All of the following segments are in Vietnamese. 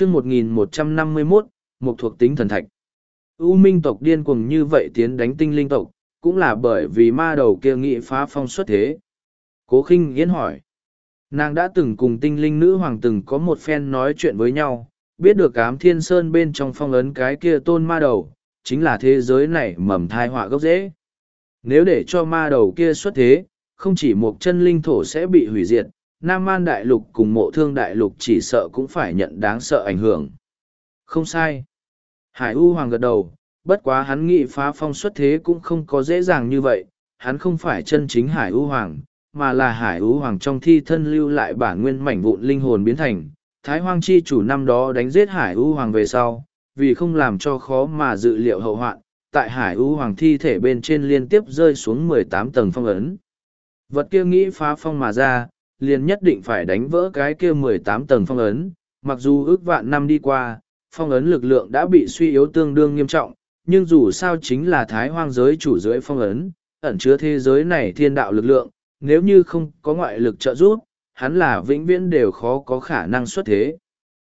chương 1151, một thuộc tính thần thạch. U minh tộc điên cuồng như vậy tiến đánh tinh linh tộc, cũng là bởi vì ma đầu kia nghị phá phong xuất thế. Cố khinh yên hỏi. Nàng đã từng cùng tinh linh nữ hoàng từng có một phen nói chuyện với nhau, biết được ám thiên sơn bên trong phong ấn cái kia tôn ma đầu, chính là thế giới này mầm thai họa gốc rễ. Nếu để cho ma đầu kia xuất thế, không chỉ một chân linh thổ sẽ bị hủy diệt, Nam Man Đại Lục cùng mộ thương Đại Lục chỉ sợ cũng phải nhận đáng sợ ảnh hưởng. Không sai. Hải U Hoàng gật đầu, bất quá hắn nghĩ phá phong xuất thế cũng không có dễ dàng như vậy, hắn không phải chân chính Hải U Hoàng, mà là Hải U Hoàng trong thi thân lưu lại bản nguyên mảnh vụn linh hồn biến thành. Thái Hoang Chi chủ năm đó đánh giết Hải U Hoàng về sau, vì không làm cho khó mà dự liệu hậu hoạn, tại Hải U Hoàng thi thể bên trên liên tiếp rơi xuống mười tám tầng phong ấn. Vật kia nghĩ phá phong mà ra, liền nhất định phải đánh vỡ cái kia mười tám tầng phong ấn, mặc dù ước vạn năm đi qua, phong ấn lực lượng đã bị suy yếu tương đương nghiêm trọng, nhưng dù sao chính là thái hoang giới chủ dưới phong ấn, ẩn chứa thế giới này thiên đạo lực lượng, nếu như không có ngoại lực trợ giúp, hắn là vĩnh viễn đều khó có khả năng xuất thế.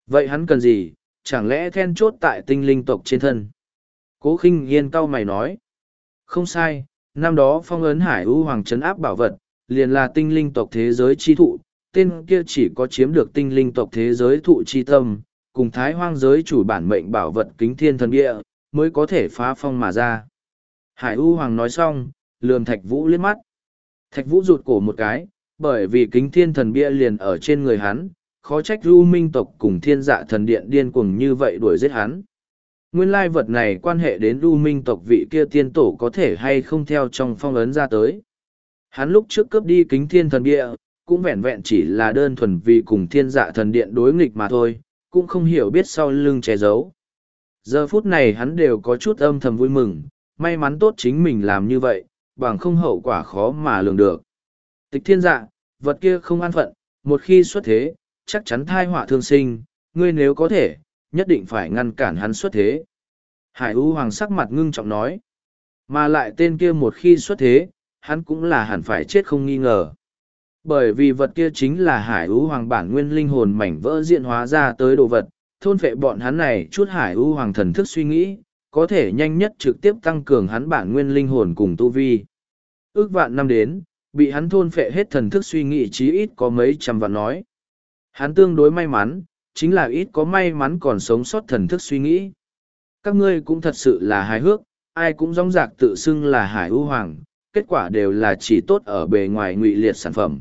Vậy hắn cần gì, chẳng lẽ then chốt tại tinh linh tộc trên thân? Cố khinh yên cao mày nói. Không sai, năm đó phong ấn hải ưu hoàng trấn áp bảo vật, liền là tinh linh tộc thế giới chi thụ, tên kia chỉ có chiếm được tinh linh tộc thế giới thụ chi tâm, cùng thái hoang giới chủ bản mệnh bảo vật kính thiên thần địa, mới có thể phá phong mà ra. Hải U Hoàng nói xong, lườm Thạch Vũ liếc mắt. Thạch Vũ rụt cổ một cái, bởi vì kính thiên thần bia liền ở trên người hắn, khó trách U Minh tộc cùng thiên dạ thần điện điên cuồng như vậy đuổi giết hắn. Nguyên lai vật này quan hệ đến U Minh tộc vị kia tiên tổ có thể hay không theo trong phong ấn ra tới. Hắn lúc trước cướp đi kính thiên thần bia, cũng vẹn vẹn chỉ là đơn thuần vì cùng thiên dạ thần điện đối nghịch mà thôi, cũng không hiểu biết sau lưng che giấu. Giờ phút này hắn đều có chút âm thầm vui mừng, may mắn tốt chính mình làm như vậy, bằng không hậu quả khó mà lường được. Tịch thiên dạ, vật kia không an phận, một khi xuất thế, chắc chắn thai họa thương sinh, ngươi nếu có thể, nhất định phải ngăn cản hắn xuất thế. Hải U Hoàng sắc mặt ngưng trọng nói, mà lại tên kia một khi xuất thế, hắn cũng là hẳn phải chết không nghi ngờ. Bởi vì vật kia chính là hải ưu hoàng bản nguyên linh hồn mảnh vỡ diện hóa ra tới đồ vật, thôn phệ bọn hắn này chút hải ưu hoàng thần thức suy nghĩ, có thể nhanh nhất trực tiếp tăng cường hắn bản nguyên linh hồn cùng tu vi. Ước vạn năm đến, bị hắn thôn phệ hết thần thức suy nghĩ chí ít có mấy trăm vạn nói. Hắn tương đối may mắn, chính là ít có may mắn còn sống sót thần thức suy nghĩ. Các ngươi cũng thật sự là hài hước, ai cũng rong rạc tự xưng là hải ưu hoàng, kết quả đều là chỉ tốt ở bề ngoài ngụy liệt sản phẩm.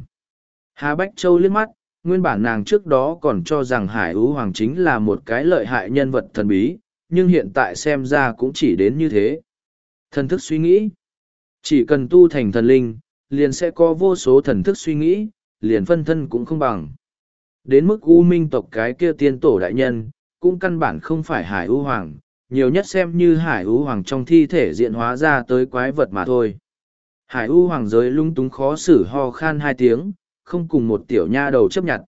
Hà Bách Châu liếc mắt, nguyên bản nàng trước đó còn cho rằng Hải Ú Hoàng chính là một cái lợi hại nhân vật thần bí, nhưng hiện tại xem ra cũng chỉ đến như thế. Thần thức suy nghĩ. Chỉ cần tu thành thần linh, liền sẽ có vô số thần thức suy nghĩ, liền phân thân cũng không bằng. Đến mức U Minh tộc cái kia tiên tổ đại nhân, cũng căn bản không phải Hải Ú Hoàng, nhiều nhất xem như Hải Ú Hoàng trong thi thể diện hóa ra tới quái vật mà thôi. Hải U Hoàng giới lung túng khó xử ho khan hai tiếng, không cùng một tiểu nha đầu chấp nhận.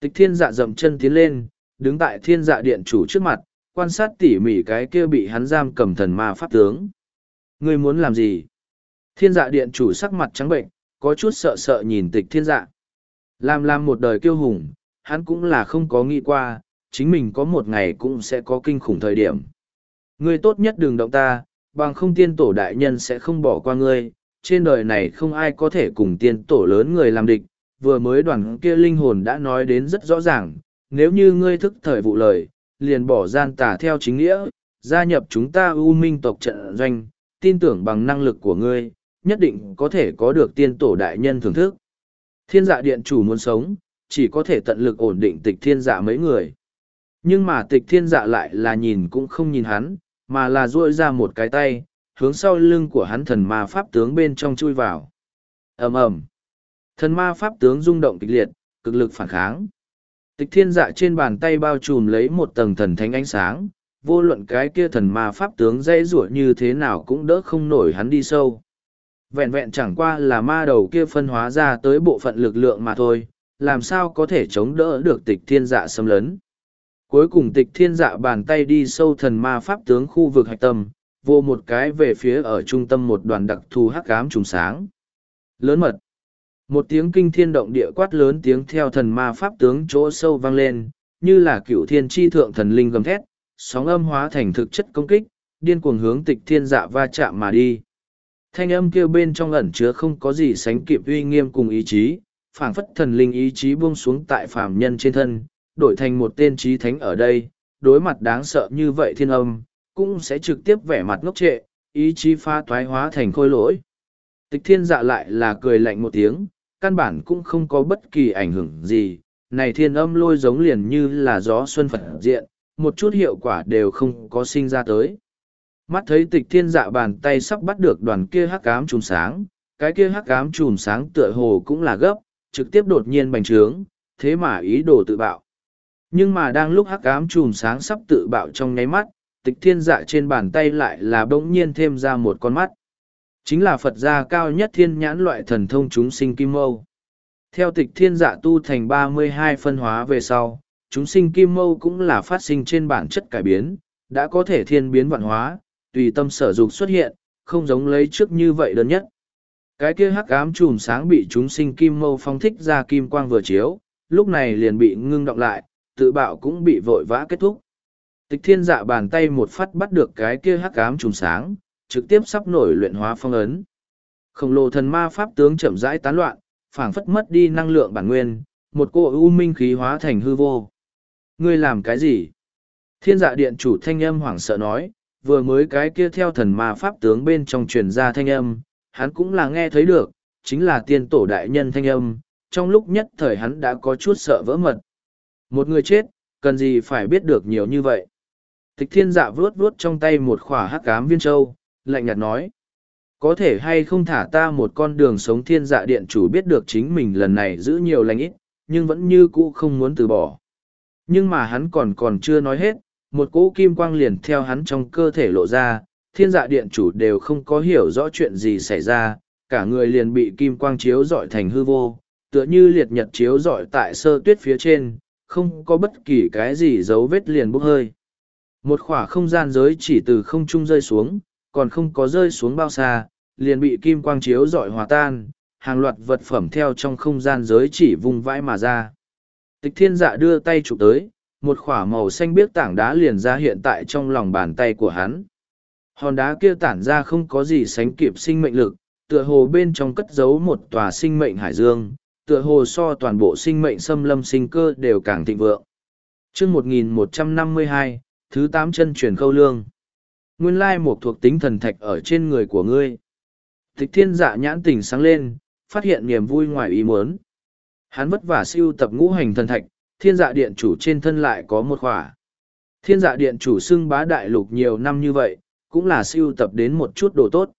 Tịch thiên dạ dậm chân tiến lên, đứng tại thiên dạ điện chủ trước mặt, quan sát tỉ mỉ cái kia bị hắn giam cầm thần ma pháp tướng. Ngươi muốn làm gì? Thiên dạ điện chủ sắc mặt trắng bệnh, có chút sợ sợ nhìn tịch thiên dạ. Làm làm một đời kiêu hùng, hắn cũng là không có nghĩ qua, chính mình có một ngày cũng sẽ có kinh khủng thời điểm. Ngươi tốt nhất đừng động ta, bằng không tiên tổ đại nhân sẽ không bỏ qua ngươi, trên đời này không ai có thể cùng tiên tổ lớn người làm địch, vừa mới đoàn kia linh hồn đã nói đến rất rõ ràng, nếu như ngươi thức thời vụ lời, liền bỏ gian tà theo chính nghĩa, gia nhập chúng ta ưu minh tộc trận doanh, tin tưởng bằng năng lực của ngươi, nhất định có thể có được tiên tổ đại nhân thưởng thức. Thiên dạ điện chủ muốn sống, chỉ có thể tận lực ổn định tịch thiên dạ mấy người. Nhưng mà tịch thiên dạ lại là nhìn cũng không nhìn hắn, mà là duỗi ra một cái tay, hướng sau lưng của hắn thần ma pháp tướng bên trong chui vào. ầm ầm Thần ma pháp tướng rung động kịch liệt, cực lực phản kháng. Tịch thiên dạ trên bàn tay bao trùm lấy một tầng thần thánh ánh sáng, vô luận cái kia thần ma pháp tướng dễ rủa như thế nào cũng đỡ không nổi hắn đi sâu. Vẹn vẹn chẳng qua là ma đầu kia phân hóa ra tới bộ phận lực lượng mà thôi, làm sao có thể chống đỡ được tịch thiên dạ xâm lấn. Cuối cùng tịch thiên dạ bàn tay đi sâu thần ma pháp tướng khu vực hạch tâm, vô một cái về phía ở trung tâm một đoàn đặc thù hắc ám trùng sáng. Lớn mật. Một tiếng kinh thiên động địa quát lớn tiếng theo thần ma pháp tướng chỗ sâu vang lên, như là cựu thiên tri thượng thần linh gầm thét, sóng âm hóa thành thực chất công kích, điên cuồng hướng tịch thiên dạ va chạm mà đi. Thanh âm kêu bên trong ẩn chứa không có gì sánh kịp uy nghiêm cùng ý chí, phảng phất thần linh ý chí buông xuống tại phàm nhân trên thân, đổi thành một tên trí thánh ở đây, đối mặt đáng sợ như vậy thiên âm, cũng sẽ trực tiếp vẻ mặt ngốc trệ, ý chí pha toái hóa thành khôi lỗi. Tịch thiên dạ lại là cười lạnh một tiếng, căn bản cũng không có bất kỳ ảnh hưởng gì, này thiên âm lôi giống liền như là gió xuân phật diện, một chút hiệu quả đều không có sinh ra tới. Mắt thấy tịch thiên dạ bàn tay sắp bắt được đoàn kia hắc ám chùm sáng, cái kia hắc ám chùm sáng tựa hồ cũng là gấp, trực tiếp đột nhiên bành trướng, thế mà ý đồ tự bạo. Nhưng mà đang lúc hắc ám chùm sáng sắp tự bạo trong nháy mắt, tịch thiên dạ trên bàn tay lại là bỗng nhiên thêm ra một con mắt. Chính là Phật gia cao nhất thiên nhãn loại thần thông chúng sinh kim mâu. Theo tịch thiên dạ tu thành ba mươi hai phân hóa về sau, chúng sinh kim mâu cũng là phát sinh trên bản chất cải biến, đã có thể thiên biến vạn hóa, tùy tâm sở dục xuất hiện, không giống lấy trước như vậy đơn nhất. Cái kia hắc ám chùm sáng bị chúng sinh kim mâu phong thích ra kim quang vừa chiếu, lúc này liền bị ngưng đọng lại, tự bạo cũng bị vội vã kết thúc. Tịch thiên dạ bàn tay một phát bắt được cái kia hắc ám trùng sáng, trực tiếp sắp nổi luyện hóa phong ấn. Khổng lồ thần ma pháp tướng chậm rãi tán loạn, phảng phất mất đi năng lượng bản nguyên, một cô u minh khí hóa thành hư vô. Ngươi làm cái gì? Thiên dạ điện chủ thanh âm hoảng sợ nói, vừa mới cái kia theo thần ma pháp tướng bên trong truyền ra thanh âm, hắn cũng là nghe thấy được, chính là tiên tổ đại nhân thanh âm, trong lúc nhất thời hắn đã có chút sợ vỡ mật. Một người chết, cần gì phải biết được nhiều như vậy? Tịch thiên dạ vuốt vuốt trong tay một khỏa hắc cám viên châu, lạnh nhạt nói. Có thể hay không thả ta một con đường sống thiên dạ điện chủ biết được chính mình lần này giữ nhiều lành ít, nhưng vẫn như cũ không muốn từ bỏ. Nhưng mà hắn còn còn chưa nói hết, một cỗ kim quang liền theo hắn trong cơ thể lộ ra, thiên dạ điện chủ đều không có hiểu rõ chuyện gì xảy ra, cả người liền bị kim quang chiếu dọi thành hư vô, tựa như liệt nhật chiếu dọi tại sơ tuyết phía trên, không có bất kỳ cái gì dấu vết liền bốc hơi. Một khỏa không gian giới chỉ từ không trung rơi xuống, còn không có rơi xuống bao xa, liền bị kim quang chiếu dọi hòa tan, hàng loạt vật phẩm theo trong không gian giới chỉ vùng vãi mà ra. Tịch thiên dạ đưa tay chụp tới, một khỏa màu xanh biếc tảng đá liền ra hiện tại trong lòng bàn tay của hắn. Hòn đá kia tản ra không có gì sánh kịp sinh mệnh lực, tựa hồ bên trong cất giấu một tòa sinh mệnh hải dương, tựa hồ so toàn bộ sinh mệnh xâm lâm sinh cơ đều càng thịnh vượng. chương 1152, thứ tám chân truyền khâu lương. Nguyên lai một thuộc tính thần thạch ở trên người của ngươi. Tịch thiên dạ nhãn tình sáng lên, phát hiện niềm vui ngoài ý muốn. Hắn vất vả siêu tập ngũ hành thần thạch, thiên dạ điện chủ trên thân lại có một khỏa. Thiên dạ điện chủ xưng bá đại lục nhiều năm như vậy, cũng là siêu tập đến một chút đồ tốt.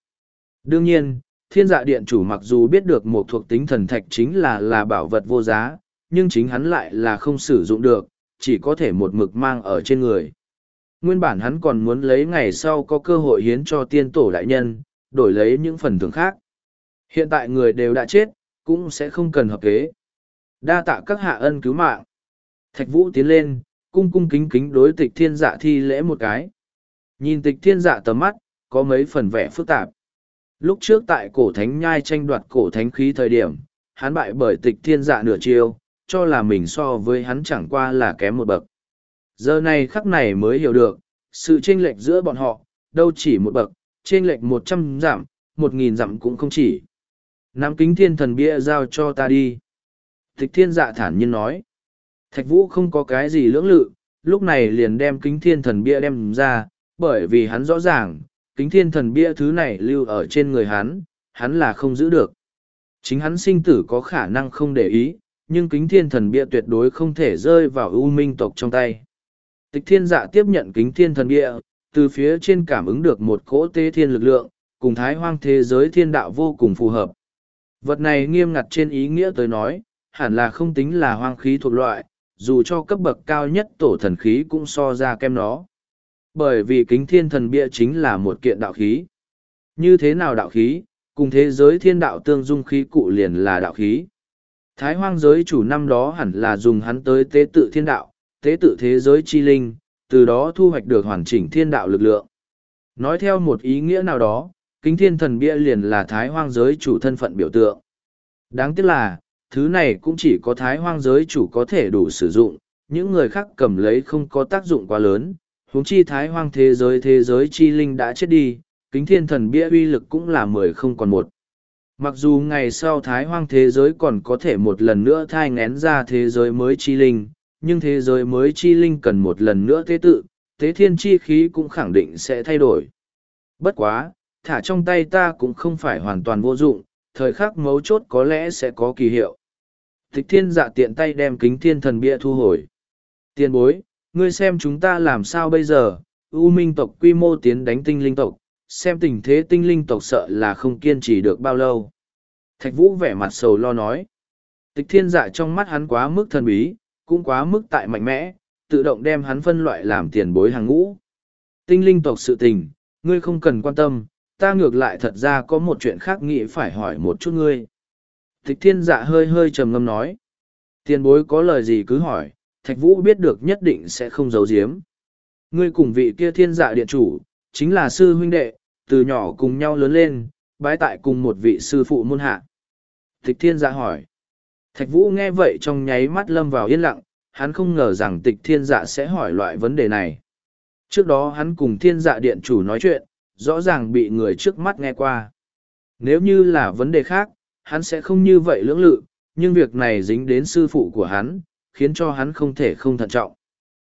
Đương nhiên, thiên dạ điện chủ mặc dù biết được một thuộc tính thần thạch chính là là bảo vật vô giá, nhưng chính hắn lại là không sử dụng được, chỉ có thể một mực mang ở trên người. Nguyên bản hắn còn muốn lấy ngày sau có cơ hội hiến cho tiên tổ đại nhân, đổi lấy những phần thưởng khác. Hiện tại người đều đã chết, cũng sẽ không cần hợp kế. Đa tạ các hạ ân cứu mạng. Thạch vũ tiến lên, cung cung kính kính đối tịch thiên dạ thi lễ một cái. Nhìn tịch thiên dạ tầm mắt, có mấy phần vẻ phức tạp. Lúc trước tại cổ thánh nhai tranh đoạt cổ thánh khí thời điểm, hắn bại bởi tịch thiên dạ nửa chiêu, cho là mình so với hắn chẳng qua là kém một bậc. Giờ này khắc này mới hiểu được, sự chênh lệch giữa bọn họ, đâu chỉ một bậc, chênh lệch một trăm giảm, một nghìn giảm cũng không chỉ. Nắm kính thiên thần bia giao cho ta đi. Tịch thiên dạ thản nhiên nói. Thạch vũ không có cái gì lưỡng lự, lúc này liền đem kính thiên thần bia đem ra, bởi vì hắn rõ ràng, kính thiên thần bia thứ này lưu ở trên người hắn, hắn là không giữ được. Chính hắn sinh tử có khả năng không để ý, nhưng kính thiên thần bia tuyệt đối không thể rơi vào ưu minh tộc trong tay. Tịch thiên dạ tiếp nhận kính thiên thần địa, từ phía trên cảm ứng được một cỗ tế thiên lực lượng, cùng thái hoang thế giới thiên đạo vô cùng phù hợp. Vật này nghiêm ngặt trên ý nghĩa tới nói, hẳn là không tính là hoang khí thuộc loại, dù cho cấp bậc cao nhất tổ thần khí cũng so ra kem nó. Bởi vì kính thiên thần bia chính là một kiện đạo khí. Như thế nào đạo khí, cùng thế giới thiên đạo tương dung khí cụ liền là đạo khí. Thái hoang giới chủ năm đó hẳn là dùng hắn tới tế tự thiên đạo, tế tự thế giới chi linh, từ đó thu hoạch được hoàn chỉnh thiên đạo lực lượng. Nói theo một ý nghĩa nào đó, kính thiên thần bia liền là thái hoang giới chủ thân phận biểu tượng. Đáng tiếc là, thứ này cũng chỉ có thái hoang giới chủ có thể đủ sử dụng, những người khác cầm lấy không có tác dụng quá lớn, huống chi thái hoang thế giới thế giới chi linh đã chết đi, kính thiên thần bia uy lực cũng là mười không còn một. Mặc dù ngày sau thái hoang thế giới còn có thể một lần nữa thai ngén ra thế giới mới chi linh, nhưng thế giới mới chi linh cần một lần nữa thế tự, thế thiên chi khí cũng khẳng định sẽ thay đổi. Bất quá, thả trong tay ta cũng không phải hoàn toàn vô dụng, thời khắc mấu chốt có lẽ sẽ có kỳ hiệu. Tịch thiên dạ tiện tay đem kính thiên thần bia thu hồi. Tiên bối, ngươi xem chúng ta làm sao bây giờ, U minh tộc quy mô tiến đánh tinh linh tộc, xem tình thế tinh linh tộc sợ là không kiên trì được bao lâu. Thạch vũ vẻ mặt sầu lo nói. Tịch thiên dạ trong mắt hắn quá mức thần bí, cũng quá mức tại mạnh mẽ, tự động đem hắn phân loại làm tiền bối hàng ngũ. Tinh linh tộc sự tình, ngươi không cần quan tâm, ta ngược lại thật ra có một chuyện khác nghĩ phải hỏi một chút ngươi. Tịch thiên dạ hơi hơi trầm ngâm nói. Tiền bối có lời gì cứ hỏi, thạch vũ biết được nhất định sẽ không giấu giếm. Ngươi cùng vị kia thiên dạ điện chủ, chính là sư huynh đệ, từ nhỏ cùng nhau lớn lên, bái tại cùng một vị sư phụ môn hạ. Tịch thiên dạ hỏi. Thạch vũ nghe vậy trong nháy mắt lâm vào yên lặng, hắn không ngờ rằng tịch thiên dạ sẽ hỏi loại vấn đề này. Trước đó hắn cùng thiên dạ điện chủ nói chuyện, rõ ràng bị người trước mắt nghe qua. Nếu như là vấn đề khác, hắn sẽ không như vậy lưỡng lự, nhưng việc này dính đến sư phụ của hắn, khiến cho hắn không thể không thận trọng.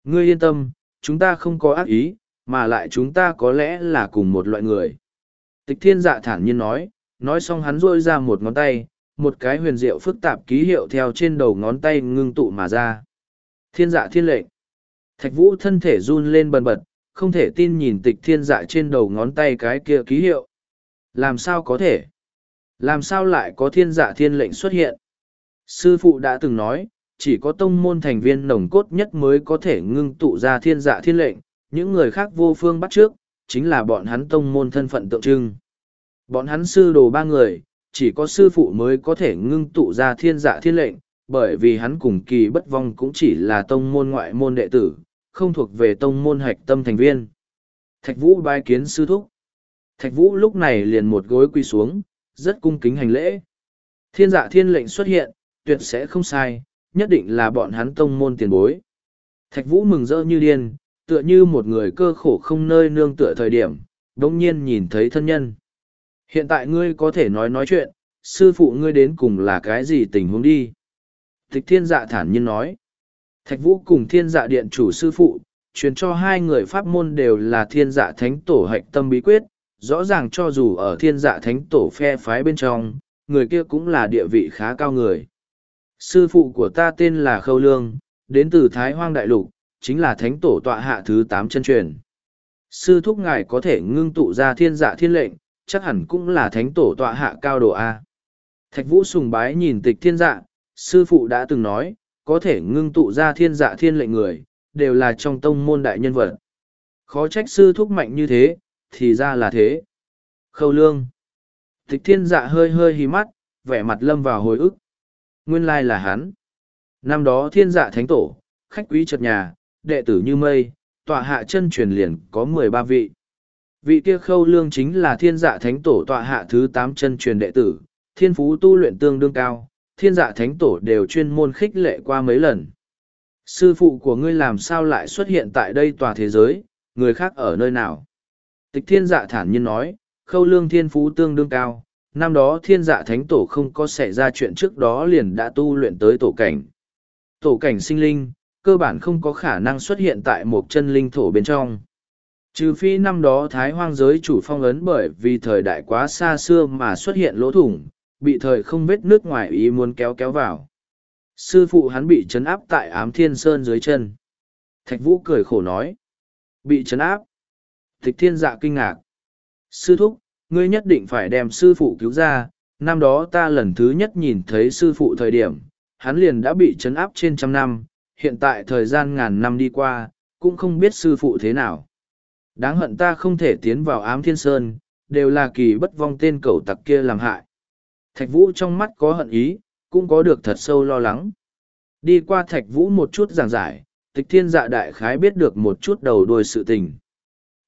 Ngươi yên tâm, chúng ta không có ác ý, mà lại chúng ta có lẽ là cùng một loại người. Tịch thiên dạ thản nhiên nói, nói xong hắn rôi ra một ngón tay, một cái huyền diệu phức tạp ký hiệu theo trên đầu ngón tay ngưng tụ mà ra. Thiên dạ thiên lệnh. Thạch vũ thân thể run lên bần bật, không thể tin nhìn tịch thiên dạ trên đầu ngón tay cái kia ký hiệu. Làm sao có thể? Làm sao lại có thiên dạ thiên lệnh xuất hiện? Sư phụ đã từng nói, chỉ có tông môn thành viên nồng cốt nhất mới có thể ngưng tụ ra thiên dạ thiên lệnh, những người khác vô phương bắt trước, chính là bọn hắn tông môn thân phận tượng trưng. Bọn hắn sư đồ ba người, chỉ có sư phụ mới có thể ngưng tụ ra thiên dạ thiên lệnh, bởi vì hắn cùng kỳ bất vong cũng chỉ là tông môn ngoại môn đệ tử, không thuộc về tông môn hạch tâm thành viên. Thạch Vũ bái kiến sư thúc. Thạch Vũ lúc này liền một gối quy xuống, rất cung kính hành lễ. Thiên dạ thiên lệnh xuất hiện, tuyệt sẽ không sai, nhất định là bọn hắn tông môn tiền bối. Thạch Vũ mừng rỡ như điên, tựa như một người cơ khổ không nơi nương tựa thời điểm, đồng nhiên nhìn thấy thân nhân. Hiện tại ngươi có thể nói nói chuyện, sư phụ ngươi đến cùng là cái gì tình huống đi. Tịch thiên dạ thản nhiên nói. Thạch vũ cùng thiên dạ điện chủ sư phụ, truyền cho hai người pháp môn đều là thiên dạ thánh tổ hạch tâm bí quyết, rõ ràng cho dù ở thiên dạ thánh tổ phe phái bên trong, người kia cũng là địa vị khá cao người. Sư phụ của ta tên là Khâu Lương, đến từ Thái Hoang Đại Lục, chính là thánh tổ tọa hạ thứ tám chân truyền. Sư thúc ngài có thể ngưng tụ ra thiên dạ thiên lệnh, chắc hẳn cũng là thánh tổ tọa hạ cao độ A. Thạch vũ sùng bái nhìn tịch thiên dạ, sư phụ đã từng nói, có thể ngưng tụ ra thiên dạ thiên lệnh người, đều là trong tông môn đại nhân vật. Khó trách sư thúc mạnh như thế, thì ra là thế. Khâu lương. Tịch thiên dạ hơi hơi hí mắt, vẻ mặt lâm vào hồi ức. Nguyên lai là hắn. Năm đó thiên dạ thánh tổ, khách quý chợt nhà, đệ tử như mây, tọa hạ chân truyền liền có mười ba vị. Vị kia khâu lương chính là thiên dạ thánh tổ tọa hạ thứ tám chân truyền đệ tử, thiên phú tu luyện tương đương cao, thiên dạ thánh tổ đều chuyên môn khích lệ qua mấy lần. Sư phụ của ngươi làm sao lại xuất hiện tại đây tòa thế giới, người khác ở nơi nào? Tịch thiên dạ thản nhiên nói, khâu lương thiên phú tương đương cao, năm đó thiên dạ thánh tổ không có xảy ra chuyện trước đó liền đã tu luyện tới tổ cảnh. Tổ cảnh sinh linh, cơ bản không có khả năng xuất hiện tại một chân linh thổ bên trong. Trừ phi năm đó thái hoang giới chủ phong ấn bởi vì thời đại quá xa xưa mà xuất hiện lỗ thủng, bị thời không vết nước ngoài ý muốn kéo kéo vào. Sư phụ hắn bị chấn áp tại ám thiên sơn dưới chân. Thạch vũ cười khổ nói. Bị chấn áp. Thịch thiên dạ kinh ngạc. Sư thúc, ngươi nhất định phải đem sư phụ cứu ra. Năm đó ta lần thứ nhất nhìn thấy sư phụ thời điểm, hắn liền đã bị chấn áp trên trăm năm. Hiện tại thời gian ngàn năm đi qua, cũng không biết sư phụ thế nào. Đáng hận ta không thể tiến vào ám thiên sơn, đều là kỳ bất vong tên cẩu tặc kia làm hại. Thạch vũ trong mắt có hận ý, cũng có được thật sâu lo lắng. Đi qua thạch vũ một chút giảng giải, tịch thiên dạ đại khái biết được một chút đầu đuôi sự tình.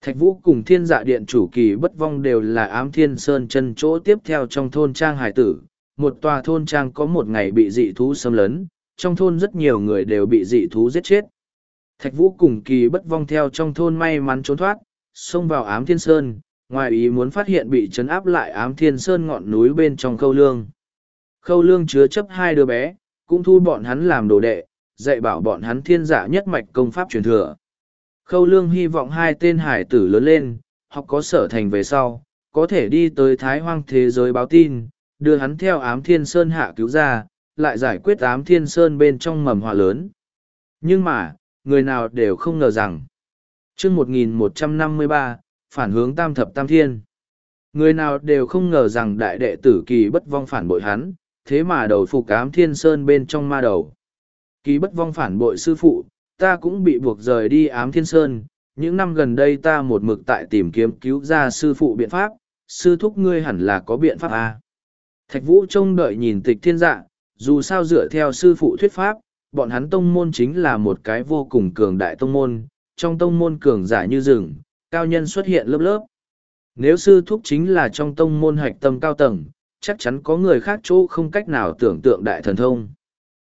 Thạch vũ cùng thiên dạ điện chủ kỳ bất vong đều là ám thiên sơn chân chỗ tiếp theo trong thôn trang hải tử. Một tòa thôn trang có một ngày bị dị thú xâm lấn, trong thôn rất nhiều người đều bị dị thú giết chết. Thạch Vũ cùng kỳ bất vong theo trong thôn may mắn trốn thoát, xông vào ám thiên sơn, ngoài ý muốn phát hiện bị chấn áp lại ám thiên sơn ngọn núi bên trong khâu lương. Khâu lương chứa chấp hai đứa bé, cũng thu bọn hắn làm đồ đệ, dạy bảo bọn hắn thiên giả nhất mạch công pháp truyền thừa. Khâu lương hy vọng hai tên hải tử lớn lên, học có sở thành về sau, có thể đi tới thái hoang thế giới báo tin, đưa hắn theo ám thiên sơn hạ cứu ra, lại giải quyết ám thiên sơn bên trong mầm họa lớn. Nhưng mà, người nào đều không ngờ rằng. chương 1153, phản hướng tam thập tam thiên. Người nào đều không ngờ rằng đại đệ tử kỳ bất vong phản bội hắn, thế mà đầu phục ám thiên sơn bên trong ma đầu. Kỳ bất vong phản bội sư phụ, ta cũng bị buộc rời đi ám thiên sơn. Những năm gần đây ta một mực tại tìm kiếm cứu ra sư phụ biện pháp, sư thúc ngươi hẳn là có biện pháp à. Thạch vũ trông đợi nhìn tịch thiên dạ, dù sao dựa theo sư phụ thuyết pháp, bọn hắn tông môn chính là một cái vô cùng cường đại tông môn, trong tông môn cường giả như rừng, cao nhân xuất hiện lớp lớp. Nếu sư thúc chính là trong tông môn hạch tâm cao tầng, chắc chắn có người khác chỗ không cách nào tưởng tượng đại thần thông.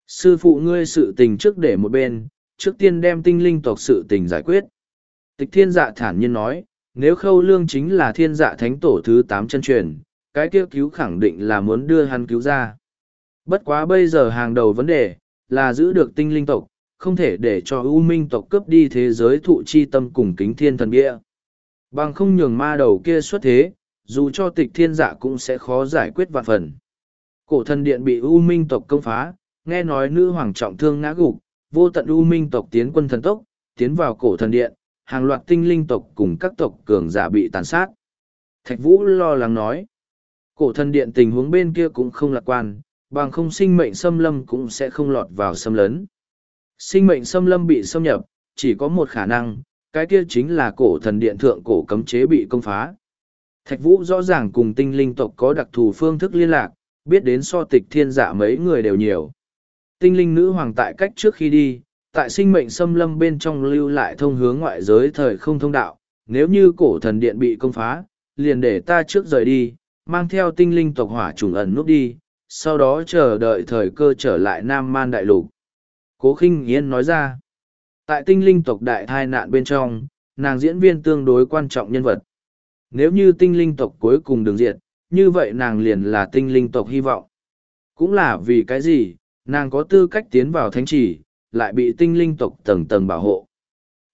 Sư phụ ngươi sự tình trước để một bên, trước tiên đem tinh linh tộc sự tình giải quyết. Tịch thiên dạ thản nhiên nói, nếu khâu lương chính là thiên dạ thánh tổ thứ tám chân truyền, cái kia cứu khẳng định là muốn đưa hắn cứu ra. Bất quá bây giờ hàng đầu vấn đề, là giữ được tinh linh tộc, không thể để cho ưu minh tộc cướp đi thế giới thụ chi tâm cùng kính thiên thần bia. Bằng không nhường ma đầu kia xuất thế, dù cho tịch thiên giả cũng sẽ khó giải quyết vạn phần. Cổ thần điện bị ưu minh tộc công phá, nghe nói nữ hoàng trọng thương ngã gục, vô tận ưu minh tộc tiến quân thần tốc, tiến vào cổ thần điện, hàng loạt tinh linh tộc cùng các tộc cường giả bị tàn sát. Thạch Vũ lo lắng nói, cổ thần điện tình huống bên kia cũng không lạc quan, bằng không sinh mệnh xâm lâm cũng sẽ không lọt vào xâm lấn. Sinh mệnh xâm lâm bị xâm nhập, chỉ có một khả năng, cái kia chính là cổ thần điện thượng cổ cấm chế bị công phá. Thạch Vũ rõ ràng cùng tinh linh tộc có đặc thù phương thức liên lạc, biết đến so tịch thiên giả mấy người đều nhiều. Tinh linh nữ hoàng tại cách trước khi đi, tại sinh mệnh xâm lâm bên trong lưu lại thông hướng ngoại giới thời không thông đạo, nếu như cổ thần điện bị công phá, liền để ta trước rời đi, mang theo tinh linh tộc hỏa trùng ẩn núp đi, sau đó chờ đợi thời cơ trở lại Nam Man Đại Lục. Cố khinh Yên nói ra, tại tinh linh tộc đại thai nạn bên trong, nàng diễn viên tương đối quan trọng nhân vật. Nếu như tinh linh tộc cuối cùng đường diệt, như vậy nàng liền là tinh linh tộc hy vọng. Cũng là vì cái gì, nàng có tư cách tiến vào thánh trì, lại bị tinh linh tộc tầng tầng bảo hộ.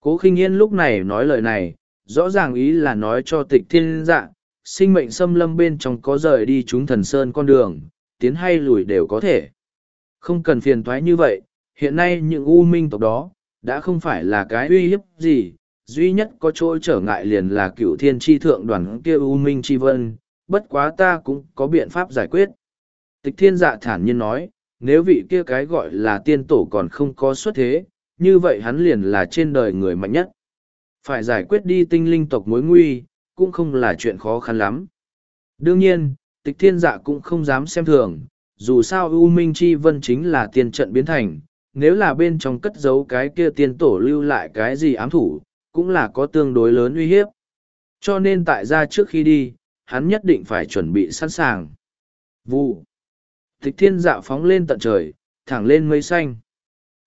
Cố khinh yên lúc này nói lời này, rõ ràng ý là nói cho tịch thiên dạ, sinh mệnh xâm lâm bên trong có rời đi chúng thần sơn con đường, tiến hay lùi đều có thể. Không cần phiền thoái như vậy, hiện nay những u minh tộc đó, đã không phải là cái uy hiếp gì, duy nhất có chỗ trở ngại liền là cựu thiên tri thượng đoàn kia u minh tri vân, bất quá ta cũng có biện pháp giải quyết. Tịch thiên dạ thản nhiên nói, nếu vị kia cái gọi là tiên tổ còn không có xuất thế, như vậy hắn liền là trên đời người mạnh nhất. Phải giải quyết đi tinh linh tộc mối nguy, cũng không là chuyện khó khăn lắm. Đương nhiên, tịch thiên dạ cũng không dám xem thường, dù sao U Minh Chi Vân chính là tiên trận biến thành, nếu là bên trong cất giấu cái kia tiên tổ lưu lại cái gì ám thủ, cũng là có tương đối lớn uy hiếp. Cho nên tại ra trước khi đi, hắn nhất định phải chuẩn bị sẵn sàng. Vụ. Tịch thiên dạ phóng lên tận trời, thẳng lên mây xanh.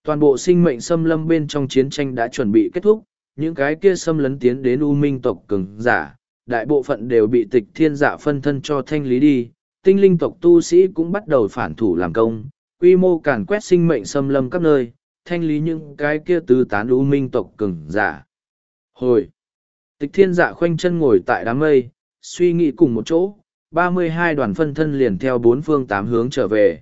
Toàn bộ sinh mệnh xâm lâm bên trong chiến tranh đã chuẩn bị kết thúc, những cái kia xâm lấn tiến đến U Minh tộc cường giả, đại bộ phận đều bị tịch thiên dạ phân thân cho thanh lý đi, tinh linh tộc tu sĩ cũng bắt đầu phản thủ làm công, quy mô càn quét sinh mệnh xâm lâm các nơi, thanh lý những cái kia tứ tán U Minh tộc cường giả. Hồi! Tịch thiên dạ khoanh chân ngồi tại đám mây, suy nghĩ cùng một chỗ, ba mươi hai đoàn phân thân liền theo bốn phương tám hướng trở về.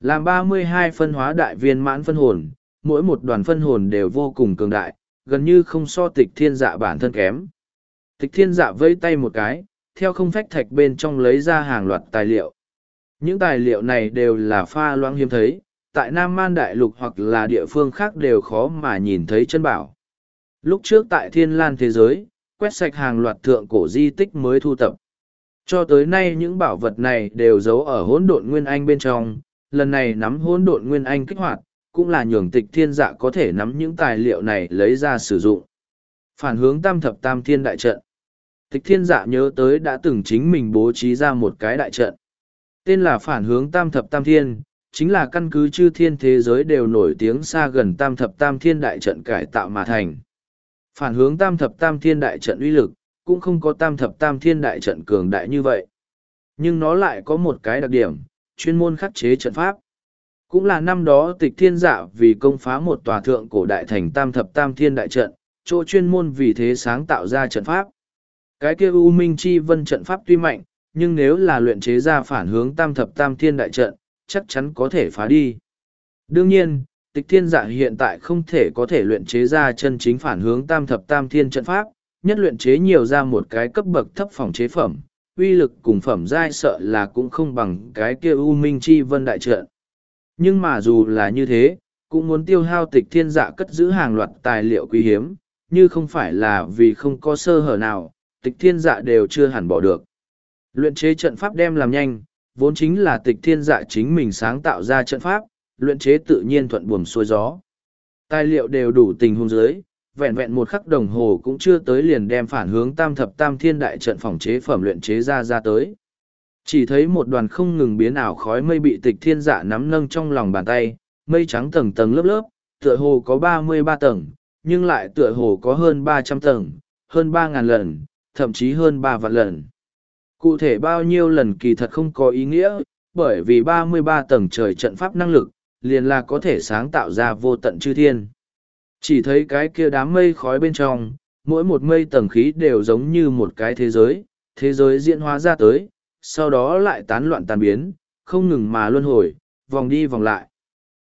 Làm ba mươi hai phân hóa đại viên mãn phân hồn, mỗi một đoàn phân hồn đều vô cùng cường đại, gần như không so tịch thiên dạ bản thân kém. Tịch thiên dạ vây tay một cái, theo không phách thạch bên trong lấy ra hàng loạt tài liệu. Những tài liệu này đều là pha loãng hiếm thấy, tại Nam Man Đại Lục hoặc là địa phương khác đều khó mà nhìn thấy chân bảo. Lúc trước tại Thiên Lan thế giới, quét sạch hàng loạt thượng cổ di tích mới thu tập. Cho tới nay những bảo vật này đều giấu ở hỗn độn nguyên anh bên trong, lần này nắm hỗn độn nguyên anh kích hoạt, cũng là nhường tịch thiên dạ có thể nắm những tài liệu này lấy ra sử dụng. Phản hướng tam thập tam thiên đại trận. Tịch thiên dạ nhớ tới đã từng chính mình bố trí ra một cái đại trận. Tên là phản hướng tam thập tam thiên, chính là căn cứ chư thiên thế giới đều nổi tiếng xa gần tam thập tam thiên đại trận cải tạo mà thành. Phản hướng tam thập tam thiên đại trận uy lực, cũng không có tam thập tam thiên đại trận cường đại như vậy. Nhưng nó lại có một cái đặc điểm, chuyên môn khắc chế trận pháp. Cũng là năm đó tịch thiên dạ vì công phá một tòa thượng cổ đại thành tam thập tam thiên đại trận, chỗ chuyên môn vì thế sáng tạo ra trận pháp. Cái kia U Minh Chi Vân trận pháp tuy mạnh, nhưng nếu là luyện chế ra phản hướng tam thập tam thiên đại trận, chắc chắn có thể phá đi. Đương nhiên, tịch thiên dạ hiện tại không thể có thể luyện chế ra chân chính phản hướng tam thập tam thiên trận pháp, nhất luyện chế nhiều ra một cái cấp bậc thấp phòng chế phẩm, uy lực cùng phẩm giai sợ là cũng không bằng cái kia U Minh Chi Vân đại trận. Nhưng mà dù là như thế, cũng muốn tiêu hao tịch thiên dạ cất giữ hàng loạt tài liệu quý hiếm, như không phải là vì không có sơ hở nào, tịch thiên dạ đều chưa hẳn bỏ được. Luyện chế trận pháp đem làm nhanh, vốn chính là tịch thiên dạ chính mình sáng tạo ra trận pháp, luyện chế tự nhiên thuận buồm xuôi gió. Tài liệu đều đủ tình huống dưới, vẹn vẹn một khắc đồng hồ cũng chưa tới liền đem phản hướng tam thập tam thiên đại trận phòng chế phẩm luyện chế ra ra tới. Chỉ thấy một đoàn không ngừng biến ảo khói mây bị tịch thiên dạ nắm nâng trong lòng bàn tay, mây trắng tầng tầng lớp lớp, tựa hồ có ba mươi ba tầng, nhưng lại tựa hồ có hơn ba trăm tầng, hơn ba ngàn lần, thậm chí hơn ba vạn lần. Cụ thể bao nhiêu lần kỳ thật không có ý nghĩa, bởi vì ba mươi ba tầng trời trận pháp năng lực, liền là có thể sáng tạo ra vô tận chư thiên. Chỉ thấy cái kia đám mây khói bên trong, mỗi một mây tầng khí đều giống như một cái thế giới, thế giới diễn hóa ra tới, sau đó lại tán loạn tàn biến, không ngừng mà luân hồi, vòng đi vòng lại.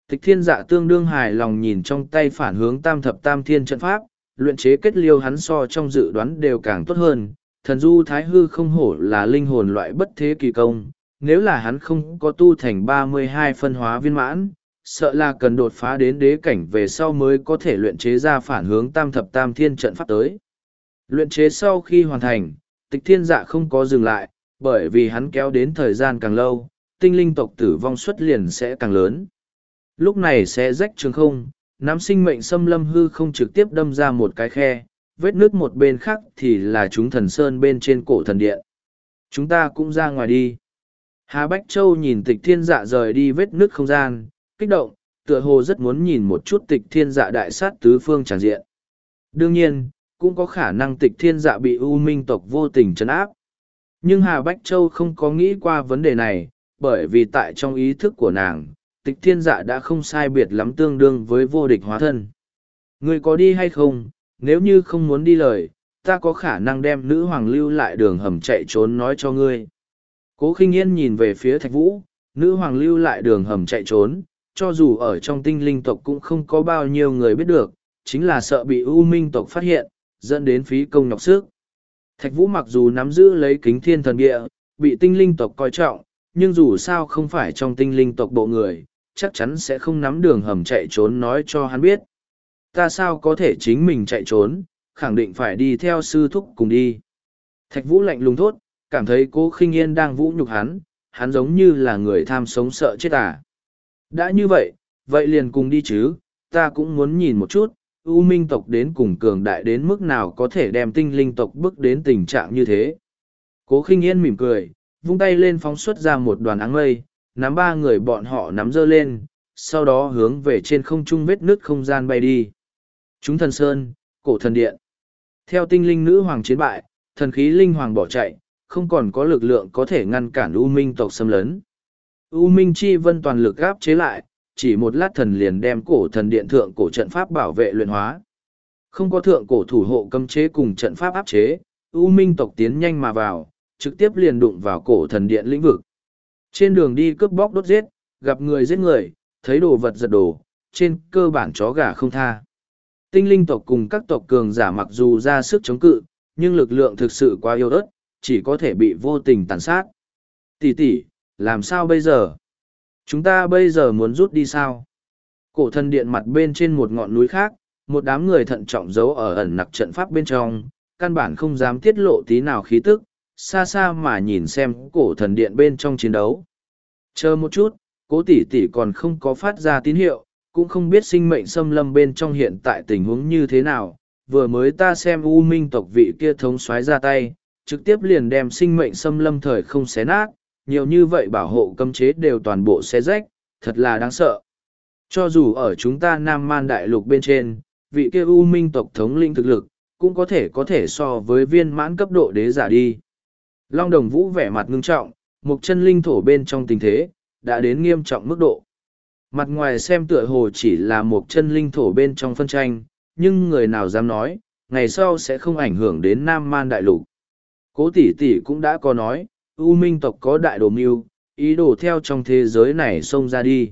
Tịch thiên dạ tương đương hài lòng nhìn trong tay phản hướng tam thập tam thiên trận pháp, luyện chế kết liêu hắn so trong dự đoán đều càng tốt hơn. Thần du thái hư không hổ là linh hồn loại bất thế kỳ công, nếu là hắn không có tu thành ba mươi hai phân hóa viên mãn, sợ là cần đột phá đến đế cảnh về sau mới có thể luyện chế ra phản hướng tam thập tam thiên trận pháp tới. Luyện chế sau khi hoàn thành, tịch thiên dạ không có dừng lại, bởi vì hắn kéo đến thời gian càng lâu, tinh linh tộc tử vong suất liền sẽ càng lớn. Lúc này sẽ rách trường không, nắm sinh mệnh xâm lâm hư không trực tiếp đâm ra một cái khe, vết nước một bên khác thì là chúng thần sơn bên trên cổ thần điện. Chúng ta cũng ra ngoài đi. Hà Bách Châu nhìn tịch thiên dạ rời đi vết nước không gian, kích động, tựa hồ rất muốn nhìn một chút tịch thiên dạ đại sát tứ phương tràn diện. Đương nhiên, cũng có khả năng tịch thiên dạ bị U Minh tộc vô tình trấn áp. Nhưng Hà Bách Châu không có nghĩ qua vấn đề này, bởi vì tại trong ý thức của nàng, tịch thiên dạ đã không sai biệt lắm tương đương với vô địch hóa thân. Ngươi có đi hay không, nếu như không muốn đi lời, ta có khả năng đem nữ hoàng lưu lại đường hầm chạy trốn nói cho ngươi. Cố khinh yên nhìn về phía thạch vũ, nữ hoàng lưu lại đường hầm chạy trốn, cho dù ở trong tinh linh tộc cũng không có bao nhiêu người biết được, chính là sợ bị U Minh tộc phát hiện, dẫn đến phí công nhọc sức. Thạch Vũ mặc dù nắm giữ lấy kính thiên thần địa, bị tinh linh tộc coi trọng, nhưng dù sao không phải trong tinh linh tộc bộ người, chắc chắn sẽ không nắm đường hầm chạy trốn nói cho hắn biết. Ta sao có thể chính mình chạy trốn, khẳng định phải đi theo sư thúc cùng đi. Thạch Vũ lạnh lùng thốt, cảm thấy cố khinh yên đang vũ nhục hắn, hắn giống như là người tham sống sợ chết à. Đã như vậy, vậy liền cùng đi chứ, ta cũng muốn nhìn một chút, U Minh tộc đến cùng cường đại đến mức nào có thể đem tinh linh tộc bước đến tình trạng như thế. Cố khinh yên mỉm cười, vung tay lên phóng xuất ra một đoàn áng mây, nắm ba người bọn họ nắm dơ lên, sau đó hướng về trên không trung vết nứt không gian bay đi. Chúng thần sơn, cổ thần điện. Theo tinh linh nữ hoàng chiến bại, thần khí linh hoàng bỏ chạy, không còn có lực lượng có thể ngăn cản U Minh tộc xâm lấn. U Minh Chi Vân toàn lực gáp chế lại, chỉ một lát thần liền đem cổ thần điện thượng cổ trận pháp bảo vệ luyện hóa. Không có thượng cổ thủ hộ cấm chế cùng trận pháp áp chế, U Minh tộc tiến nhanh mà vào, trực tiếp liền đụng vào cổ thần điện lĩnh vực. Trên đường đi cướp bóc đốt giết, gặp người giết người, thấy đồ vật giật đồ, trên cơ bản chó gà không tha. Tinh linh tộc cùng các tộc cường giả mặc dù ra sức chống cự, nhưng lực lượng thực sự quá yếu ớt, chỉ có thể bị vô tình tàn sát. Tỷ tỷ, làm sao bây giờ? Chúng ta bây giờ muốn rút đi sao? Cổ thần điện mặt bên trên một ngọn núi khác, một đám người thận trọng giấu ở ẩn nặc trận pháp bên trong, căn bản không dám tiết lộ tí nào khí tức, xa xa mà nhìn xem cổ thần điện bên trong chiến đấu. Chờ một chút, cố tỷ tỷ còn không có phát ra tín hiệu, cũng không biết sinh mệnh xâm lâm bên trong hiện tại tình huống như thế nào. Vừa mới ta xem U Minh tộc vị kia thống xoáy ra tay, trực tiếp liền đem sinh mệnh xâm lâm thời không xé nát, nhiều như vậy bảo hộ cấm chế đều toàn bộ xé rách, thật là đáng sợ. Cho dù ở chúng ta Nam Man Đại Lục bên trên, vị kia U Minh tộc thống linh thực lực, cũng có thể có thể so với viên mãn cấp độ đế giả đi. Long Đồng Vũ vẻ mặt ngưng trọng, một chân linh thổ bên trong tình thế, đã đến nghiêm trọng mức độ. Mặt ngoài xem tựa hồ chỉ là một chân linh thổ bên trong phân tranh, nhưng người nào dám nói, ngày sau sẽ không ảnh hưởng đến Nam Man Đại Lục. Cố tỷ tỷ cũng đã có nói, U Minh tộc có đại đồ mưu, ý đồ theo trong thế giới này xông ra đi.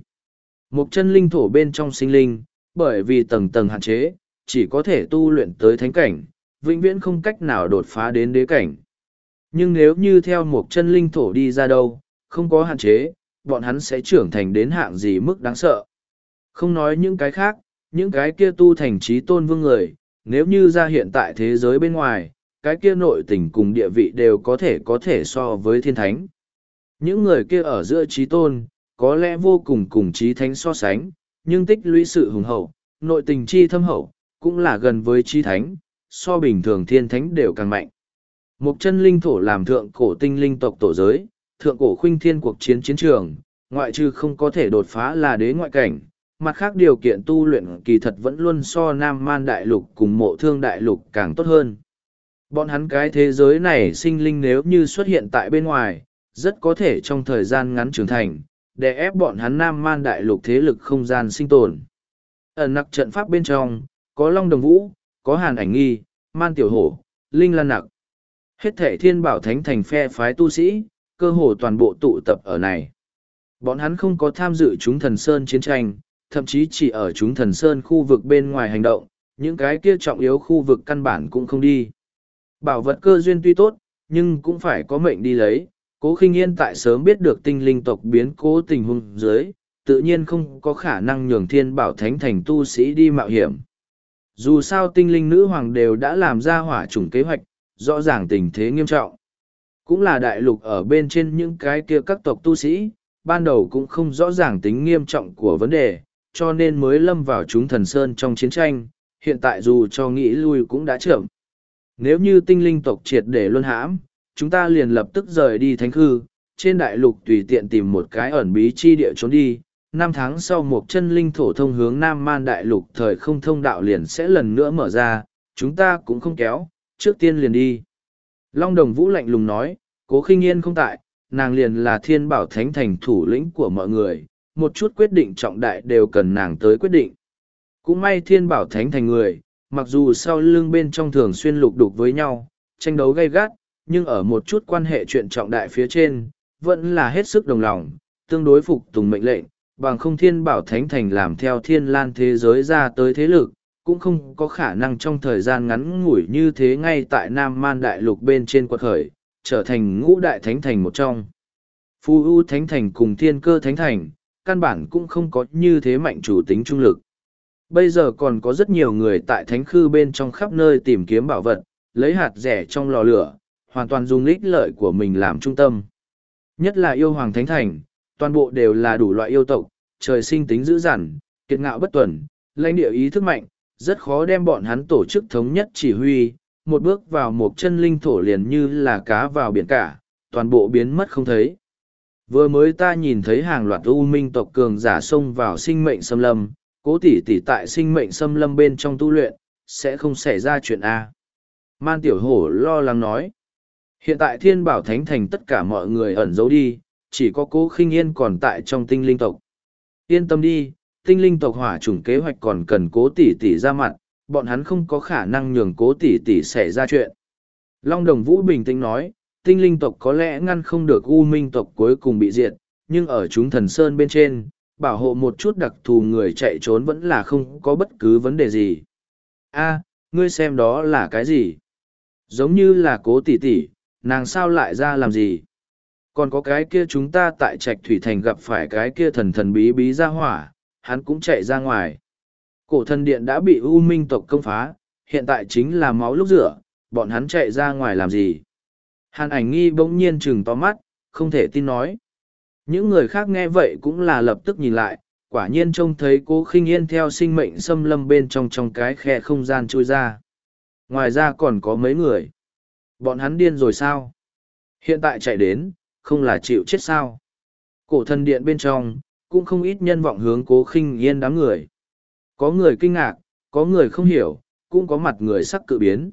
Một chân linh thổ bên trong sinh linh, bởi vì tầng tầng hạn chế, chỉ có thể tu luyện tới thánh cảnh, vĩnh viễn không cách nào đột phá đến đế cảnh. Nhưng nếu như theo một chân linh thổ đi ra đâu, không có hạn chế, bọn hắn sẽ trưởng thành đến hạng gì mức đáng sợ. Không nói những cái khác, những cái kia tu thành trí tôn vương người, nếu như ra hiện tại thế giới bên ngoài, cái kia nội tình cùng địa vị đều có thể có thể so với thiên thánh. Những người kia ở giữa trí tôn, có lẽ vô cùng cùng trí thánh so sánh, nhưng tích lũy sự hùng hậu, nội tình chi thâm hậu, cũng là gần với trí thánh, so bình thường thiên thánh đều càng mạnh. Một chân linh thổ làm thượng cổ tinh linh tộc tổ giới, thượng cổ khuynh thiên cuộc chiến chiến trường, ngoại trừ không có thể đột phá là đế ngoại cảnh, mặt khác điều kiện tu luyện kỳ thật vẫn luôn so nam man đại lục cùng mộ thương đại lục càng tốt hơn. Bọn hắn cái thế giới này sinh linh nếu như xuất hiện tại bên ngoài, rất có thể trong thời gian ngắn trưởng thành, để ép bọn hắn nam man đại lục thế lực không gian sinh tồn. Ở nặc trận pháp bên trong, có Long Đồng Vũ, có Hàn Ảnh Nghi, Man Tiểu Hổ, Linh Lan Nặc. Hết thể thiên bảo thánh thành phe phái tu sĩ, cơ hồ toàn bộ tụ tập ở này. Bọn hắn không có tham dự chúng thần sơn chiến tranh, thậm chí chỉ ở chúng thần sơn khu vực bên ngoài hành động, những cái kia trọng yếu khu vực căn bản cũng không đi. Bảo vật cơ duyên tuy tốt, nhưng cũng phải có mệnh đi lấy. Cố khinh yên tại sớm biết được tinh linh tộc biến cố tình huống dưới, tự nhiên không có khả năng nhường thiên bảo thánh thành tu sĩ đi mạo hiểm. Dù sao tinh linh nữ hoàng đều đã làm ra hỏa chủng kế hoạch, rõ ràng tình thế nghiêm trọng. Cũng là đại lục ở bên trên những cái kia các tộc tu sĩ, ban đầu cũng không rõ ràng tính nghiêm trọng của vấn đề, cho nên mới lâm vào chúng thần sơn trong chiến tranh, hiện tại dù cho nghĩ lui cũng đã chậm. Nếu như tinh linh tộc triệt để luân hãm, chúng ta liền lập tức rời đi thánh khư, trên đại lục tùy tiện tìm một cái ẩn bí chi địa trốn đi. Năm tháng sau một chân linh thổ thông hướng Nam Man đại lục thời không thông đạo liền sẽ lần nữa mở ra, chúng ta cũng không kéo, trước tiên liền đi. Long đồng vũ lạnh lùng nói, cố khinh yên không tại, nàng liền là thiên bảo thánh thành thủ lĩnh của mọi người, một chút quyết định trọng đại đều cần nàng tới quyết định. Cũng may thiên bảo thánh thành người, mặc dù sau lưng bên trong thường xuyên lục đục với nhau, tranh đấu gay gắt, nhưng ở một chút quan hệ chuyện trọng đại phía trên, vẫn là hết sức đồng lòng, tương đối phục tùng mệnh lệnh, bằng không thiên bảo thánh thành làm theo thiên lan thế giới ra tới thế lực, cũng không có khả năng trong thời gian ngắn ngủi như thế ngay tại Nam Man Đại Lục bên trên quật khởi, trở thành ngũ đại thánh thành một trong. Phu U Thánh Thành cùng Thiên Cơ Thánh Thành, căn bản cũng không có như thế mạnh chủ tính trung lực. Bây giờ còn có rất nhiều người tại thánh khư bên trong khắp nơi tìm kiếm bảo vật, lấy hạt rẻ trong lò lửa, hoàn toàn dùng lích lợi của mình làm trung tâm. Nhất là yêu hoàng thánh thành, toàn bộ đều là đủ loại yêu tộc, trời sinh tính dữ dằn, kiệt ngạo bất tuần, lãnh địa ý thức mạnh, rất khó đem bọn hắn tổ chức thống nhất chỉ huy, một bước vào một chân linh thổ liền như là cá vào biển cả, toàn bộ biến mất không thấy. Vừa mới ta nhìn thấy hàng loạt u minh tộc cường giả xông vào sinh mệnh xâm lâm, cố tỷ tỷ tại sinh mệnh xâm lâm bên trong tu luyện, sẽ không xảy ra chuyện A. Man tiểu hổ lo lắng nói. Hiện tại thiên bảo thánh thành tất cả mọi người ẩn giấu đi, chỉ có cố khinh yên còn tại trong tinh linh tộc. Yên tâm đi, tinh linh tộc hỏa chủng kế hoạch còn cần cố tỷ tỷ ra mặt, bọn hắn không có khả năng nhường cố tỷ tỷ xảy ra chuyện. Long đồng vũ bình tĩnh nói, tinh linh tộc có lẽ ngăn không được u minh tộc cuối cùng bị diệt, nhưng ở chúng thần sơn bên trên, bảo hộ một chút đặc thù người chạy trốn vẫn là không có bất cứ vấn đề gì. a ngươi xem đó là cái gì? Giống như là cố tỷ tỷ, nàng sao lại ra làm gì? Còn có cái kia chúng ta tại trạch thủy thành gặp phải cái kia thần thần bí bí ra hỏa, hắn cũng chạy ra ngoài. Cổ thần điện đã bị U Minh tộc công phá, hiện tại chính là máu lúc rửa, bọn hắn chạy ra ngoài làm gì? Hàn ảnh nghi bỗng nhiên chừng to mắt, không thể tin nói. Những người khác nghe vậy cũng là lập tức nhìn lại, quả nhiên trông thấy cố khinh yên theo sinh mệnh xâm lâm bên trong trong cái khe không gian trôi ra. Ngoài ra còn có mấy người. Bọn hắn điên rồi sao? Hiện tại chạy đến, không là chịu chết sao? Cổ thần điện bên trong, cũng không ít nhân vọng hướng cố khinh yên đám người. Có người kinh ngạc, có người không hiểu, cũng có mặt người sắc cự biến.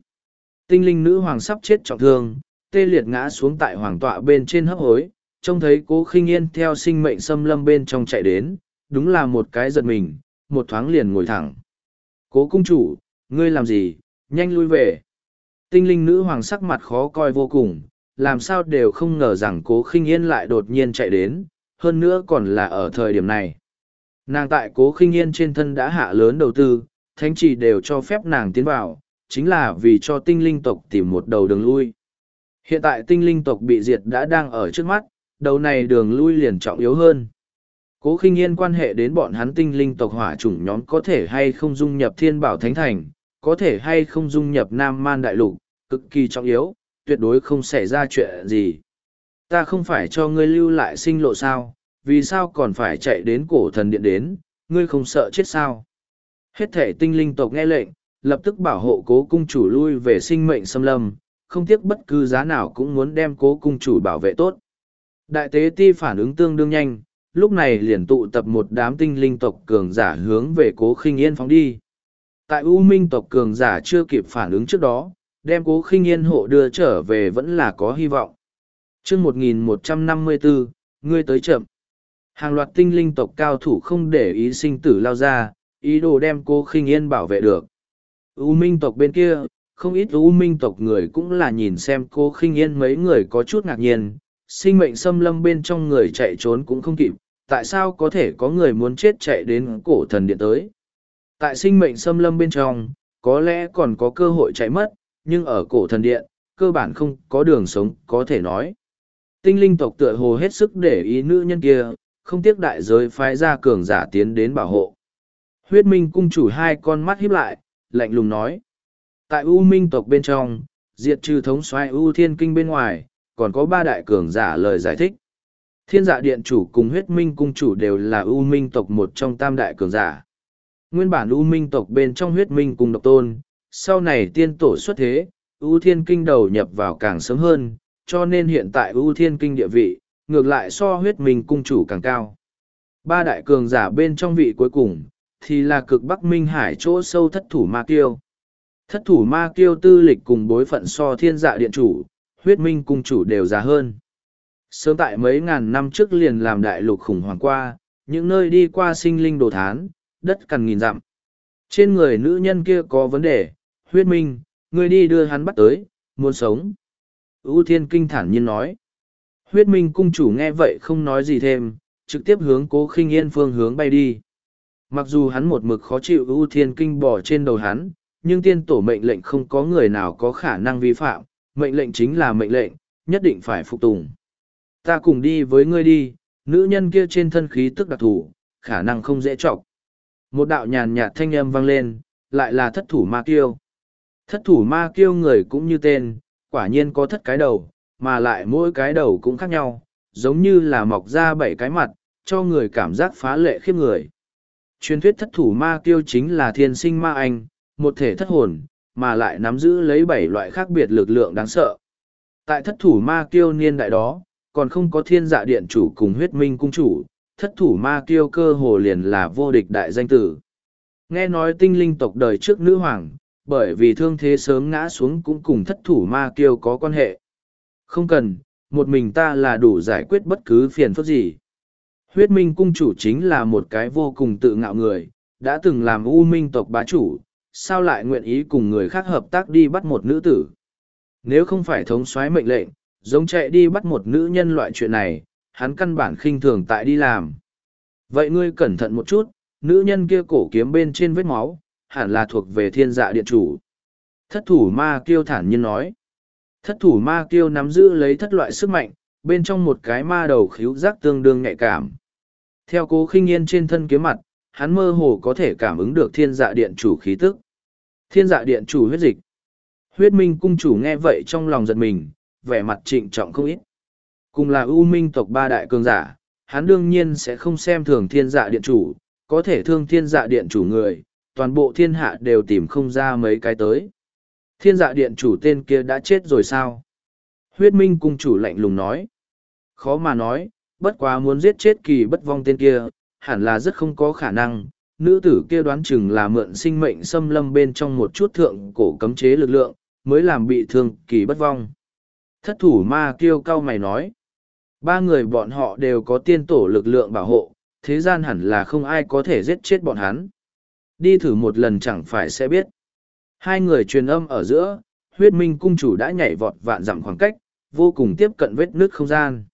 Tinh linh nữ hoàng sắp chết trọng thương, tê liệt ngã xuống tại hoàng tọa bên trên hấp hối, trông thấy cố khinh yên theo sinh mệnh xâm lâm bên trong chạy đến, đúng là một cái giật mình, một thoáng liền ngồi thẳng. Cố cung chủ, ngươi làm gì, nhanh lui về. Tinh linh nữ hoàng sắc mặt khó coi vô cùng, làm sao đều không ngờ rằng cố khinh yên lại đột nhiên chạy đến, hơn nữa còn là ở thời điểm này. Nàng tại cố khinh yên trên thân đã hạ lớn đầu tư, thánh chỉ đều cho phép nàng tiến vào, chính là vì cho tinh linh tộc tìm một đầu đường lui. Hiện tại tinh linh tộc bị diệt đã đang ở trước mắt, đầu này đường lui liền trọng yếu hơn. Cố khinh yên quan hệ đến bọn hắn tinh linh tộc hỏa chủng nhóm có thể hay không dung nhập thiên bảo thánh thành, có thể hay không dung nhập nam man đại lục, cực kỳ trọng yếu, tuyệt đối không xảy ra chuyện gì. Ta không phải cho ngươi lưu lại sinh lộ sao, vì sao còn phải chạy đến cổ thần điện đến, ngươi không sợ chết sao. Hết thể tinh linh tộc nghe lệnh, lập tức bảo hộ cố cung chủ lui về sinh mệnh xâm lâm, không tiếc bất cứ giá nào cũng muốn đem cố cung chủ bảo vệ tốt. Đại tế ti phản ứng tương đương nhanh, lúc này liền tụ tập một đám tinh linh tộc cường giả hướng về cố khinh yên phóng đi. Tại U Minh tộc cường giả chưa kịp phản ứng trước đó, đem cố khinh yên hộ đưa trở về vẫn là có hy vọng chương 1154, ngươi tới chậm. Hàng loạt tinh linh tộc cao thủ không để ý sinh tử lao ra, ý đồ đem cô khinh yên bảo vệ được. U Minh tộc bên kia, không ít U Minh tộc người cũng là nhìn xem cô khinh yên mấy người có chút ngạc nhiên, sinh mệnh xâm lâm bên trong người chạy trốn cũng không kịp, tại sao có thể có người muốn chết chạy đến cổ thần điện tới. Tại sinh mệnh xâm lâm bên trong, có lẽ còn có cơ hội chạy mất, nhưng ở cổ thần điện, cơ bản không có đường sống, có thể nói. Tinh linh tộc tựa hồ hết sức để ý nữ nhân kia, không tiếc đại giới phái ra cường giả tiến đến bảo hộ. Huyết minh cung chủ hai con mắt híp lại, lạnh lùng nói. Tại U minh tộc bên trong, diệt trừ thống soái U thiên kinh bên ngoài, còn có ba đại cường giả lời giải thích. Thiên dạ điện chủ cùng huyết minh cung chủ đều là U minh tộc một trong tam đại cường giả. Nguyên bản U minh tộc bên trong huyết minh cùng độc tôn, sau này tiên tổ xuất thế, U thiên kinh đầu nhập vào càng sớm hơn, cho nên hiện tại U thiên kinh địa vị, ngược lại so huyết minh cung chủ càng cao. Ba đại cường giả bên trong vị cuối cùng, thì là cực bắc minh hải chỗ sâu thất thủ ma kiêu. Thất thủ ma kiêu tư lịch cùng bối phận so thiên dạ điện chủ, huyết minh cung chủ đều già hơn. Sớm tại mấy ngàn năm trước liền làm đại lục khủng hoảng qua, những nơi đi qua sinh linh đồ thán, đất cằn nghìn dặm. Trên người nữ nhân kia có vấn đề, huyết minh, người đi đưa hắn bắt tới, muốn sống ưu thiên kinh thản nhiên nói. Huyết minh cung chủ nghe vậy không nói gì thêm, trực tiếp hướng cố khinh yên phương hướng bay đi. Mặc dù hắn một mực khó chịu ưu thiên kinh bỏ trên đầu hắn, nhưng tiên tổ mệnh lệnh không có người nào có khả năng vi phạm, mệnh lệnh chính là mệnh lệnh, nhất định phải phục tùng. Ta cùng đi với ngươi đi, nữ nhân kia trên thân khí tức đặc thù, khả năng không dễ chọc. Một đạo nhàn nhạt thanh âm vang lên, lại là thất thủ ma kiêu. Thất thủ ma kiêu người cũng như tên, quả nhiên có thất cái đầu, mà lại mỗi cái đầu cũng khác nhau, giống như là mọc ra bảy cái mặt, cho người cảm giác phá lệ khiếp người. Truyền thuyết thất thủ ma kiêu chính là thiên sinh ma anh, một thể thất hồn, mà lại nắm giữ lấy bảy loại khác biệt lực lượng đáng sợ. Tại thất thủ ma kiêu niên đại đó, còn không có thiên dạ điện chủ cùng huyết minh cung chủ, thất thủ ma kiêu cơ hồ liền là vô địch đại danh tử. Nghe nói tinh linh tộc đời trước nữ hoàng, bởi vì thương thế sớm ngã xuống cũng cùng thất thủ ma kiêu có quan hệ. Không cần, một mình ta là đủ giải quyết bất cứ phiền phức gì. Huyết minh cung chủ chính là một cái vô cùng tự ngạo người, đã từng làm u minh tộc bá chủ, sao lại nguyện ý cùng người khác hợp tác đi bắt một nữ tử. Nếu không phải thống soái mệnh lệnh, giống chạy đi bắt một nữ nhân loại chuyện này, hắn căn bản khinh thường tại đi làm. Vậy ngươi cẩn thận một chút, nữ nhân kia cổ kiếm bên trên vết máu, hẳn là thuộc về thiên dạ điện chủ. Thất thủ ma kiêu thản nhiên nói. Thất thủ ma kiêu nắm giữ lấy thất loại sức mạnh, bên trong một cái ma đầu khíu giác tương đương nhạy cảm. Theo cố khinh yên trên thân kiếm mặt, hắn mơ hồ có thể cảm ứng được thiên dạ điện chủ khí tức. Thiên dạ điện chủ huyết dịch. Huyết minh cung chủ nghe vậy trong lòng giật mình, vẻ mặt trịnh trọng không ít. Cùng là ưu minh tộc ba đại cường giả, hắn đương nhiên sẽ không xem thường thiên dạ điện chủ, có thể thương thiên dạ điện chủ người, toàn bộ thiên hạ đều tìm không ra mấy cái tới. Thiên dạ điện chủ tên kia đã chết rồi sao? Huyết minh cung chủ lạnh lùng nói. Khó mà nói, bất quá muốn giết chết kỳ bất vong tên kia, hẳn là rất không có khả năng. Nữ tử kia đoán chừng là mượn sinh mệnh xâm lâm bên trong một chút thượng cổ cấm chế lực lượng, mới làm bị thương kỳ bất vong. Thất thủ ma kêu cao mày nói. Ba người bọn họ đều có tiên tổ lực lượng bảo hộ, thế gian hẳn là không ai có thể giết chết bọn hắn. Đi thử một lần chẳng phải sẽ biết. Hai người truyền âm ở giữa, huyết minh cung chủ đã nhảy vọt vạn dặm khoảng cách, vô cùng tiếp cận vết nước không gian.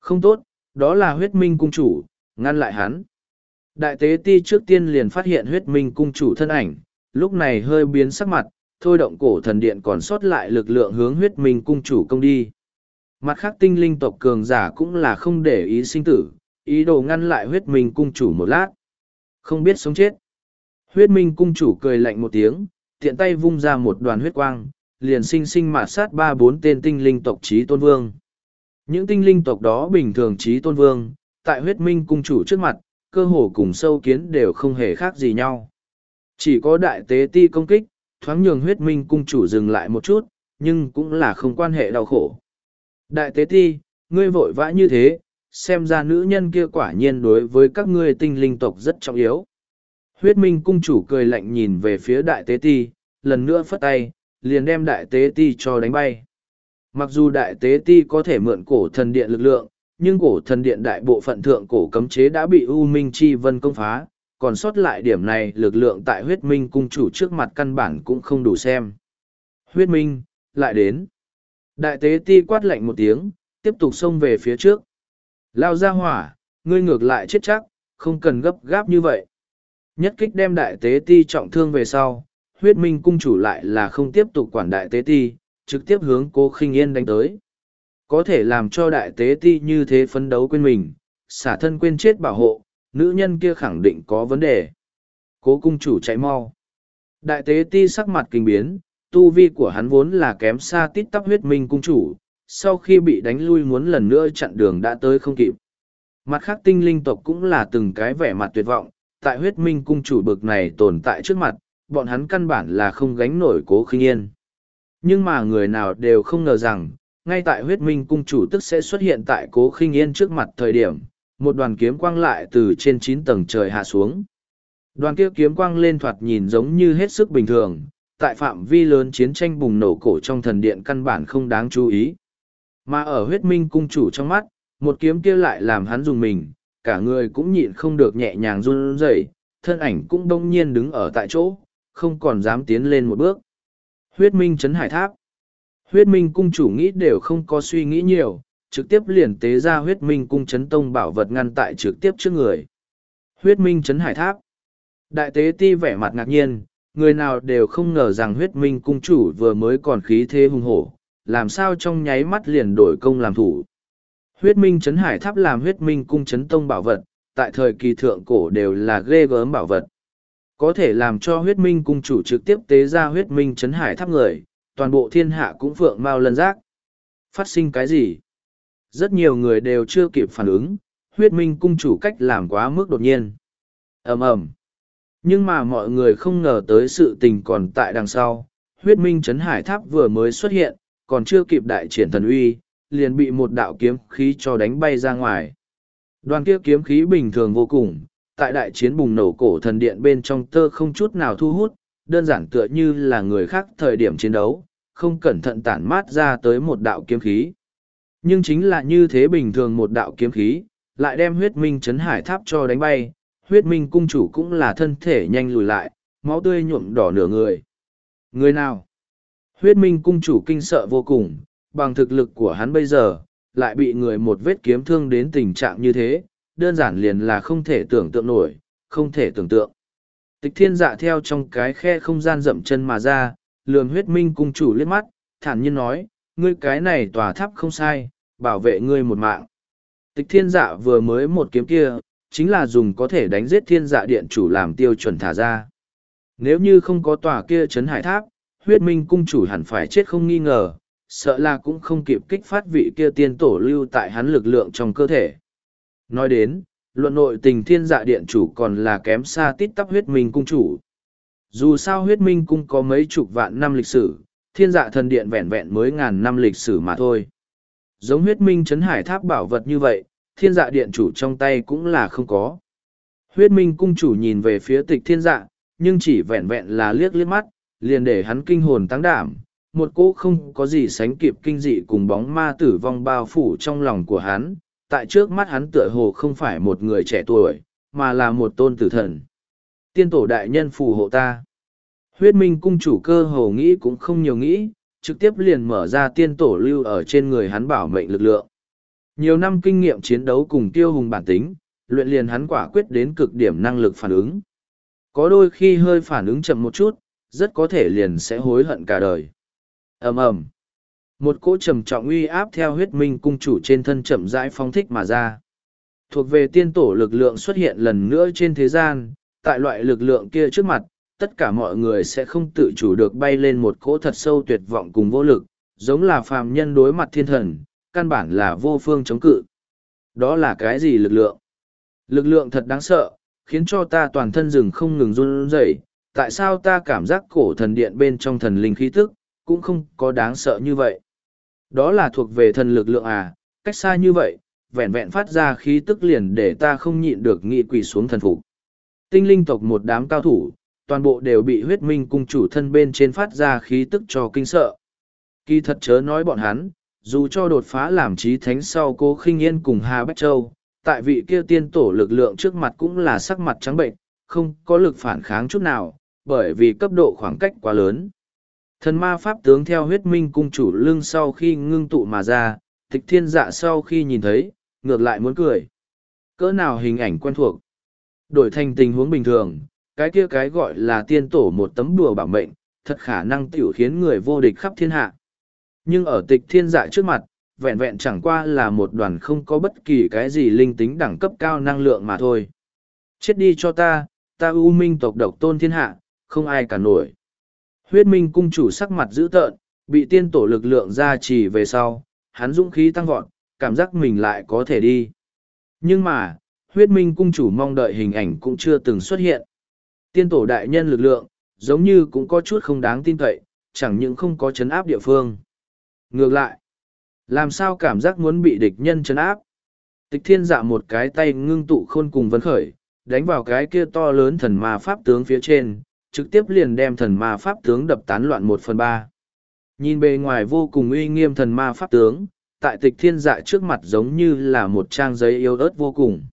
Không tốt, đó là huyết minh cung chủ, ngăn lại hắn. Đại tế ti trước tiên liền phát hiện huyết minh cung chủ thân ảnh, lúc này hơi biến sắc mặt, thôi động cổ thần điện còn sót lại lực lượng hướng huyết minh cung chủ công đi. Mặt khác tinh linh tộc cường giả cũng là không để ý sinh tử, ý đồ ngăn lại huyết minh cung chủ một lát. Không biết sống chết. Huyết minh cung chủ cười lạnh một tiếng, tiện tay vung ra một đoàn huyết quang, liền sinh sinh mạt sát ba bốn tên tinh linh tộc trí tôn vương. Những tinh linh tộc đó bình thường trí tôn vương, tại huyết minh cung chủ trước mặt, cơ hồ cùng sâu kiến đều không hề khác gì nhau. Chỉ có đại tế ti công kích, thoáng nhường huyết minh cung chủ dừng lại một chút, nhưng cũng là không quan hệ đau khổ. Đại tế ti, ngươi vội vã như thế, xem ra nữ nhân kia quả nhiên đối với các ngươi tinh linh tộc rất trọng yếu. Huyết minh cung chủ cười lạnh nhìn về phía đại tế ti, lần nữa phất tay, liền đem đại tế ti cho đánh bay. Mặc dù đại tế ti có thể mượn cổ thần điện lực lượng, nhưng cổ thần điện đại bộ phận thượng cổ cấm chế đã bị U Minh Chi Vân công phá, còn sót lại điểm này lực lượng tại huyết minh cung chủ trước mặt căn bản cũng không đủ xem. Huyết minh, lại đến. Đại tế ti quát lạnh một tiếng, tiếp tục xông về phía trước. Lao ra hỏa, ngươi ngược lại chết chắc, không cần gấp gáp như vậy. Nhất kích đem đại tế ti trọng thương về sau, huyết minh cung chủ lại là không tiếp tục quản đại tế ti, trực tiếp hướng cô khinh yên đánh tới. Có thể làm cho đại tế ti như thế phấn đấu quên mình, xả thân quên chết bảo hộ, nữ nhân kia khẳng định có vấn đề. Cố cung chủ chạy mau. Đại tế ti sắc mặt kinh biến, tu vi của hắn vốn là kém xa tít tắp huyết minh cung chủ, sau khi bị đánh lui muốn lần nữa chặn đường đã tới không kịp. Mặt khác tinh linh tộc cũng là từng cái vẻ mặt tuyệt vọng, tại huyết minh cung chủ bực này tồn tại trước mặt, bọn hắn căn bản là không gánh nổi cố khinh yên. Nhưng mà người nào đều không ngờ rằng, ngay tại huyết minh cung chủ tức sẽ xuất hiện tại cố khinh yên trước mặt thời điểm, một đoàn kiếm quang lại từ trên chín tầng trời hạ xuống. Đoàn kia kiếm quang lên thoạt nhìn giống như hết sức bình thường, tại phạm vi lớn chiến tranh bùng nổ cổ trong thần điện căn bản không đáng chú ý. Mà ở huyết minh cung chủ trong mắt, một kiếm kia lại làm hắn dùng mình, cả người cũng nhịn không được nhẹ nhàng run rẩy, thân ảnh cũng đông nhiên đứng ở tại chỗ, không còn dám tiến lên một bước. Huyết minh chấn hải tháp. Huyết minh cung chủ nghĩ đều không có suy nghĩ nhiều, trực tiếp liền tế ra huyết minh cung chấn tông bảo vật ngăn tại trực tiếp trước người. Huyết minh chấn hải tháp. Đại tế ti vẻ mặt ngạc nhiên, người nào đều không ngờ rằng huyết minh cung chủ vừa mới còn khí thế hùng hổ, làm sao trong nháy mắt liền đổi công làm thủ. Huyết minh chấn hải tháp làm huyết minh cung chấn tông bảo vật, tại thời kỳ thượng cổ đều là ghê gớm bảo vật. Có thể làm cho huyết minh cung chủ trực tiếp tế ra huyết minh chấn hải tháp người, toàn bộ thiên hạ cũng phượng mau lân giác. Phát sinh cái gì? Rất nhiều người đều chưa kịp phản ứng, huyết minh cung chủ cách làm quá mức đột nhiên. ầm ầm Nhưng mà mọi người không ngờ tới sự tình còn tại đằng sau, huyết minh chấn hải tháp vừa mới xuất hiện, còn chưa kịp đại triển thần uy, liền bị một đạo kiếm khí cho đánh bay ra ngoài. Đoàn kia kiếm khí bình thường vô cùng, tại đại chiến bùng nổ cổ thần điện bên trong tơ không chút nào thu hút, đơn giản tựa như là người khác thời điểm chiến đấu, không cẩn thận tản mát ra tới một đạo kiếm khí. Nhưng chính là như thế bình thường một đạo kiếm khí, lại đem huyết minh chấn hải tháp cho đánh bay, huyết minh cung chủ cũng là thân thể nhanh lùi lại, máu tươi nhuộm đỏ nửa người. Người nào? Huyết minh cung chủ kinh sợ vô cùng, bằng thực lực của hắn bây giờ, lại bị người một vết kiếm thương đến tình trạng như thế, đơn giản liền là không thể tưởng tượng nổi, không thể tưởng tượng. Tịch thiên dạ theo trong cái khe không gian rậm chân mà ra, lường huyết minh cung chủ liếc mắt, thản nhiên nói, ngươi cái này tòa tháp không sai, bảo vệ ngươi một mạng. Tịch thiên dạ vừa mới một kiếm kia, chính là dùng có thể đánh giết thiên dạ điện chủ làm tiêu chuẩn thả ra. Nếu như không có tòa kia Trấn hải tháp, huyết minh cung chủ hẳn phải chết không nghi ngờ, sợ là cũng không kịp kích phát vị kia tiên tổ lưu tại hắn lực lượng trong cơ thể. Nói đến, luận nội tình thiên dạ điện chủ còn là kém xa tít tắp huyết minh cung chủ. Dù sao huyết minh cung có mấy chục vạn năm lịch sử, thiên dạ thần điện vẹn vẹn mới ngàn năm lịch sử mà thôi. Giống huyết minh chấn hải tháp bảo vật như vậy, thiên dạ điện chủ trong tay cũng là không có. Huyết minh cung chủ nhìn về phía tịch thiên dạ, nhưng chỉ vẹn vẹn là liếc liếc mắt, liền để hắn kinh hồn tăng đảm. Một cô không có gì sánh kịp kinh dị cùng bóng ma tử vong bao phủ trong lòng của hắn, tại trước mắt hắn tựa hồ không phải một người trẻ tuổi, mà là một tôn tử thần. Tiên tổ đại nhân phù hộ ta. Huyết minh cung chủ cơ hồ nghĩ cũng không nhiều nghĩ, trực tiếp liền mở ra tiên tổ lưu ở trên người hắn bảo mệnh lực lượng. Nhiều năm kinh nghiệm chiến đấu cùng tiêu hùng bản tính, luyện liền hắn quả quyết đến cực điểm năng lực phản ứng. Có đôi khi hơi phản ứng chậm một chút, rất có thể liền sẽ hối hận cả đời ầm ầm Một cỗ trầm trọng uy áp theo huyết minh cung chủ trên thân chậm rãi phóng thích mà ra. Thuộc về tiên tổ lực lượng xuất hiện lần nữa trên thế gian, tại loại lực lượng kia trước mặt, tất cả mọi người sẽ không tự chủ được bay lên một cỗ thật sâu tuyệt vọng cùng vô lực, giống là phàm nhân đối mặt thiên thần, căn bản là vô phương chống cự. Đó là cái gì lực lượng? Lực lượng thật đáng sợ, khiến cho ta toàn thân rừng không ngừng run rẩy. Tại sao ta cảm giác cổ thần điện bên trong thần linh khí tức, cũng không có đáng sợ như vậy? Đó là thuộc về thần lực lượng à, cách xa như vậy, vẹn vẹn phát ra khí tức liền để ta không nhịn được nghị quỳ xuống thần phục. Tinh linh tộc một đám cao thủ, toàn bộ đều bị huyết minh cung chủ thân bên trên phát ra khí tức cho kinh sợ. Kỳ thật chớ nói bọn hắn, dù cho đột phá làm trí thánh sau cố khinh yên cùng Hà Bách Châu, tại vị kia tiên tổ lực lượng trước mặt cũng là sắc mặt trắng bệnh, không có lực phản kháng chút nào, bởi vì cấp độ khoảng cách quá lớn. Thần ma pháp tướng theo huyết minh cung chủ lưng sau khi ngưng tụ mà ra, tịch thiên dạ sau khi nhìn thấy, ngược lại muốn cười. Cỡ nào hình ảnh quen thuộc. Đổi thành tình huống bình thường, cái kia cái gọi là tiên tổ một tấm đùa bảo mệnh, thật khả năng tiểu khiến người vô địch khắp thiên hạ. Nhưng ở tịch thiên dạ trước mặt, vẹn vẹn chẳng qua là một đoàn không có bất kỳ cái gì linh tính đẳng cấp cao năng lượng mà thôi. Chết đi cho ta, ta u minh tộc độc tôn thiên hạ, không ai cả nổi. Huyết minh cung chủ sắc mặt dữ tợn, bị tiên tổ lực lượng ra trì về sau, hắn dũng khí tăng vọt, cảm giác mình lại có thể đi. Nhưng mà, huyết minh cung chủ mong đợi hình ảnh cũng chưa từng xuất hiện. Tiên tổ đại nhân lực lượng, giống như cũng có chút không đáng tin cậy, chẳng những không có chấn áp địa phương. Ngược lại, làm sao cảm giác muốn bị địch nhân chấn áp? Tịch thiên dạ một cái tay ngưng tụ khôn cùng vấn khởi, đánh vào cái kia to lớn thần ma pháp tướng phía trên, trực tiếp liền đem thần ma pháp tướng đập tán loạn một phần ba. Nhìn bề ngoài vô cùng uy nghiêm thần ma pháp tướng, tại tịch thiên dạ trước mặt giống như là một trang giấy yếu ớt vô cùng.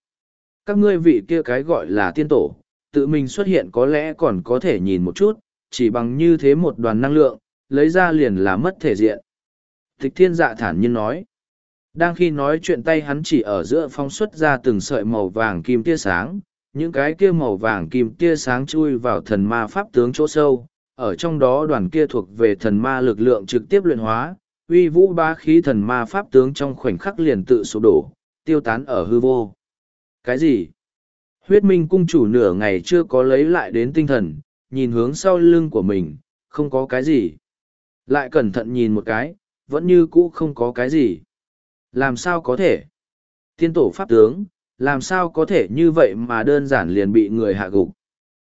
Các ngươi vị kia cái gọi là tiên tổ, tự mình xuất hiện có lẽ còn có thể nhìn một chút, chỉ bằng như thế một đoàn năng lượng, lấy ra liền là mất thể diện. Tịch thiên dạ thản nhiên nói. Đang khi nói chuyện tay hắn chỉ ở giữa phong xuất ra từng sợi màu vàng kim tia sáng, những cái kia màu vàng kim tia sáng chui vào thần ma pháp tướng chỗ sâu, ở trong đó đoàn kia thuộc về thần ma lực lượng trực tiếp luyện hóa, uy vũ ba khí thần ma pháp tướng trong khoảnh khắc liền tự sụp đổ, tiêu tán ở hư vô. Cái gì? Huyết minh cung chủ nửa ngày chưa có lấy lại đến tinh thần, nhìn hướng sau lưng của mình, không có cái gì. Lại cẩn thận nhìn một cái, vẫn như cũ không có cái gì. Làm sao có thể? Tiên tổ pháp tướng, làm sao có thể như vậy mà đơn giản liền bị người hạ gục.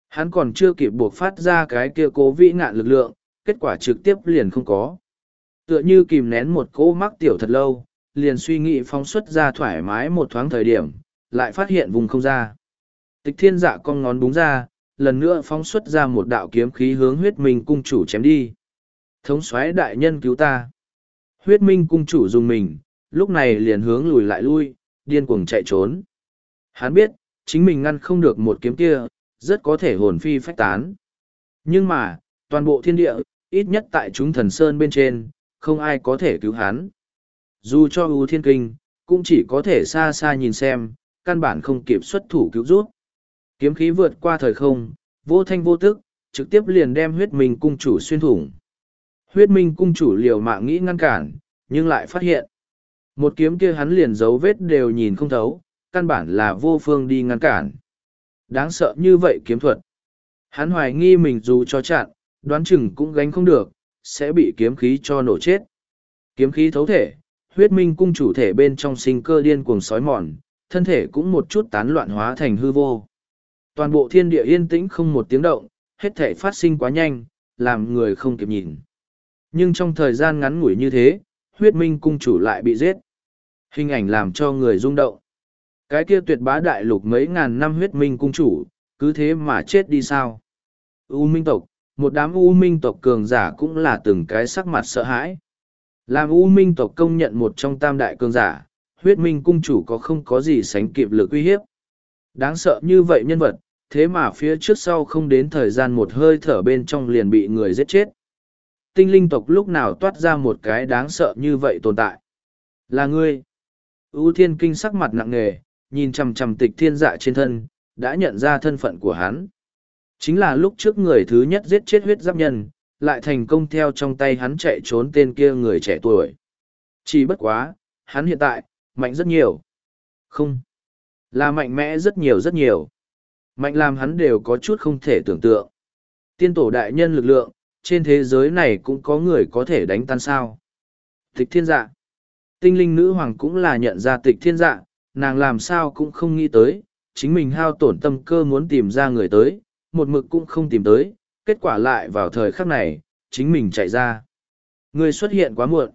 Hắn còn chưa kịp buộc phát ra cái kia cố vĩ ngạn lực lượng, kết quả trực tiếp liền không có. Tựa như kìm nén một cỗ mắc tiểu thật lâu, liền suy nghĩ phóng xuất ra thoải mái một thoáng thời điểm, lại phát hiện vùng không ra. Tịch thiên dạ con ngón búng ra, lần nữa phóng xuất ra một đạo kiếm khí hướng huyết minh cung chủ chém đi. Thống soái đại nhân cứu ta. Huyết minh cung chủ dùng mình, lúc này liền hướng lùi lại lui, điên cuồng chạy trốn. Hắn biết, chính mình ngăn không được một kiếm kia, rất có thể hồn phi phách tán. Nhưng mà, toàn bộ thiên địa, ít nhất tại chúng thần sơn bên trên, không ai có thể cứu hắn. Dù cho ưu thiên kinh, cũng chỉ có thể xa xa nhìn xem, căn bản không kịp xuất thủ cứu rút. Kiếm khí vượt qua thời không, vô thanh vô tức, trực tiếp liền đem huyết minh cung chủ xuyên thủng. Huyết minh cung chủ liều mạng nghĩ ngăn cản, nhưng lại phát hiện. Một kiếm kia hắn liền dấu vết đều nhìn không thấu, căn bản là vô phương đi ngăn cản. Đáng sợ như vậy kiếm thuật. Hắn hoài nghi mình dù cho chặn, đoán chừng cũng gánh không được, sẽ bị kiếm khí cho nổ chết. Kiếm khí thấu thể, huyết minh cung chủ thể bên trong sinh cơ điên cuồng sói mòn, thân thể cũng một chút tán loạn hóa thành hư vô. Toàn bộ thiên địa yên tĩnh không một tiếng động, hết thể phát sinh quá nhanh, làm người không kịp nhìn. Nhưng trong thời gian ngắn ngủi như thế, huyết minh cung chủ lại bị giết. Hình ảnh làm cho người rung động. Cái kia tuyệt bá đại lục mấy ngàn năm huyết minh cung chủ, cứ thế mà chết đi sao? U minh tộc, một đám U minh tộc cường giả cũng là từng cái sắc mặt sợ hãi. Làm U minh tộc công nhận một trong tam đại cường giả, huyết minh cung chủ có không có gì sánh kịp lực uy hiếp. Đáng sợ như vậy nhân vật, thế mà phía trước sau không đến thời gian một hơi thở bên trong liền bị người giết chết. Tinh linh tộc lúc nào toát ra một cái đáng sợ như vậy tồn tại. Là ngươi. U thiên kinh sắc mặt nặng nề, nhìn chằm chằm tịch thiên dạ trên thân, đã nhận ra thân phận của hắn. Chính là lúc trước người thứ nhất giết chết huyết giáp nhân, lại thành công theo trong tay hắn chạy trốn tên kia người trẻ tuổi. Chỉ bất quá, hắn hiện tại, mạnh rất nhiều. Không. Là mạnh mẽ rất nhiều rất nhiều. Mạnh làm hắn đều có chút không thể tưởng tượng. Tiên tổ đại nhân lực lượng, trên thế giới này cũng có người có thể đánh tan sao. Tịch thiên dạ. Tinh linh nữ hoàng cũng là nhận ra tịch thiên dạ, nàng làm sao cũng không nghĩ tới, chính mình hao tổn tâm cơ muốn tìm ra người tới, một mực cũng không tìm tới, kết quả lại vào thời khắc này, chính mình chạy ra. Người xuất hiện quá muộn.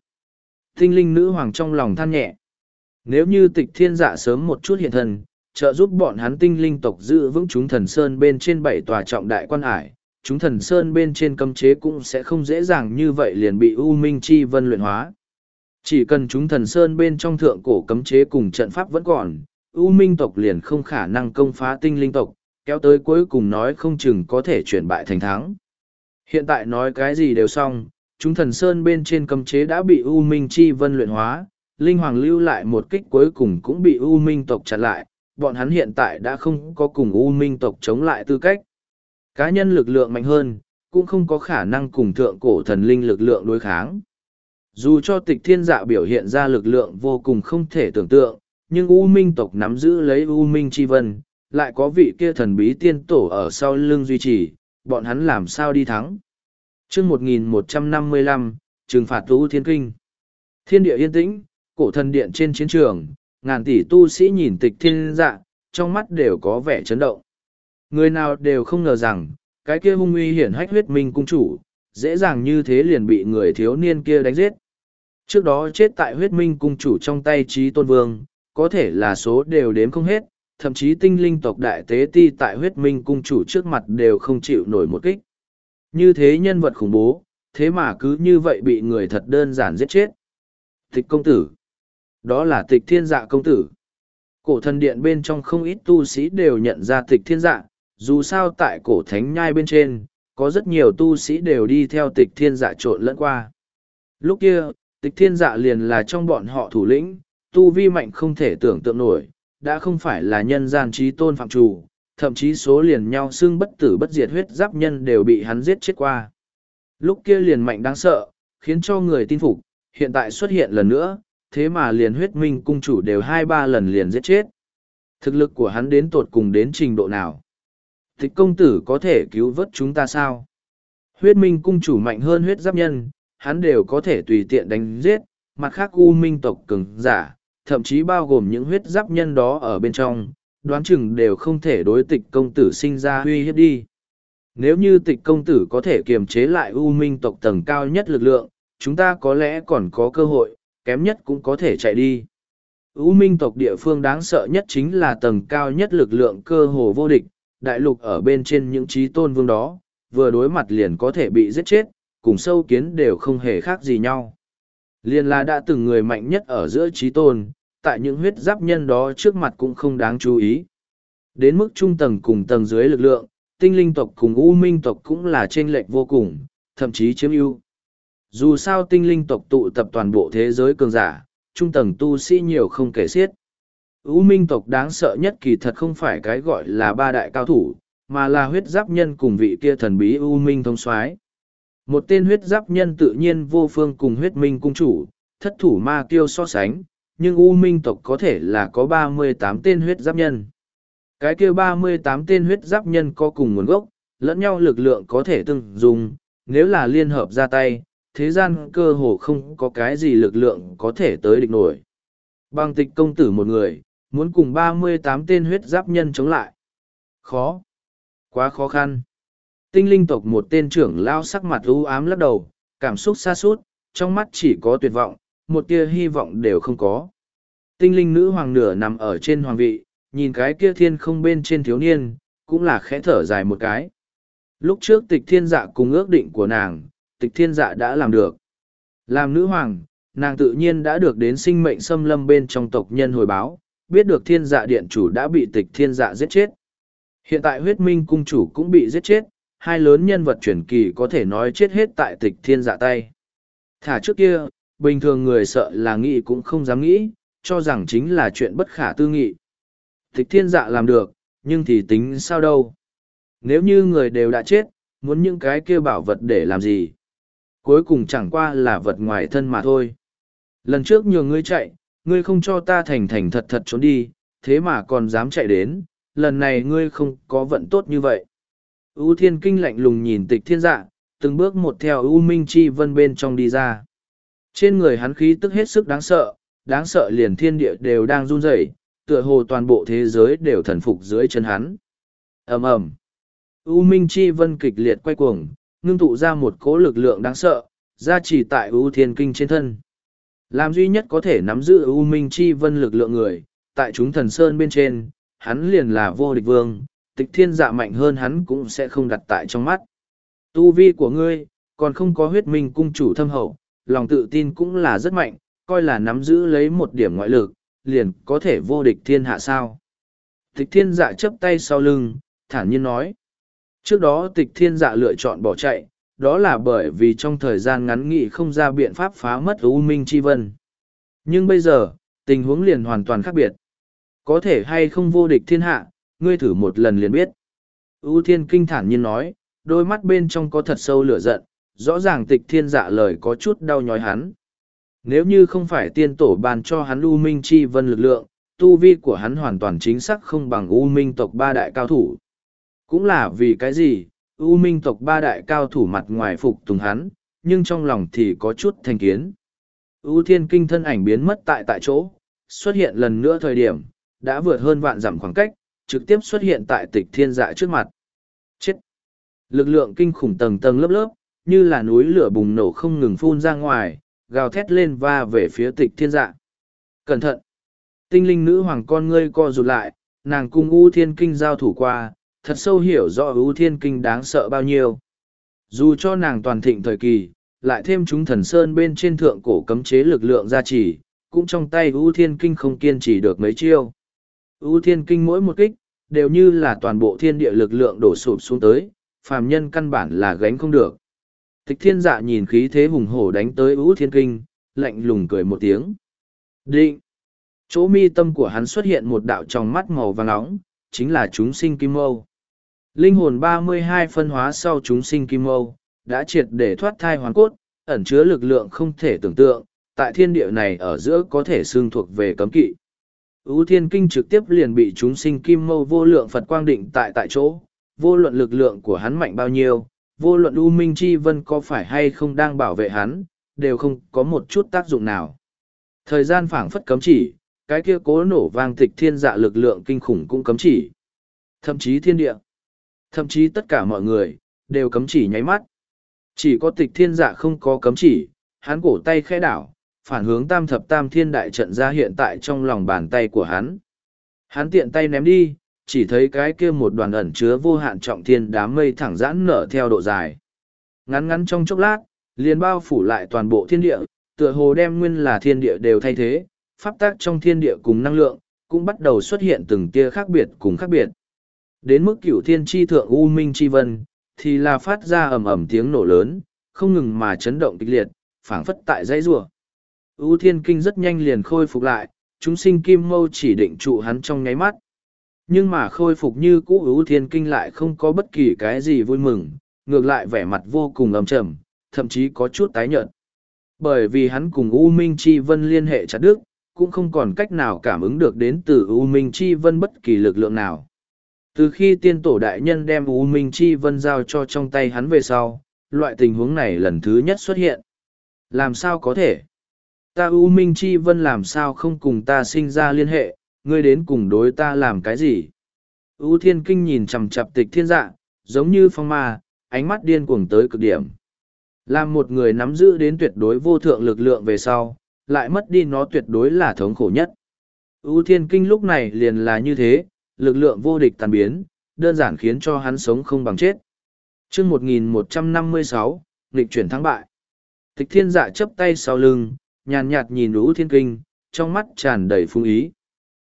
Tinh linh nữ hoàng trong lòng than nhẹ. Nếu như tịch thiên dạ sớm một chút hiện thần trợ giúp bọn hắn tinh linh tộc giữ vững chúng thần sơn bên trên bảy tòa trọng đại quan hải, chúng thần sơn bên trên cấm chế cũng sẽ không dễ dàng như vậy liền bị U Minh Chi Vân luyện hóa. Chỉ cần chúng thần sơn bên trong thượng cổ cấm chế cùng trận pháp vẫn còn, U Minh tộc liền không khả năng công phá tinh linh tộc, kéo tới cuối cùng nói không chừng có thể chuyển bại thành thắng. Hiện tại nói cái gì đều xong, chúng thần sơn bên trên cấm chế đã bị U Minh Chi Vân luyện hóa, Linh Hoàng lưu lại một kích cuối cùng cũng bị U Minh tộc chặn lại, bọn hắn hiện tại đã không có cùng U Minh tộc chống lại tư cách. Cá nhân lực lượng mạnh hơn, cũng không có khả năng cùng thượng cổ thần linh lực lượng đối kháng. Dù cho tịch thiên dạ biểu hiện ra lực lượng vô cùng không thể tưởng tượng, nhưng U Minh tộc nắm giữ lấy U Minh Chi Vân, lại có vị kia thần bí tiên tổ ở sau lưng duy trì, bọn hắn làm sao đi thắng. chương 1155, trừng phạt Tu Thiên Kinh. Thiên địa yên tĩnh, cổ thần điện trên chiến trường, ngàn tỷ tu sĩ nhìn tịch thiên dạ, trong mắt đều có vẻ chấn động. Người nào đều không ngờ rằng, cái kia hung uy hiển hách huyết minh cung chủ, dễ dàng như thế liền bị người thiếu niên kia đánh giết. Trước đó chết tại huyết minh cung chủ trong tay trí tôn vương, có thể là số đều đếm không hết, thậm chí tinh linh tộc đại tế ti tại huyết minh cung chủ trước mặt đều không chịu nổi một kích. Như thế nhân vật khủng bố, thế mà cứ như vậy bị người thật đơn giản giết chết. Tịch công tử. Đó là tịch thiên dạ công tử. Cổ thần điện bên trong không ít tu sĩ đều nhận ra tịch thiên dạ, dù sao tại cổ thánh nhai bên trên, có rất nhiều tu sĩ đều đi theo tịch thiên dạ trộn lẫn qua. Lúc kia, tịch thiên dạ liền là trong bọn họ thủ lĩnh, tu vi mạnh không thể tưởng tượng nổi, đã không phải là nhân gian trí tôn phạm chủ, thậm chí số liền nhau xương bất tử bất diệt huyết giáp nhân đều bị hắn giết chết qua. Lúc kia liền mạnh đáng sợ, khiến cho người tin phục, hiện tại xuất hiện lần nữa, thế mà liền huyết minh cung chủ đều hai ba lần liền giết chết. Thực lực của hắn đến tột cùng đến trình độ nào? Tịch công tử có thể cứu vớt chúng ta sao? Huyết minh cung chủ mạnh hơn huyết giáp nhân, hắn đều có thể tùy tiện đánh giết, mặt khác u minh tộc cường giả, thậm chí bao gồm những huyết giáp nhân đó ở bên trong, đoán chừng đều không thể đối tịch công tử sinh ra uy hiếp đi. Nếu như tịch công tử có thể kiềm chế lại u minh tộc tầng cao nhất lực lượng, chúng ta có lẽ còn có cơ hội, kém nhất cũng có thể chạy đi. U minh tộc địa phương đáng sợ nhất chính là tầng cao nhất lực lượng cơ hồ vô địch, đại lục ở bên trên những trí tôn vương đó, vừa đối mặt liền có thể bị giết chết, cùng sâu kiến đều không hề khác gì nhau. Liền là đã từng người mạnh nhất ở giữa trí tôn, tại những huyết giáp nhân đó trước mặt cũng không đáng chú ý. Đến mức trung tầng cùng tầng dưới lực lượng, tinh linh tộc cùng u minh tộc cũng là chênh lệch vô cùng, thậm chí chiếm ưu. Dù sao tinh linh tộc tụ tập toàn bộ thế giới cường giả, trung tầng tu sĩ nhiều không kể xiết. U minh tộc đáng sợ nhất kỳ thật không phải cái gọi là ba đại cao thủ, mà là huyết giáp nhân cùng vị kia thần bí U minh thông soái Một tên huyết giáp nhân tự nhiên vô phương cùng huyết minh cung chủ, thất thủ ma kiêu so sánh, nhưng U minh tộc có thể là có ba mươi tám tên huyết giáp nhân. Cái kia ba mươi tám tên huyết giáp nhân có cùng nguồn gốc, lẫn nhau lực lượng có thể từng dùng, nếu là liên hợp ra tay, thế gian cơ hồ không có cái gì lực lượng có thể tới địch nổi. Bằng tịch công tử một người, muốn cùng ba mươi tám tên huyết giáp nhân chống lại. Khó. Quá khó khăn. Tinh linh tộc một tên trưởng lao sắc mặt u ám lắc đầu, cảm xúc xa sút trong mắt chỉ có tuyệt vọng, một tia hy vọng đều không có. Tinh linh nữ hoàng nửa nằm ở trên hoàng vị, nhìn cái kia thiên không bên trên thiếu niên, cũng là khẽ thở dài một cái. Lúc trước tịch thiên dạ cùng ước định của nàng, tịch thiên dạ đã làm được. Làm nữ hoàng, nàng tự nhiên đã được đến sinh mệnh xâm lâm bên trong tộc nhân hồi báo, biết được thiên dạ điện chủ đã bị tịch thiên dạ giết chết. Hiện tại huyết minh cung chủ cũng bị giết chết, hai lớn nhân vật truyền kỳ có thể nói chết hết tại tịch thiên dạ tay. Thả trước kia, bình thường người sợ là nghĩ cũng không dám nghĩ, cho rằng chính là chuyện bất khả tư nghị. Tịch thiên dạ làm được, nhưng thì tính sao đâu. Nếu như người đều đã chết, muốn những cái kia bảo vật để làm gì? Cuối cùng chẳng qua là vật ngoài thân mà thôi. Lần trước nhường ngươi chạy, ngươi không cho ta thành thành thật thật trốn đi, thế mà còn dám chạy đến, lần này ngươi không có vận tốt như vậy. U thiên kinh lạnh lùng nhìn tịch thiên dạ, từng bước một theo U Minh Chi Vân bên trong đi ra. Trên người hắn khí tức hết sức đáng sợ, đáng sợ liền thiên địa đều đang run rẩy, tựa hồ toàn bộ thế giới đều thần phục dưới chân hắn. ầm ầm, U Minh Chi Vân kịch liệt quay cuồng, ngưng tụ ra một cỗ lực lượng đáng sợ, ra chỉ tại U Thiên Kinh trên thân. Làm duy nhất có thể nắm giữ U Minh Chi Vân lực lượng người, tại chúng thần sơn bên trên, hắn liền là vô địch vương, tịch thiên dạ mạnh hơn hắn cũng sẽ không đặt tại trong mắt. Tu vi của ngươi, còn không có huyết minh cung chủ thâm hậu, lòng tự tin cũng là rất mạnh, coi là nắm giữ lấy một điểm ngoại lực, liền có thể vô địch thiên hạ sao. Tịch thiên dạ chấp tay sau lưng, thản nhiên nói. Trước đó tịch thiên dạ lựa chọn bỏ chạy, đó là bởi vì trong thời gian ngắn nghị không ra biện pháp phá mất U Minh Chi Vân. Nhưng bây giờ, tình huống liền hoàn toàn khác biệt. Có thể hay không vô địch thiên hạ, ngươi thử một lần liền biết. U Thiên Kinh thản nhiên nói, đôi mắt bên trong có thật sâu lửa giận, rõ ràng tịch thiên dạ lời có chút đau nhói hắn. Nếu như không phải tiên tổ ban cho hắn U Minh Chi Vân lực lượng, tu vi của hắn hoàn toàn chính xác không bằng U Minh tộc ba đại cao thủ. Cũng là vì cái gì, U Minh tộc ba đại cao thủ mặt ngoài phục tùng hắn, nhưng trong lòng thì có chút thành kiến. U Thiên Kinh thân ảnh biến mất tại tại chỗ, xuất hiện lần nữa thời điểm, đã vượt hơn vạn dặm khoảng cách, trực tiếp xuất hiện tại tịch thiên dạ trước mặt. Chết! Lực lượng kinh khủng tầng tầng lớp lớp, như là núi lửa bùng nổ không ngừng phun ra ngoài, gào thét lên va về phía tịch thiên dạ. Cẩn thận! Tinh linh nữ hoàng con ngươi co rụt lại, nàng cung U Thiên Kinh giao thủ qua, thật sâu hiểu rõ U Thiên Kinh đáng sợ bao nhiêu. Dù cho nàng toàn thịnh thời kỳ, lại thêm chúng thần sơn bên trên thượng cổ cấm chế lực lượng gia trì, cũng trong tay U Thiên Kinh không kiên trì được mấy chiêu. U Thiên Kinh mỗi một kích, đều như là toàn bộ thiên địa lực lượng đổ sụp xuống tới, phàm nhân căn bản là gánh không được. Tịch thiên dạ nhìn khí thế hùng hổ đánh tới U Thiên Kinh, lạnh lùng cười một tiếng. Định! Chỗ mi tâm của hắn xuất hiện một đạo tròng mắt màu vàng nóng, chính là chúng sinh kim mâu. Linh hồn ba mươi hai phân hóa sau chúng sinh kim mâu, đã triệt để thoát thai hoàn cốt, ẩn chứa lực lượng không thể tưởng tượng, tại thiên địa này ở giữa có thể xương thuộc về cấm kỵ. Ú thiên kinh trực tiếp liền bị chúng sinh kim mâu vô lượng Phật quang định tại tại chỗ, vô luận lực lượng của hắn mạnh bao nhiêu, vô luận U Minh Chi Vân có phải hay không đang bảo vệ hắn, đều không có một chút tác dụng nào. Thời gian phảng phất cấm chỉ, cái kia cố nổ vang tịch thiên dạ lực lượng kinh khủng cũng cấm chỉ. Thậm chí thiên địa, thậm chí tất cả mọi người, đều cấm chỉ nháy mắt. Chỉ có tịch thiên dạ không có cấm chỉ, hắn cổ tay khẽ đảo, phản hướng tam thập tam thiên đại trận ra hiện tại trong lòng bàn tay của hắn. Hắn tiện tay ném đi, chỉ thấy cái kia một đoàn ẩn chứa vô hạn trọng thiên đám mây thẳng giãn nở theo độ dài. Ngắn ngắn trong chốc lát, liền bao phủ lại toàn bộ thiên địa, tựa hồ đem nguyên là thiên địa đều thay thế, pháp tác trong thiên địa cùng năng lượng, cũng bắt đầu xuất hiện từng tia khác biệt cùng khác biệt. Đến mức cửu thiên tri thượng U Minh tri vân, thì là phát ra ầm ầm tiếng nổ lớn, không ngừng mà chấn động kịch liệt, phảng phất tại dãy rùa. U Thiên Kinh rất nhanh liền khôi phục lại, chúng sinh kim mâu chỉ định trụ hắn trong nháy mắt. Nhưng mà khôi phục như cũ U Thiên Kinh lại không có bất kỳ cái gì vui mừng, ngược lại vẻ mặt vô cùng âm trầm, thậm chí có chút tái nhợt. Bởi vì hắn cùng U Minh Chi Vân liên hệ chặt đức, cũng không còn cách nào cảm ứng được đến từ U Minh Chi Vân bất kỳ lực lượng nào. Từ khi tiên tổ đại nhân đem U Minh Chi Vân giao cho trong tay hắn về sau, loại tình huống này lần thứ nhất xuất hiện. Làm sao có thể? Ta U Minh Chi Vân làm sao không cùng ta sinh ra liên hệ, ngươi đến cùng đối ta làm cái gì? U Thiên Kinh nhìn chằm chặp tịch thiên dạ, giống như phong ma, ánh mắt điên cuồng tới cực điểm. Làm một người nắm giữ đến tuyệt đối vô thượng lực lượng về sau, lại mất đi nó tuyệt đối là thống khổ nhất. ưu thiên kinh lúc này liền là như thế lực lượng vô địch tàn biến, đơn giản khiến cho hắn sống không bằng chết. Chương một nghìn một trăm năm mươi sáu, nghịch chuyển thắng bại. Tịch thiên dạ chấp tay sau lưng, nhàn nhạt nhìn lũ thiên kinh, trong mắt tràn đầy phung ý.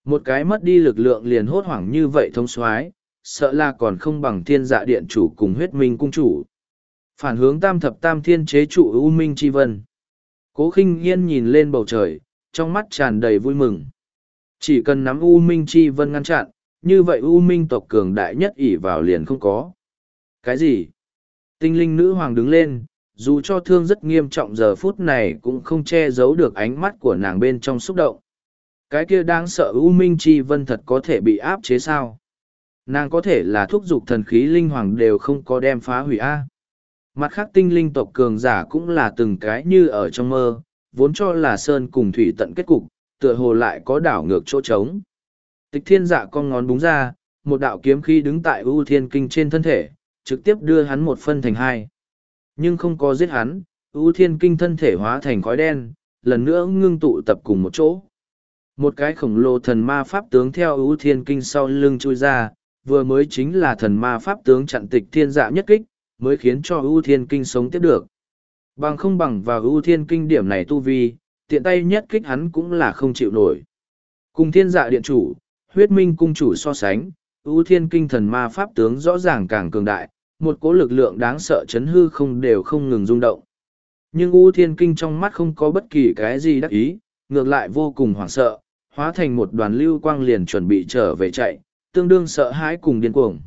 Một cái mất đi lực lượng liền hốt hoảng như vậy thông soái, sợ là còn không bằng thiên dạ điện chủ cùng huyết minh cung chủ. Phản hướng tam thập tam thiên chế trụ U minh Chi vân. Cố khinh yên nhìn lên bầu trời, trong mắt tràn đầy vui mừng. Chỉ cần nắm u minh chi vân ngăn chặn như vậy u minh tộc cường đại nhất ỷ vào liền không có. Cái gì? Tinh linh nữ hoàng đứng lên, dù cho thương rất nghiêm trọng giờ phút này cũng không che giấu được ánh mắt của nàng bên trong xúc động. Cái kia đáng sợ u minh chi vân thật có thể bị áp chế sao? Nàng có thể là thúc giục thần khí linh hoàng đều không có đem phá hủy a. Mặt khác tinh linh tộc cường giả cũng là từng cái như ở trong mơ, vốn cho là sơn cùng thủy tận kết cục, tựa hồ lại có đảo ngược chỗ trống tịch thiên dạ con ngón búng ra, một đạo kiếm khí đứng tại ưu thiên kinh trên thân thể, trực tiếp đưa hắn một phân thành hai. Nhưng không có giết hắn, ưu thiên kinh thân thể hóa thành khói đen, lần nữa ngưng tụ tập cùng một chỗ. Một cái khổng lồ thần ma pháp tướng theo ưu thiên kinh sau lưng chui ra, vừa mới chính là thần ma pháp tướng chặn tịch thiên dạ nhất kích, mới khiến cho ưu thiên kinh sống tiếp được. Bằng không bằng vào ưu thiên kinh điểm này tu vi, tiện tay nhất kích hắn cũng là không chịu nổi. Cùng thiên dạ điện chủ huyết minh cung chủ so sánh, ưu thiên kinh thần ma pháp tướng rõ ràng càng cường đại, một cỗ lực lượng đáng sợ chấn hư không đều không ngừng rung động. Nhưng ưu thiên kinh trong mắt không có bất kỳ cái gì đắc ý, ngược lại vô cùng hoảng sợ, hóa thành một đoàn lưu quang liền chuẩn bị trở về chạy, tương đương sợ hãi cùng điên cuồng.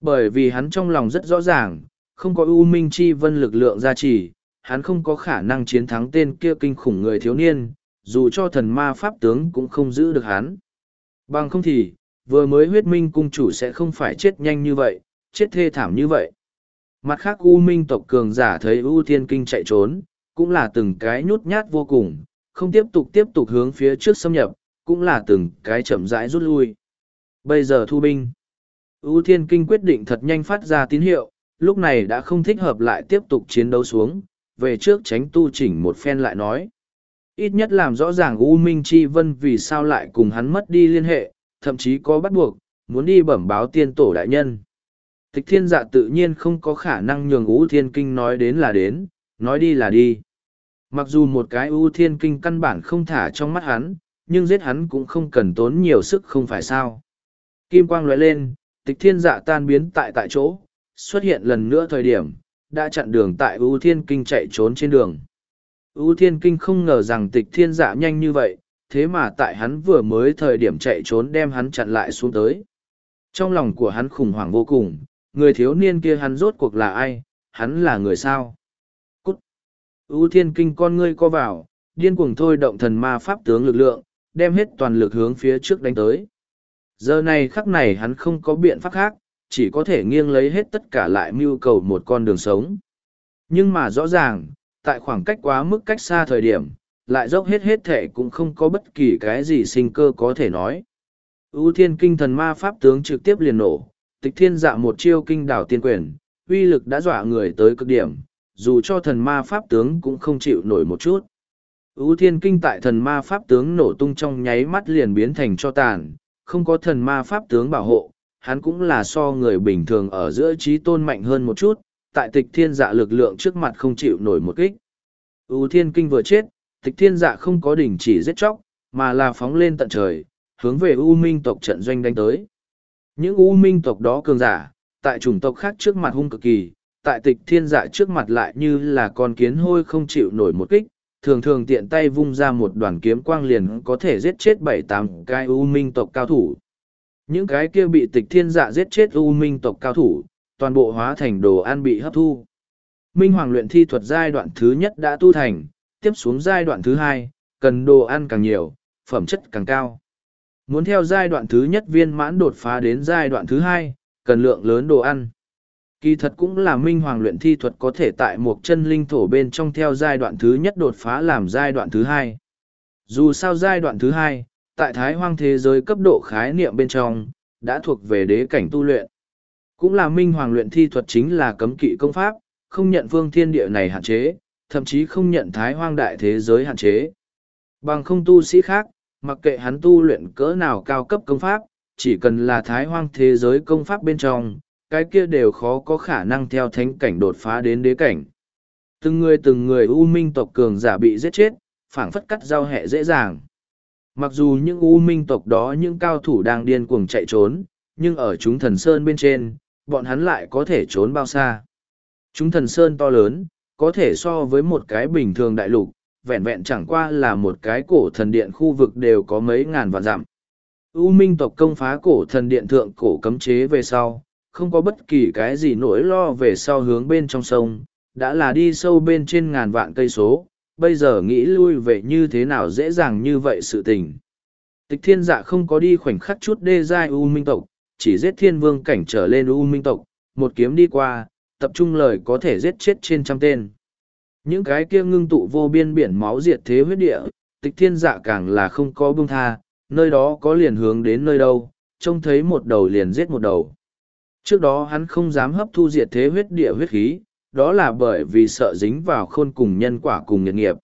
Bởi vì hắn trong lòng rất rõ ràng, không có ưu minh chi vân lực lượng gia trì, hắn không có khả năng chiến thắng tên kia kinh khủng người thiếu niên, dù cho thần ma pháp tướng cũng không giữ được hắn bằng không thì, vừa mới huyết minh cung chủ sẽ không phải chết nhanh như vậy, chết thê thảm như vậy. Mặt khác u minh tộc cường giả thấy u thiên kinh chạy trốn, cũng là từng cái nhút nhát vô cùng, không tiếp tục tiếp tục hướng phía trước xâm nhập, cũng là từng cái chậm rãi rút lui. Bây giờ thu binh. U thiên kinh quyết định thật nhanh phát ra tín hiệu, lúc này đã không thích hợp lại tiếp tục chiến đấu xuống, về trước tránh tu chỉnh một phen lại nói ít nhất làm rõ ràng u minh chi vân vì sao lại cùng hắn mất đi liên hệ, thậm chí có bắt buộc, muốn đi bẩm báo tiên tổ đại nhân. Tịch thiên dạ tự nhiên không có khả năng nhường u thiên kinh nói đến là đến, nói đi là đi. Mặc dù một cái u thiên kinh căn bản không thả trong mắt hắn, nhưng giết hắn cũng không cần tốn nhiều sức không phải sao. Kim quang lóe lên, tịch thiên dạ tan biến tại tại chỗ, xuất hiện lần nữa thời điểm, đã chặn đường tại U thiên kinh chạy trốn trên đường ưu thiên kinh không ngờ rằng tịch thiên dạ nhanh như vậy thế mà tại hắn vừa mới thời điểm chạy trốn đem hắn chặn lại xuống tới. Trong lòng của hắn khủng hoảng vô cùng người thiếu niên kia hắn rốt cuộc là ai hắn là người sao? Cút! Ưu thiên kinh con ngươi co vào điên cuồng thôi động thần ma pháp tướng lực lượng đem hết toàn lực hướng phía trước đánh tới. Giờ này khắc này hắn không có biện pháp khác chỉ có thể nghiêng lấy hết tất cả lại mưu cầu một con đường sống. Nhưng mà rõ ràng, tại khoảng cách quá mức cách xa thời điểm, lại dốc hết hết thể cũng không có bất kỳ cái gì sinh cơ có thể nói. ưu thiên kinh thần ma pháp tướng trực tiếp liền nổ, tịch thiên dạ một chiêu kinh đảo tiên quyền, uy lực đã dọa người tới cực điểm, dù cho thần ma pháp tướng cũng không chịu nổi một chút. ưu thiên kinh tại thần ma pháp tướng nổ tung trong nháy mắt liền biến thành cho tàn, không có thần ma pháp tướng bảo hộ, hắn cũng là so người bình thường ở giữa trí tôn mạnh hơn một chút, tại tịch thiên dạ lực lượng trước mặt không chịu nổi một kích. U thiên kinh vừa chết, tịch thiên dạ không có đỉnh chỉ giết chóc, mà là phóng lên tận trời, hướng về U minh tộc trận doanh đánh tới. Những U minh tộc đó cường giả, tại chủng tộc khác trước mặt hung cực kỳ, tại tịch thiên dạ trước mặt lại như là con kiến hôi không chịu nổi một kích, thường thường tiện tay vung ra một đoàn kiếm quang liền có thể giết chết bảy tám cái U minh tộc cao thủ. Những cái kia bị tịch thiên dạ giết chết U minh tộc cao thủ, toàn bộ hóa thành đồ ăn bị hấp thu. Minh Hoàng luyện thi thuật giai đoạn thứ nhất đã tu thành, tiếp xuống giai đoạn thứ hai, cần đồ ăn càng nhiều, phẩm chất càng cao. Muốn theo giai đoạn thứ nhất viên mãn đột phá đến giai đoạn thứ hai, cần lượng lớn đồ ăn. Kỳ thật cũng là Minh Hoàng luyện thi thuật có thể tại một chân linh thổ bên trong theo giai đoạn thứ nhất đột phá làm giai đoạn thứ hai. Dù sao giai đoạn thứ hai, tại thái hoang thế giới cấp độ khái niệm bên trong, đã thuộc về đế cảnh tu luyện. Cũng là minh hoàng luyện thi thuật chính là cấm kỵ công pháp, không nhận phương thiên địa này hạn chế, thậm chí không nhận thái hoang đại thế giới hạn chế. Bằng không tu sĩ khác, mặc kệ hắn tu luyện cỡ nào cao cấp công pháp, chỉ cần là thái hoang thế giới công pháp bên trong, cái kia đều khó có khả năng theo thánh cảnh đột phá đến đế cảnh. Từng người từng người U Minh tộc cường giả bị giết chết, phảng phất cắt giao hẹ dễ dàng. Mặc dù những U Minh tộc đó những cao thủ đang điên cuồng chạy trốn, nhưng ở chúng thần sơn bên trên, bọn hắn lại có thể trốn bao xa. Chúng thần sơn to lớn, có thể so với một cái bình thường đại lục, vẹn vẹn chẳng qua là một cái cổ thần điện khu vực đều có mấy ngàn vạn dặm. U minh tộc công phá cổ thần điện thượng cổ cấm chế về sau, không có bất kỳ cái gì nỗi lo về sau hướng bên trong sông, đã là đi sâu bên trên ngàn vạn cây số, bây giờ nghĩ lui về như thế nào dễ dàng như vậy sự tình. Tịch thiên dạ không có đi khoảnh khắc chút đê giai U minh tộc, chỉ giết thiên vương cảnh trở lên U minh tộc, một kiếm đi qua, tập trung lời có thể giết chết trên trăm tên. Những cái kia ngưng tụ vô biên biển máu diệt thế huyết địa, tịch thiên dạ càng là không có bông tha, nơi đó có liền hướng đến nơi đâu, trông thấy một đầu liền giết một đầu. Trước đó hắn không dám hấp thu diệt thế huyết địa huyết khí, đó là bởi vì sợ dính vào khôn cùng nhân quả cùng nhiệt nghiệp.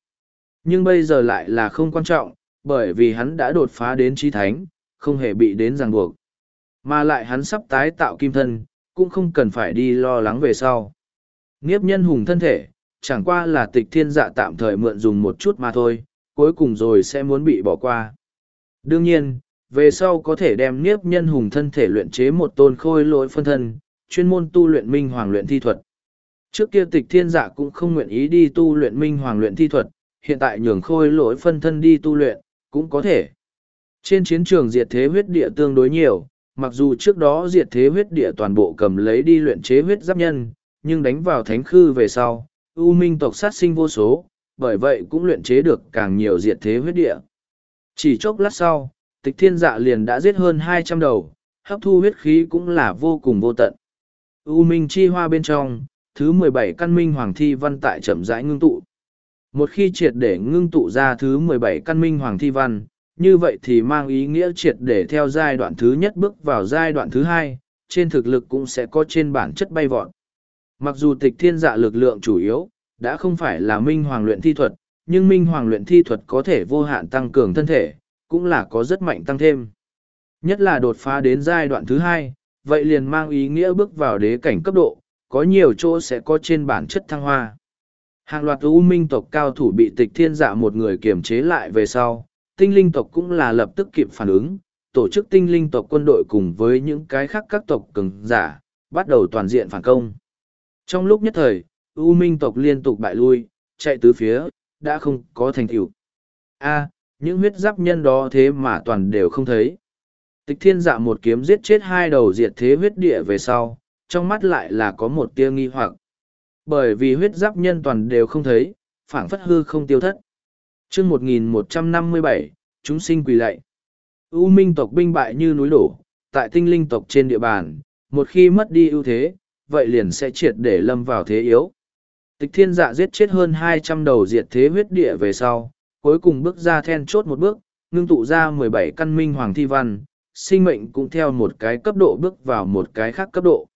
Nhưng bây giờ lại là không quan trọng, bởi vì hắn đã đột phá đến trí thánh, không hề bị đến ràng buộc. Mà lại hắn sắp tái tạo kim thân, cũng không cần phải đi lo lắng về sau. Nghiếp nhân hùng thân thể, chẳng qua là tịch thiên dạ tạm thời mượn dùng một chút mà thôi, cuối cùng rồi sẽ muốn bị bỏ qua. Đương nhiên, về sau có thể đem Niếp nhân hùng thân thể luyện chế một tôn khôi lỗi phân thân, chuyên môn tu luyện minh hoàng luyện thi thuật. Trước kia tịch thiên dạ cũng không nguyện ý đi tu luyện minh hoàng luyện thi thuật, hiện tại nhường khôi lỗi phân thân đi tu luyện, cũng có thể. Trên chiến trường diệt thế huyết địa tương đối nhiều, mặc dù trước đó diệt thế huyết địa toàn bộ cầm lấy đi luyện chế huyết giáp nhân, nhưng đánh vào thánh khư về sau, U minh tộc sát sinh vô số, bởi vậy cũng luyện chế được càng nhiều diệt thế huyết địa. Chỉ chốc lát sau, tịch thiên dạ liền đã giết hơn hai trăm đầu, hấp thu huyết khí cũng là vô cùng vô tận. U minh chi hoa bên trong, thứ mười bảy căn minh hoàng thi văn tại chậm rãi ngưng tụ. Một khi triệt để ngưng tụ ra thứ mười bảy căn minh hoàng thi văn, như vậy thì mang ý nghĩa triệt để theo giai đoạn thứ nhất bước vào giai đoạn thứ hai, trên thực lực cũng sẽ có trên bản chất bay vọt. Mặc dù tịch thiên dạ lực lượng chủ yếu, đã không phải là minh hoàng luyện thi thuật, nhưng minh hoàng luyện thi thuật có thể vô hạn tăng cường thân thể, cũng là có rất mạnh tăng thêm. Nhất là đột phá đến giai đoạn thứ hai, vậy liền mang ý nghĩa bước vào đế cảnh cấp độ, có nhiều chỗ sẽ có trên bản chất thăng hoa. Hàng loạt u minh tộc cao thủ bị tịch thiên dạ một người kiềm chế lại về sau, tinh linh tộc cũng là lập tức kịp phản ứng, tổ chức tinh linh tộc quân đội cùng với những cái khác các tộc cường giả, bắt đầu toàn diện phản công. Trong lúc nhất thời, U Minh tộc liên tục bại lui, chạy tứ phía, đã không có thành tựu. A, những huyết giáp nhân đó thế mà toàn đều không thấy. Tịch thiên dạ một kiếm giết chết hai đầu diệt thế huyết địa về sau, trong mắt lại là có một tia nghi hoặc. Bởi vì huyết giáp nhân toàn đều không thấy, phảng phất hư không tiêu thất chương 1157, chúng sinh quỳ lạy. U minh tộc binh bại như núi đổ, tại tinh linh tộc trên địa bàn, một khi mất đi ưu thế, vậy liền sẽ triệt để lâm vào thế yếu. Tịch thiên dạ giết chết hơn hai trăm đầu diệt thế huyết địa về sau, cuối cùng bước ra then chốt một bước, ngưng tụ ra mười bảy căn minh hoàng thi văn, sinh mệnh cũng theo một cái cấp độ bước vào một cái khác cấp độ.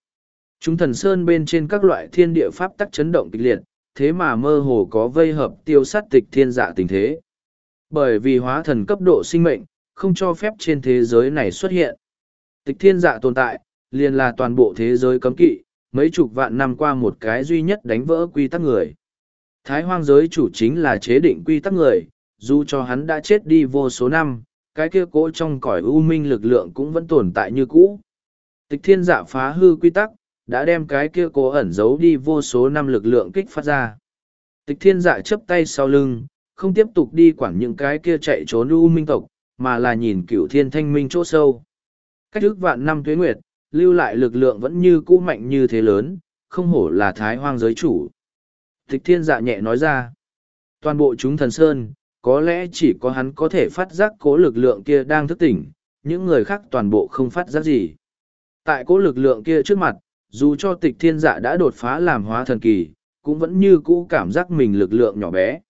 Chúng thần sơn bên trên các loại thiên địa pháp tắc chấn động kịch liệt, thế mà mơ hồ có vây hợp tiêu sát tịch thiên dạ tình thế. Bởi vì hóa thần cấp độ sinh mệnh, không cho phép trên thế giới này xuất hiện. Tịch thiên dạ tồn tại, liền là toàn bộ thế giới cấm kỵ, mấy chục vạn năm qua một cái duy nhất đánh vỡ quy tắc người. Thái hoang giới chủ chính là chế định quy tắc người, dù cho hắn đã chết đi vô số năm, cái kia cỗ trong cõi u minh lực lượng cũng vẫn tồn tại như cũ. Tịch thiên dạ phá hư quy tắc, đã đem cái kia cố ẩn giấu đi vô số năm lực lượng kích phát ra. Tịch thiên dạ chấp tay sau lưng, không tiếp tục đi quản những cái kia chạy trốn u minh tộc, mà là nhìn cửu thiên thanh minh chỗ sâu. Cách ước vạn năm tuế nguyệt, lưu lại lực lượng vẫn như cũ mạnh như thế lớn, không hổ là thái hoang giới chủ. Tịch thiên dạ nhẹ nói ra, toàn bộ chúng thần sơn, có lẽ chỉ có hắn có thể phát giác cố lực lượng kia đang thức tỉnh, những người khác toàn bộ không phát giác gì. Tại cố lực lượng kia trước mặt, dù cho tịch thiên dạ đã đột phá làm hóa thần kỳ, cũng vẫn như cũ cảm giác mình lực lượng nhỏ bé.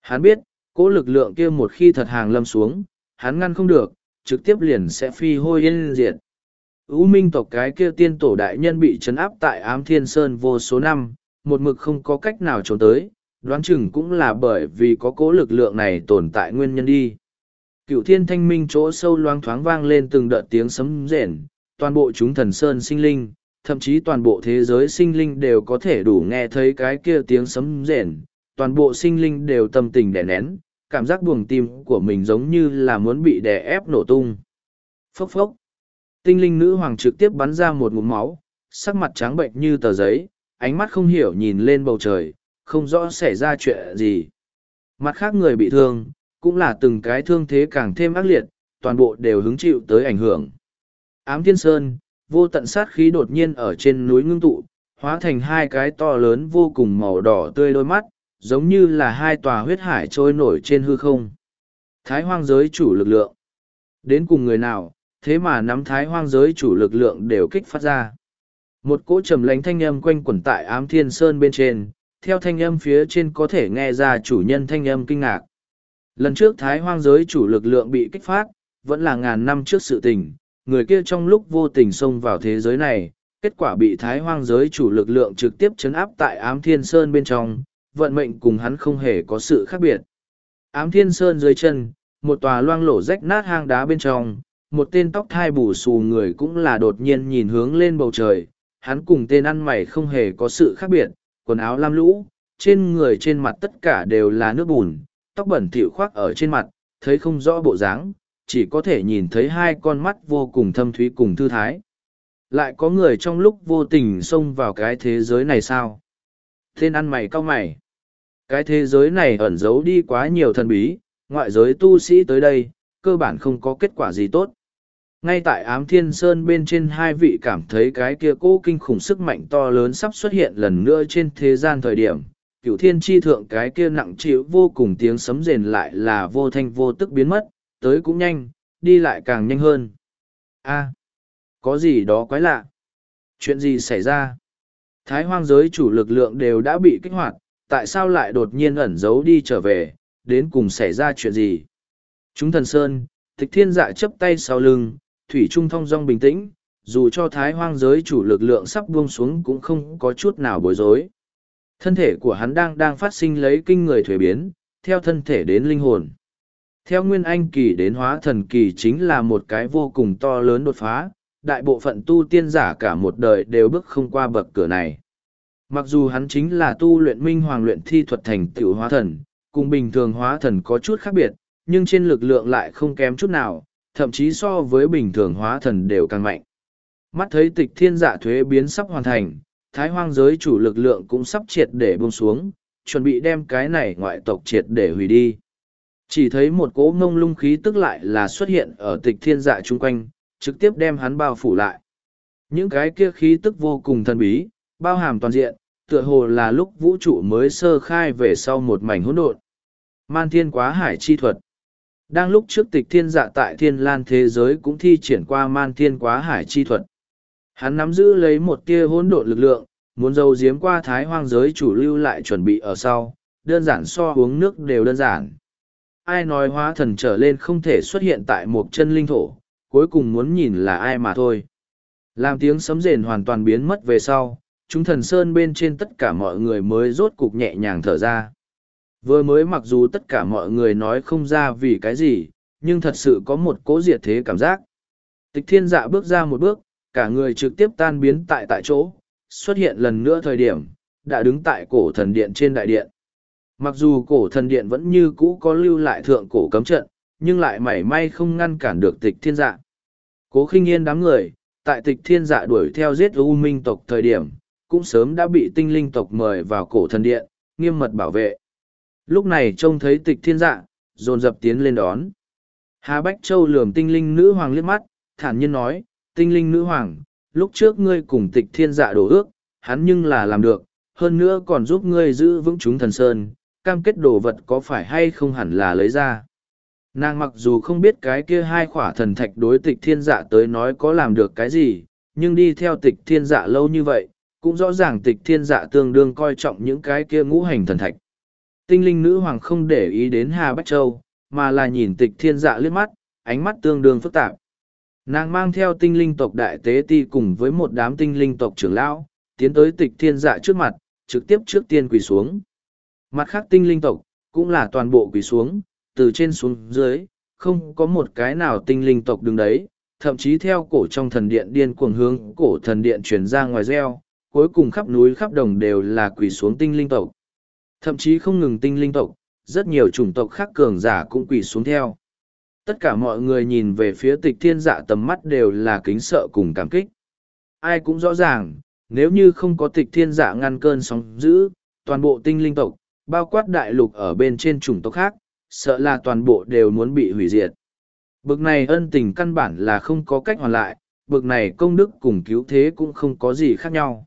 Hắn biết, cố lực lượng kia một khi thật hàng lâm xuống, hắn ngăn không được, trực tiếp liền sẽ phi hôi yên diệt. U minh tộc cái kia tiên tổ đại nhân bị trấn áp tại ám thiên sơn vô số năm, một mực không có cách nào trốn tới, đoán chừng cũng là bởi vì có cố lực lượng này tồn tại nguyên nhân đi. cựu thiên thanh minh chỗ sâu loang thoáng vang lên từng đợt tiếng sấm rền, toàn bộ chúng thần sơn sinh linh, thậm chí toàn bộ thế giới sinh linh đều có thể đủ nghe thấy cái kia tiếng sấm rền, toàn bộ sinh linh đều tâm tình đè nén, cảm giác buồng tim của mình giống như là muốn bị đè ép nổ tung. Phốc phốc. Tinh linh nữ hoàng trực tiếp bắn ra một ngụm máu, sắc mặt trắng bệnh như tờ giấy, ánh mắt không hiểu nhìn lên bầu trời, không rõ xảy ra chuyện gì. Mặt khác người bị thương, cũng là từng cái thương thế càng thêm ác liệt, toàn bộ đều hứng chịu tới ảnh hưởng. Ám Thiên Sơn, vô tận sát khí đột nhiên ở trên núi ngưng tụ, hóa thành hai cái to lớn vô cùng màu đỏ tươi đôi mắt, giống như là hai tòa huyết hải trôi nổi trên hư không. Thái hoang giới chủ lực lượng. Đến cùng người nào, thế mà nắm thái hoang giới chủ lực lượng đều kích phát ra. Một cỗ trầm lánh thanh âm quanh quẩn tại ám thiên sơn bên trên, theo thanh âm phía trên có thể nghe ra chủ nhân thanh âm kinh ngạc. Lần trước thái hoang giới chủ lực lượng bị kích phát, vẫn là ngàn năm trước sự tình, người kia trong lúc vô tình xông vào thế giới này, kết quả bị thái hoang giới chủ lực lượng trực tiếp chấn áp tại ám thiên sơn bên trong, vận mệnh cùng hắn không hề có sự khác biệt. Ám thiên sơn dưới chân, một tòa loang lổ rách nát hang đá bên trong, một tên tóc thai bù xù người cũng là đột nhiên nhìn hướng lên bầu trời, hắn cùng tên ăn mày không hề có sự khác biệt, quần áo lam lũ, trên người trên mặt tất cả đều là nước bùn, tóc bẩn thỉu khoác ở trên mặt, thấy không rõ bộ dáng, chỉ có thể nhìn thấy hai con mắt vô cùng thâm thúy cùng thư thái. Lại có người trong lúc vô tình xông vào cái thế giới này sao? Tên ăn mày cao mày. Cái thế giới này ẩn giấu đi quá nhiều thần bí, ngoại giới tu sĩ tới đây, cơ bản không có kết quả gì tốt. Ngay tại ám thiên sơn bên trên hai vị cảm thấy cái kia cố kinh khủng sức mạnh to lớn sắp xuất hiện lần nữa trên thế gian thời điểm, cựu thiên tri thượng cái kia nặng chịu vô cùng tiếng sấm rền lại là vô thanh vô tức biến mất, tới cũng nhanh, đi lại càng nhanh hơn. a có gì đó quái lạ? Chuyện gì xảy ra? Thái hoang giới chủ lực lượng đều đã bị kích hoạt, tại sao lại đột nhiên ẩn giấu đi trở về, đến cùng xảy ra chuyện gì? Chúng thần sơn, tịch thiên dạ chấp tay sau lưng, thủy trung thong dong bình tĩnh, dù cho thái hoang giới chủ lực lượng sắp buông xuống cũng không có chút nào bối rối. Thân thể của hắn đang đang phát sinh lấy kinh người thuế biến, theo thân thể đến linh hồn. Theo nguyên anh kỳ đến hóa thần kỳ chính là một cái vô cùng to lớn đột phá, đại bộ phận tu tiên giả cả một đời đều bước không qua bậc cửa này. Mặc dù hắn chính là tu luyện minh hoàng luyện thi thuật thành tựu hóa thần, cùng bình thường hóa thần có chút khác biệt, nhưng trên lực lượng lại không kém chút nào, thậm chí so với bình thường hóa thần đều càng mạnh. Mắt thấy tịch thiên giả thuế biến sắp hoàn thành, thái hoang giới chủ lực lượng cũng sắp triệt để buông xuống, chuẩn bị đem cái này ngoại tộc triệt để hủy đi. Chỉ thấy một cỗ ngông lung khí tức lại là xuất hiện ở tịch thiên dạ chung quanh, trực tiếp đem hắn bao phủ lại. Những cái kia khí tức vô cùng thần bí, bao hàm toàn diện, tựa hồ là lúc vũ trụ mới sơ khai về sau một mảnh hỗn độn. Man thiên quá hải chi thuật. Đang lúc trước tịch thiên dạ tại thiên lan thế giới cũng thi triển qua man thiên quá hải chi thuật. Hắn nắm giữ lấy một tia hỗn độn lực lượng, muốn dâu giếm qua thái hoang giới chủ lưu lại chuẩn bị ở sau, đơn giản so uống nước đều đơn giản. Ai nói hóa thần trở lên không thể xuất hiện tại một chân linh thổ, cuối cùng muốn nhìn là ai mà thôi. Làm tiếng sấm rền hoàn toàn biến mất về sau, chúng thần sơn bên trên tất cả mọi người mới rốt cục nhẹ nhàng thở ra. Vừa mới mặc dù tất cả mọi người nói không ra vì cái gì, nhưng thật sự có một cố diệt thế cảm giác. Tịch thiên dạ bước ra một bước, cả người trực tiếp tan biến tại tại chỗ, xuất hiện lần nữa thời điểm, đã đứng tại cổ thần điện trên đại điện. Mặc dù cổ thần điện vẫn như cũ có lưu lại thượng cổ cấm trận, nhưng lại mảy may không ngăn cản được tịch thiên dạ. Cố khinh yên đám người, tại tịch thiên dạ đuổi theo giết U Minh tộc thời điểm, cũng sớm đã bị tinh linh tộc mời vào cổ thần điện, nghiêm mật bảo vệ. Lúc này trông thấy tịch thiên dạ, dồn dập tiến lên đón. Hà Bách Châu lườm tinh linh nữ hoàng liếc mắt, thản nhiên nói, tinh linh nữ hoàng, lúc trước ngươi cùng tịch thiên dạ đổ ước, hắn nhưng là làm được, hơn nữa còn giúp ngươi giữ vững chúng thần sơn, cam kết đồ vật có phải hay không hẳn là lấy ra. Nàng mặc dù không biết cái kia hai khỏa thần thạch đối tịch thiên dạ tới nói có làm được cái gì, nhưng đi theo tịch thiên dạ lâu như vậy, cũng rõ ràng tịch thiên dạ tương đương coi trọng những cái kia ngũ hành thần thạch. Tinh linh nữ hoàng không để ý đến Hà Bách Châu, mà là nhìn tịch thiên dạ liếc mắt, ánh mắt tương đương phức tạp. Nàng mang theo tinh linh tộc đại tế ti cùng với một đám tinh linh tộc trưởng lão, tiến tới tịch thiên dạ trước mặt, trực tiếp trước tiên quỳ xuống. Mặt khác tinh linh tộc, cũng là toàn bộ quỳ xuống, từ trên xuống dưới, không có một cái nào tinh linh tộc đứng đấy, thậm chí theo cổ trong thần điện điên cuồng hướng cổ thần điện chuyển ra ngoài reo, cuối cùng khắp núi khắp đồng đều là quỳ xuống tinh linh tộc. Thậm chí không ngừng tinh linh tộc, rất nhiều chủng tộc khác cường giả cũng quỳ xuống theo. Tất cả mọi người nhìn về phía tịch thiên dạ tầm mắt đều là kính sợ cùng cảm kích. Ai cũng rõ ràng, nếu như không có tịch thiên dạ ngăn cơn sóng dữ, toàn bộ tinh linh tộc, bao quát đại lục ở bên trên chủng tộc khác, sợ là toàn bộ đều muốn bị hủy diệt. Bực này ân tình căn bản là không có cách hoàn lại, bực này công đức cùng cứu thế cũng không có gì khác nhau.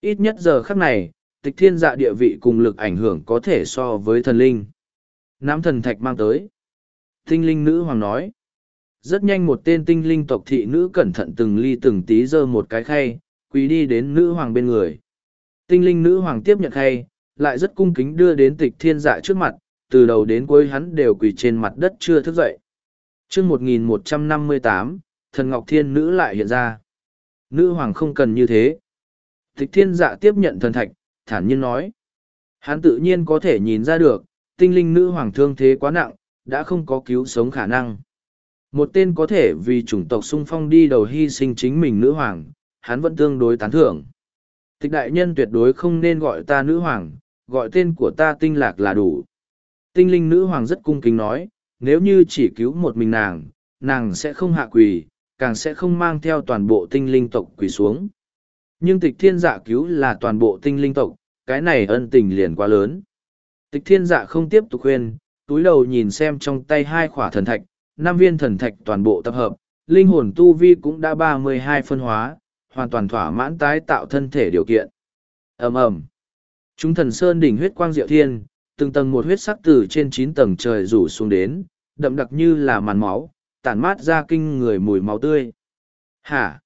Ít nhất giờ khắc này, tịch thiên dạ địa vị cùng lực ảnh hưởng có thể so với thần linh. Nám thần thạch mang tới. Tinh linh nữ hoàng nói. Rất nhanh một tên tinh linh tộc thị nữ cẩn thận từng ly từng tí giơ một cái khay, quý đi đến nữ hoàng bên người. Tinh linh nữ hoàng tiếp nhận khay, lại rất cung kính đưa đến tịch thiên dạ trước mặt, từ đầu đến cuối hắn đều quỳ trên mặt đất chưa thức dậy. chương 1158, thần Ngọc Thiên Nữ lại hiện ra. Nữ hoàng không cần như thế. Tịch thiên dạ tiếp nhận thần thạch, thản nhiên nói. Hắn tự nhiên có thể nhìn ra được, tinh linh nữ hoàng thương thế quá nặng, đã không có cứu sống khả năng. Một tên có thể vì chủng tộc sung phong đi đầu hy sinh chính mình nữ hoàng, hắn vẫn tương đối tán thưởng. Tịch đại nhân tuyệt đối không nên gọi ta nữ hoàng, gọi tên của ta tinh lạc là đủ. Tinh linh nữ hoàng rất cung kính nói, nếu như chỉ cứu một mình nàng, nàng sẽ không hạ quỳ, càng sẽ không mang theo toàn bộ tinh linh tộc quỳ xuống. Nhưng tịch thiên dạ cứu là toàn bộ tinh linh tộc, cái này ân tình liền quá lớn. Tịch thiên dạ không tiếp tục khuyên, túi đầu nhìn xem trong tay hai khỏa thần thạch, năm viên thần thạch toàn bộ tập hợp, linh hồn tu vi cũng đã ba mươi hai phân hóa, hoàn toàn thỏa mãn tái tạo thân thể điều kiện. ầm ầm Chúng thần sơn đỉnh huyết quang diệu thiên, từng tầng một huyết sắc từ trên chín tầng trời rủ xuống đến, đậm đặc như là màn máu, tản mát ra kinh người mùi máu tươi. Hả?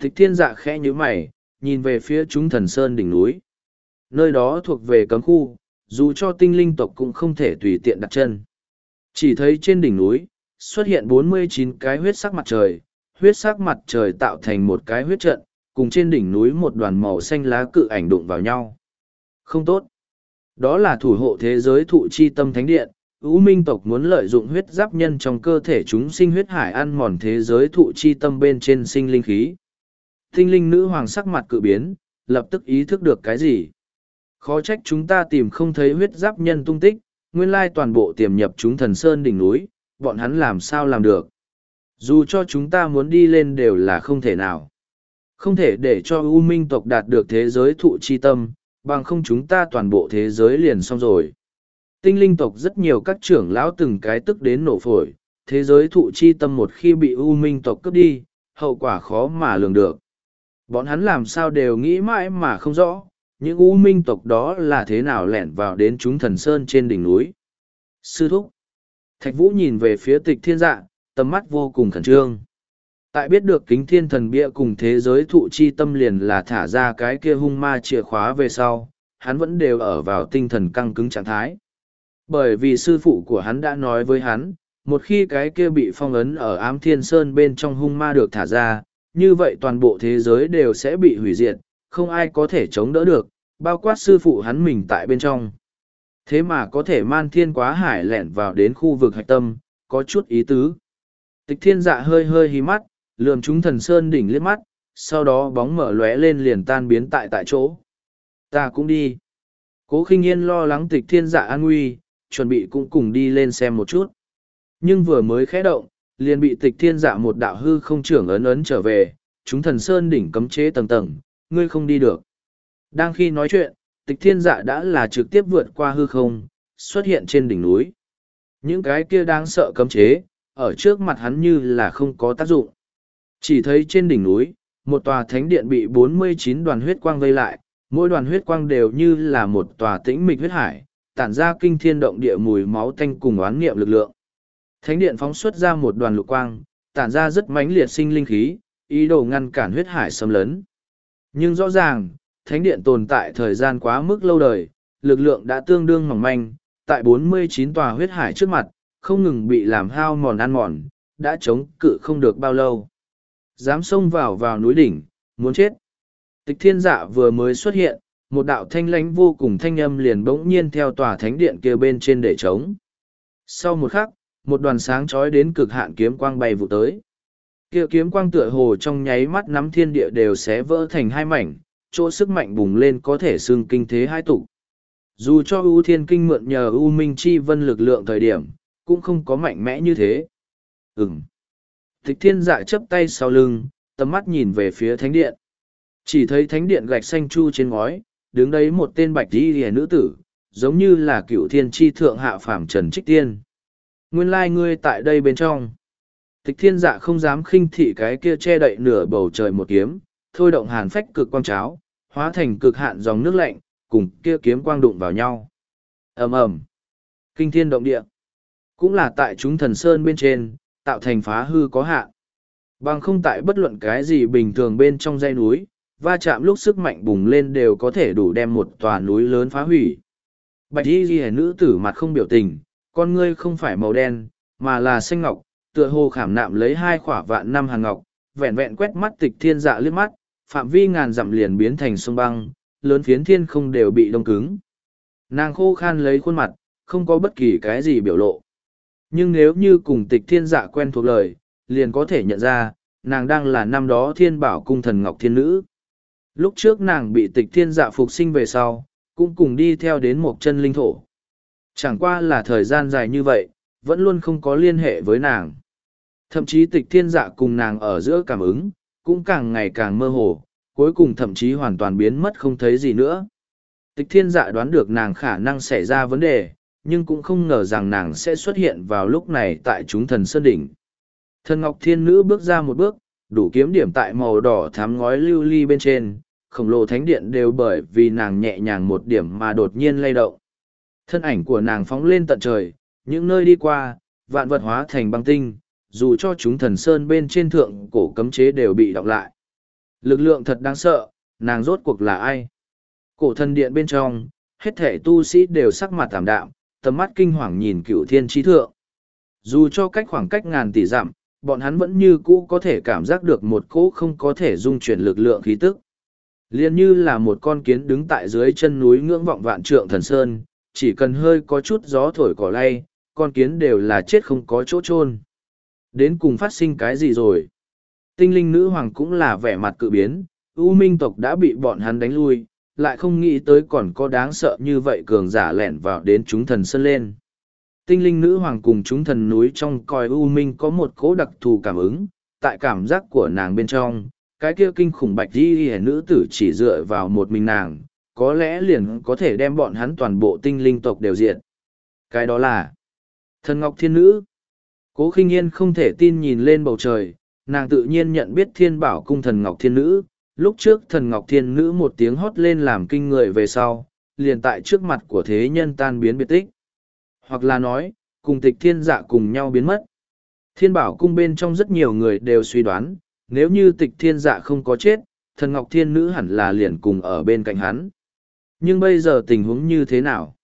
Tịch thiên dạ khẽ như mày, nhìn về phía chúng thần sơn đỉnh núi. Nơi đó thuộc về cấm khu, dù cho tinh linh tộc cũng không thể tùy tiện đặt chân. Chỉ thấy trên đỉnh núi, xuất hiện bốn mươi chín cái huyết sắc mặt trời, huyết sắc mặt trời tạo thành một cái huyết trận, cùng trên đỉnh núi một đoàn màu xanh lá cự ảnh đụng vào nhau. Không tốt. Đó là thủ hộ thế giới thụ chi tâm thánh điện, ưu minh tộc muốn lợi dụng huyết giáp nhân trong cơ thể chúng sinh huyết hải ăn mòn thế giới thụ chi tâm bên trên sinh linh khí. Tinh linh nữ hoàng sắc mặt cự biến, lập tức ý thức được cái gì. Khó trách chúng ta tìm không thấy huyết giáp nhân tung tích, nguyên lai toàn bộ tiềm nhập chúng thần sơn đỉnh núi, bọn hắn làm sao làm được. Dù cho chúng ta muốn đi lên đều là không thể nào. Không thể để cho U Minh tộc đạt được thế giới thụ chi tâm, bằng không chúng ta toàn bộ thế giới liền xong rồi. Tinh linh tộc rất nhiều các trưởng lão từng cái tức đến nổ phổi, thế giới thụ chi tâm một khi bị U Minh tộc cướp đi, hậu quả khó mà lường được. Bọn hắn làm sao đều nghĩ mãi mà không rõ, những U Minh tộc đó là thế nào lẻn vào đến chúng thần sơn trên đỉnh núi. Sư thúc. Thạch Vũ nhìn về phía tịch thiên dạ, tầm mắt vô cùng khẩn trương. Tại biết được kính thiên thần bia cùng thế giới thụ chi tâm liền là thả ra cái kia hung ma chìa khóa về sau, hắn vẫn đều ở vào tinh thần căng cứng trạng thái. Bởi vì sư phụ của hắn đã nói với hắn, một khi cái kia bị phong ấn ở ám thiên sơn bên trong hung ma được thả ra, như vậy toàn bộ thế giới đều sẽ bị hủy diệt, không ai có thể chống đỡ được, bao quát sư phụ hắn mình tại bên trong. Thế mà có thể man thiên quá hải lẻn vào đến khu vực hạch tâm, có chút ý tứ. Tịch thiên dạ hơi hơi hí mắt, lườm chúng thần sơn đỉnh liếc mắt, sau đó bóng mở lóe lên liền tan biến tại tại chỗ. Ta cũng đi. Cố khinh yên lo lắng tịch thiên dạ an nguy, chuẩn bị cũng cùng đi lên xem một chút. Nhưng vừa mới khẽ động, liền bị tịch thiên dạ một đạo hư không trưởng ấn ấn trở về, chúng thần sơn đỉnh cấm chế tầng tầng, ngươi không đi được. Đang khi nói chuyện, tịch thiên dạ đã là trực tiếp vượt qua hư không, xuất hiện trên đỉnh núi. Những cái kia đang sợ cấm chế, ở trước mặt hắn như là không có tác dụng. Chỉ thấy trên đỉnh núi, một tòa thánh điện bị 49 đoàn huyết quang vây lại, mỗi đoàn huyết quang đều như là một tòa tĩnh mịch huyết hải, tản ra kinh thiên động địa mùi máu tanh cùng oán nghiệm lực lượng. Thánh điện phóng xuất ra một đoàn lục quang, tản ra rất mãnh liệt sinh linh khí, ý đồ ngăn cản huyết hải xâm lấn. Nhưng rõ ràng, thánh điện tồn tại thời gian quá mức lâu đời, lực lượng đã tương đương mỏng manh, tại 49 tòa huyết hải trước mặt, không ngừng bị làm hao mòn ăn mòn, đã chống cự không được bao lâu. Dám xông vào vào núi đỉnh, muốn chết. Tịch thiên dạ vừa mới xuất hiện, một đạo thanh lánh vô cùng thanh âm liền bỗng nhiên theo tòa thánh điện kia bên trên để trống. Sau một khắc, một đoàn sáng trói đến cực hạn kiếm quang bay vụ tới. Kia kiếm quang tựa hồ trong nháy mắt nắm thiên địa đều sẽ vỡ thành hai mảnh, chỗ sức mạnh bùng lên có thể xưng kinh thế hai tục. Dù cho ưu thiên kinh mượn nhờ ưu minh chi vân lực lượng thời điểm, cũng không có mạnh mẽ như thế. ừng Tịch thiên dạ chấp tay sau lưng, tầm mắt nhìn về phía thánh điện. Chỉ thấy thánh điện gạch xanh chu trên ngói, đứng đấy một tên bạch đi hề nữ tử, giống như là cựu thiên tri thượng hạ phàm trần trích tiên. Nguyên lai ngươi tại đây bên trong. Tịch thiên dạ không dám khinh thị cái kia che đậy nửa bầu trời một kiếm, thôi động hàn phách cực quang cháo, hóa thành cực hạn dòng nước lạnh, cùng kia kiếm quang đụng vào nhau. ầm ầm Kinh thiên động địa. Cũng là tại chúng thần sơn bên trên, tạo thành phá hư có hạn. Bằng không tại bất luận cái gì bình thường bên trong dãy núi, va chạm lúc sức mạnh bùng lên đều có thể đủ đem một tòa núi lớn phá hủy. Bạch y ghi nữ tử mặt không biểu tình, con ngươi không phải màu đen, mà là xanh ngọc, tựa hồ khảm nạm lấy hai khỏa vạn năm hàng ngọc, vẹn vẹn quét mắt tịch thiên dạ liếc mắt, phạm vi ngàn dặm liền biến thành sông băng, lớn phiến thiên không đều bị đông cứng. Nàng khô khan lấy khuôn mặt, không có bất kỳ cái gì biểu lộ. Nhưng nếu như cùng tịch thiên dạ quen thuộc lời, liền có thể nhận ra, nàng đang là năm đó thiên bảo cung thần ngọc thiên nữ. Lúc trước nàng bị tịch thiên dạ phục sinh về sau, cũng cùng đi theo đến một chân linh thổ. Chẳng qua là thời gian dài như vậy, vẫn luôn không có liên hệ với nàng. Thậm chí tịch thiên dạ cùng nàng ở giữa cảm ứng, cũng càng ngày càng mơ hồ, cuối cùng thậm chí hoàn toàn biến mất không thấy gì nữa. Tịch thiên dạ đoán được nàng khả năng xảy ra vấn đề, nhưng cũng không ngờ rằng nàng sẽ xuất hiện vào lúc này tại chúng thần sơn đỉnh. Thần Ngọc Thiên Nữ bước ra một bước, đủ kiếm điểm tại màu đỏ thám ngói lưu ly bên trên, khổng lồ thánh điện đều bởi vì nàng nhẹ nhàng một điểm mà đột nhiên lay động. Thân ảnh của nàng phóng lên tận trời, những nơi đi qua, vạn vật hóa thành băng tinh, dù cho chúng thần sơn bên trên thượng cổ cấm chế đều bị đọc lại. Lực lượng thật đáng sợ, nàng rốt cuộc là ai? Cổ thần điện bên trong, hết thể tu sĩ đều sắc mặt tảm đạm, tầm mắt kinh hoàng nhìn cựu thiên trí thượng. Dù cho cách khoảng cách ngàn tỷ dặm, bọn hắn vẫn như cũ có thể cảm giác được một cỗ không có thể dung chuyển lực lượng khí tức. Liên như là một con kiến đứng tại dưới chân núi ngưỡng vọng vạn trượng thần sơn, chỉ cần hơi có chút gió thổi cỏ lay, con kiến đều là chết không có chỗ chôn. Đến cùng phát sinh cái gì rồi? Tinh linh nữ hoàng cũng là vẻ mặt cự biến, U Minh tộc đã bị bọn hắn đánh lui, lại không nghĩ tới còn có đáng sợ như vậy cường giả lẻn vào đến chúng thần sơn lên. Tinh linh nữ hoàng cùng chúng thần núi trong coi U Minh có một cố đặc thù cảm ứng, tại cảm giác của nàng bên trong, cái kia kinh khủng bạch di hề nữ tử chỉ dựa vào một mình nàng, có lẽ liền có thể đem bọn hắn toàn bộ tinh linh tộc đều diện. Cái đó là thần ngọc thiên nữ. Cố khinh yên không thể tin nhìn lên bầu trời, nàng tự nhiên nhận biết thiên bảo cung thần ngọc thiên nữ. Lúc trước thần ngọc thiên nữ một tiếng hót lên làm kinh người về sau, liền tại trước mặt của thế nhân tan biến biệt tích. Hoặc là nói, cùng tịch thiên dạ cùng nhau biến mất. Thiên bảo cung bên trong rất nhiều người đều suy đoán, nếu như tịch thiên dạ không có chết, thần ngọc thiên nữ hẳn là liền cùng ở bên cạnh hắn. Nhưng bây giờ tình huống như thế nào?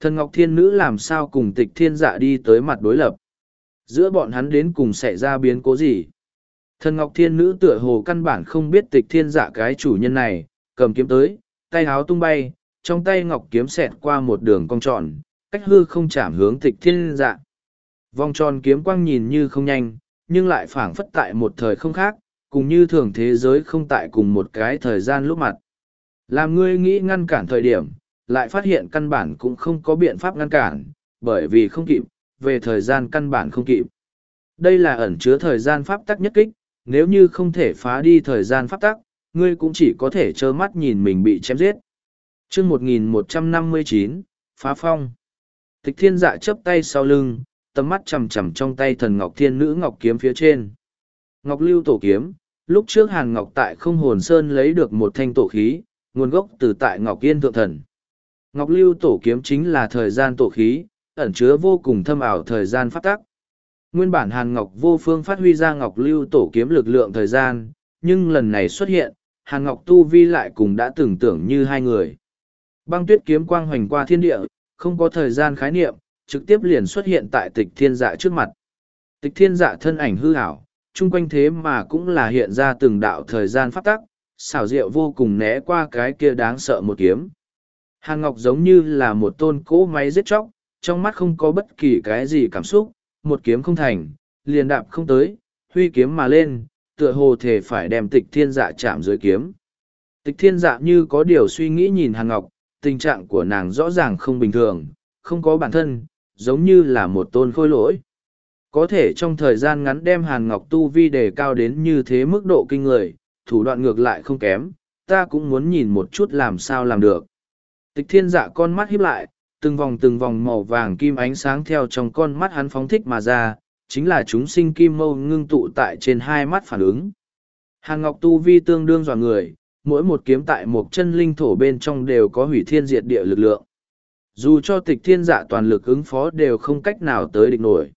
Thần ngọc thiên nữ làm sao cùng tịch thiên dạ đi tới mặt đối lập? Giữa bọn hắn đến cùng xảy ra biến cố gì? Thần ngọc thiên nữ tựa hồ căn bản không biết tịch thiên dạ cái chủ nhân này, cầm kiếm tới, tay háo tung bay, trong tay ngọc kiếm xẹt qua một đường cong tròn, cách hư không chạm hướng tịch thiên dạ. Vòng tròn kiếm quang nhìn như không nhanh, nhưng lại phảng phất tại một thời không khác, cùng như thường thế giới không tại cùng một cái thời gian lúc mặt. Làm ngươi nghĩ ngăn cản thời điểm, lại phát hiện căn bản cũng không có biện pháp ngăn cản, bởi vì không kịp, về thời gian căn bản không kịp. Đây là ẩn chứa thời gian pháp tắc nhất kích, nếu như không thể phá đi thời gian pháp tắc, ngươi cũng chỉ có thể trơ mắt nhìn mình bị chém giết. chương 1159, Phá Phong Tịch thiên dạ chấp tay sau lưng, tầm mắt chầm chầm trong tay thần ngọc thiên nữ ngọc kiếm phía trên. Ngọc lưu tổ kiếm, lúc trước hàn ngọc tại không hồn sơn lấy được một thanh tổ khí, nguồn gốc từ tại ngọc yên thượng thần. Ngọc lưu tổ kiếm chính là thời gian tổ khí, ẩn chứa vô cùng thâm ảo thời gian phát tắc. Nguyên bản hàn ngọc vô phương phát huy ra ngọc lưu tổ kiếm lực lượng thời gian, nhưng lần này xuất hiện, hàn ngọc tu vi lại cùng đã tưởng tưởng như hai người. Băng tuyết kiếm quang hoành qua thiên địa, không có thời gian khái niệm, trực tiếp liền xuất hiện tại tịch thiên dạ trước mặt. Tịch thiên dạ thân ảnh hư ảo, chung quanh thế mà cũng là hiện ra từng đạo thời gian phát tắc, xảo diệu vô cùng né qua cái kia đáng sợ một kiếm. Hàn Ngọc giống như là một tôn cỗ máy giết chóc, trong mắt không có bất kỳ cái gì cảm xúc, một kiếm không thành, liền đạp không tới, huy kiếm mà lên, tựa hồ thể phải đem tịch thiên dạ chạm dưới kiếm. Tịch thiên dạ như có điều suy nghĩ nhìn Hàn Ngọc, tình trạng của nàng rõ ràng không bình thường, không có bản thân, giống như là một tôn khôi lỗi. Có thể trong thời gian ngắn đem Hàn Ngọc tu vi đề cao đến như thế mức độ kinh người, thủ đoạn ngược lại không kém, ta cũng muốn nhìn một chút làm sao làm được. Tịch thiên dạ con mắt híp lại, từng vòng từng vòng màu vàng kim ánh sáng theo trong con mắt hắn phóng thích mà ra, chính là chúng sinh kim mâu ngưng tụ tại trên hai mắt phản ứng. Hàn Ngọc tu vi tương đương dọa người, mỗi một kiếm tại một chân linh thổ bên trong đều có hủy thiên diệt địa lực lượng. Dù cho tịch thiên dạ toàn lực ứng phó đều không cách nào tới địch nổi.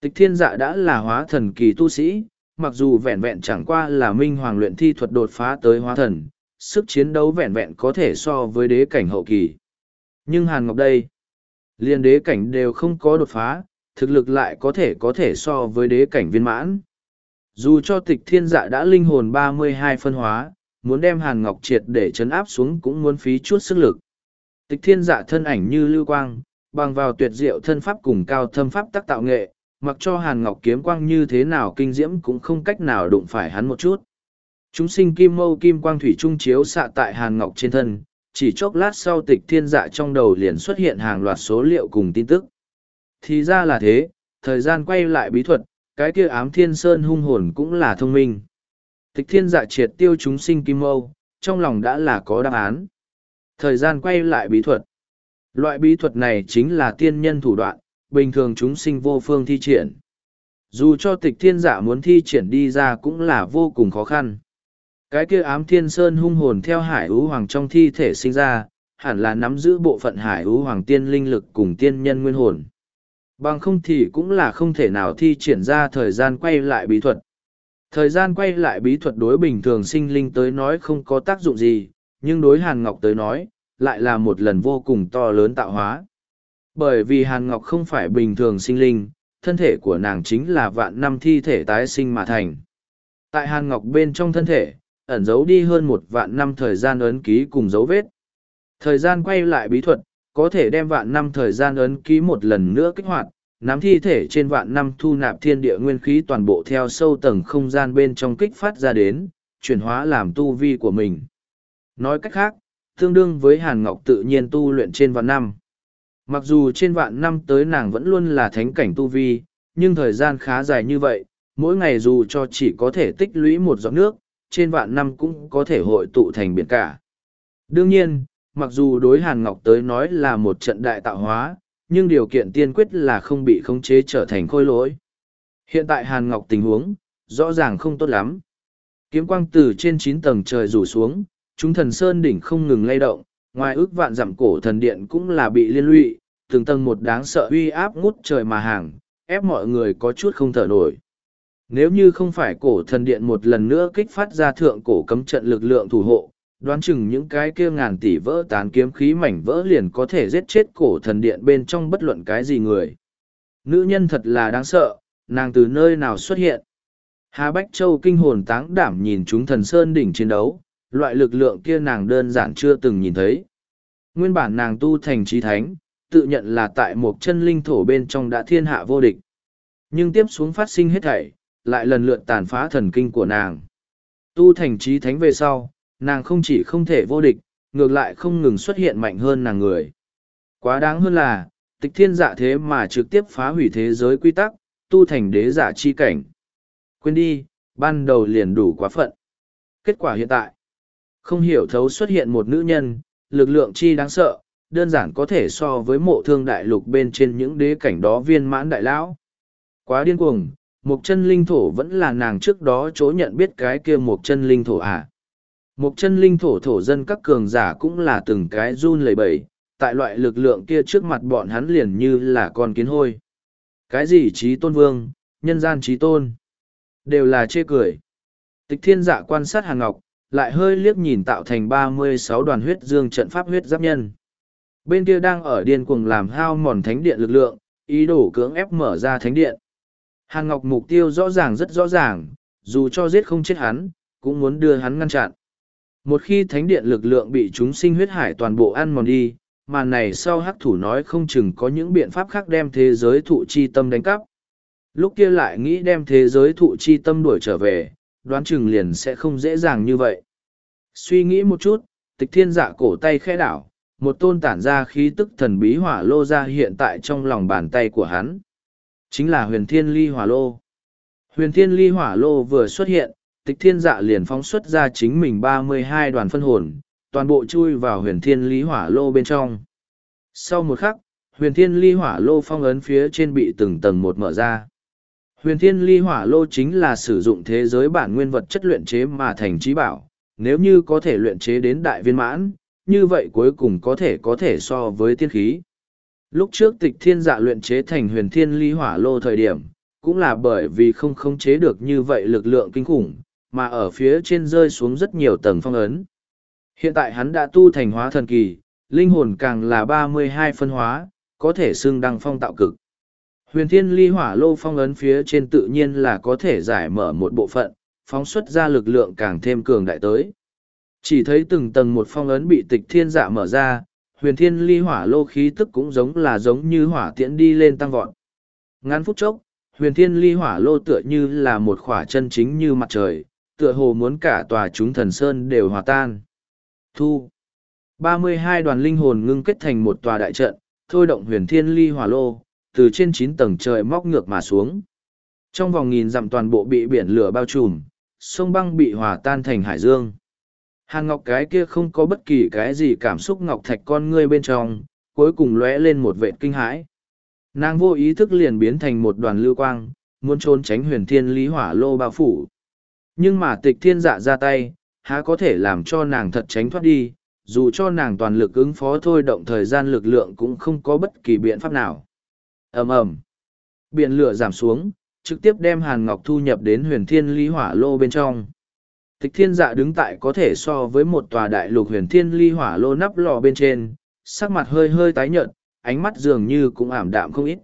Tịch thiên dạ đã là hóa thần kỳ tu sĩ, mặc dù vẹn vẹn chẳng qua là minh hoàng luyện thi thuật đột phá tới hóa thần, sức chiến đấu vẹn vẹn có thể so với đế cảnh hậu kỳ. Nhưng Hàn Ngọc đây, liên đế cảnh đều không có đột phá, thực lực lại có thể có thể so với đế cảnh viên mãn. Dù cho tịch thiên dạ đã linh hồn ba mươi hai phân hóa, muốn đem Hàn Ngọc triệt để chấn áp xuống cũng muốn phí chút sức lực. Tịch thiên dạ thân ảnh như lưu quang, bằng vào tuyệt diệu thân pháp cùng cao thâm pháp tác tạo nghệ, mặc cho Hàn Ngọc kiếm quang như thế nào kinh diễm cũng không cách nào đụng phải hắn một chút. Chúng sinh kim mâu kim quang thủy trung chiếu xạ tại Hàn Ngọc trên thân, chỉ chốc lát sau tịch thiên dạ trong đầu liền xuất hiện hàng loạt số liệu cùng tin tức. Thì ra là thế, thời gian quay lại bí thuật, cái kia ám thiên sơn hung hồn cũng là thông minh. Tịch thiên dạ triệt tiêu chúng sinh kim mâu, trong lòng đã là có đáp án. Thời gian quay lại bí thuật. Loại bí thuật này chính là tiên nhân thủ đoạn, bình thường chúng sinh vô phương thi triển. Dù cho tịch thiên giả muốn thi triển đi ra cũng là vô cùng khó khăn. Cái kia ám thiên sơn hung hồn theo hải ú hoàng trong thi thể sinh ra, hẳn là nắm giữ bộ phận hải ú hoàng tiên linh lực cùng tiên nhân nguyên hồn. Bằng không thì cũng là không thể nào thi triển ra thời gian quay lại bí thuật. Thời gian quay lại bí thuật đối bình thường sinh linh tới nói không có tác dụng gì, nhưng đối Hàn Ngọc tới nói, lại là một lần vô cùng to lớn tạo hóa. Bởi vì Hàn Ngọc không phải bình thường sinh linh, thân thể của nàng chính là vạn năm thi thể tái sinh mà thành. Tại Hàn Ngọc bên trong thân thể, ẩn giấu đi hơn một vạn năm thời gian ấn ký cùng dấu vết. Thời gian quay lại bí thuật, có thể đem vạn năm thời gian ấn ký một lần nữa kích hoạt, nắm thi thể trên vạn năm thu nạp thiên địa nguyên khí toàn bộ theo sâu tầng không gian bên trong kích phát ra đến, chuyển hóa làm tu vi của mình. Nói cách khác, tương đương với Hàn Ngọc tự nhiên tu luyện trên vạn năm. Mặc dù trên vạn năm tới nàng vẫn luôn là thánh cảnh tu vi, nhưng thời gian khá dài như vậy, mỗi ngày dù cho chỉ có thể tích lũy một giọt nước, trên vạn năm cũng có thể hội tụ thành biển cả. Đương nhiên, mặc dù đối Hàn Ngọc tới nói là một trận đại tạo hóa, nhưng điều kiện tiên quyết là không bị khống chế trở thành khôi lỗi. Hiện tại Hàn Ngọc tình huống, rõ ràng không tốt lắm. Kiếm quang từ trên chín tầng trời rủ xuống, chúng thần sơn đỉnh không ngừng lay động, ngoài ước vạn giảm cổ thần điện cũng là bị liên lụy, từng tầng một đáng sợ uy áp ngút trời mà hàng, ép mọi người có chút không thở nổi. Nếu như không phải cổ thần điện một lần nữa kích phát ra thượng cổ cấm trận lực lượng thủ hộ, đoán chừng những cái kia ngàn tỷ vỡ tán kiếm khí mảnh vỡ liền có thể giết chết cổ thần điện bên trong bất luận cái gì người. Nữ nhân thật là đáng sợ, nàng từ nơi nào xuất hiện. Hà Bách Châu kinh hồn táng đảm nhìn chúng thần sơn đỉnh chiến đấu, loại lực lượng kia nàng đơn giản chưa từng nhìn thấy. Nguyên bản nàng tu thành trí thánh, tự nhận là tại một chân linh thổ bên trong đã thiên hạ vô địch. Nhưng tiếp xuống phát sinh hết thảy, lại lần lượt tàn phá thần kinh của nàng. Tu thành trí thánh về sau, nàng không chỉ không thể vô địch, ngược lại không ngừng xuất hiện mạnh hơn nàng người. Quá đáng hơn là, tịch thiên giả thế mà trực tiếp phá hủy thế giới quy tắc, tu thành đế giả chi cảnh. Quên đi, ban đầu liền đủ quá phận. Kết quả hiện tại, không hiểu thấu xuất hiện một nữ nhân, lực lượng chi đáng sợ, đơn giản có thể so với mộ thương đại lục bên trên những đế cảnh đó viên mãn đại lão. Quá điên cuồng, một chân linh thổ vẫn là nàng trước đó chỗ nhận biết cái kia một chân linh thổ à. Một chân linh thổ thổ dân các cường giả cũng là từng cái run lẩy bẩy, tại loại lực lượng kia trước mặt bọn hắn liền như là con kiến hôi. Cái gì trí tôn vương, nhân gian trí tôn, đều là chê cười. Tịch thiên dạ quan sát hàng ngọc, lại hơi liếc nhìn tạo thành ba mươi sáu đoàn huyết dương trận pháp huyết giáp nhân. Bên kia đang ở điên cuồng làm hao mòn thánh điện lực lượng, ý đồ cưỡng ép mở ra thánh điện. Hàng Ngọc mục tiêu rõ ràng rất rõ ràng, dù cho giết không chết hắn, cũng muốn đưa hắn ngăn chặn. Một khi thánh điện lực lượng bị chúng sinh huyết hải toàn bộ ăn mòn đi, mà này sau hắc thủ nói không chừng có những biện pháp khác đem thế giới thụ chi tâm đánh cắp. Lúc kia lại nghĩ đem thế giới thụ chi tâm đuổi trở về, đoán chừng liền sẽ không dễ dàng như vậy. Suy nghĩ một chút, tịch thiên dạ cổ tay khẽ đảo, một tôn tản ra khí tức thần bí hỏa lô ra hiện tại trong lòng bàn tay của hắn. Chính là huyền thiên ly hỏa lô. Huyền thiên ly hỏa lô vừa xuất hiện, tịch thiên dạ liền phóng xuất ra chính mình ba mươi hai đoàn phân hồn, toàn bộ chui vào huyền thiên ly hỏa lô bên trong. Sau một khắc, huyền thiên ly hỏa lô phong ấn phía trên bị từng tầng một mở ra. Huyền thiên ly hỏa lô chính là sử dụng thế giới bản nguyên vật chất luyện chế mà thành trí bảo, nếu như có thể luyện chế đến đại viên mãn, như vậy cuối cùng có thể có thể so với tiên khí. Lúc trước tịch thiên dạ luyện chế thành huyền thiên ly hỏa lô thời điểm, cũng là bởi vì không khống chế được như vậy lực lượng kinh khủng, mà ở phía trên rơi xuống rất nhiều tầng phong ấn. Hiện tại hắn đã tu thành hóa thần kỳ, linh hồn càng là ba mươi hai phân hóa, có thể xưng đăng phong tạo cực. Huyền thiên ly hỏa lô phong ấn phía trên tự nhiên là có thể giải mở một bộ phận, phóng xuất ra lực lượng càng thêm cường đại tới. Chỉ thấy từng tầng một phong ấn bị tịch thiên dạ mở ra, huyền thiên ly hỏa lô khí tức cũng giống là giống như hỏa tiễn đi lên tăng vọt. Ngắn phút chốc, huyền thiên ly hỏa lô tựa như là một khỏa chân chính như mặt trời, tựa hồ muốn cả tòa chúng thần sơn đều hòa tan. Thu. ba mươi hai đoàn linh hồn ngưng kết thành một tòa đại trận, thôi động huyền thiên ly hỏa lô, từ trên chín tầng trời móc ngược mà xuống. Trong vòng nghìn dặm toàn bộ bị biển lửa bao trùm, sông băng bị hòa tan thành hải dương. Hàn Ngọc cái kia không có bất kỳ cái gì cảm xúc Ngọc Thạch con ngươi bên trong, cuối cùng lóe lên một vệ kinh hãi. Nàng vô ý thức liền biến thành một đoàn lưu quang, muốn trốn tránh huyền thiên lý hỏa lô bao phủ. Nhưng mà tịch thiên dạ ra tay, há có thể làm cho nàng thật tránh thoát đi, dù cho nàng toàn lực ứng phó thôi động thời gian lực lượng cũng không có bất kỳ biện pháp nào. ầm ầm Biển lửa giảm xuống, trực tiếp đem Hàn Ngọc thu nhập đến huyền thiên lý hỏa lô bên trong. Tịch thiên dạ đứng tại có thể so với một tòa đại lục huyền thiên ly hỏa lô nắp lò bên trên, sắc mặt hơi hơi tái nhợt, ánh mắt dường như cũng ảm đạm không ít.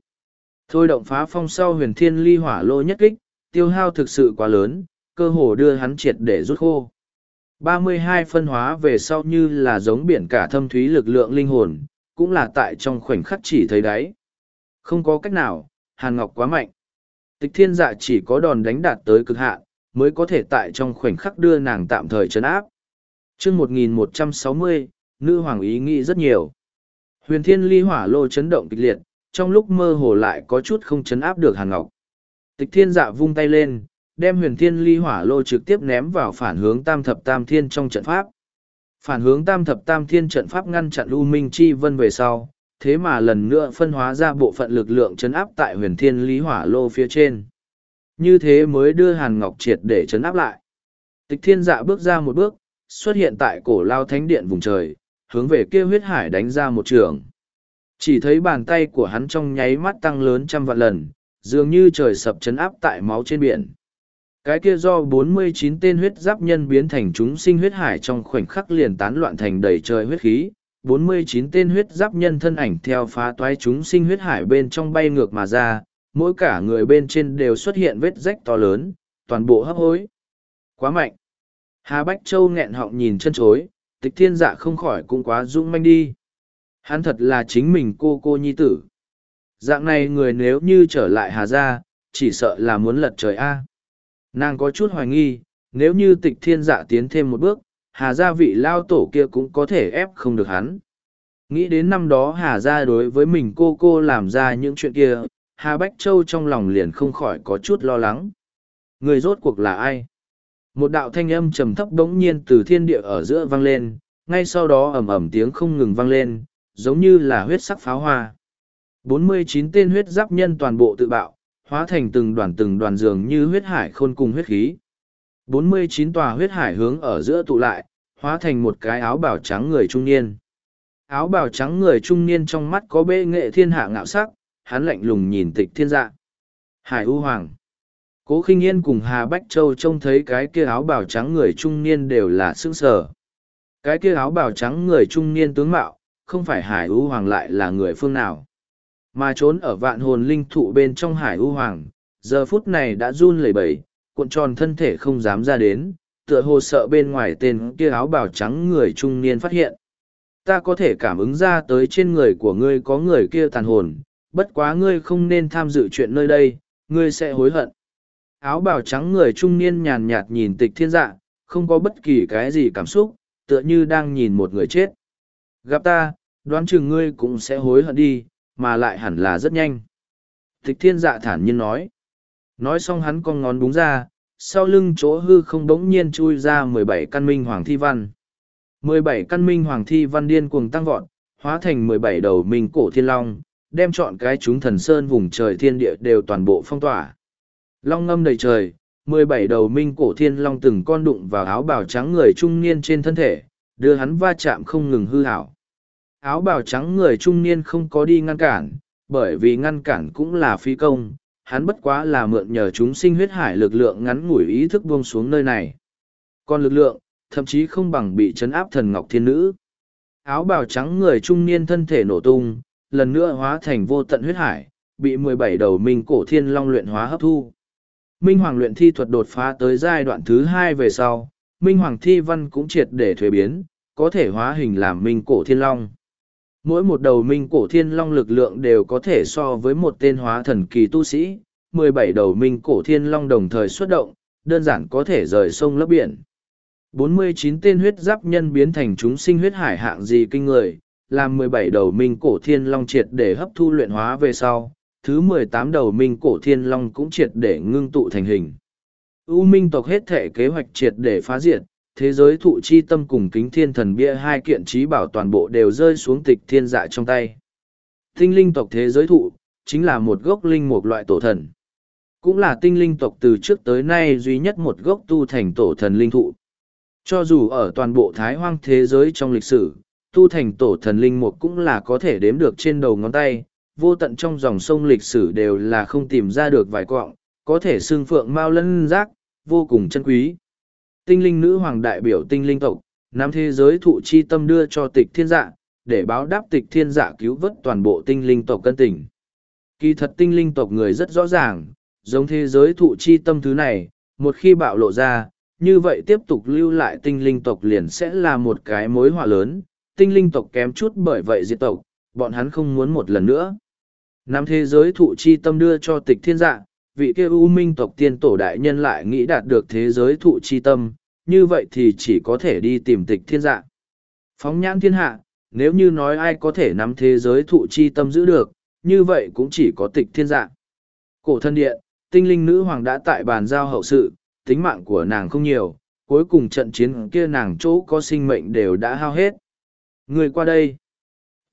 Thôi động phá phong sau huyền thiên ly hỏa lô nhất kích, tiêu hao thực sự quá lớn, cơ hồ đưa hắn triệt để rút khô. 32 phân hóa về sau như là giống biển cả thâm thúy lực lượng linh hồn, cũng là tại trong khoảnh khắc chỉ thấy đáy. Không có cách nào, Hàn Ngọc quá mạnh. Tịch thiên dạ chỉ có đòn đánh đạt tới cực hạn, mới có thể tại trong khoảnh khắc đưa nàng tạm thời chấn áp. chương 1160, nữ hoàng ý nghĩ rất nhiều. Huyền thiên ly hỏa lô chấn động kịch liệt, trong lúc mơ hồ lại có chút không chấn áp được Hàn Ngọc. Tịch thiên dạ vung tay lên, đem huyền thiên ly hỏa lô trực tiếp ném vào phản hướng tam thập tam thiên trong trận pháp. Phản hướng tam thập tam thiên trận pháp ngăn chặn U Minh Chi Vân về sau, thế mà lần nữa phân hóa ra bộ phận lực lượng chấn áp tại huyền thiên lý hỏa lô phía trên. Như thế mới đưa Hàn Ngọc triệt để chấn áp lại. Tịch thiên dạ bước ra một bước, xuất hiện tại cổ lao thánh điện vùng trời, hướng về kia huyết hải đánh ra một trường. Chỉ thấy bàn tay của hắn trong nháy mắt tăng lớn trăm vạn lần, dường như trời sập chấn áp tại máu trên biển. Cái kia do 49 tên huyết giáp nhân biến thành chúng sinh huyết hải trong khoảnh khắc liền tán loạn thành đầy trời huyết khí. 49 tên huyết giáp nhân thân ảnh theo phá toái chúng sinh huyết hải bên trong bay ngược mà ra, mỗi cả người bên trên đều xuất hiện vết rách to lớn, toàn bộ hấp hối. Quá mạnh. Hà Bách Châu nghẹn họng nhìn chân chối, tịch thiên dạ không khỏi cũng quá dũng manh đi. Hắn thật là chính mình cô cô nhi tử. Dạng này người nếu như trở lại Hà Gia, chỉ sợ là muốn lật trời A. Nàng có chút hoài nghi, nếu như tịch thiên dạ tiến thêm một bước, Hà Gia vị lao tổ kia cũng có thể ép không được hắn. Nghĩ đến năm đó Hà Gia đối với mình cô cô làm ra những chuyện kia, Hà Bách Châu trong lòng liền không khỏi có chút lo lắng. Người rốt cuộc là ai? Một đạo thanh âm trầm thấp đống nhiên từ thiên địa ở giữa vang lên, ngay sau đó ầm ầm tiếng không ngừng vang lên, giống như là huyết sắc pháo hoa. 49 tên huyết giáp nhân toàn bộ tự bạo, hóa thành từng đoàn từng đoàn dường như huyết hải khôn cùng huyết khí. 49 tòa huyết hải hướng ở giữa tụ lại, hóa thành một cái áo bào trắng người trung niên. Áo bào trắng người trung niên trong mắt có bệ nghệ thiên hạ ngạo sắc, hắn lạnh lùng nhìn tịch thiên dạ. Hải U Hoàng. Cố khinh yên cùng Hà Bách Châu trông thấy cái kia áo bào trắng người trung niên đều là sững sờ. Cái kia áo bào trắng người trung niên tướng mạo, không phải Hải U Hoàng lại là người phương nào. Mà trốn ở vạn hồn linh thụ bên trong Hải U Hoàng, giờ phút này đã run lẩy bẩy, cuộn tròn thân thể không dám ra đến, tựa hồ sợ bên ngoài tên kia áo bào trắng người trung niên phát hiện. Ta có thể cảm ứng ra tới trên người của ngươi có người kia tàn hồn, bất quá ngươi không nên tham dự chuyện nơi đây, ngươi sẽ hối hận. Áo bào trắng người trung niên nhàn nhạt nhìn tịch thiên dạ, không có bất kỳ cái gì cảm xúc, tựa như đang nhìn một người chết. Gặp ta, đoán chừng ngươi cũng sẽ hối hận đi, mà lại hẳn là rất nhanh. Tịch thiên dạ thản nhiên nói. Nói xong hắn con ngón búng ra, sau lưng chỗ hư không bỗng nhiên chui ra mười bảy căn minh hoàng thi văn. mười bảy căn minh hoàng thi văn điên cuồng tăng vọt, hóa thành mười bảy đầu minh cổ thiên long, đem chọn cái chúng thần sơn vùng trời thiên địa đều toàn bộ phong tỏa. Long ngâm đầy trời, mười bảy đầu minh cổ thiên long từng con đụng vào áo bào trắng người trung niên trên thân thể, đưa hắn va chạm không ngừng hư hảo. Áo bào trắng người trung niên không có đi ngăn cản, bởi vì ngăn cản cũng là phi công, hắn bất quá là mượn nhờ chúng sinh huyết hải lực lượng ngắn ngủi ý thức buông xuống nơi này. Còn lực lượng, thậm chí không bằng bị chấn áp thần ngọc thiên nữ. Áo bào trắng người trung niên thân thể nổ tung, lần nữa hóa thành vô tận huyết hải, bị mười bảy đầu minh cổ thiên long luyện hóa hấp thu. Minh Hoàng luyện thi thuật đột phá tới giai đoạn thứ hai về sau, Minh Hoàng thi văn cũng triệt để thuế biến, có thể hóa hình làm Minh cổ thiên long. Mỗi một đầu Minh cổ thiên long lực lượng đều có thể so với một tên hóa thần kỳ tu sĩ, mười bảy đầu Minh cổ thiên long đồng thời xuất động, đơn giản có thể rời sông lấp biển. Bốn mươi chín tên huyết giáp nhân biến thành chúng sinh huyết hải hạng gì kinh người, làm mười bảy đầu Minh cổ thiên long triệt để hấp thu luyện hóa về sau, thứ mười tám đầu minh cổ thiên long cũng triệt để ngưng tụ thành hình. U minh tộc hết thể kế hoạch triệt để phá diệt, thế giới thụ chi tâm cùng kính thiên thần bia hai kiện trí bảo toàn bộ đều rơi xuống tịch thiên dạ trong tay. Tinh linh tộc thế giới thụ, chính là một gốc linh một loại tổ thần. Cũng là tinh linh tộc từ trước tới nay duy nhất một gốc tu thành tổ thần linh thụ. Cho dù ở toàn bộ thái hoang thế giới trong lịch sử, tu thành tổ thần linh mục cũng là có thể đếm được trên đầu ngón tay, vô tận trong dòng sông lịch sử đều là không tìm ra được vài quọng, có thể xương phượng mau lân rác, vô cùng chân quý. Tinh linh nữ hoàng đại biểu tinh linh tộc, nắm thế giới thụ chi tâm đưa cho tịch thiên dạ, để báo đáp tịch thiên dạ cứu vớt toàn bộ tinh linh tộc cân tình. Kỳ thật tinh linh tộc người rất rõ ràng, giống thế giới thụ chi tâm thứ này, một khi bạo lộ ra, như vậy tiếp tục lưu lại tinh linh tộc liền sẽ là một cái mối họa lớn, tinh linh tộc kém chút bởi vậy diệt tộc, bọn hắn không muốn một lần nữa. Năm thế giới thụ chi tâm đưa cho tịch thiên dạ, vị kia u minh tộc tiên tổ đại nhân lại nghĩ đạt được thế giới thụ chi tâm, như vậy thì chỉ có thể đi tìm tịch thiên dạ. Phóng nhãn thiên hạ, nếu như nói ai có thể nắm thế giới thụ chi tâm giữ được, như vậy cũng chỉ có tịch thiên dạ. Cổ thân điện, tinh linh nữ hoàng đã tại bàn giao hậu sự, tính mạng của nàng không nhiều, cuối cùng trận chiến kia nàng chỗ có sinh mệnh đều đã hao hết. Người qua đây.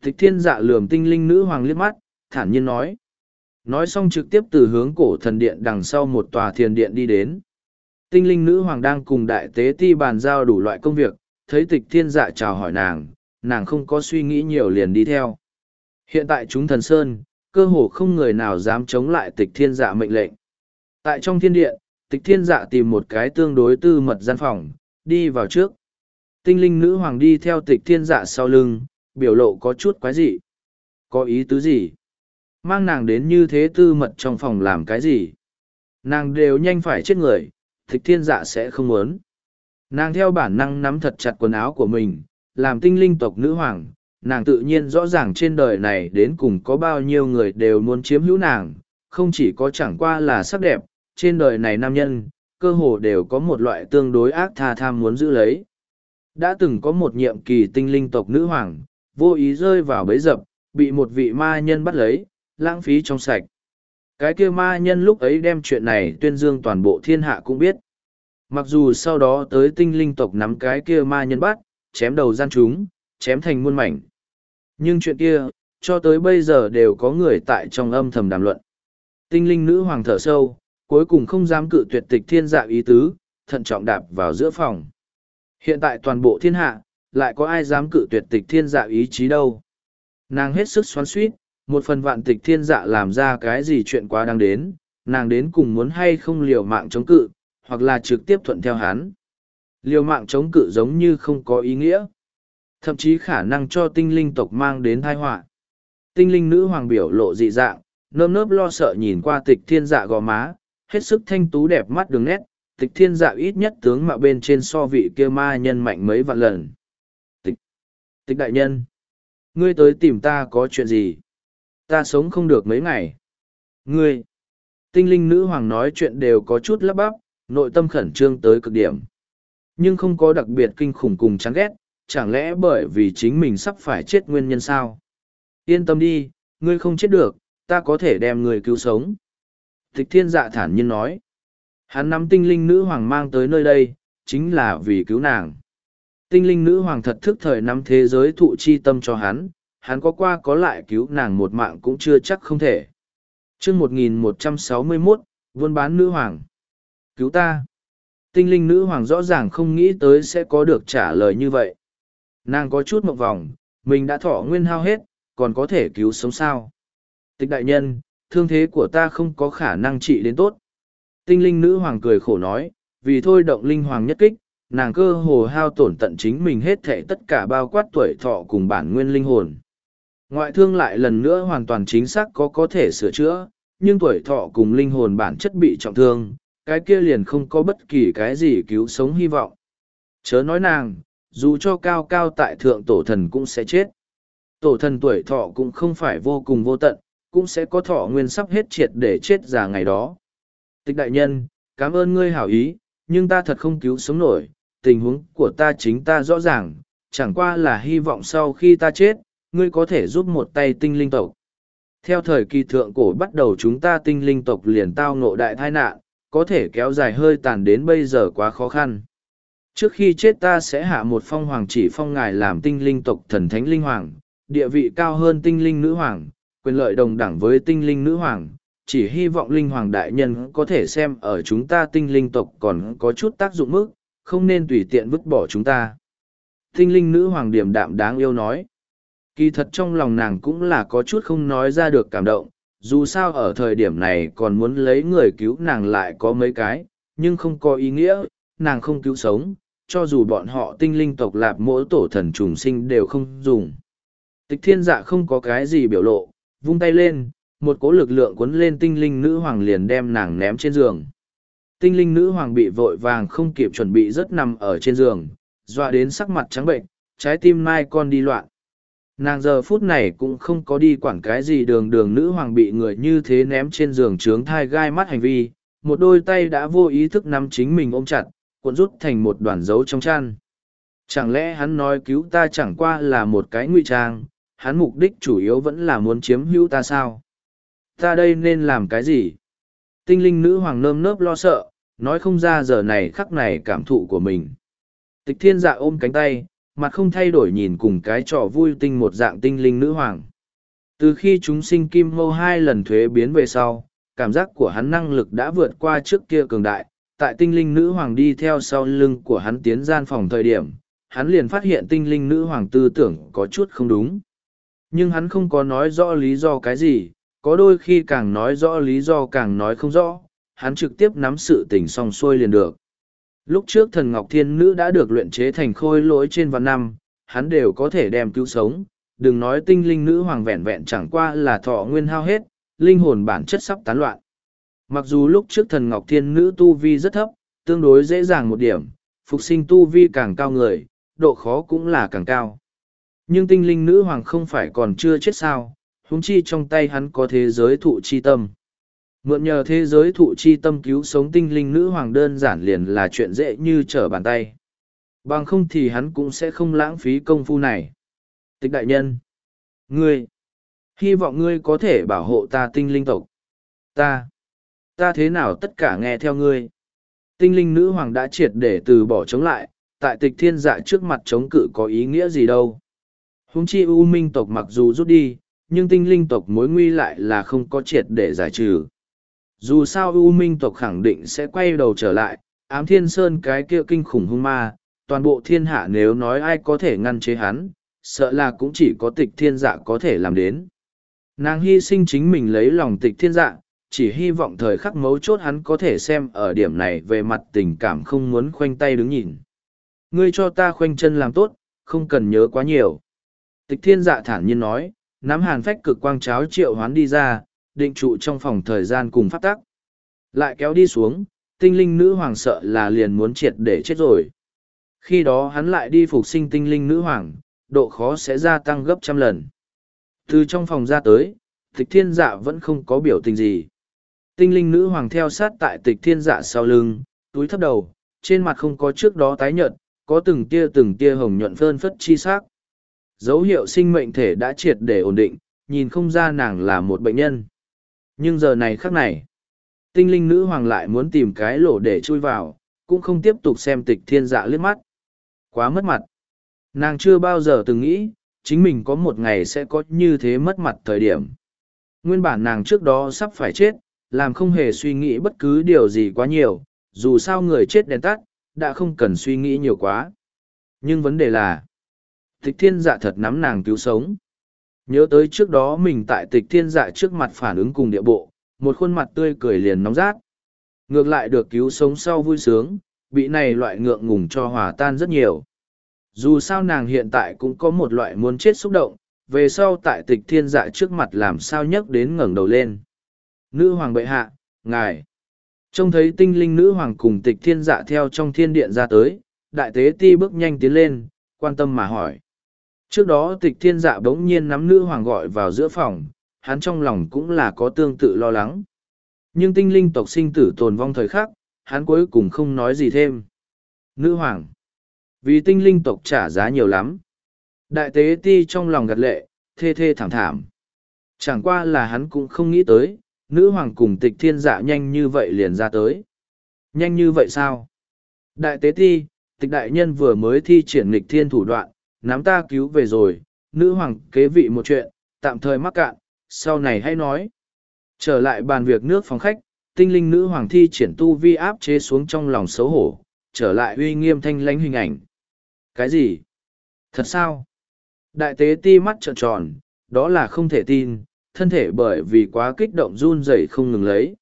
Tịch thiên dạ lườm tinh linh nữ hoàng liếc mắt, thản nhiên nói. Nói xong trực tiếp từ hướng cổ thần điện đằng sau một tòa thiền điện đi đến. Tinh linh nữ hoàng đang cùng đại tế ti bàn giao đủ loại công việc, thấy tịch thiên dạ chào hỏi nàng, nàng không có suy nghĩ nhiều liền đi theo. Hiện tại chúng thần sơn, cơ hồ không người nào dám chống lại tịch thiên dạ mệnh lệnh. Tại trong thiên điện, tịch thiên dạ tìm một cái tương đối tư mật gian phòng, đi vào trước. Tinh linh nữ hoàng đi theo tịch thiên dạ sau lưng, biểu lộ có chút quái dị. Có ý tứ gì? Mang nàng đến như thế tư mật trong phòng làm cái gì? Nàng đều nhanh phải chết người, tịch thiên dạ sẽ không muốn. Nàng theo bản năng nắm thật chặt quần áo của mình, làm tinh linh tộc nữ hoàng, nàng tự nhiên rõ ràng trên đời này đến cùng có bao nhiêu người đều muốn chiếm hữu nàng, không chỉ có chẳng qua là sắc đẹp, trên đời này nam nhân, cơ hồ đều có một loại tương đối ác tha tham muốn giữ lấy. Đã từng có một nhiệm kỳ tinh linh tộc nữ hoàng, vô ý rơi vào bấy dập, bị một vị ma nhân bắt lấy, lãng phí trong sạch. Cái kia ma nhân lúc ấy đem chuyện này tuyên dương toàn bộ thiên hạ cũng biết. Mặc dù sau đó tới tinh linh tộc nắm cái kia ma nhân bắt, chém đầu gian chúng, chém thành muôn mảnh. Nhưng chuyện kia, cho tới bây giờ đều có người tại trong âm thầm đàm luận. Tinh linh nữ hoàng thở sâu, cuối cùng không dám cự tuyệt tịch thiên dạ ý tứ, thận trọng đạp vào giữa phòng. Hiện tại toàn bộ thiên hạ, lại có ai dám cự tuyệt tịch thiên dạ ý chí đâu. Nàng hết sức xoắn suýt, một phần vạn tịch thiên dạ làm ra cái gì chuyện quá đáng đến, nàng đến cùng muốn hay không liều mạng chống cự, hoặc là trực tiếp thuận theo hắn. Liều mạng chống cự giống như không có ý nghĩa. Thậm chí khả năng cho tinh linh tộc mang đến tai họa. Tinh linh nữ hoàng biểu lộ dị dạng, nơm nớp lo sợ nhìn qua tịch thiên dạ gò má, hết sức thanh tú đẹp mắt đường nét, tịch thiên dạ ít nhất tướng mạo bên trên so vị kia ma nhân mạnh mấy vạn lần. Tịch, tịch đại nhân, ngươi tới tìm ta có chuyện gì? Ta sống không được mấy ngày. Ngươi, Tinh linh nữ hoàng nói chuyện đều có chút lắp bắp, nội tâm khẩn trương tới cực điểm. Nhưng không có đặc biệt kinh khủng cùng chán ghét, chẳng lẽ bởi vì chính mình sắp phải chết nguyên nhân sao? Yên tâm đi, ngươi không chết được, ta có thể đem người cứu sống. Tịch thiên dạ thản nhiên nói. Hắn nắm tinh linh nữ hoàng mang tới nơi đây, chính là vì cứu nàng. Tinh linh nữ hoàng thật thức thời nắm thế giới thụ chi tâm cho hắn, hắn có qua có lại cứu nàng một mạng cũng chưa chắc không thể. chương 1161, buôn bán nữ hoàng. Cứu ta. Tinh linh nữ hoàng rõ ràng không nghĩ tới sẽ có được trả lời như vậy. Nàng có chút mộng vòng, mình đã thọ nguyên hao hết, còn có thể cứu sống sao. Tịch đại nhân, thương thế của ta không có khả năng trị đến tốt. Tinh linh nữ hoàng cười khổ nói, vì thôi động linh hoàng nhất kích, nàng cơ hồ hao tổn tận chính mình hết thệ tất cả bao quát tuổi thọ cùng bản nguyên linh hồn. Ngoại thương lại lần nữa hoàn toàn chính xác có có thể sửa chữa, nhưng tuổi thọ cùng linh hồn bản chất bị trọng thương, cái kia liền không có bất kỳ cái gì cứu sống hy vọng. Chớ nói nàng, dù cho cao cao tại thượng tổ thần cũng sẽ chết. Tổ thần tuổi thọ cũng không phải vô cùng vô tận, cũng sẽ có thọ nguyên sắp hết triệt để chết già ngày đó. Tịch đại nhân, cảm ơn ngươi hảo ý, nhưng ta thật không cứu sống nổi, tình huống của ta chính ta rõ ràng, chẳng qua là hy vọng sau khi ta chết, ngươi có thể giúp một tay tinh linh tộc. Theo thời kỳ thượng cổ bắt đầu chúng ta tinh linh tộc liền tao ngộ đại tai nạn, có thể kéo dài hơi tàn đến bây giờ quá khó khăn. Trước khi chết ta sẽ hạ một phong hoàng chỉ phong ngài làm tinh linh tộc thần thánh linh hoàng, địa vị cao hơn tinh linh nữ hoàng, quyền lợi đồng đẳng với tinh linh nữ hoàng, chỉ hy vọng linh hoàng đại nhân có thể xem ở chúng ta tinh linh tộc còn có chút tác dụng mức, không nên tùy tiện vứt bỏ chúng ta. Tinh linh nữ hoàng điểm đạm đáng yêu nói. Kỳ thật trong lòng nàng cũng là có chút không nói ra được cảm động, dù sao ở thời điểm này còn muốn lấy người cứu nàng lại có mấy cái, nhưng không có ý nghĩa, nàng không cứu sống, cho dù bọn họ tinh linh tộc lạp mỗi tổ thần trùng sinh đều không dùng. Tịch thiên dạ không có cái gì biểu lộ, vung tay lên, một cỗ lực lượng cuốn lên tinh linh nữ hoàng liền đem nàng ném trên giường. Tinh linh nữ hoàng bị vội vàng không kịp chuẩn bị rất nằm ở trên giường, dọa đến sắc mặt trắng bệnh, trái tim mai con đi loạn. Nàng giờ phút này cũng không có đi quản cái gì đường đường nữ hoàng bị người như thế ném trên giường trướng thai gai mắt hành vi, một đôi tay đã vô ý thức nắm chính mình ôm chặt, cuộn rút thành một đoàn dấu trong chăn. Chẳng lẽ hắn nói cứu ta chẳng qua là một cái ngụy trang, hắn mục đích chủ yếu vẫn là muốn chiếm hữu ta sao? Ta đây nên làm cái gì? Tinh linh nữ hoàng nơm nớp lo sợ, nói không ra giờ này khắc này cảm thụ của mình. Tịch thiên dạ ôm cánh tay, mặt không thay đổi nhìn cùng cái trò vui tinh một dạng tinh linh nữ hoàng. Từ khi chúng sinh kim mâu hai lần thuế biến về sau, cảm giác của hắn năng lực đã vượt qua trước kia cường đại. Tại tinh linh nữ hoàng đi theo sau lưng của hắn tiến gian phòng thời điểm, hắn liền phát hiện tinh linh nữ hoàng tư tưởng có chút không đúng. Nhưng hắn không có nói rõ lý do cái gì, có đôi khi càng nói rõ lý do càng nói không rõ, hắn trực tiếp nắm sự tình xong xuôi liền được. Lúc trước thần Ngọc Thiên Nữ đã được luyện chế thành khôi lỗi trên vạn năm, hắn đều có thể đem cứu sống, đừng nói tinh linh nữ hoàng vẹn vẹn chẳng qua là thọ nguyên hao hết, linh hồn bản chất sắp tán loạn. Mặc dù lúc trước thần Ngọc Thiên Nữ tu vi rất thấp, tương đối dễ dàng một điểm, phục sinh tu vi càng cao người, độ khó cũng là càng cao. Nhưng tinh linh nữ hoàng không phải còn chưa chết sao, huống chi trong tay hắn có thế giới thụ chi tâm. Mượn nhờ thế giới thụ chi tâm cứu sống tinh linh nữ hoàng đơn giản liền là chuyện dễ như trở bàn tay. Bằng không thì hắn cũng sẽ không lãng phí công phu này. Tịch đại nhân. Ngươi. Hy vọng ngươi có thể bảo hộ ta tinh linh tộc. Ta. Ta thế nào tất cả nghe theo ngươi. Tinh linh nữ hoàng đã triệt để từ bỏ chống lại, tại tịch thiên dạ trước mặt chống cự có ý nghĩa gì đâu. Húng chi U minh tộc mặc dù rút đi, nhưng tinh linh tộc mối nguy lại là không có triệt để giải trừ. Dù sao U minh tộc khẳng định sẽ quay đầu trở lại, ám thiên sơn cái kia kinh khủng hung ma, toàn bộ thiên hạ nếu nói ai có thể ngăn chế hắn, sợ là cũng chỉ có tịch thiên dạ có thể làm đến. Nàng hy sinh chính mình lấy lòng tịch thiên dạ, chỉ hy vọng thời khắc mấu chốt hắn có thể xem ở điểm này về mặt tình cảm không muốn khoanh tay đứng nhìn. Ngươi cho ta khoanh chân làm tốt, không cần nhớ quá nhiều. Tịch thiên dạ thản nhiên nói, nắm hàn phách cực quang cháo triệu hoán đi ra, định trụ trong phòng thời gian cùng phát tắc. Lại kéo đi xuống, tinh linh nữ hoàng sợ là liền muốn triệt để chết rồi. Khi đó hắn lại đi phục sinh tinh linh nữ hoàng, độ khó sẽ gia tăng gấp trăm lần. Từ trong phòng ra tới, tịch thiên dạ vẫn không có biểu tình gì. Tinh linh nữ hoàng theo sát tại tịch thiên dạ sau lưng, túi thấp đầu, trên mặt không có trước đó tái nhợt, có từng tia từng tia hồng nhuận phơn phất chi sắc. Dấu hiệu sinh mệnh thể đã triệt để ổn định, nhìn không ra nàng là một bệnh nhân. Nhưng giờ này khác này, tinh linh nữ hoàng lại muốn tìm cái lỗ để chui vào, cũng không tiếp tục xem tịch thiên dạ liếc mắt. Quá mất mặt. Nàng chưa bao giờ từng nghĩ, chính mình có một ngày sẽ có như thế mất mặt thời điểm. Nguyên bản nàng trước đó sắp phải chết, làm không hề suy nghĩ bất cứ điều gì quá nhiều, dù sao người chết đèn tắt, đã không cần suy nghĩ nhiều quá. Nhưng vấn đề là, tịch thiên dạ thật nắm nàng cứu sống. Nhớ tới trước đó mình tại tịch thiên dạ trước mặt phản ứng cùng địa bộ, một khuôn mặt tươi cười liền nóng rát. Ngược lại được cứu sống sau vui sướng, bị này loại ngượng ngùng cho hòa tan rất nhiều. Dù sao nàng hiện tại cũng có một loại muốn chết xúc động, về sau tại tịch thiên dạ trước mặt làm sao nhấc đến ngẩng đầu lên. Nữ hoàng bệ hạ, ngài. Trông thấy tinh linh nữ hoàng cùng tịch thiên dạ theo trong thiên điện ra tới, đại tế ti bước nhanh tiến lên, quan tâm mà hỏi. Trước đó tịch thiên dạ bỗng nhiên nắm nữ hoàng gọi vào giữa phòng, hắn trong lòng cũng là có tương tự lo lắng. Nhưng tinh linh tộc sinh tử tồn vong thời khắc, hắn cuối cùng không nói gì thêm. Nữ hoàng. Vì tinh linh tộc trả giá nhiều lắm. Đại tế ti trong lòng gật lệ, thê thê thảm thảm. Chẳng qua là hắn cũng không nghĩ tới, nữ hoàng cùng tịch thiên dạ nhanh như vậy liền ra tới. Nhanh như vậy sao? Đại tế ti, tịch đại nhân vừa mới thi triển nghịch thiên thủ đoạn, nắm ta cứu về rồi, nữ hoàng kế vị một chuyện, tạm thời mắc cạn, sau này hãy nói. Trở lại bàn việc nước phòng khách, tinh linh nữ hoàng thi triển tu vi áp chế xuống trong lòng xấu hổ, trở lại uy nghiêm thanh lãnh hình ảnh. Cái gì? Thật sao? Đại tế ti mắt trợn tròn, đó là không thể tin, thân thể bởi vì quá kích động run rẩy không ngừng lấy.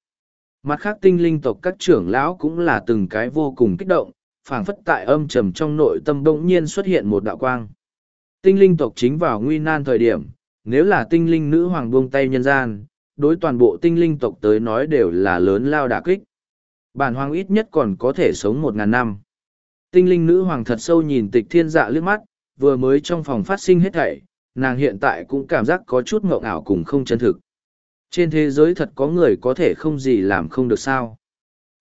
Mặt khác tinh linh tộc các trưởng lão cũng là từng cái vô cùng kích động, phảng phất tại âm trầm trong nội tâm bỗng nhiên xuất hiện một đạo quang. Tinh linh tộc chính vào nguy nan thời điểm, nếu là tinh linh nữ hoàng buông tay nhân gian, đối toàn bộ tinh linh tộc tới nói đều là lớn lao đả kích. Bản hoàng ít nhất còn có thể sống một ngàn năm. Tinh linh nữ hoàng thật sâu nhìn tịch thiên dạ liếc mắt, vừa mới trong phòng phát sinh hết thảy, nàng hiện tại cũng cảm giác có chút ngộng ảo cùng không chân thực. Trên thế giới thật có người có thể không gì làm không được sao.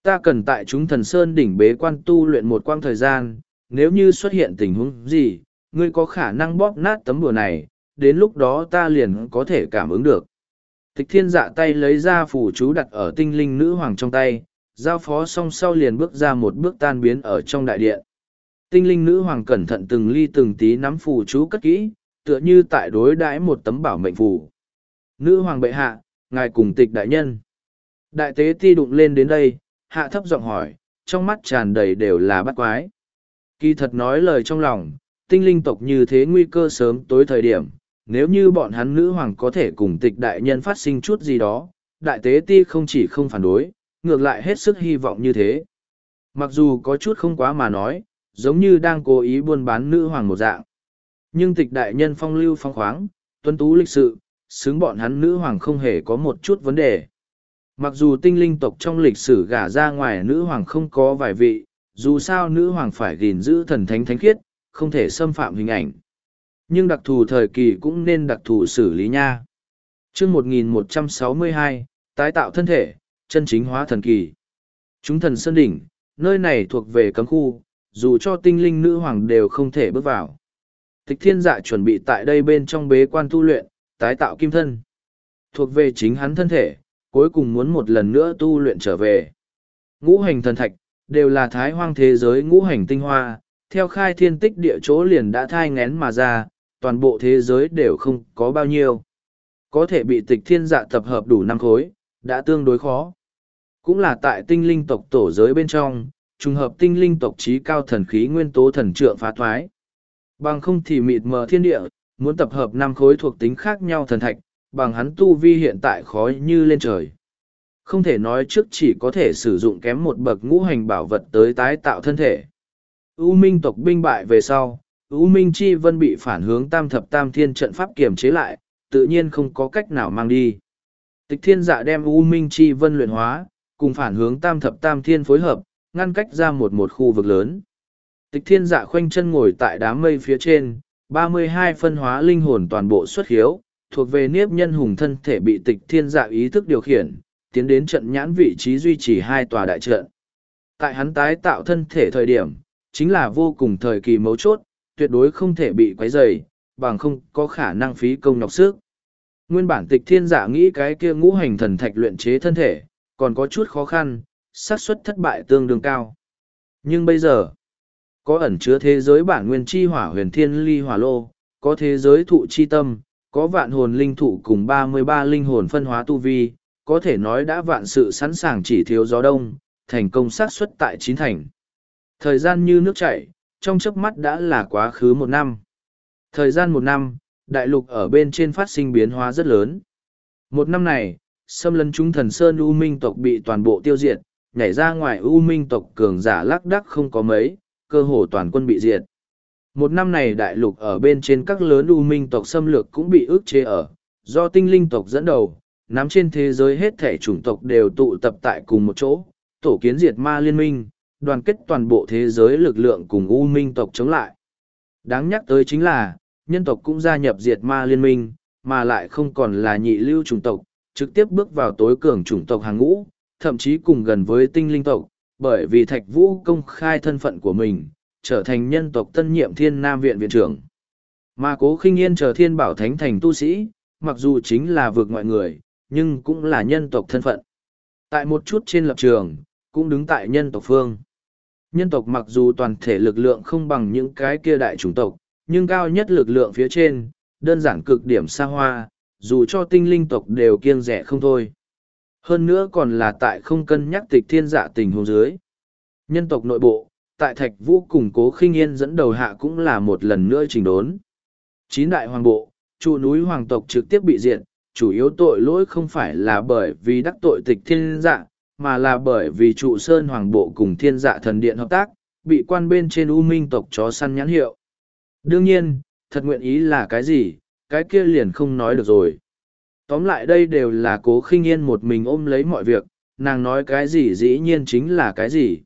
Ta cần tại chúng thần sơn đỉnh bế quan tu luyện một quang thời gian, nếu như xuất hiện tình huống gì, ngươi có khả năng bóp nát tấm đùa này, đến lúc đó ta liền có thể cảm ứng được. Tịch thiên dạ tay lấy ra phủ chú đặt ở tinh linh nữ hoàng trong tay, giao phó xong sau liền bước ra một bước tan biến ở trong đại điện. Tinh linh nữ hoàng cẩn thận từng ly từng tí nắm phủ chú cất kỹ, tựa như tại đối đãi một tấm bảo mệnh phù. Nữ hoàng bệ hạ, ngài cùng tịch đại nhân. Đại tế ti đụng lên đến đây, hạ thấp giọng hỏi, trong mắt tràn đầy đều là bắt quái. Kỳ thật nói lời trong lòng, tinh linh tộc như thế nguy cơ sớm tối thời điểm, nếu như bọn hắn nữ hoàng có thể cùng tịch đại nhân phát sinh chút gì đó, đại tế ti không chỉ không phản đối, ngược lại hết sức hy vọng như thế. Mặc dù có chút không quá mà nói, giống như đang cố ý buôn bán nữ hoàng một dạng. Nhưng tịch đại nhân phong lưu phong khoáng, tuân tú lịch sự, xứng bọn hắn nữ hoàng không hề có một chút vấn đề. Mặc dù tinh linh tộc trong lịch sử gả ra ngoài nữ hoàng không có vài vị, dù sao nữ hoàng phải gìn giữ thần thánh thánh khiết, không thể xâm phạm hình ảnh. Nhưng đặc thù thời kỳ cũng nên đặc thù xử lý nha. chương 1162, tái tạo thân thể, chân chính hóa thần kỳ. Chúng thần sơn đỉnh, nơi này thuộc về cấm khu, dù cho tinh linh nữ hoàng đều không thể bước vào. Tịch thiên dạ chuẩn bị tại đây bên trong bế quan tu luyện, tái tạo kim thân. Thuộc về chính hắn thân thể, cuối cùng muốn một lần nữa tu luyện trở về. Ngũ hành thần thạch, đều là thái hoang thế giới ngũ hành tinh hoa, theo khai thiên tích địa chỗ liền đã thai ngén mà ra, toàn bộ thế giới đều không có bao nhiêu. Có thể bị tịch thiên dạ tập hợp đủ năm khối, đã tương đối khó. Cũng là tại tinh linh tộc tổ giới bên trong, trùng hợp tinh linh tộc trí cao thần khí nguyên tố thần trượng phá thoái. Bằng không thì mịt mờ thiên địa, muốn tập hợp năm khối thuộc tính khác nhau thần thạch, bằng hắn tu vi hiện tại khó như lên trời. Không thể nói trước chỉ có thể sử dụng kém một bậc ngũ hành bảo vật tới tái tạo thân thể. U minh tộc binh bại về sau, U minh chi vân bị phản hướng tam thập tam thiên trận pháp kiềm chế lại, tự nhiên không có cách nào mang đi. Tịch thiên dạ đem U minh chi vân luyện hóa, cùng phản hướng tam thập tam thiên phối hợp, ngăn cách ra một một khu vực lớn. Tịch thiên dạ khoanh chân ngồi tại đám mây phía trên, ba mươi hai phân hóa linh hồn toàn bộ xuất hiếu, thuộc về niếp nhân hùng thân thể bị tịch thiên dạ ý thức điều khiển, tiến đến trận nhãn vị trí duy trì hai tòa đại trận. Tại hắn tái tạo thân thể thời điểm, chính là vô cùng thời kỳ mấu chốt, tuyệt đối không thể bị quấy rầy, bằng không có khả năng phí công nhọc sức. Nguyên bản tịch thiên giả nghĩ cái kia ngũ hành thần thạch luyện chế thân thể, còn có chút khó khăn, xác suất thất bại tương đương cao. Nhưng bây giờ, có ẩn chứa thế giới bản nguyên chi hỏa huyền thiên ly hỏa lô, có thế giới thụ chi tâm, có vạn hồn linh thụ cùng ba mươi ba linh hồn phân hóa tu vi, có thể nói đã vạn sự sẵn sàng chỉ thiếu gió đông, thành công xác suất tại chín thành. Thời gian như nước chảy, trong chớp mắt đã là quá khứ một năm. Thời gian một năm, đại lục ở bên trên phát sinh biến hóa rất lớn. Một năm này, xâm lấn chúng thần sơn U Minh tộc bị toàn bộ tiêu diệt, nhảy ra ngoài U Minh tộc cường giả lắc đắc không có mấy, cơ hồ toàn quân bị diệt. Một năm này đại lục ở bên trên các lớn U Minh tộc xâm lược cũng bị ức chế ở, do tinh linh tộc dẫn đầu, nắm trên thế giới hết thể chủng tộc đều tụ tập tại cùng một chỗ, tổ kiến diệt ma liên minh, đoàn kết toàn bộ thế giới lực lượng cùng U Minh tộc chống lại. Đáng nhắc tới chính là, nhân tộc cũng gia nhập diệt ma liên minh, mà lại không còn là nhị lưu chủng tộc, trực tiếp bước vào tối cường chủng tộc hàng ngũ, thậm chí cùng gần với tinh linh tộc, bởi vì Thạch Vũ công khai thân phận của mình, trở thành nhân tộc tân nhiệm thiên nam viện viện trưởng. Mà cố khinh yên trở thiên bảo thánh thành tu sĩ, mặc dù chính là vượt ngoại người, nhưng cũng là nhân tộc thân phận. Tại một chút trên lập trường, cũng đứng tại nhân tộc phương. Nhân tộc mặc dù toàn thể lực lượng không bằng những cái kia đại chủng tộc, nhưng cao nhất lực lượng phía trên, đơn giản cực điểm xa hoa, dù cho tinh linh tộc đều kiêng rẻ không thôi. Hơn nữa còn là tại không cân nhắc tịch thiên dạ tình huống dưới. Nhân tộc nội bộ, tại thạch vũ cùng cố khinh yên dẫn đầu hạ cũng là một lần nữa trình đốn. Chín đại hoàng bộ, trụ núi hoàng tộc trực tiếp bị diệt, chủ yếu tội lỗi không phải là bởi vì đắc tội tịch thiên dạ, mà là bởi vì trụ sơn hoàng bộ cùng thiên dạ thần điện hợp tác, bị quan bên trên u minh tộc chó săn nhãn hiệu. Đương nhiên, thật nguyện ý là cái gì, cái kia liền không nói được rồi. Tóm lại đây đều là cố khinh yên một mình ôm lấy mọi việc, nàng nói cái gì dĩ nhiên chính là cái gì.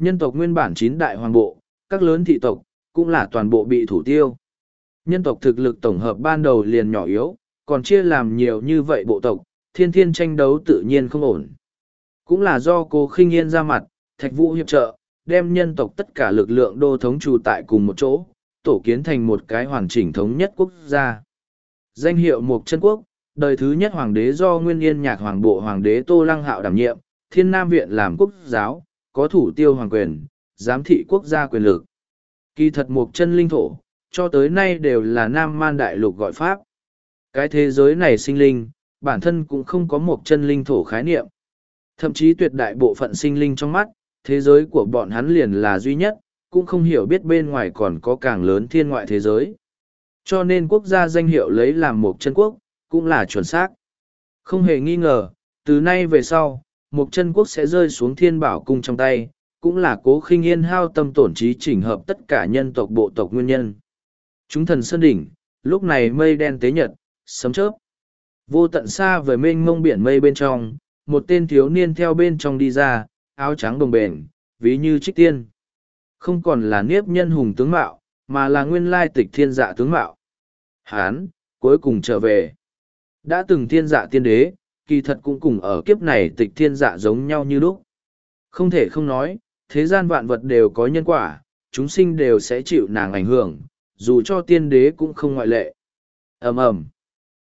Nhân tộc nguyên bản chín đại hoàng bộ, các lớn thị tộc, cũng là toàn bộ bị thủ tiêu. Nhân tộc thực lực tổng hợp ban đầu liền nhỏ yếu, còn chia làm nhiều như vậy bộ tộc, thiên thiên tranh đấu tự nhiên không ổn. Cũng là do cô khinh yên ra mặt, thạch vũ hiệp trợ, đem nhân tộc tất cả lực lượng đô thống trù tại cùng một chỗ, tổ kiến thành một cái hoàn chỉnh thống nhất quốc gia. Danh hiệu Mộc chân Quốc, đời thứ nhất hoàng đế do Nguyên Yên Nhạc Hoàng bộ Hoàng đế Tô Lăng Hạo đảm nhiệm, Thiên Nam Viện làm quốc giáo, có thủ tiêu hoàng quyền, giám thị quốc gia quyền lực. Kỳ thật một chân linh thổ, cho tới nay đều là Nam Man Đại Lục gọi Pháp. Cái thế giới này sinh linh, bản thân cũng không có một chân linh thổ khái niệm. Thậm chí tuyệt đại bộ phận sinh linh trong mắt, thế giới của bọn hắn liền là duy nhất, cũng không hiểu biết bên ngoài còn có càng lớn thiên ngoại thế giới. Cho nên quốc gia danh hiệu lấy làm một chân quốc, cũng là chuẩn xác. Không hề nghi ngờ, từ nay về sau, một chân quốc sẽ rơi xuống thiên bảo cung trong tay, cũng là cố khinh yên hao tâm tổn trí chỉnh hợp tất cả nhân tộc bộ tộc nguyên nhân. Chúng thần sơn đỉnh, lúc này mây đen tế nhật, sấm chớp. Vô tận xa với mênh mông biển mây bên trong, một tên thiếu niên theo bên trong đi ra, áo trắng đồng bền, ví như trích tiên. Không còn là niếp nhân hùng tướng mạo, mà là nguyên lai tịch thiên dạ tướng mạo. Hán, cuối cùng trở về. Đã từng thiên dạ tiên đế, kỳ thật cũng cùng ở kiếp này tịch thiên dạ giống nhau như lúc. Không thể không nói, thế gian vạn vật đều có nhân quả, chúng sinh đều sẽ chịu nàng ảnh hưởng, dù cho tiên đế cũng không ngoại lệ. ầm ầm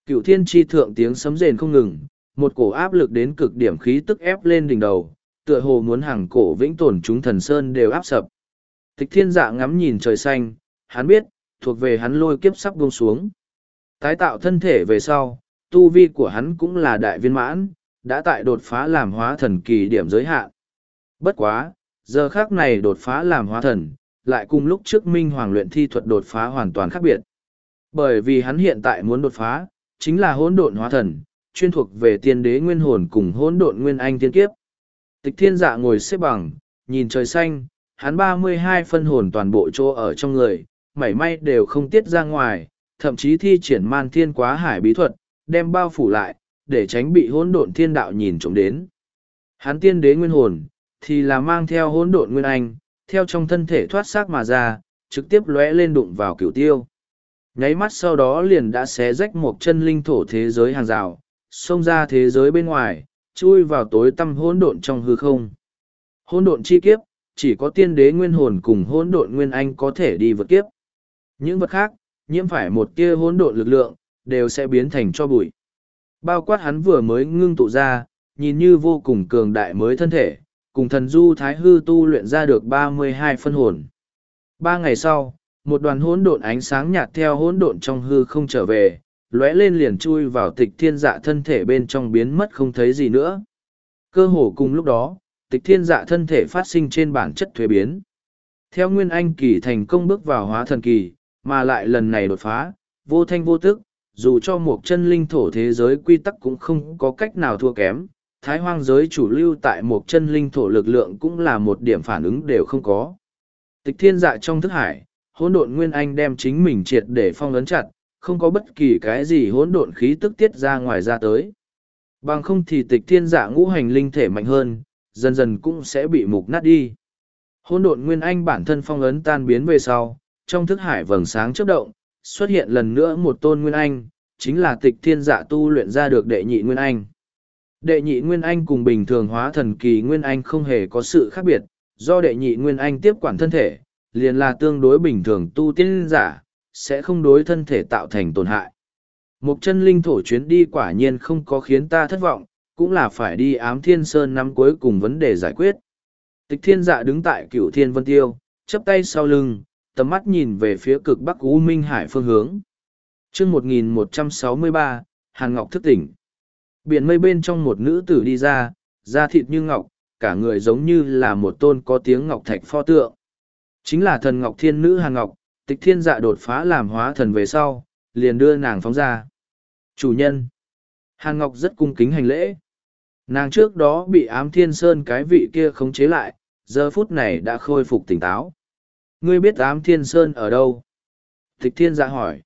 Cựu thiên tri thượng tiếng sấm rền không ngừng, một cổ áp lực đến cực điểm khí tức ép lên đỉnh đầu, tựa hồ muốn hàng cổ vĩnh tồn chúng thần sơn đều áp sập. Tịch thiên dạ ngắm nhìn trời xanh, hắn biết, thuộc về hắn lôi kiếp sắp buông xuống. Tái tạo thân thể về sau, tu vi của hắn cũng là đại viên mãn, đã tại đột phá làm hóa thần kỳ điểm giới hạn. Bất quá, giờ khác này đột phá làm hóa thần, lại cùng lúc trước Minh Hoàng luyện thi thuật đột phá hoàn toàn khác biệt. Bởi vì hắn hiện tại muốn đột phá, chính là hỗn độn hóa thần, chuyên thuộc về tiên đế nguyên hồn cùng hỗn độn nguyên anh tiên kiếp. Tịch thiên dạ ngồi xếp bằng, nhìn trời xanh, hắn ba mươi hai phân hồn toàn bộ chỗ ở trong người, mảy may đều không tiết ra ngoài, thậm chí thi triển man thiên quá hải bí thuật, đem bao phủ lại, để tránh bị hỗn độn thiên đạo nhìn trộm đến. Hắn tiên đế nguyên hồn, thì là mang theo hỗn độn nguyên anh, theo trong thân thể thoát xác mà ra, trực tiếp lóe lên đụng vào cửu tiêu. Nháy mắt sau đó liền đã xé rách một chân linh thổ thế giới hàng rào, xông ra thế giới bên ngoài, chui vào tối tăm hỗn độn trong hư không. Hỗn độn chi kiếp, chỉ có tiên đế nguyên hồn cùng hỗn độn nguyên anh có thể đi vượt kiếp. Những vật khác, nhiễm phải một tia hỗn độn lực lượng, đều sẽ biến thành cho bụi. Bao quát hắn vừa mới ngưng tụ ra, nhìn như vô cùng cường đại mới thân thể, cùng thần du thái hư tu luyện ra được ba mươi hai phân hồn. Ba ngày sau, một đoàn hỗn độn ánh sáng nhạt theo hỗn độn trong hư không trở về, lóe lên liền chui vào tịch thiên dạ thân thể bên trong biến mất không thấy gì nữa. Cơ hồ cùng lúc đó, tịch thiên dạ thân thể phát sinh trên bản chất thuế biến. Theo Nguyên Anh kỳ thành công bước vào hóa thần kỳ, mà lại lần này đột phá, vô thanh vô tức, dù cho một chân linh thổ thế giới quy tắc cũng không có cách nào thua kém, thái hoang giới chủ lưu tại một chân linh thổ lực lượng cũng là một điểm phản ứng đều không có. Tịch thiên dạ trong thức hải, hỗn độn nguyên anh đem chính mình triệt để phong ấn chặt, không có bất kỳ cái gì hỗn độn khí tức tiết ra ngoài ra tới. Bằng không thì tịch thiên dạ ngũ hành linh thể mạnh hơn, dần dần cũng sẽ bị mục nát đi. Hỗn độn nguyên anh bản thân phong ấn tan biến về sau, trong thức hải vầng sáng chớp động, xuất hiện lần nữa một tôn nguyên anh, chính là tịch thiên dạ tu luyện ra được đệ nhị nguyên anh. Đệ nhị nguyên anh cùng bình thường hóa thần kỳ nguyên anh không hề có sự khác biệt, do đệ nhị nguyên anh tiếp quản thân thể, liền là tương đối bình thường tu tiên giả, sẽ không đối thân thể tạo thành tổn hại. Một chân linh thổ chuyến đi quả nhiên không có khiến ta thất vọng, cũng là phải đi ám thiên sơn năm cuối cùng vấn đề giải quyết. Tịch thiên dạ đứng tại cửu thiên vân tiêu, chấp tay sau lưng, tầm mắt nhìn về phía cực bắc U Minh Hải phương hướng. chương 1163, Hàn Ngọc thức tỉnh. Biển mây bên trong một nữ tử đi ra, da thịt như ngọc, cả người giống như là một tôn có tiếng ngọc thạch pho tượng. Chính là thần ngọc thiên nữ Hàn Ngọc, tịch thiên dạ đột phá làm hóa thần về sau, liền đưa nàng phóng ra. Chủ nhân. Hàn Ngọc rất cung kính hành lễ. Nàng trước đó bị ám thiên sơn cái vị kia khống chế lại, giờ phút này đã khôi phục tỉnh táo. Ngươi biết ám thiên sơn ở đâu? Tịch thiên dạ hỏi.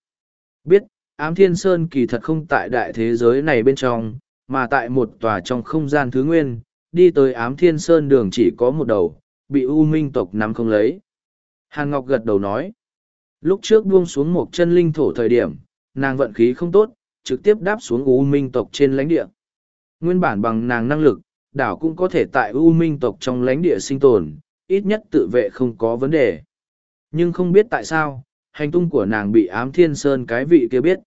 Biết, ám thiên sơn kỳ thật không tại đại thế giới này bên trong, mà tại một tòa trong không gian thứ nguyên, đi tới ám thiên sơn đường chỉ có một đầu, bị U Minh tộc nắm không lấy. Hàn Ngọc gật đầu nói. Lúc trước buông xuống một chân linh thổ thời điểm, nàng vận khí không tốt, trực tiếp đáp xuống U Minh tộc trên lãnh địa. Nguyên bản bằng nàng năng lực, đảo cũng có thể tại U Minh tộc trong lãnh địa sinh tồn, ít nhất tự vệ không có vấn đề. Nhưng không biết tại sao, hành tung của nàng bị ám thiên sơn cái vị kia biết.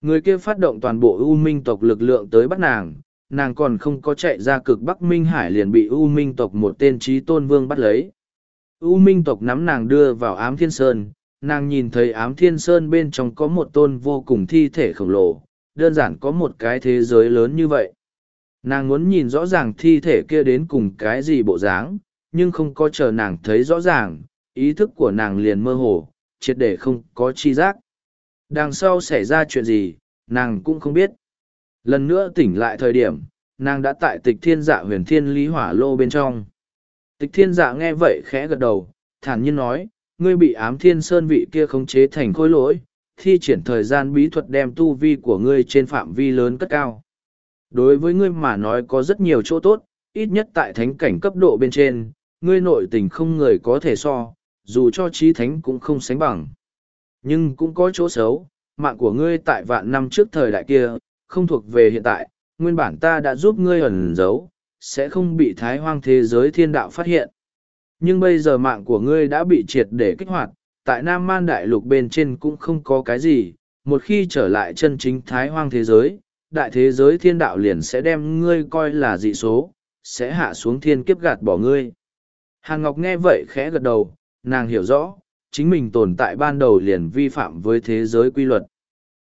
Người kia phát động toàn bộ U Minh tộc lực lượng tới bắt nàng, nàng còn không có chạy ra cực Bắc Minh Hải liền bị U Minh tộc một tên trí tôn vương bắt lấy. U Minh tộc nắm nàng đưa vào ám thiên sơn, nàng nhìn thấy ám thiên sơn bên trong có một tôn vô cùng thi thể khổng lồ, đơn giản có một cái thế giới lớn như vậy. Nàng muốn nhìn rõ ràng thi thể kia đến cùng cái gì bộ dáng, nhưng không có chờ nàng thấy rõ ràng, ý thức của nàng liền mơ hồ, triệt để không có chi giác. Đằng sau xảy ra chuyện gì, nàng cũng không biết. Lần nữa tỉnh lại thời điểm, nàng đã tại tịch thiên dạ huyền thiên lý hỏa lô bên trong. Tịch thiên dạ nghe vậy khẽ gật đầu, thản nhiên nói, ngươi bị ám thiên sơn vị kia khống chế thành khối lỗi, thi triển thời gian bí thuật đem tu vi của ngươi trên phạm vi lớn cất cao. Đối với ngươi mà nói có rất nhiều chỗ tốt, ít nhất tại thánh cảnh cấp độ bên trên, ngươi nội tình không người có thể so, dù cho trí thánh cũng không sánh bằng. Nhưng cũng có chỗ xấu, mạng của ngươi tại vạn năm trước thời đại kia, không thuộc về hiện tại, nguyên bản ta đã giúp ngươi ẩn giấu, sẽ không bị thái hoang thế giới thiên đạo phát hiện. Nhưng bây giờ mạng của ngươi đã bị triệt để kích hoạt, tại Nam Man Đại Lục bên trên cũng không có cái gì, một khi trở lại chân chính thái hoang thế giới, đại thế giới thiên đạo liền sẽ đem ngươi coi là dị số, sẽ hạ xuống thiên kiếp gạt bỏ ngươi. Hàn Ngọc nghe vậy khẽ gật đầu, nàng hiểu rõ, chính mình tồn tại ban đầu liền vi phạm với thế giới quy luật.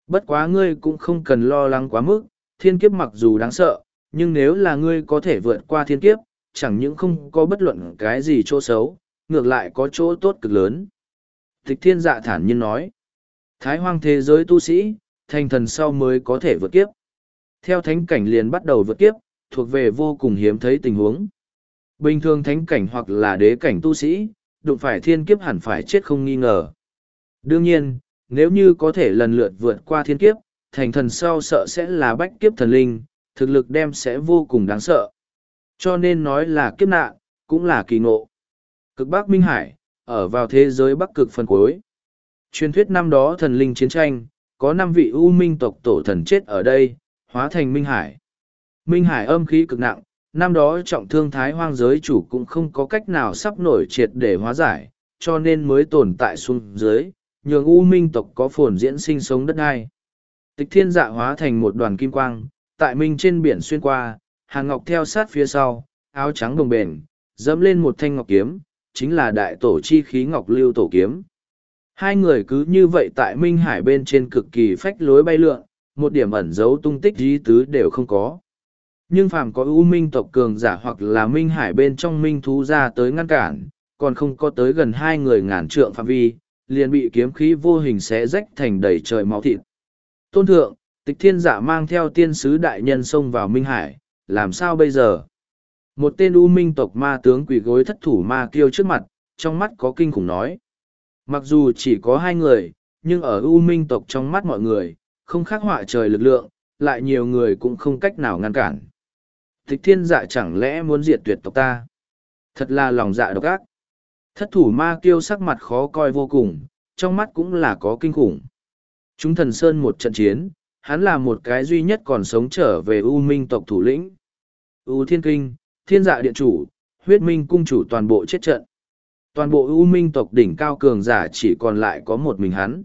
Bất quá ngươi cũng không cần lo lắng quá mức, thiên kiếp mặc dù đáng sợ, nhưng nếu là ngươi có thể vượt qua thiên kiếp, chẳng những không có bất luận cái gì chỗ xấu, ngược lại có chỗ tốt cực lớn. Tịch thiên dạ thản nhiên nói, thái hoang thế giới tu sĩ, thành thần sau mới có thể vượt kiếp. Theo thánh cảnh liền bắt đầu vượt kiếp, thuộc về vô cùng hiếm thấy tình huống. Bình thường thánh cảnh hoặc là đế cảnh tu sĩ, đụng phải thiên kiếp hẳn phải chết không nghi ngờ. Đương nhiên, nếu như có thể lần lượt vượt qua thiên kiếp, thành thần sau sợ sẽ là bách kiếp thần linh, thực lực đem sẽ vô cùng đáng sợ. Cho nên nói là kiếp nạn, cũng là kỳ ngộ. Cực Bắc Minh Hải, ở vào thế giới Bắc cực phần cuối. Truyền thuyết năm đó thần linh chiến tranh, có năm vị U Minh tộc tổ thần chết ở đây, hóa thành Minh Hải. Minh Hải âm khí cực nặng, năm đó trọng thương thái hoang giới chủ cũng không có cách nào sắp nổi triệt để hóa giải, cho nên mới tồn tại xuống dưới, nhường U Minh tộc có phồn diễn sinh sống đất ai. Tịch thiên dạ hóa thành một đoàn kim quang, tại Minh trên biển xuyên qua, hàng Ngọc theo sát phía sau, áo trắng đồng bền, dẫm lên một thanh ngọc kiếm, chính là đại tổ chi khí ngọc lưu tổ kiếm. Hai người cứ như vậy tại Minh Hải bên trên cực kỳ phách lối bay lượn, một điểm ẩn giấu tung tích di tứ đều không có. Nhưng phàm có ưu minh tộc cường giả hoặc là Minh Hải bên trong Minh thú ra tới ngăn cản, còn không có tới gần hai người ngàn trượng phạm vi, liền bị kiếm khí vô hình xé rách thành đầy trời máu thịt. Tôn thượng, tịch thiên giả mang theo tiên sứ đại nhân xông vào Minh Hải, làm sao bây giờ? Một tên u minh tộc ma tướng quỷ gối thất thủ ma kiêu trước mặt, trong mắt có kinh khủng nói. Mặc dù chỉ có hai người, nhưng ở u minh tộc trong mắt mọi người, không khắc họa trời lực lượng, lại nhiều người cũng không cách nào ngăn cản. Tịch thiên dạ chẳng lẽ muốn diệt tuyệt tộc ta? Thật là lòng dạ độc ác. Thất thủ ma kiêu sắc mặt khó coi vô cùng, trong mắt cũng là có kinh khủng. Chúng thần sơn một trận chiến, hắn là một cái duy nhất còn sống trở về U Minh tộc thủ lĩnh. U Thiên Kinh, Thiên Dạ Điện Chủ, Huyết Minh Cung Chủ toàn bộ chết trận. Toàn bộ U Minh tộc đỉnh cao cường giả chỉ còn lại có một mình hắn.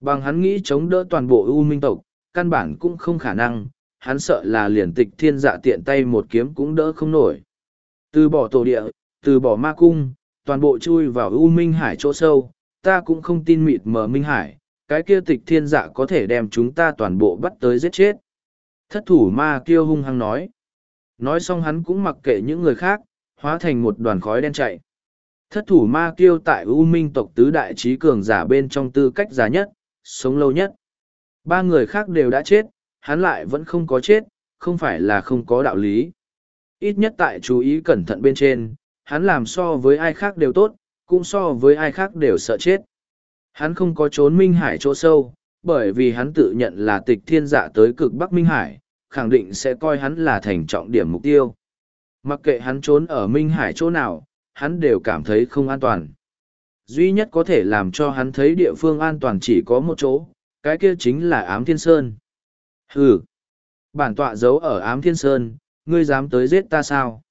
Bằng hắn nghĩ chống đỡ toàn bộ U Minh tộc, căn bản cũng không khả năng, hắn sợ là liền tịch thiên dạ tiện tay một kiếm cũng đỡ không nổi. Từ bỏ tổ địa, từ bỏ ma cung, toàn bộ chui vào U Minh Hải chỗ sâu, ta cũng không tin mịt mờ Minh Hải, cái kia tịch thiên dạ có thể đem chúng ta toàn bộ bắt tới giết chết. Thất thủ ma kêu hung hăng nói. Nói xong hắn cũng mặc kệ những người khác, hóa thành một đoàn khói đen chạy. Thất thủ ma kiêu tại U Minh tộc tứ đại trí cường giả bên trong tư cách giá nhất, sống lâu nhất. Ba người khác đều đã chết, hắn lại vẫn không có chết, không phải là không có đạo lý. Ít nhất tại chú ý cẩn thận bên trên, hắn làm so với ai khác đều tốt, cũng so với ai khác đều sợ chết. Hắn không có trốn Minh Hải chỗ sâu, bởi vì hắn tự nhận là tịch thiên dạ tới cực Bắc Minh Hải, khẳng định sẽ coi hắn là thành trọng điểm mục tiêu. Mặc kệ hắn trốn ở Minh Hải chỗ nào, hắn đều cảm thấy không an toàn. Duy nhất có thể làm cho hắn thấy địa phương an toàn chỉ có một chỗ, cái kia chính là ám thiên sơn. Hừ! Bản tọa giấu ở ám thiên sơn, ngươi dám tới giết ta sao?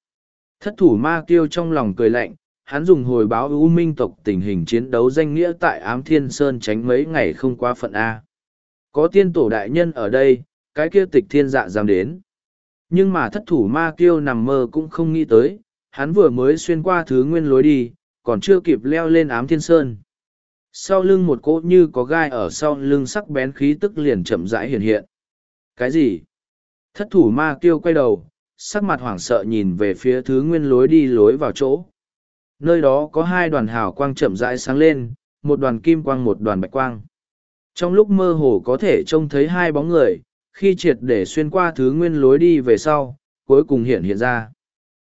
Thất thủ ma kiêu trong lòng cười lạnh, hắn dùng hồi báo ưu minh tộc tình hình chiến đấu danh nghĩa tại ám thiên sơn tránh mấy ngày không qua phận A. Có tiên tổ đại nhân ở đây, cái kia tịch thiên dạ dám đến. Nhưng mà thất thủ ma kiêu nằm mơ cũng không nghĩ tới, hắn vừa mới xuyên qua thứ nguyên lối đi, còn chưa kịp leo lên ám thiên sơn. Sau lưng một cỗ như có gai ở sau lưng sắc bén khí tức liền chậm rãi hiện hiện. Cái gì? Thất thủ ma kêu quay đầu, sắc mặt hoảng sợ nhìn về phía thứ nguyên lối đi lối vào chỗ. Nơi đó có hai đoàn hào quang chậm rãi sáng lên, một đoàn kim quang một đoàn bạch quang. Trong lúc mơ hồ có thể trông thấy hai bóng người, khi triệt để xuyên qua thứ nguyên lối đi về sau, cuối cùng hiện hiện ra.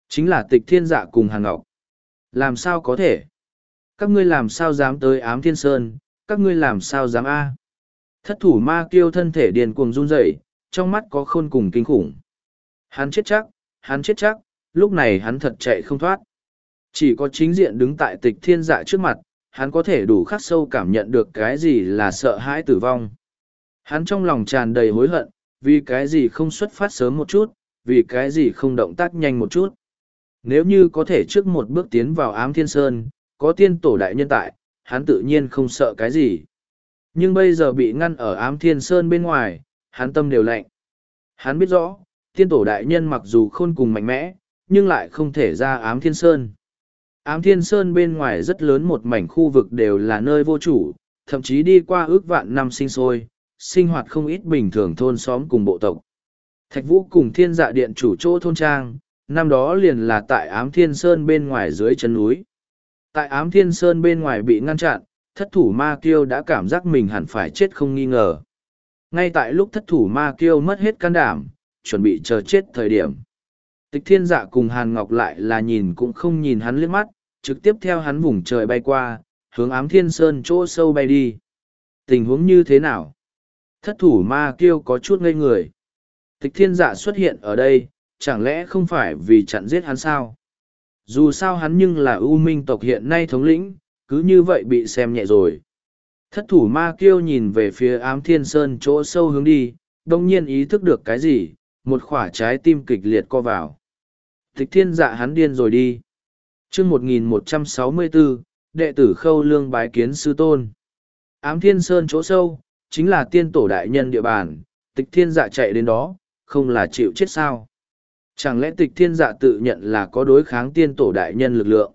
Chính là tịch thiên dạ cùng hàng ngọc. Làm sao có thể? Các ngươi làm sao dám tới ám thiên sơn, các ngươi làm sao dám A? Thất thủ ma kêu thân thể điền cuồng run rẩy, trong mắt có khôn cùng kinh khủng. Hắn chết chắc, hắn chết chắc, lúc này hắn thật chạy không thoát. Chỉ có chính diện đứng tại tịch thiên dạ trước mặt, hắn có thể đủ khắc sâu cảm nhận được cái gì là sợ hãi tử vong. Hắn trong lòng tràn đầy hối hận, vì cái gì không xuất phát sớm một chút, vì cái gì không động tác nhanh một chút. Nếu như có thể trước một bước tiến vào ám thiên sơn, có tiên tổ đại nhân tại, hắn tự nhiên không sợ cái gì. Nhưng bây giờ bị ngăn ở ám thiên sơn bên ngoài, hắn tâm đều lạnh. Hắn biết rõ, tiên tổ đại nhân mặc dù khôn cùng mạnh mẽ, nhưng lại không thể ra ám thiên sơn. Ám thiên sơn bên ngoài rất lớn một mảnh khu vực đều là nơi vô chủ, thậm chí đi qua ước vạn năm sinh sôi, sinh hoạt không ít bình thường thôn xóm cùng bộ tộc. Thạch Vũ cùng thiên dạ điện chủ chỗ thôn trang, năm đó liền là tại ám thiên sơn bên ngoài dưới chân núi. Tại ám thiên sơn bên ngoài bị ngăn chặn, thất thủ ma kiêu đã cảm giác mình hẳn phải chết không nghi ngờ. Ngay tại lúc thất thủ ma kiêu mất hết can đảm, chuẩn bị chờ chết thời điểm. Tịch thiên dạ cùng Hàn Ngọc lại là nhìn cũng không nhìn hắn liếc mắt, trực tiếp theo hắn vùng trời bay qua, hướng ám thiên sơn chỗ sâu bay đi. Tình huống như thế nào? Thất thủ ma kiêu có chút ngây người. Tịch thiên dạ xuất hiện ở đây, chẳng lẽ không phải vì chặn giết hắn sao? Dù sao hắn nhưng là ưu minh tộc hiện nay thống lĩnh, cứ như vậy bị xem nhẹ rồi. Thất thủ ma kiêu nhìn về phía ám thiên sơn chỗ sâu hướng đi, đông nhiên ý thức được cái gì, một khỏa trái tim kịch liệt co vào. Tịch thiên dạ hắn điên rồi đi. chương 1164, đệ tử khâu lương bái kiến sư tôn. Ám thiên sơn chỗ sâu, chính là tiên tổ đại nhân địa bàn, tịch thiên dạ chạy đến đó, không là chịu chết sao. Chẳng lẽ tịch thiên dạ tự nhận là có đối kháng tiên tổ đại nhân lực lượng?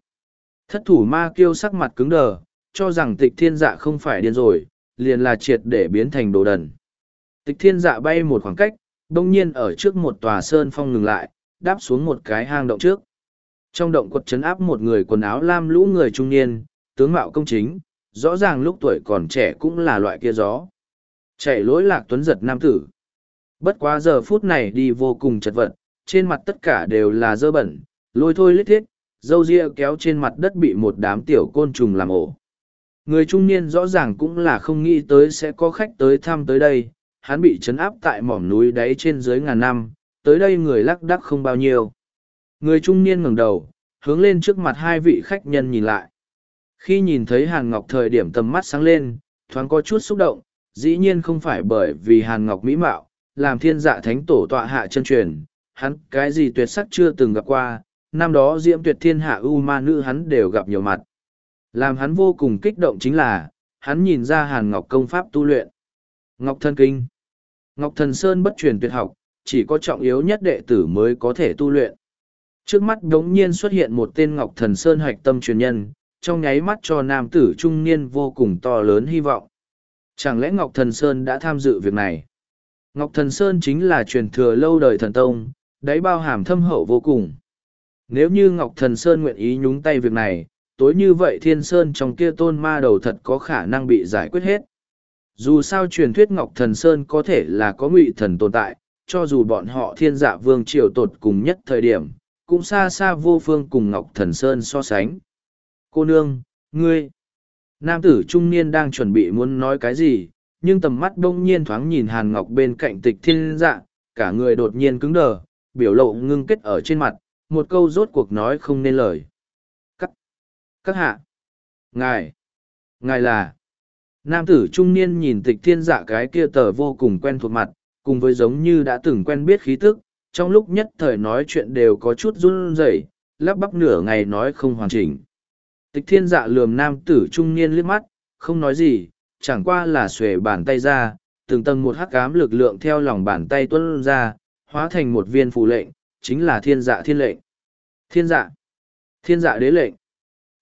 Thất thủ ma kiêu sắc mặt cứng đờ, cho rằng tịch thiên dạ không phải điên rồi, liền là triệt để biến thành đồ đần. Tịch thiên dạ bay một khoảng cách, đông nhiên ở trước một tòa sơn phong ngừng lại, đáp xuống một cái hang động trước. Trong động quật chấn áp một người quần áo lam lũ người trung niên, tướng mạo công chính, rõ ràng lúc tuổi còn trẻ cũng là loại kia gió. Chạy lối lạc tuấn giật nam tử. Bất quá giờ phút này đi vô cùng chật vật, trên mặt tất cả đều là dơ bẩn, lôi thôi lít thiết, dâu ria kéo trên mặt đất bị một đám tiểu côn trùng làm ổ. Người trung niên rõ ràng cũng là không nghĩ tới sẽ có khách tới thăm tới đây, hắn bị chấn áp tại mỏm núi đáy trên dưới ngàn năm, tới đây người lắc đắc không bao nhiêu. Người trung niên ngẩng đầu, hướng lên trước mặt hai vị khách nhân nhìn lại. Khi nhìn thấy Hàn Ngọc thời điểm tầm mắt sáng lên, thoáng có chút xúc động, dĩ nhiên không phải bởi vì Hàn Ngọc mỹ mạo, làm thiên dạ thánh tổ tọa hạ chân truyền, hắn cái gì tuyệt sắc chưa từng gặp qua, năm đó diễm tuyệt thiên hạ u ma nữ hắn đều gặp nhiều mặt. Làm hắn vô cùng kích động chính là, hắn nhìn ra Hàn Ngọc công pháp tu luyện. Ngọc Thân Kinh Ngọc Thần Sơn bất truyền tuyệt học, chỉ có trọng yếu nhất đệ tử mới có thể tu luyện. Trước mắt đống nhiên xuất hiện một tên Ngọc Thần Sơn hạch tâm truyền nhân, trong nháy mắt cho nam tử trung niên vô cùng to lớn hy vọng. Chẳng lẽ Ngọc Thần Sơn đã tham dự việc này? Ngọc Thần Sơn chính là truyền thừa lâu đời thần tông, đáy bao hàm thâm hậu vô cùng. Nếu như Ngọc Thần Sơn nguyện ý nhúng tay việc này, tối như vậy Thiên Sơn trong kia tôn ma đầu thật có khả năng bị giải quyết hết. Dù sao truyền thuyết Ngọc Thần Sơn có thể là có ngụy thần tồn tại, cho dù bọn họ thiên dạ vương triều tột cùng nhất thời điểm, cũng xa xa vô phương cùng Ngọc Thần Sơn so sánh. Cô nương, ngươi, nam tử trung niên đang chuẩn bị muốn nói cái gì, nhưng tầm mắt bỗng nhiên thoáng nhìn Hàn Ngọc bên cạnh tịch thiên dạ, cả người đột nhiên cứng đờ, biểu lộ ngưng kết ở trên mặt, một câu rốt cuộc nói không nên lời. Các, hạ, ngài, ngài là, nam tử trung niên nhìn tịch thiên dạ cái kia tờ vô cùng quen thuộc mặt, cùng với giống như đã từng quen biết khí tức, trong lúc nhất thời nói chuyện đều có chút run rẩy, lắp bắp nửa ngày nói không hoàn chỉnh. Tịch thiên dạ lườm nam tử trung niên liếc mắt, không nói gì, chẳng qua là xuề bàn tay ra, từng tầng một hắc cám lực lượng theo lòng bàn tay tuân ra, hóa thành một viên phù lệnh, chính là thiên dạ thiên lệnh. Thiên dạ, thiên dạ đế lệnh.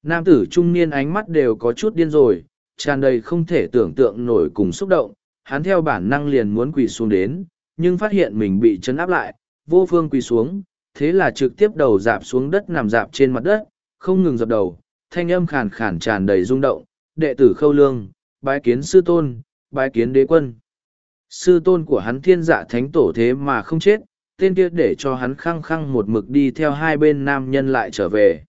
Nam tử trung niên ánh mắt đều có chút điên rồi, tràn đầy không thể tưởng tượng nổi cùng xúc động, hắn theo bản năng liền muốn quỳ xuống đến, nhưng phát hiện mình bị chấn áp lại, vô phương quỳ xuống, thế là trực tiếp đầu dạp xuống đất nằm dạp trên mặt đất, không ngừng dập đầu, thanh âm khàn khàn tràn đầy rung động, đệ tử khâu lương, bái kiến sư tôn, bái kiến đế quân. Sư tôn của hắn thiên dạ thánh tổ thế mà không chết, tên kia để cho hắn khăng khăng một mực đi theo hai bên nam nhân lại trở về.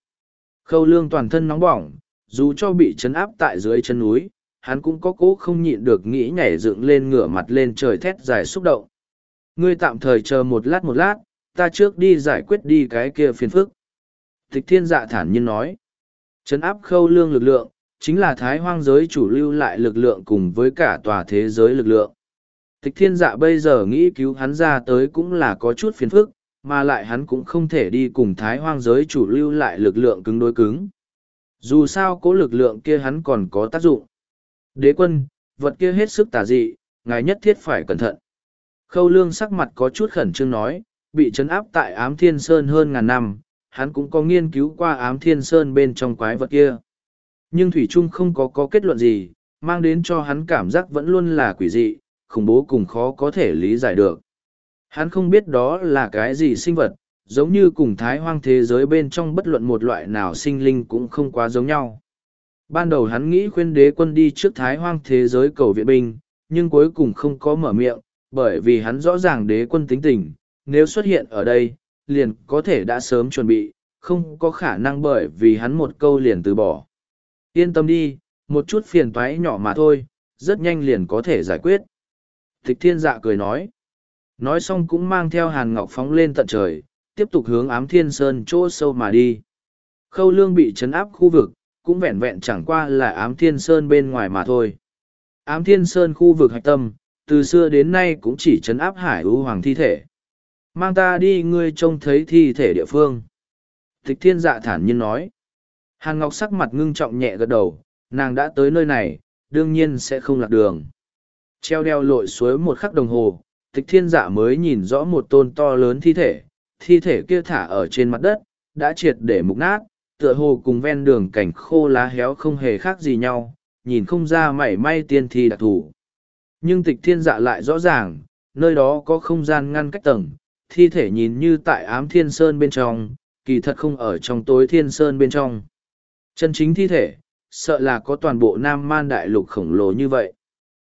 Khâu lương toàn thân nóng bỏng, dù cho bị chấn áp tại dưới chân núi, hắn cũng có cố không nhịn được nghĩ nhảy dựng lên ngửa mặt lên trời thét dài xúc động. Ngươi tạm thời chờ một lát một lát, ta trước đi giải quyết đi cái kia phiền phức. Tịch thiên dạ thản nhiên nói. Chấn áp khâu lương lực lượng, chính là thái hoang giới chủ lưu lại lực lượng cùng với cả tòa thế giới lực lượng. Tịch thiên dạ bây giờ nghĩ cứu hắn ra tới cũng là có chút phiền phức, mà lại hắn cũng không thể đi cùng thái hoang giới chủ lưu lại lực lượng cứng đối cứng. Dù sao cố lực lượng kia hắn còn có tác dụng. Đế quân, vật kia hết sức tà dị, ngài nhất thiết phải cẩn thận. Khâu lương sắc mặt có chút khẩn trương nói, bị chấn áp tại ám thiên sơn hơn ngàn năm, hắn cũng có nghiên cứu qua ám thiên sơn bên trong quái vật kia. Nhưng Thủy Trung không có có kết luận gì, mang đến cho hắn cảm giác vẫn luôn là quỷ dị, khủng bố cùng khó có thể lý giải được. Hắn không biết đó là cái gì sinh vật, giống như cùng thái hoang thế giới bên trong bất luận một loại nào sinh linh cũng không quá giống nhau. Ban đầu hắn nghĩ khuyên đế quân đi trước thái hoang thế giới cầu viện binh, nhưng cuối cùng không có mở miệng, bởi vì hắn rõ ràng đế quân tính tình, nếu xuất hiện ở đây, liền có thể đã sớm chuẩn bị, không có khả năng bởi vì hắn một câu liền từ bỏ. Yên tâm đi, một chút phiền toái nhỏ mà thôi, rất nhanh liền có thể giải quyết. Tịch thiên dạ cười nói. Nói xong cũng mang theo hàn ngọc phóng lên tận trời, tiếp tục hướng ám thiên sơn chỗ sâu mà đi. Khâu lương bị chấn áp khu vực, cũng vẹn vẹn chẳng qua là ám thiên sơn bên ngoài mà thôi. Ám thiên sơn khu vực hạch tâm, từ xưa đến nay cũng chỉ chấn áp hải ưu hoàng thi thể. mang ta đi ngươi trông thấy thi thể địa phương tịch thiên dạ thản nhiên nói hàn ngọc sắc mặt ngưng trọng nhẹ gật đầu nàng đã tới nơi này đương nhiên sẽ không lạc đường treo đeo lội suối một khắc đồng hồ tịch thiên dạ mới nhìn rõ một tôn to lớn thi thể thi thể kia thả ở trên mặt đất, đã triệt để mục nát, tựa hồ cùng ven đường cảnh khô lá héo không hề khác gì nhau, nhìn không ra mảy may tiên thi đặc thù. Nhưng tịch thiên dạ lại rõ ràng, nơi đó có không gian ngăn cách tầng, thi thể nhìn như tại ám thiên sơn bên trong, kỳ thật không ở trong tối thiên sơn bên trong. Chân chính thi thể, sợ là có toàn bộ nam man đại lục khổng lồ như vậy.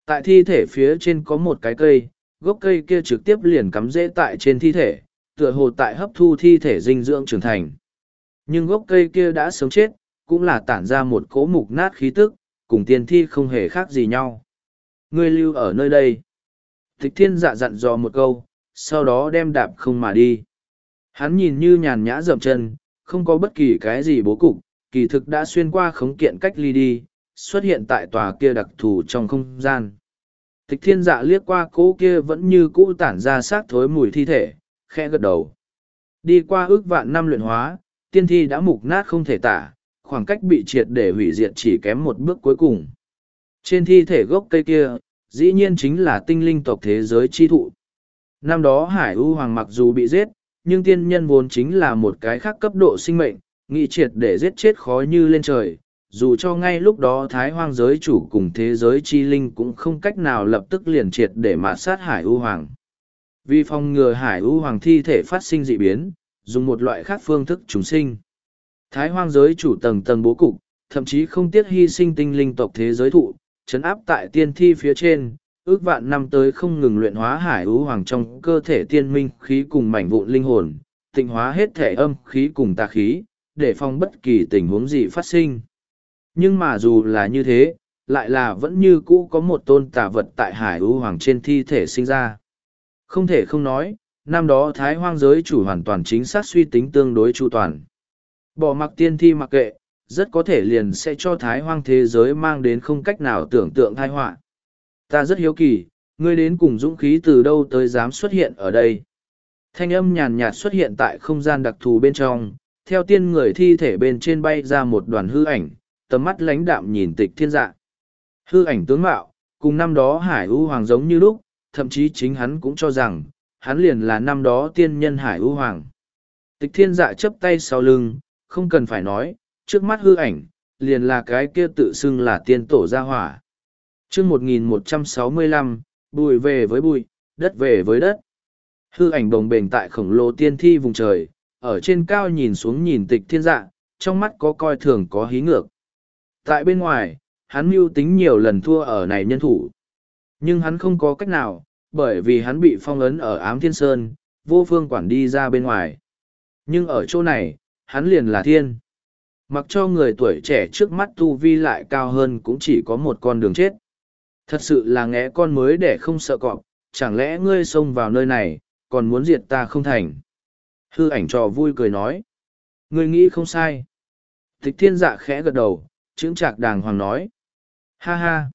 Tại thi thể phía trên có một cái cây gốc cây kia trực tiếp liền cắm rễ tại trên thi thể, tựa hồ tại hấp thu thi thể dinh dưỡng trưởng thành. Nhưng gốc cây kia đã sớm chết, cũng là tản ra một cỗ mục nát khí tức, cùng tiên thi không hề khác gì nhau. Ngươi lưu ở nơi đây. Tịch thiên dạ dặn dò một câu, sau đó đem đạp không mà đi. Hắn nhìn như nhàn nhã dậm chân, không có bất kỳ cái gì bố cục, kỳ thực đã xuyên qua khống kiện cách ly đi, xuất hiện tại tòa kia đặc thù trong không gian tịch thiên dạ liếc qua cỗ kia vẫn như cũ tản ra xác thối mùi thi thể, khẽ gật đầu. Đi qua ước vạn năm luyện hóa, tiên thi đã mục nát không thể tả, khoảng cách bị triệt để hủy diệt chỉ kém một bước cuối cùng. Trên thi thể gốc cây kia, dĩ nhiên chính là tinh linh tộc thế giới chi thụ. Năm đó hải u hoàng mặc dù bị giết, nhưng tiên nhân vốn chính là một cái khác cấp độ sinh mệnh, nghị triệt để giết chết khó như lên trời dù cho ngay lúc đó thái hoang giới chủ cùng thế giới chi linh cũng không cách nào lập tức liền triệt để mạt sát hải U hoàng. Vì phòng ngừa hải U hoàng thi thể phát sinh dị biến, dùng một loại khác phương thức chúng sinh. Thái hoang giới chủ tầng tầng bố cục, thậm chí không tiếc hy sinh tinh linh tộc thế giới thụ, chấn áp tại tiên thi phía trên, ước vạn năm tới không ngừng luyện hóa hải ưu hoàng trong cơ thể tiên minh khí cùng mảnh vụn linh hồn, tịnh hóa hết thể âm khí cùng tà khí, để phòng bất kỳ tình huống gì phát sinh nhưng mà dù là như thế, lại là vẫn như cũ có một tôn tà vật tại hải ưu hoàng trên thi thể sinh ra. Không thể không nói, năm đó thái hoang giới chủ hoàn toàn chính xác suy tính tương đối chu toàn. Bỏ mặc tiên thi mặc kệ, rất có thể liền sẽ cho thái hoang thế giới mang đến không cách nào tưởng tượng thai họa. Ta rất hiếu kỳ, ngươi đến cùng dũng khí từ đâu tới dám xuất hiện ở đây? Thanh âm nhàn nhạt xuất hiện tại không gian đặc thù bên trong, theo tiên người thi thể bên trên bay ra một đoàn hư ảnh tầm mắt lãnh đạm nhìn tịch thiên dạ. Hư ảnh tướng mạo, cùng năm đó Hải U Hoàng giống như lúc, thậm chí chính hắn cũng cho rằng, hắn liền là năm đó tiên nhân Hải U Hoàng. Tịch thiên dạ chấp tay sau lưng, không cần phải nói, trước mắt hư ảnh, liền là cái kia tự xưng là tiên tổ gia hỏa. chương 1165, bụi về với bụi, đất về với đất. Hư ảnh đồng bền tại khổng lồ tiên thi vùng trời, ở trên cao nhìn xuống nhìn tịch thiên dạ, trong mắt có coi thường có hí ngược. Tại bên ngoài, hắn mưu tính nhiều lần thua ở này nhân thủ. Nhưng hắn không có cách nào, bởi vì hắn bị phong ấn ở ám thiên sơn, vô phương quản đi ra bên ngoài. Nhưng ở chỗ này, hắn liền là thiên. Mặc cho người tuổi trẻ trước mắt tu vi lại cao hơn cũng chỉ có một con đường chết. Thật sự là ngẽ con mới để không sợ cọp, chẳng lẽ ngươi xông vào nơi này, còn muốn diệt ta không thành. Hư ảnh trò vui cười nói. Ngươi nghĩ không sai. Tịch thiên dạ khẽ gật đầu, chững chạc đàng hoàng nói. Ha ha.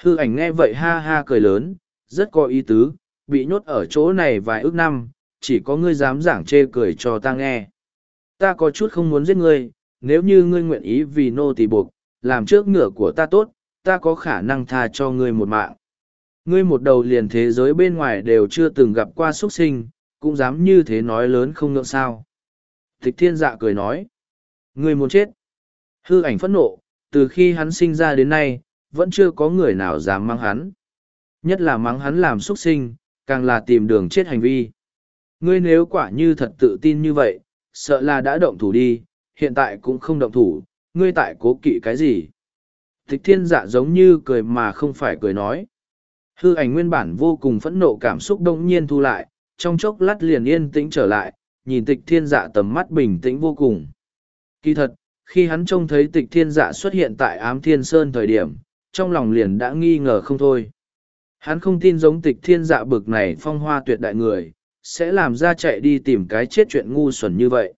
Hư ảnh nghe vậy ha ha cười lớn, rất có ý tứ, bị nhốt ở chỗ này vài ước năm, chỉ có ngươi dám giảng chê cười cho ta nghe. Ta có chút không muốn giết ngươi, nếu như ngươi nguyện ý vì nô tỳ buộc, làm trước ngựa của ta tốt, ta có khả năng tha cho ngươi một mạng. Ngươi một đầu liền thế giới bên ngoài đều chưa từng gặp qua xuất sinh, cũng dám như thế nói lớn không ngượng sao. Tịch thiên dạ cười nói. Ngươi muốn chết. Hư ảnh phẫn nộ, từ khi hắn sinh ra đến nay, vẫn chưa có người nào dám mang hắn. Nhất là mắng hắn làm xuất sinh, càng là tìm đường chết hành vi. Ngươi nếu quả như thật tự tin như vậy, sợ là đã động thủ đi, hiện tại cũng không động thủ, ngươi tại cố kỵ cái gì. Thích thiên dạ giống như cười mà không phải cười nói. Hư ảnh nguyên bản vô cùng phẫn nộ cảm xúc đông nhiên thu lại, trong chốc lát liền yên tĩnh trở lại, nhìn tịch thiên dạ tầm mắt bình tĩnh vô cùng. Kỳ thật, khi hắn trông thấy tịch thiên dạ xuất hiện tại ám thiên sơn thời điểm trong lòng liền đã nghi ngờ không thôi. Hắn không tin giống tịch thiên dạ bực này phong hoa tuyệt đại người sẽ làm ra chạy đi tìm cái chết chuyện ngu xuẩn như vậy.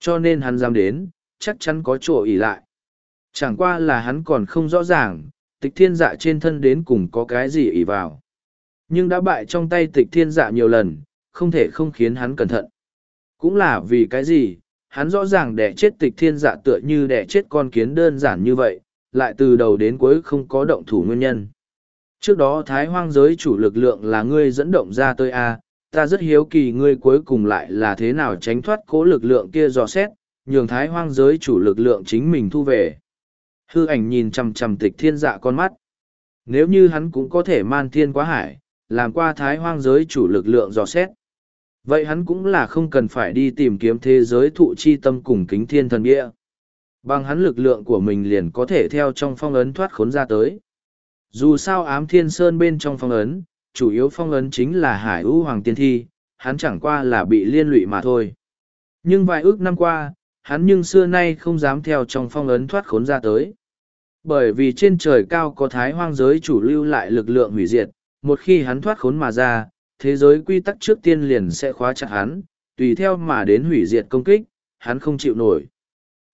Cho nên hắn dám đến chắc chắn có chỗ ỉ lại. Chẳng qua là hắn còn không rõ ràng tịch thiên dạ trên thân đến cùng có cái gì ỉ vào. Nhưng đã bại trong tay tịch thiên dạ nhiều lần không thể không khiến hắn cẩn thận. Cũng là vì cái gì, hắn rõ ràng đẻ chết tịch thiên dạ tựa như đẻ chết con kiến đơn giản như vậy, lại từ đầu đến cuối không có động thủ nguyên nhân. Trước đó thái hoang giới chủ lực lượng là ngươi dẫn động ra tới A, ta rất hiếu kỳ ngươi cuối cùng lại là thế nào tránh thoát cố lực lượng kia dò xét, nhường thái hoang giới chủ lực lượng chính mình thu về. Hư ảnh nhìn chằm chằm tịch thiên dạ con mắt. Nếu như hắn cũng có thể man thiên quá hải, làm qua thái hoang giới chủ lực lượng dò xét. Vậy hắn cũng là không cần phải đi tìm kiếm thế giới thụ chi tâm cùng kính thiên thần địa. Bằng hắn lực lượng của mình liền có thể theo trong phong ấn thoát khốn ra tới. Dù sao ám thiên sơn bên trong phong ấn, chủ yếu phong ấn chính là hải ưu hoàng tiên thi, hắn chẳng qua là bị liên lụy mà thôi. Nhưng vài ước năm qua, hắn nhưng xưa nay không dám theo trong phong ấn thoát khốn ra tới. Bởi vì trên trời cao có thái hoang giới chủ lưu lại lực lượng hủy diệt, một khi hắn thoát khốn mà ra, thế giới quy tắc trước tiên liền sẽ khóa chặt hắn, tùy theo mà đến hủy diệt công kích, hắn không chịu nổi.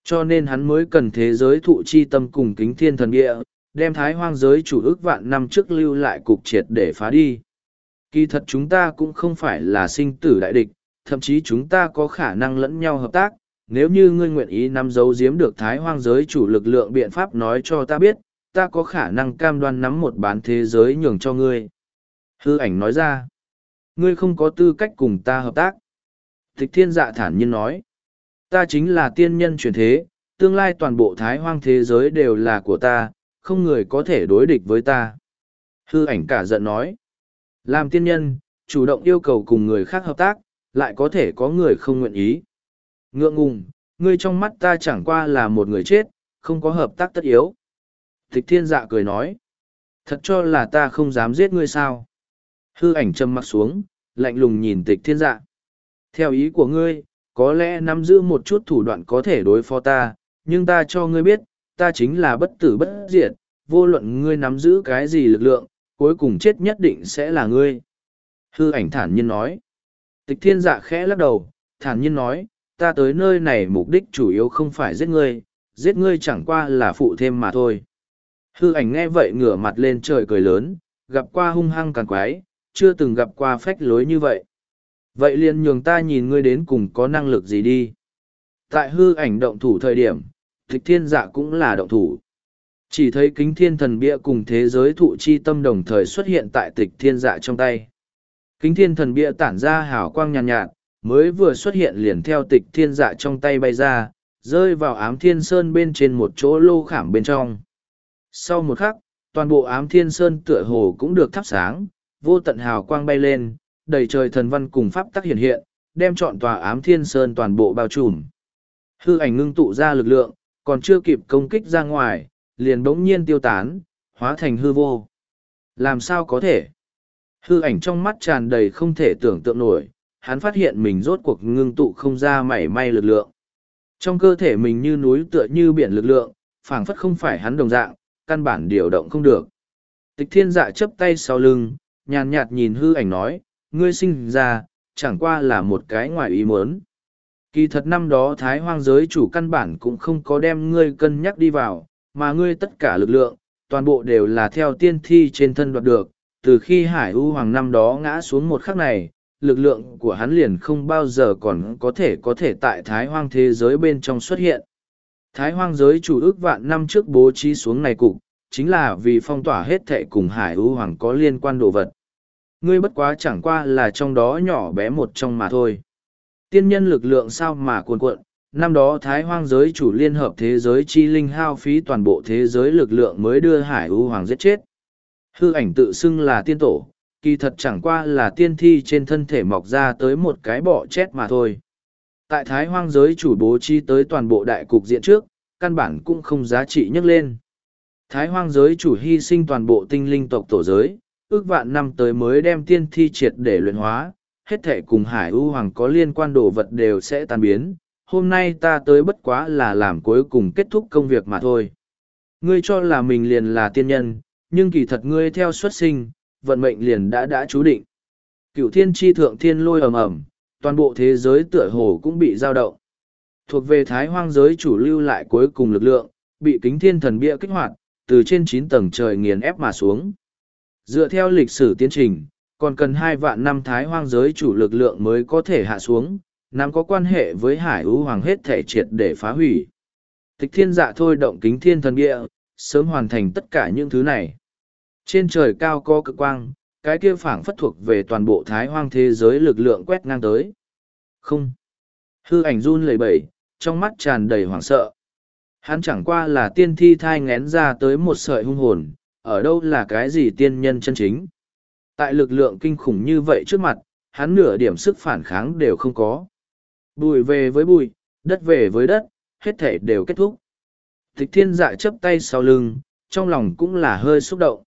Cho nên hắn mới cần thế giới thụ chi tâm cùng kính thiên thần địa, đem thái hoang giới chủ ước vạn năm trước lưu lại cục triệt để phá đi. Kỳ thật chúng ta cũng không phải là sinh tử đại địch, thậm chí chúng ta có khả năng lẫn nhau hợp tác, nếu như ngươi nguyện ý nắm giấu giếm được thái hoang giới chủ lực lượng biện pháp nói cho ta biết, ta có khả năng cam đoan nắm một bán thế giới nhường cho ngươi. Hư ảnh nói ra, ngươi không có tư cách cùng ta hợp tác. Tịch thiên dạ thản nhiên nói, ta chính là tiên nhân truyền thế, tương lai toàn bộ thái hoang thế giới đều là của ta, không người có thể đối địch với ta. Hư ảnh cả giận nói, làm tiên nhân, chủ động yêu cầu cùng người khác hợp tác, lại có thể có người không nguyện ý. Ngượng ngùng, ngươi trong mắt ta chẳng qua là một người chết, không có hợp tác tất yếu. Tịch thiên dạ cười nói, thật cho là ta không dám giết ngươi sao. Hư ảnh châm mắt xuống, lạnh lùng nhìn tịch thiên dạ. Theo ý của ngươi, có lẽ nắm giữ một chút thủ đoạn có thể đối phó ta, nhưng ta cho ngươi biết, ta chính là bất tử bất diệt, vô luận ngươi nắm giữ cái gì lực lượng, cuối cùng chết nhất định sẽ là ngươi. Hư ảnh thản nhiên nói. Tịch thiên dạ khẽ lắc đầu, thản nhiên nói, ta tới nơi này mục đích chủ yếu không phải giết ngươi, giết ngươi chẳng qua là phụ thêm mà thôi. Hư ảnh nghe vậy ngửa mặt lên trời cười lớn, gặp qua hung hăng càng quái, chưa từng gặp qua phách lối như vậy. Vậy liền nhường ta nhìn ngươi đến cùng có năng lực gì đi. Tại hư ảnh động thủ thời điểm, tịch thiên dạ cũng là động thủ. Chỉ thấy kính thiên thần bia cùng thế giới thụ chi tâm đồng thời xuất hiện tại tịch thiên dạ trong tay. Kính thiên thần bia tản ra hào quang nhàn nhạt, nhạt, mới vừa xuất hiện liền theo tịch thiên dạ trong tay bay ra, rơi vào ám thiên sơn bên trên một chỗ lô khảm bên trong. Sau một khắc, toàn bộ ám thiên sơn tựa hồ cũng được thắp sáng, vô tận hào quang bay lên, đầy trời thần văn cùng pháp tắc hiện hiện, đem trọn tòa ám thiên sơn toàn bộ bao trùm. Hư ảnh ngưng tụ ra lực lượng, còn chưa kịp công kích ra ngoài, liền bỗng nhiên tiêu tán, hóa thành hư vô. Làm sao có thể? Hư ảnh trong mắt tràn đầy không thể tưởng tượng nổi, hắn phát hiện mình rốt cuộc ngưng tụ không ra mảy may lực lượng. Trong cơ thể mình như núi tựa như biển lực lượng, phảng phất không phải hắn đồng dạng, căn bản điều động không được. Tịch thiên dạ chấp tay sau lưng, nhàn nhạt nhìn hư ảnh nói, ngươi sinh ra, chẳng qua là một cái ngoài ý muốn. Kỳ thật năm đó Thái hoang giới chủ căn bản cũng không có đem ngươi cân nhắc đi vào, mà ngươi tất cả lực lượng, toàn bộ đều là theo tiên thi trên thân đoạt được. Từ khi Hải U Hoàng năm đó ngã xuống một khắc này, lực lượng của hắn liền không bao giờ còn có thể có thể tại Thái hoang thế giới bên trong xuất hiện. Thái hoang giới chủ ước vạn năm trước bố trí xuống này cục, chính là vì phong tỏa hết thệ cùng Hải U Hoàng có liên quan đồ vật. Ngươi bất quá chẳng qua là trong đó nhỏ bé một trong mà thôi. Tiên nhân lực lượng sao mà cuồn cuộn, năm đó Thái hoang giới chủ liên hợp thế giới chi linh hao phí toàn bộ thế giới lực lượng mới đưa Hải U Hoàng giết chết. Hư ảnh tự xưng là tiên tổ, kỳ thật chẳng qua là tiên thi trên thân thể mọc ra tới một cái bọ chết mà thôi. Tại Thái hoang giới chủ bố chi tới toàn bộ đại cục diện trước, căn bản cũng không giá trị nhắc lên. Thái hoang giới chủ hy sinh toàn bộ tinh linh tộc tổ giới, ước vạn năm tới mới đem tiên thi triệt để luyện hóa, hết thể cùng hải ưu hoàng có liên quan đồ vật đều sẽ tan biến. Hôm nay ta tới bất quá là làm cuối cùng kết thúc công việc mà thôi. Ngươi cho là mình liền là tiên nhân, nhưng kỳ thật ngươi theo xuất sinh, vận mệnh liền đã đã chú định. Cựu thiên tri thượng thiên lôi ầm ầm, toàn bộ thế giới tựa hồ cũng bị dao động. Thuộc về thái hoang giới chủ lưu lại cuối cùng lực lượng, bị kính thiên thần bia kích hoạt, từ trên chín tầng trời nghiền ép mà xuống. Dựa theo lịch sử tiến trình, còn cần hai vạn năm thái hoang giới chủ lực lượng mới có thể hạ xuống, nắm có quan hệ với hải ưu hoàng hết thể triệt để phá hủy. Tịch thiên dạ thôi động kính thiên thần địa, sớm hoàn thành tất cả những thứ này. Trên trời cao có cực quang, cái kia phảng phất thuộc về toàn bộ thái hoang thế giới lực lượng quét ngang tới. Không. Hư ảnh run lẩy bẩy, trong mắt tràn đầy hoảng sợ. Hắn chẳng qua là tiên thi thai ngén ra tới một sợi hung hồn, ở đâu là cái gì tiên nhân chân chính. Tại lực lượng kinh khủng như vậy trước mặt, hắn nửa điểm sức phản kháng đều không có. Bùi về với bùi, đất về với đất, hết thể đều kết thúc. Tịch thiên dạ chấp tay sau lưng, trong lòng cũng là hơi xúc động.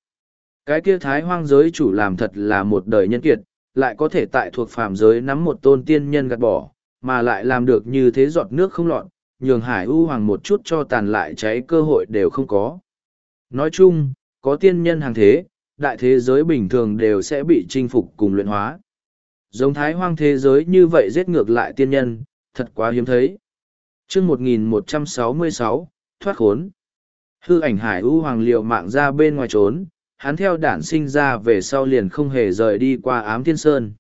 Cái kia thái hoang giới chủ làm thật là một đời nhân kiệt, lại có thể tại thuộc phàm giới nắm một tôn tiên nhân gạt bỏ, mà lại làm được như thế giọt nước không lọt, nhường hải u hoàng một chút cho tàn lại cháy cơ hội đều không có. Nói chung, có tiên nhân hàng thế, đại thế giới bình thường đều sẽ bị chinh phục cùng luyện hóa. Giống thái hoang thế giới như vậy giết ngược lại tiên nhân, thật quá hiếm thấy. chương 1166, thoát khốn. Hư ảnh hải u hoàng liều mạng ra bên ngoài trốn, hắn theo đản sinh ra về sau liền không hề rời đi qua ám thiên sơn.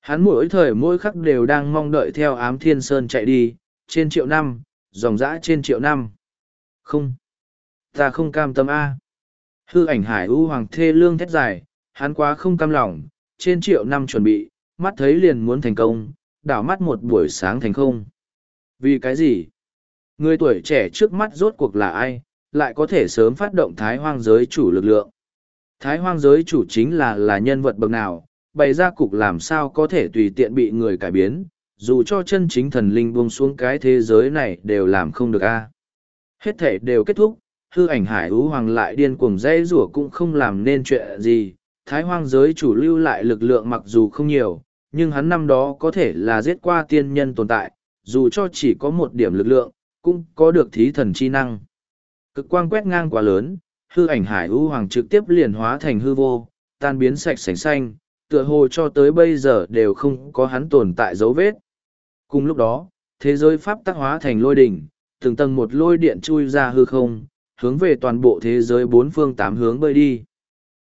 Hắn mỗi thời mỗi khắc đều đang mong đợi theo ám thiên sơn chạy đi, trên triệu năm, dòng dã trên triệu năm. Không, ta không cam tâm A. Hư ảnh hải u hoàng thê lương thét dài, hắn quá không cam lòng, trên triệu năm chuẩn bị, mắt thấy liền muốn thành công, đảo mắt một buổi sáng thành không. Vì cái gì? Người tuổi trẻ trước mắt rốt cuộc là ai, lại có thể sớm phát động thái hoang giới chủ lực lượng. Thái hoang giới chủ chính là là nhân vật bậc nào, bày ra cục làm sao có thể tùy tiện bị người cải biến, dù cho chân chính thần linh buông xuống cái thế giới này đều làm không được a. Hết thể đều kết thúc, hư ảnh hải ú hoàng lại điên cuồng dây rủa cũng không làm nên chuyện gì. Thái hoang giới chủ lưu lại lực lượng mặc dù không nhiều, nhưng hắn năm đó có thể là giết qua tiên nhân tồn tại, dù cho chỉ có một điểm lực lượng, cũng có được thí thần chi năng. Cực quang quét ngang quá lớn, hư ảnh hải ú hoàng trực tiếp liền hóa thành hư vô, tan biến sạch sành xanh, tựa hồ cho tới bây giờ đều không có hắn tồn tại dấu vết. Cùng lúc đó, thế giới pháp tác hóa thành lôi đỉnh, từng tầng một lôi điện chui ra hư không, hướng về toàn bộ thế giới bốn phương tám hướng bơi đi.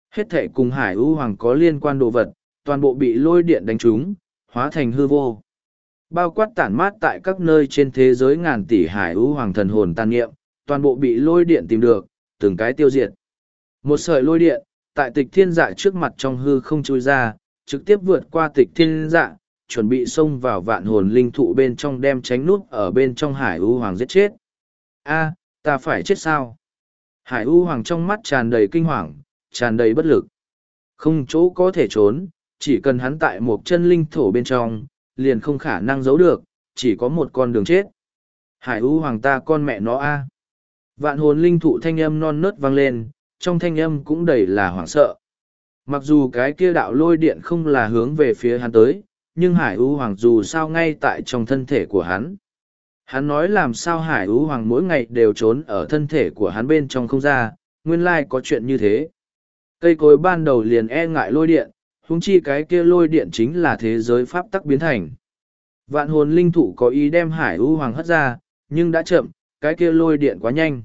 Hết thể cùng hải ưu hoàng có liên quan đồ vật, toàn bộ bị lôi điện đánh trúng, hóa thành hư vô. Bao quát tản mát tại các nơi trên thế giới ngàn tỷ hải ưu hoàng thần hồn tan nghiệm, toàn bộ bị lôi điện tìm được, từng cái tiêu diệt. Một sợi lôi điện, tại tịch thiên dạ trước mặt trong hư không chui ra, trực tiếp vượt qua tịch thiên dạ, chuẩn bị xông vào vạn hồn linh thụ bên trong đem tránh nút ở bên trong hải u hoàng giết chết. a ta phải chết sao? Hải u hoàng trong mắt tràn đầy kinh hoàng, tràn đầy bất lực. Không chỗ có thể trốn, chỉ cần hắn tại một chân linh thổ bên trong, liền không khả năng giấu được, chỉ có một con đường chết. Hải u hoàng ta con mẹ nó a Vạn hồn linh thụ thanh âm non nớt vang lên, trong thanh âm cũng đầy là hoảng sợ. Mặc dù cái kia đạo lôi điện không là hướng về phía hắn tới, nhưng Hải U Hoàng dù sao ngay tại trong thân thể của hắn. Hắn nói làm sao Hải U Hoàng mỗi ngày đều trốn ở thân thể của hắn bên trong không ra, nguyên lai có chuyện như thế. Cây cối ban đầu liền e ngại lôi điện, huống chi cái kia lôi điện chính là thế giới pháp tắc biến thành. Vạn hồn linh thụ có ý đem Hải U Hoàng hất ra, nhưng đã chậm, cái kia lôi điện quá nhanh.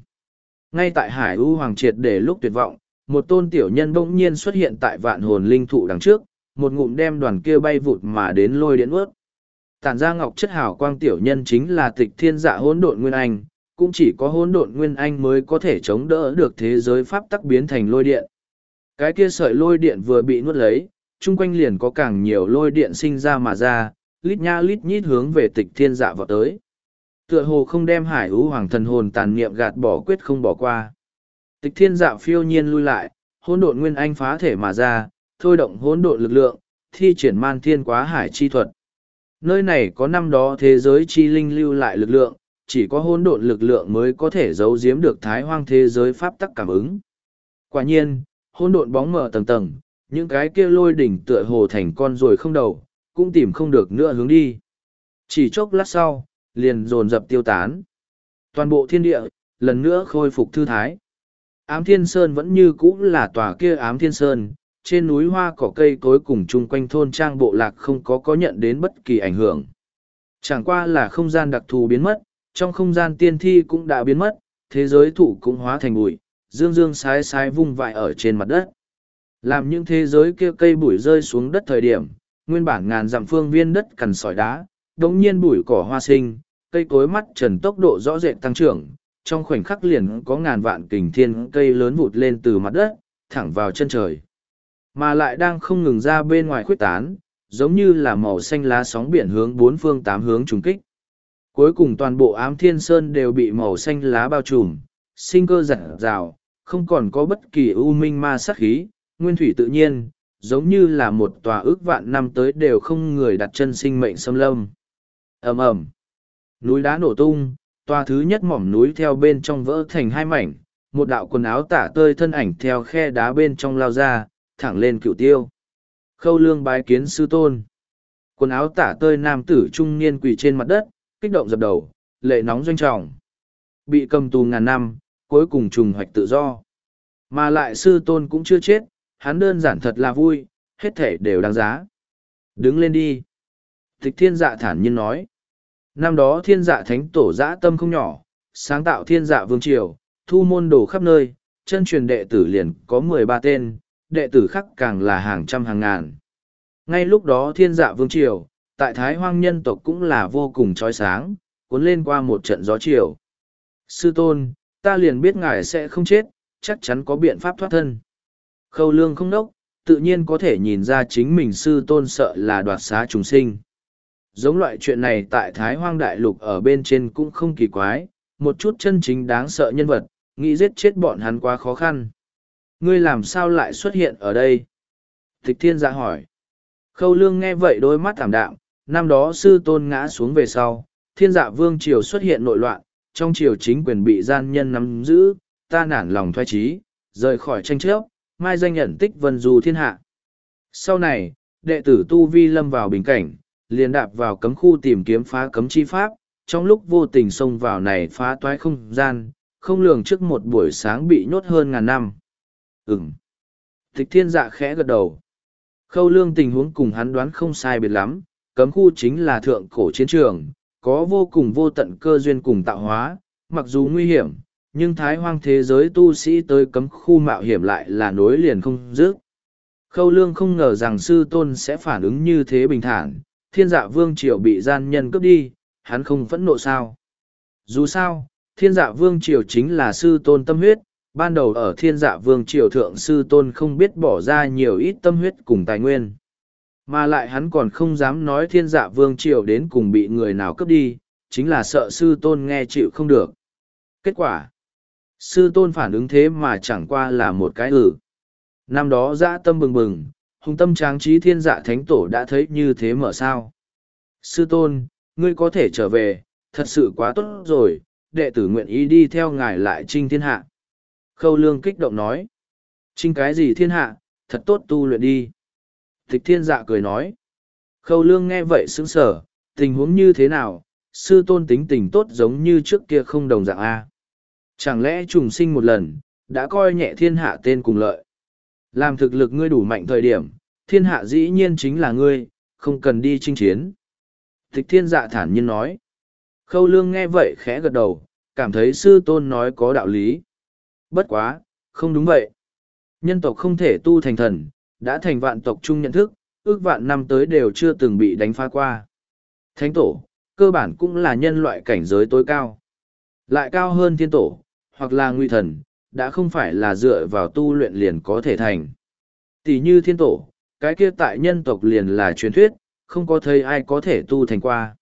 Ngay tại Hải U Hoàng triệt để lúc tuyệt vọng, một tôn tiểu nhân bỗng nhiên xuất hiện tại vạn hồn linh thụ đằng trước, một ngụm đem đoàn kia bay vụt mà đến lôi điện ướt. Tản ra ngọc chất hảo quang tiểu nhân chính là tịch thiên dạ hỗn độn nguyên anh, cũng chỉ có hỗn độn nguyên anh mới có thể chống đỡ được thế giới pháp tắc biến thành lôi điện. Cái kia sợi lôi điện vừa bị nuốt lấy, chung quanh liền có càng nhiều lôi điện sinh ra mà ra, lít nha lít nhít hướng về tịch thiên dạ vào tới. Tựa hồ không đem hải ưu hoàng thần hồn tàn niệm gạt bỏ quyết không bỏ qua. Tịch thiên dạ phiêu nhiên lui lại hỗn độn nguyên anh phá thể mà ra thôi động hỗn độn lực lượng thi triển man thiên quá hải chi thuật nơi này có năm đó thế giới chi linh lưu lại lực lượng chỉ có hỗn độn lực lượng mới có thể giấu giếm được thái hoang thế giới pháp tắc cảm ứng quả nhiên hỗn độn bóng mở tầng tầng những cái kia lôi đỉnh tựa hồ thành con rồi không đầu cũng tìm không được nữa hướng đi chỉ chốc lát sau liền dồn dập tiêu tán. Toàn bộ thiên địa, lần nữa khôi phục thư thái. Ám Thiên Sơn vẫn như cũ là tòa kia Ám Thiên Sơn, trên núi hoa cỏ cây cối cùng chung quanh thôn trang bộ lạc không có có nhận đến bất kỳ ảnh hưởng. Chẳng qua là không gian đặc thù biến mất, trong không gian tiên thi cũng đã biến mất, thế giới thủ cũng hóa thành bụi, dương dương sái sái vung vại ở trên mặt đất. Làm những thế giới kia cây bụi rơi xuống đất thời điểm, nguyên bản ngàn dặm phương viên đất cằn sỏi đá, đống nhiên bụi cỏ hoa sinh, cây cối mắt trần tốc độ rõ rệt tăng trưởng, trong khoảnh khắc liền có ngàn vạn kình thiên cây lớn vụt lên từ mặt đất, thẳng vào chân trời. Mà lại đang không ngừng ra bên ngoài khuếch tán, giống như là màu xanh lá sóng biển hướng bốn phương tám hướng trùng kích. Cuối cùng toàn bộ ám thiên sơn đều bị màu xanh lá bao trùm, sinh cơ giặt rào, không còn có bất kỳ u minh ma sát khí, nguyên thủy tự nhiên, giống như là một tòa ước vạn năm tới đều không người đặt chân sinh mệnh xâm lâm. ầm ầm Núi đá nổ tung, tòa thứ nhất mỏm núi theo bên trong vỡ thành hai mảnh, một đạo quần áo tả tơi thân ảnh theo khe đá bên trong lao ra, thẳng lên cựu tiêu. Khâu lương bái kiến sư tôn. Quần áo tả tơi nam tử trung niên quỳ trên mặt đất, kích động dập đầu, lệ nóng doanh trọng. Bị cầm tù ngàn năm, cuối cùng trùng hoạch tự do. Mà lại sư tôn cũng chưa chết, hắn đơn giản thật là vui, hết thể đều đáng giá. Đứng lên đi. Tịch thiên dạ thản nhiên nói. Năm đó thiên dạ thánh tổ dã tâm không nhỏ, sáng tạo thiên dạ vương triều, thu môn đồ khắp nơi, chân truyền đệ tử liền có mười ba tên, đệ tử khác càng là hàng trăm hàng ngàn. Ngay lúc đó thiên dạ vương triều, tại Thái Hoang nhân tộc cũng là vô cùng trói sáng, cuốn lên qua một trận gió chiều. Sư tôn, ta liền biết ngài sẽ không chết, chắc chắn có biện pháp thoát thân. Khâu lương không đốc, tự nhiên có thể nhìn ra chính mình sư tôn sợ là đoạt xá trùng sinh. Giống loại chuyện này tại Thái Hoang Đại Lục ở bên trên cũng không kỳ quái, một chút chân chính đáng sợ nhân vật, nghĩ giết chết bọn hắn quá khó khăn. Ngươi làm sao lại xuất hiện ở đây? Tịch thiên dạ hỏi. Khâu lương nghe vậy đôi mắt thảm đạm, năm đó sư tôn ngã xuống về sau, thiên dạ vương triều xuất hiện nội loạn, trong triều chính quyền bị gian nhân nắm giữ, ta nản lòng thoai trí, rời khỏi tranh chấp, mai danh nhận tích vân du thiên hạ. Sau này, đệ tử Tu Vi lâm vào bình cảnh, liền đạp vào cấm khu tìm kiếm phá cấm chi pháp, trong lúc vô tình xông vào này phá toái không gian, không lường trước một buổi sáng bị nhốt hơn ngàn năm. Ừm. Tịch thiên dạ khẽ gật đầu. Khâu lương tình huống cùng hắn đoán không sai biệt lắm, cấm khu chính là thượng cổ chiến trường, có vô cùng vô tận cơ duyên cùng tạo hóa, mặc dù nguy hiểm, nhưng thái hoang thế giới tu sĩ tới cấm khu mạo hiểm lại là nối liền không dứt. Khâu lương không ngờ rằng sư tôn sẽ phản ứng như thế bình thản, thiên dạ vương triều bị gian nhân cướp đi, hắn không phẫn nộ sao. Dù sao, thiên dạ vương triều chính là sư tôn tâm huyết, ban đầu ở thiên dạ vương triều thượng sư tôn không biết bỏ ra nhiều ít tâm huyết cùng tài nguyên. Mà lại hắn còn không dám nói thiên dạ vương triều đến cùng bị người nào cướp đi, chính là sợ sư tôn nghe chịu không được. Kết quả, sư tôn phản ứng thế mà chẳng qua là một cái ử. Năm đó dã tâm bừng bừng, hùng tâm tráng trí thiên dạ thánh tổ đã thấy như thế mở sao. Sư tôn, ngươi có thể trở về, thật sự quá tốt rồi, đệ tử nguyện ý đi theo ngài lại trinh thiên hạ. Khâu lương kích động nói. Trinh cái gì thiên hạ, thật tốt tu luyện đi. Tịch thiên dạ cười nói. Khâu lương nghe vậy sững sở, tình huống như thế nào, sư tôn tính tình tốt giống như trước kia không đồng dạng A. Chẳng lẽ trùng sinh một lần, đã coi nhẹ thiên hạ tên cùng lợi. Làm thực lực ngươi đủ mạnh thời điểm, thiên hạ dĩ nhiên chính là ngươi, không cần đi chinh chiến. Tịch thiên dạ thản nhiên nói. Khâu lương nghe vậy khẽ gật đầu, cảm thấy sư tôn nói có đạo lý. Bất quá, không đúng vậy. Nhân tộc không thể tu thành thần, đã thành vạn tộc chung nhận thức, ước vạn năm tới đều chưa từng bị đánh phá qua. Thánh tổ, cơ bản cũng là nhân loại cảnh giới tối cao. Lại cao hơn thiên tổ, hoặc là nguy thần, đã không phải là dựa vào tu luyện liền có thể thành. Tỷ như thiên tổ, cái kia tại nhân tộc liền là truyền thuyết, không có thấy ai có thể tu thành qua.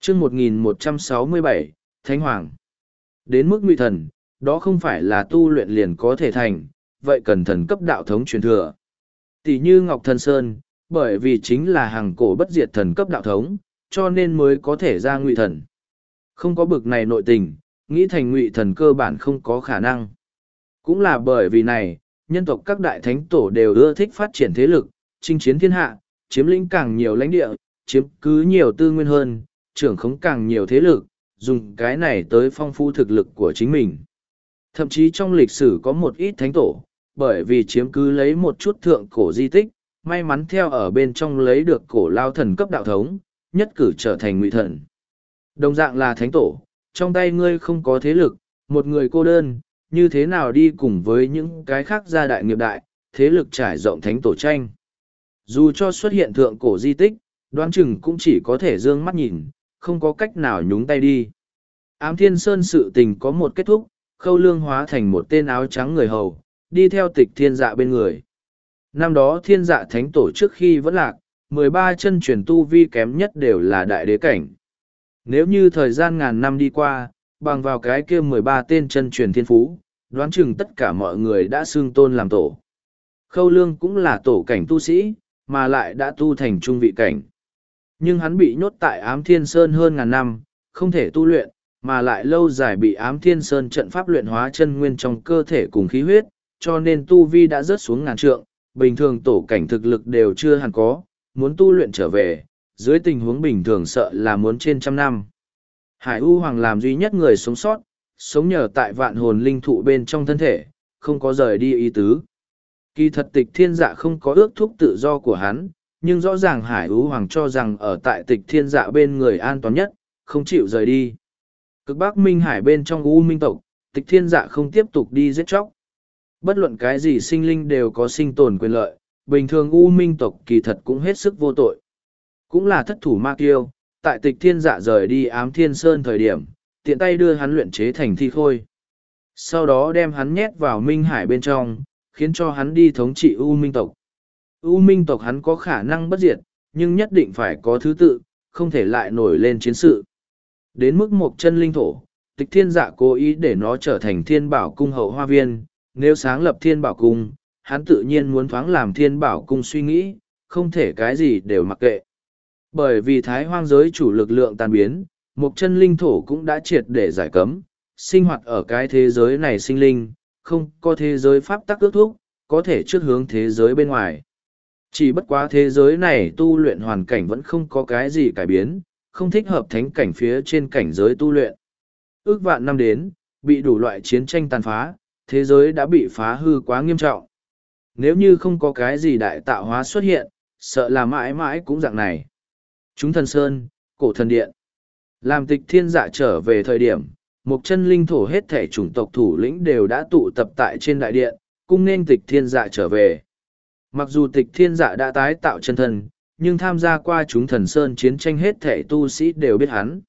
chương 1167, Thánh Hoàng. Đến mức nguy thần, đó không phải là tu luyện liền có thể thành, vậy cần thần cấp đạo thống truyền thừa. Tỷ như Ngọc Thần Sơn, bởi vì chính là hàng cổ bất diệt thần cấp đạo thống, cho nên mới có thể ra ngụy thần. Không có bực này nội tình, nghĩ thành ngụy thần cơ bản không có khả năng. Cũng là bởi vì này, nhân tộc các đại thánh tổ đều ưa thích phát triển thế lực, chinh chiến thiên hạ, chiếm lĩnh càng nhiều lãnh địa, chiếm cứ nhiều tư nguyên hơn, trưởng khống càng nhiều thế lực, dùng cái này tới phong phú thực lực của chính mình. Thậm chí trong lịch sử có một ít thánh tổ, bởi vì chiếm cứ lấy một chút thượng cổ di tích, may mắn theo ở bên trong lấy được cổ lao thần cấp đạo thống, nhất cử trở thành ngụy thần. Đồng dạng là thánh tổ, trong tay ngươi không có thế lực, một người cô đơn, như thế nào đi cùng với những cái khác gia đại nghiệp đại, thế lực trải rộng thánh tổ tranh. Dù cho xuất hiện thượng cổ di tích, đoán chừng cũng chỉ có thể dương mắt nhìn, không có cách nào nhúng tay đi. Ám thiên sơn sự tình có một kết thúc, khâu lương hóa thành một tên áo trắng người hầu, đi theo tịch thiên dạ bên người. Năm đó thiên dạ thánh tổ trước khi vẫn lạc, mười ba chân truyền tu vi kém nhất đều là đại đế cảnh. Nếu như thời gian ngàn năm đi qua, bằng vào cái kia mười ba tên chân truyền thiên phú, đoán chừng tất cả mọi người đã xưng tôn làm tổ. Khâu lương cũng là tổ cảnh tu sĩ, mà lại đã tu thành trung vị cảnh. Nhưng hắn bị nhốt tại ám thiên sơn hơn ngàn năm, không thể tu luyện, mà lại lâu dài bị ám thiên sơn trận pháp luyện hóa chân nguyên trong cơ thể cùng khí huyết, cho nên tu vi đã rớt xuống ngàn trượng, bình thường tổ cảnh thực lực đều chưa hẳn có, muốn tu luyện trở về, dưới tình huống bình thường sợ là muốn trên trăm năm. Hải U Hoàng làm duy nhất người sống sót, sống nhờ tại vạn hồn linh thụ bên trong thân thể, không có rời đi ý tứ. Kỳ thật tịch thiên dạ không có ước thúc tự do của hắn, nhưng rõ ràng Hải U Hoàng cho rằng ở tại tịch thiên dạ bên người an toàn nhất, không chịu rời đi. Cực Bắc Minh Hải bên trong U Minh tộc, tịch thiên dạ không tiếp tục đi giết chóc. Bất luận cái gì sinh linh đều có sinh tồn quyền lợi, bình thường U Minh tộc kỳ thật cũng hết sức vô tội. Cũng là thất thủ ma kiêu, tại tịch thiên dạ rời đi ám thiên sơn thời điểm, tiện tay đưa hắn luyện chế thành thi khôi. Sau đó đem hắn nhét vào Minh Hải bên trong, khiến cho hắn đi thống trị U Minh tộc. U Minh tộc hắn có khả năng bất diệt, nhưng nhất định phải có thứ tự, không thể lại nổi lên chiến sự. Đến mức một chân linh thổ, tịch thiên dạ cố ý để nó trở thành thiên bảo cung hậu hoa viên, nếu sáng lập thiên bảo cung, hắn tự nhiên muốn thoáng làm thiên bảo cung suy nghĩ, không thể cái gì đều mặc kệ. Bởi vì thái hoang giới chủ lực lượng tan biến, một chân linh thổ cũng đã triệt để giải cấm, sinh hoạt ở cái thế giới này sinh linh, không có thế giới pháp tắc ước thúc, có thể trước hướng thế giới bên ngoài. Chỉ bất quá thế giới này tu luyện hoàn cảnh vẫn không có cái gì cải biến, không thích hợp thánh cảnh phía trên cảnh giới tu luyện. Ước vạn năm đến, bị đủ loại chiến tranh tàn phá, thế giới đã bị phá hư quá nghiêm trọng. Nếu như không có cái gì đại tạo hóa xuất hiện, sợ là mãi mãi cũng dạng này. Chúng thần sơn, cổ thần điện. Làm tịch thiên dạ trở về thời điểm, một chân linh thổ hết thể chủng tộc thủ lĩnh đều đã tụ tập tại trên đại điện, cung nên tịch thiên dạ trở về. Mặc dù tịch thiên dạ đã tái tạo chân thần, nhưng tham gia qua chúng thần sơn chiến tranh hết thể tu sĩ đều biết hắn.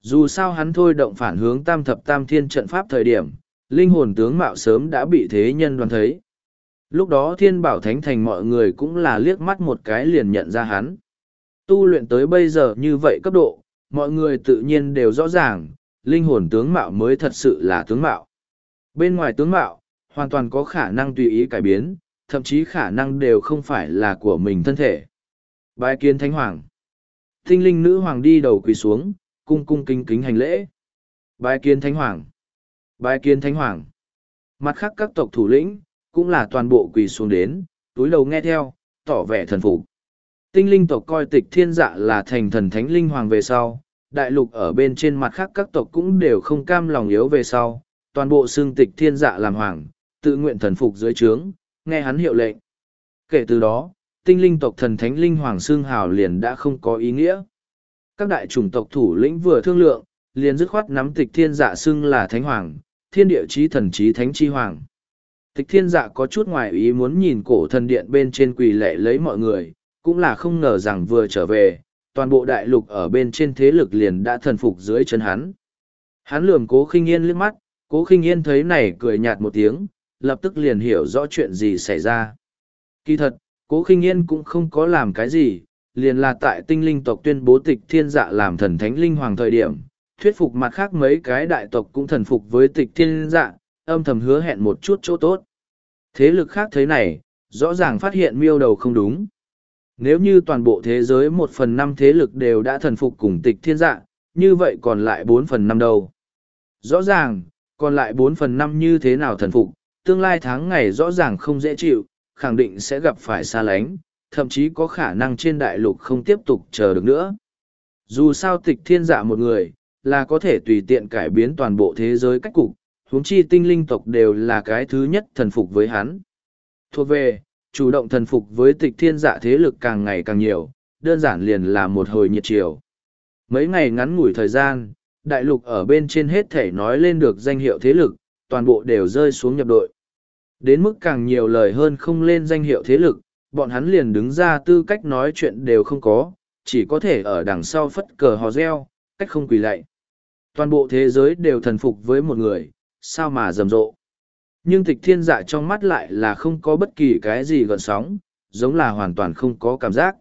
Dù sao hắn thôi động phản hướng tam thập tam thiên trận pháp thời điểm, linh hồn tướng mạo sớm đã bị thế nhân đoán thấy. Lúc đó thiên bảo thánh thành mọi người cũng là liếc mắt một cái liền nhận ra hắn. Tu luyện tới bây giờ như vậy cấp độ, mọi người tự nhiên đều rõ ràng, linh hồn tướng mạo mới thật sự là tướng mạo. Bên ngoài tướng mạo, hoàn toàn có khả năng tùy ý cải biến, thậm chí khả năng đều không phải là của mình thân thể. Bái kiến thánh hoàng. Tinh linh nữ hoàng đi đầu quỳ xuống, cung cung kính kính hành lễ. Bái kiến thánh hoàng. Bái kiến thánh hoàng. Mặt khác các tộc thủ lĩnh, cũng là toàn bộ quỳ xuống đến, túi đầu nghe theo, tỏ vẻ thần phục. Tinh linh tộc coi tịch thiên dạ là thành thần thánh linh hoàng về sau, đại lục ở bên trên mặt khác các tộc cũng đều không cam lòng yếu về sau, toàn bộ xương tịch thiên dạ làm hoàng, tự nguyện thần phục dưới trướng, nghe hắn hiệu lệnh. Kể từ đó, tinh linh tộc thần thánh linh hoàng xương hào liền đã không có ý nghĩa. Các đại chủng tộc thủ lĩnh vừa thương lượng, liền dứt khoát nắm tịch thiên dạ xưng là thánh hoàng, thiên địa chí thần chí thánh chi hoàng. Tịch thiên dạ có chút ngoài ý muốn nhìn cổ thần điện bên trên quỳ lệ lấy mọi người, cũng là không ngờ rằng vừa trở về, toàn bộ đại lục ở bên trên thế lực liền đã thần phục dưới chân hắn. Hắn lườm cố khinh yên liếc mắt, cố khinh yên thấy này cười nhạt một tiếng, lập tức liền hiểu rõ chuyện gì xảy ra. Kỳ thật, cố khinh yên cũng không có làm cái gì, liền là tại tinh linh tộc tuyên bố tịch thiên dạ làm thần thánh linh hoàng thời điểm, thuyết phục mặt khác mấy cái đại tộc cũng thần phục với tịch thiên dạ, âm thầm hứa hẹn một chút chỗ tốt. Thế lực khác thế này, rõ ràng phát hiện miêu đầu không đúng. Nếu như toàn bộ thế giới một phần năm thế lực đều đã thần phục cùng tịch thiên dạ, như vậy còn lại bốn phần năm đâu. Rõ ràng, còn lại bốn phần năm như thế nào thần phục, tương lai tháng ngày rõ ràng không dễ chịu, khẳng định sẽ gặp phải xa lánh, thậm chí có khả năng trên đại lục không tiếp tục chờ được nữa. Dù sao tịch thiên dạ một người, là có thể tùy tiện cải biến toàn bộ thế giới cách cục, huống chi tinh linh tộc đều là cái thứ nhất thần phục với hắn. Thuộc về, chủ động thần phục với tịch thiên dạ thế lực càng ngày càng nhiều, đơn giản liền là một hồi nhiệt chiều. Mấy ngày ngắn ngủi thời gian, đại lục ở bên trên hết thể nói lên được danh hiệu thế lực, toàn bộ đều rơi xuống nhập đội. Đến mức càng nhiều lời hơn không lên danh hiệu thế lực, bọn hắn liền đứng ra tư cách nói chuyện đều không có, chỉ có thể ở đằng sau phất cờ hò reo, cách không quỳ lạy. Toàn bộ thế giới đều thần phục với một người, sao mà rầm rộ. Nhưng tịch thiên dạ trong mắt lại là không có bất kỳ cái gì gợn sóng, giống là hoàn toàn không có cảm giác.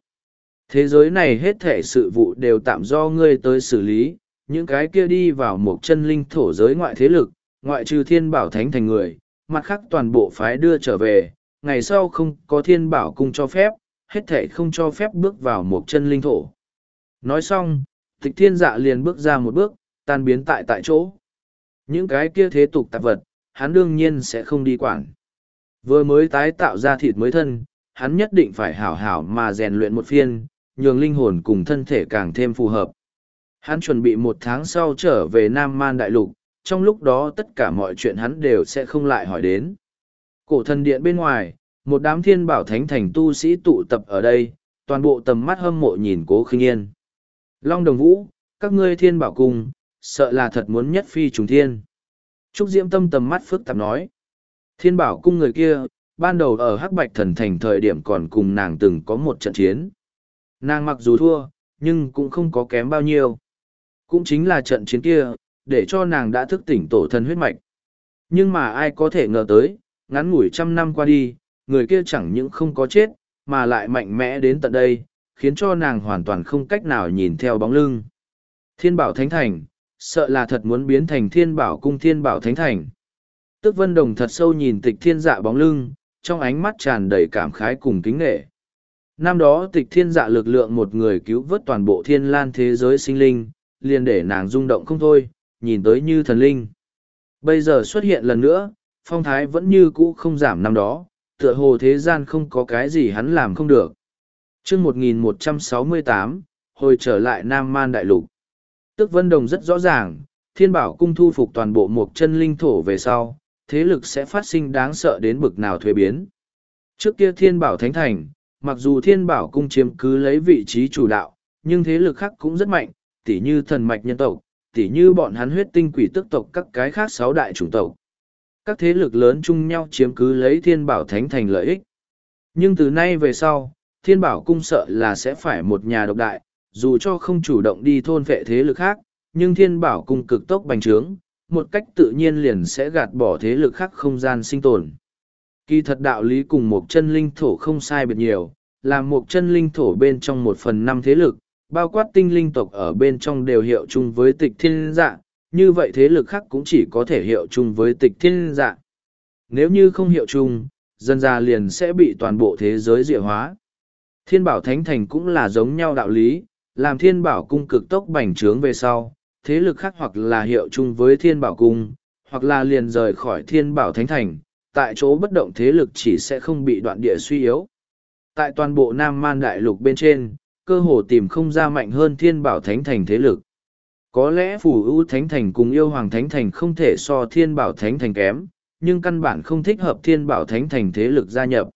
Thế giới này hết thể sự vụ đều tạm do ngươi tới xử lý, những cái kia đi vào một chân linh thổ giới ngoại thế lực, ngoại trừ thiên bảo thánh thành người, mặt khác toàn bộ phái đưa trở về, ngày sau không có thiên bảo cung cho phép, hết thể không cho phép bước vào một chân linh thổ. Nói xong, tịch thiên dạ liền bước ra một bước, tan biến tại tại chỗ. Những cái kia thế tục tạp vật, hắn đương nhiên sẽ không đi quản. Vừa mới tái tạo ra thịt mới thân, hắn nhất định phải hảo hảo mà rèn luyện một phiên, nhường linh hồn cùng thân thể càng thêm phù hợp. Hắn chuẩn bị một tháng sau trở về Nam Man Đại Lục, trong lúc đó tất cả mọi chuyện hắn đều sẽ không lại hỏi đến. Cổ thần điện bên ngoài, một đám thiên bảo thánh thành tu sĩ tụ tập ở đây, toàn bộ tầm mắt hâm mộ nhìn cố khinh yên. Long đồng vũ, các ngươi thiên bảo cung, sợ là thật muốn nhất phi trùng thiên. Trúc Diễm Tâm tầm mắt phức tạp nói. Thiên bảo cung người kia, ban đầu ở Hắc Bạch Thần Thành thời điểm còn cùng nàng từng có một trận chiến. Nàng mặc dù thua, nhưng cũng không có kém bao nhiêu. Cũng chính là trận chiến kia, để cho nàng đã thức tỉnh tổ thân huyết mạch. Nhưng mà ai có thể ngờ tới, ngắn ngủi trăm năm qua đi, người kia chẳng những không có chết, mà lại mạnh mẽ đến tận đây, khiến cho nàng hoàn toàn không cách nào nhìn theo bóng lưng. Thiên bảo thánh thành, sợ là thật muốn biến thành thiên bảo cung thiên bảo thánh thành. Tức vân đồng thật sâu nhìn tịch thiên dạ bóng lưng, trong ánh mắt tràn đầy cảm khái cùng kính nghệ. Năm đó tịch thiên dạ lực lượng một người cứu vớt toàn bộ thiên lan thế giới sinh linh, liền để nàng rung động không thôi, nhìn tới như thần linh. Bây giờ xuất hiện lần nữa, phong thái vẫn như cũ không giảm năm đó, tựa hồ thế gian không có cái gì hắn làm không được. chương 1168, hồi trở lại Nam Man Đại Lục. Tức Vân Đồng rất rõ ràng, thiên bảo cung thu phục toàn bộ một chân linh thổ về sau, thế lực sẽ phát sinh đáng sợ đến bực nào thuế biến. Trước kia thiên bảo thánh thành, mặc dù thiên bảo cung chiếm cứ lấy vị trí chủ đạo, nhưng thế lực khác cũng rất mạnh, tỉ như thần mạch nhân tộc, tỉ như bọn hắn huyết tinh quỷ tức tộc các cái khác sáu đại chủng tộc. Các thế lực lớn chung nhau chiếm cứ lấy thiên bảo thánh thành lợi ích. Nhưng từ nay về sau, thiên bảo cung sợ là sẽ phải một nhà độc đại, dù cho không chủ động đi thôn vệ thế lực khác, nhưng thiên bảo cung cực tốc bành trướng, một cách tự nhiên liền sẽ gạt bỏ thế lực khác không gian sinh tồn. Kỳ thật đạo lý cùng một chân linh thổ không sai biệt nhiều, là một chân linh thổ bên trong một phần năm thế lực, bao quát tinh linh tộc ở bên trong đều hiệu chung với tịch thiên dạ, như vậy thế lực khác cũng chỉ có thể hiệu chung với tịch thiên dạ. Nếu như không hiệu chung, dân ra liền sẽ bị toàn bộ thế giới diệu hóa. Thiên bảo thánh thành cũng là giống nhau đạo lý, làm thiên bảo cung cực tốc bành trướng về sau, thế lực khác hoặc là hiệu chung với thiên bảo cung, hoặc là liền rời khỏi thiên bảo thánh thành, tại chỗ bất động thế lực chỉ sẽ không bị đoạn địa suy yếu. Tại toàn bộ Nam Man Đại Lục bên trên, cơ hồ tìm không ra mạnh hơn thiên bảo thánh thành thế lực. Có lẽ phù ưu thánh thành cùng yêu hoàng thánh thành không thể so thiên bảo thánh thành kém, nhưng căn bản không thích hợp thiên bảo thánh thành thế lực gia nhập.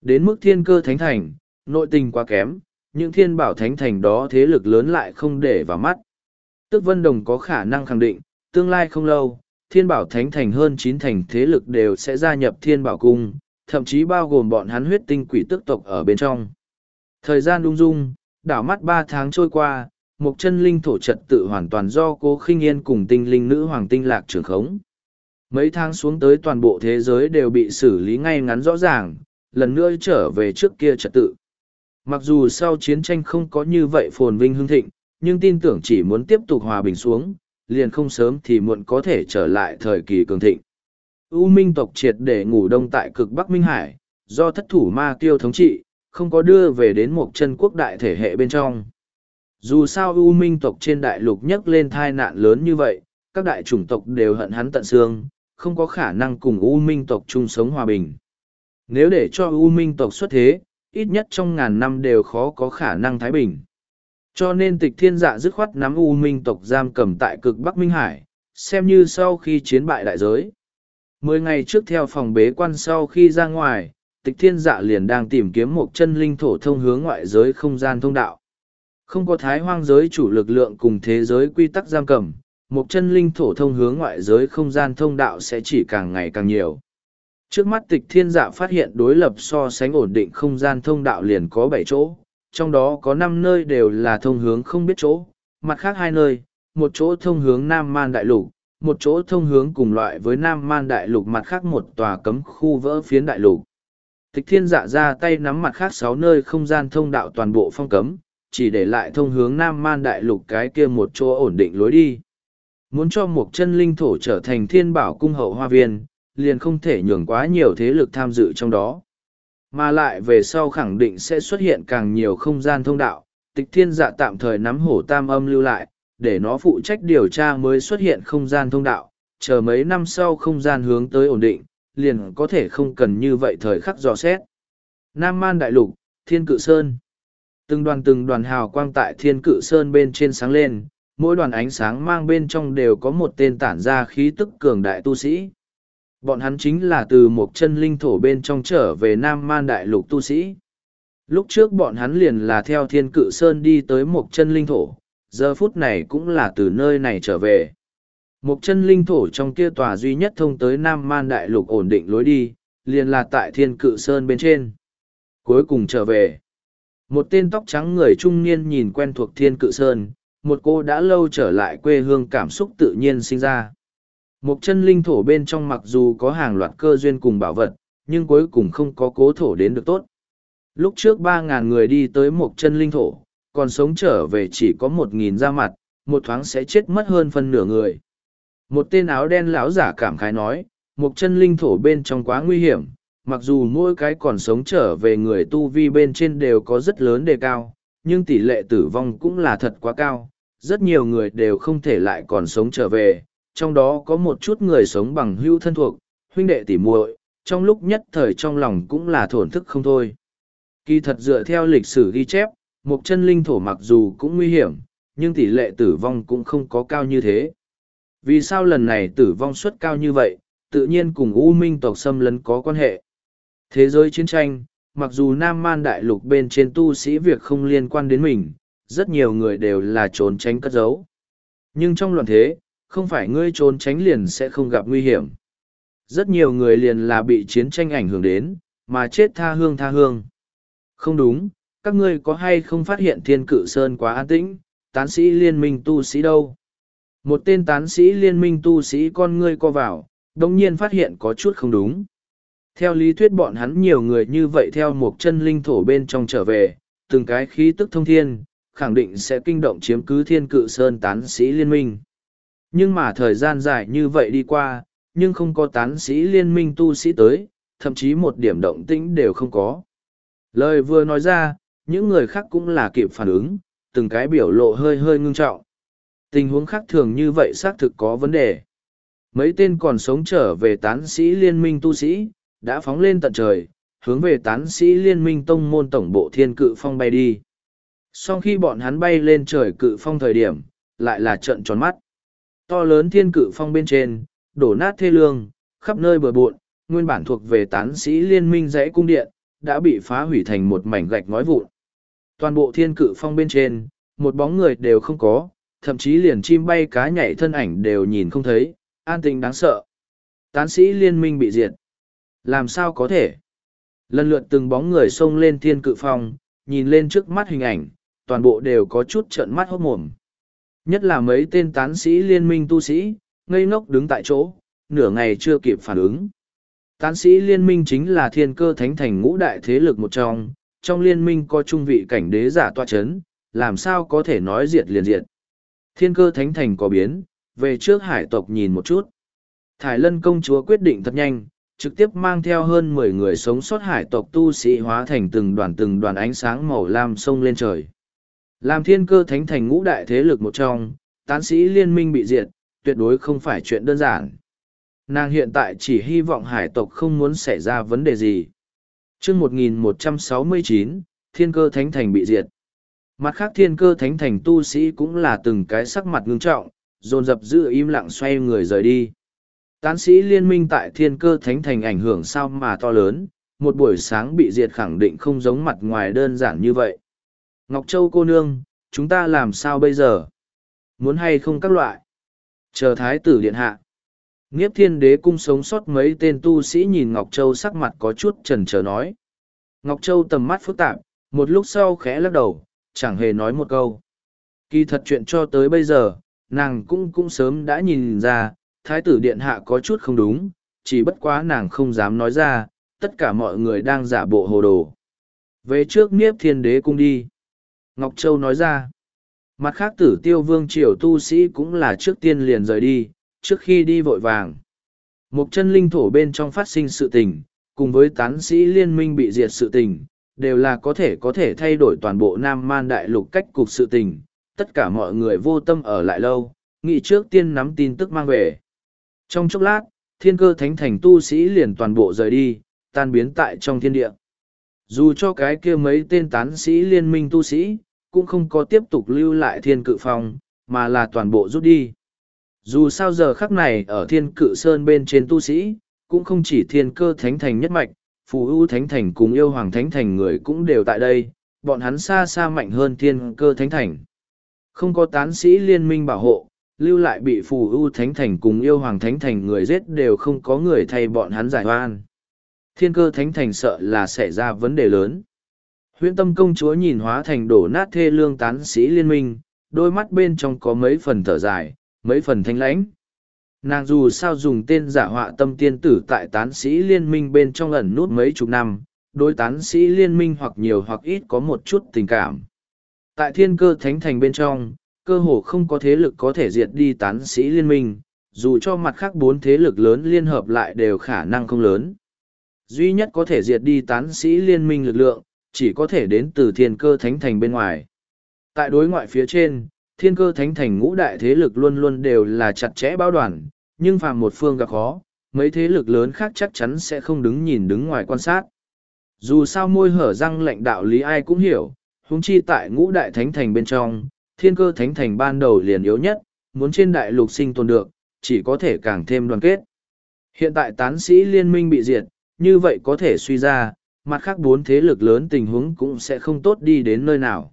Đến mức thiên cơ thánh thành, nội tình quá kém, những thiên bảo thánh thành đó thế lực lớn lại không để vào mắt. Tức Vân Đồng có khả năng khẳng định, tương lai không lâu, thiên bảo thánh thành hơn chín thành thế lực đều sẽ gia nhập thiên bảo cung, thậm chí bao gồm bọn hắn huyết tinh quỷ tức tộc ở bên trong. Thời gian đung dung, đảo mắt ba tháng trôi qua, một chân linh thổ trật tự hoàn toàn do cố khinh yên cùng tinh linh nữ hoàng tinh lạc trưởng khống. Mấy tháng xuống tới toàn bộ thế giới đều bị xử lý ngay ngắn rõ ràng, lần nữa trở về trước kia trật tự. Mặc dù sau chiến tranh không có như vậy phồn vinh hưng thịnh, nhưng tin tưởng chỉ muốn tiếp tục hòa bình xuống, liền không sớm thì muộn có thể trở lại thời kỳ cường thịnh. U Minh tộc triệt để ngủ đông tại cực Bắc Minh Hải, do thất thủ ma tiêu thống trị, không có đưa về đến một chân quốc đại thể hệ bên trong. Dù sao U Minh tộc trên đại lục nhấc lên thai nạn lớn như vậy, các đại chủng tộc đều hận hắn tận xương, không có khả năng cùng U Minh tộc chung sống hòa bình. Nếu để cho U Minh tộc xuất thế, ít nhất trong ngàn năm đều khó có khả năng thái bình. Cho nên tịch thiên dạ dứt khoát nắm U Minh tộc giam cầm tại cực Bắc Minh Hải, xem như sau khi chiến bại đại giới. Mười ngày trước theo phòng bế quan sau khi ra ngoài, tịch thiên dạ liền đang tìm kiếm một chân linh thổ thông hướng ngoại giới không gian thông đạo. Không có thái hoang giới chủ lực lượng cùng thế giới quy tắc giam cầm, một chân linh thổ thông hướng ngoại giới không gian thông đạo sẽ chỉ càng ngày càng nhiều. Trước mắt tịch thiên dạ phát hiện đối lập so sánh ổn định không gian thông đạo liền có bảy chỗ, trong đó có năm nơi đều là thông hướng không biết chỗ, mặt khác hai nơi, một chỗ thông hướng Nam Man Đại Lục, một chỗ thông hướng cùng loại với Nam Man Đại Lục mặt khác một tòa cấm khu vỡ phiến Đại Lục. Tịch thiên dạ ra tay nắm mặt khác sáu nơi không gian thông đạo toàn bộ phong cấm, chỉ để lại thông hướng Nam Man Đại Lục cái kia một chỗ ổn định lối đi. Muốn cho một chân linh thổ trở thành thiên bảo cung hậu hoa viên, liền không thể nhường quá nhiều thế lực tham dự trong đó. Mà lại về sau khẳng định sẽ xuất hiện càng nhiều không gian thông đạo, tịch thiên dạ tạm thời nắm hổ tam âm lưu lại, để nó phụ trách điều tra mới xuất hiện không gian thông đạo, chờ mấy năm sau không gian hướng tới ổn định, liền có thể không cần như vậy thời khắc dò xét. Nam Man Đại Lục, Thiên Cự Sơn Từng đoàn từng đoàn hào quang tại Thiên Cự Sơn bên trên sáng lên, mỗi đoàn ánh sáng mang bên trong đều có một tên tản ra khí tức cường đại tu sĩ. Bọn hắn chính là từ một chân linh thổ bên trong trở về Nam Man Đại Lục tu sĩ. Lúc trước bọn hắn liền là theo Thiên Cự Sơn đi tới một chân linh thổ, giờ phút này cũng là từ nơi này trở về. Một chân linh thổ trong kia tòa duy nhất thông tới Nam Man Đại Lục ổn định lối đi, liền là tại Thiên Cự Sơn bên trên. Cuối cùng trở về. Một tên tóc trắng người trung niên nhìn quen thuộc Thiên Cự Sơn, một cô đã lâu trở lại quê hương cảm xúc tự nhiên sinh ra. Một chân linh thổ bên trong mặc dù có hàng loạt cơ duyên cùng bảo vật, nhưng cuối cùng không có cố thổ đến được tốt. Lúc trước ba ngàn người đi tới một chân linh thổ, còn sống trở về chỉ có một nghìn ra mặt, một thoáng sẽ chết mất hơn phân nửa người. Một tên áo đen lão giả cảm khái nói, một chân linh thổ bên trong quá nguy hiểm, mặc dù mỗi cái còn sống trở về người tu vi bên trên đều có rất lớn đề cao, nhưng tỷ lệ tử vong cũng là thật quá cao, rất nhiều người đều không thể lại còn sống trở về, trong đó có một chút người sống bằng hữu thân thuộc, huynh đệ tỉ muội, trong lúc nhất thời trong lòng cũng là thổn thức không thôi. Kỳ thật dựa theo lịch sử ghi chép, một chân linh thổ mặc dù cũng nguy hiểm, nhưng tỷ lệ tử vong cũng không có cao như thế. Vì sao lần này tử vong suất cao như vậy, tự nhiên cùng U Minh tộc xâm lấn có quan hệ. Thế giới chiến tranh, mặc dù Nam Man Đại Lục bên trên tu sĩ việc không liên quan đến mình, rất nhiều người đều là trốn tránh cất giấu. Nhưng trong loạn thế, không phải ngươi trốn tránh liền sẽ không gặp nguy hiểm. Rất nhiều người liền là bị chiến tranh ảnh hưởng đến, mà chết tha hương tha hương. Không đúng, các ngươi có hay không phát hiện thiên cự sơn quá an tĩnh, tán sĩ liên minh tu sĩ đâu? Một tên tán sĩ liên minh tu sĩ con ngươi co vào, đồng nhiên phát hiện có chút không đúng. Theo lý thuyết bọn hắn nhiều người như vậy theo một chân linh thổ bên trong trở về, từng cái khí tức thông thiên, khẳng định sẽ kinh động chiếm cứ thiên cự sơn tán sĩ liên minh. Nhưng mà thời gian dài như vậy đi qua, nhưng không có tán sĩ liên minh tu sĩ tới, thậm chí một điểm động tĩnh đều không có. Lời vừa nói ra, những người khác cũng là kịp phản ứng, từng cái biểu lộ hơi hơi ngưng trọng. Tình huống khác thường như vậy xác thực có vấn đề. Mấy tên còn sống trở về tán sĩ liên minh tu sĩ, đã phóng lên tận trời, hướng về tán sĩ liên minh tông môn tổng bộ thiên cự phong bay đi. Sau khi bọn hắn bay lên trời cự phong thời điểm, lại là trận tròn mắt. To lớn thiên cự phong bên trên, đổ nát thê lương, khắp nơi bờ bộn, nguyên bản thuộc về tán sĩ liên minh dãy cung điện, đã bị phá hủy thành một mảnh gạch ngói vụn. Toàn bộ thiên cự phong bên trên, một bóng người đều không có, thậm chí liền chim bay cá nhảy thân ảnh đều nhìn không thấy, an tình đáng sợ. Tán sĩ liên minh bị diệt. Làm sao có thể? Lần lượt từng bóng người xông lên thiên cự phong, nhìn lên trước mắt hình ảnh, toàn bộ đều có chút trợn mắt hốt mồm. Nhất là mấy tên tán sĩ liên minh tu sĩ, ngây ngốc đứng tại chỗ, nửa ngày chưa kịp phản ứng. Tán sĩ liên minh chính là thiên cơ thánh thành ngũ đại thế lực một trong, trong liên minh có trung vị cảnh đế giả toa chấn, làm sao có thể nói diệt liền diệt. Thiên cơ thánh thành có biến, về trước hải tộc nhìn một chút. Thải lân công chúa quyết định thật nhanh, trực tiếp mang theo hơn mười người sống sót hải tộc tu sĩ hóa thành từng đoàn từng đoàn ánh sáng màu lam sông lên trời. Làm thiên cơ thánh thành ngũ đại thế lực một trong, tán sĩ liên minh bị diệt, tuyệt đối không phải chuyện đơn giản. Nàng hiện tại chỉ hy vọng hải tộc không muốn xảy ra vấn đề gì. Trước 1169, thiên cơ thánh thành bị diệt. Mặt khác thiên cơ thánh thành tu sĩ cũng là từng cái sắc mặt ngưng trọng, dồn dập giữ im lặng xoay người rời đi. Tán sĩ liên minh tại thiên cơ thánh thành ảnh hưởng sao mà to lớn, một buổi sáng bị diệt khẳng định không giống mặt ngoài đơn giản như vậy. Ngọc Châu cô nương, chúng ta làm sao bây giờ? Muốn hay không các loại? Chờ thái tử điện hạ. Nghiếp thiên đế cung sống sót mấy tên tu sĩ nhìn Ngọc Châu sắc mặt có chút trần trờ nói. Ngọc Châu tầm mắt phức tạp, một lúc sau khẽ lắc đầu, chẳng hề nói một câu. Kỳ thật chuyện cho tới bây giờ, nàng cũng cũng sớm đã nhìn ra, thái tử điện hạ có chút không đúng, chỉ bất quá nàng không dám nói ra, tất cả mọi người đang giả bộ hồ đồ. Về trước Niếp Thiên Đế cung đi. Ngọc Châu nói ra. Mặt khác tử tiêu vương triều tu sĩ cũng là trước tiên liền rời đi, trước khi đi vội vàng. Một chân linh thổ bên trong phát sinh sự tình, cùng với tán sĩ liên minh bị diệt sự tình, đều là có thể có thể thay đổi toàn bộ Nam Man Đại Lục cách cục sự tình. Tất cả mọi người vô tâm ở lại lâu, nghĩ trước tiên nắm tin tức mang về. Trong chốc lát, thiên cơ thánh thành tu sĩ liền toàn bộ rời đi, tan biến tại trong thiên địa. Dù cho cái kia mấy tên tán sĩ liên minh tu sĩ, cũng không có tiếp tục lưu lại thiên cự phong, mà là toàn bộ rút đi. Dù sao giờ khắc này ở thiên cự sơn bên trên tu sĩ, cũng không chỉ thiên cơ thánh thành nhất mạch, phù ưu thánh thành cùng yêu hoàng thánh thành người cũng đều tại đây, bọn hắn xa xa mạnh hơn thiên cơ thánh thành. Không có tán sĩ liên minh bảo hộ, lưu lại bị phù ưu thánh thành cùng yêu hoàng thánh thành người giết đều không có người thay bọn hắn giải oan. Thiên cơ thánh thành sợ là xảy ra vấn đề lớn. Huyễn tâm công chúa nhìn hóa thành đổ nát thê lương tán sĩ liên minh, đôi mắt bên trong có mấy phần thở dài, mấy phần thanh lãnh. Nàng dù sao dùng tên giả họa tâm tiên tử tại tán sĩ liên minh bên trong ẩn nút mấy chục năm, đối tán sĩ liên minh hoặc nhiều hoặc ít có một chút tình cảm. Tại thiên cơ thánh thành bên trong, cơ hồ không có thế lực có thể diệt đi tán sĩ liên minh, dù cho mặt khác bốn thế lực lớn liên hợp lại đều khả năng không lớn. Duy nhất có thể diệt đi tán sĩ liên minh lực lượng, chỉ có thể đến từ thiên cơ thánh thành bên ngoài. Tại đối ngoại phía trên, thiên cơ thánh thành ngũ đại thế lực luôn luôn đều là chặt chẽ bao đoàn, nhưng phàm một phương gặp khó, mấy thế lực lớn khác chắc chắn sẽ không đứng nhìn đứng ngoài quan sát. Dù sao môi hở răng lệnh đạo lý ai cũng hiểu, huống chi tại ngũ đại thánh thành bên trong, thiên cơ thánh thành ban đầu liền yếu nhất, muốn trên đại lục sinh tồn được, chỉ có thể càng thêm đoàn kết. Hiện tại tán sĩ liên minh bị diệt, như vậy có thể suy ra, mặt khác bốn thế lực lớn tình huống cũng sẽ không tốt đi đến nơi nào.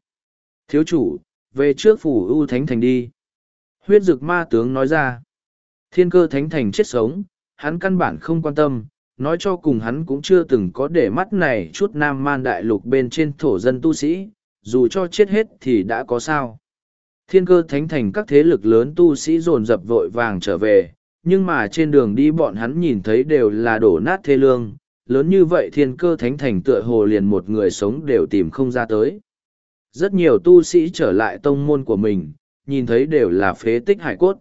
Thiếu chủ, về trước phủ ưu thánh thành đi. Huyết dực ma tướng nói ra, thiên cơ thánh thành chết sống, hắn căn bản không quan tâm, nói cho cùng hắn cũng chưa từng có để mắt này chút nam man đại lục bên trên thổ dân tu sĩ, dù cho chết hết thì đã có sao. Thiên cơ thánh thành các thế lực lớn tu sĩ dồn dập vội vàng trở về, nhưng mà trên đường đi bọn hắn nhìn thấy đều là đổ nát thê lương, lớn như vậy thiên cơ thánh thành tựa hồ liền một người sống đều tìm không ra tới. Rất nhiều tu sĩ trở lại tông môn của mình, nhìn thấy đều là phế tích hải cốt.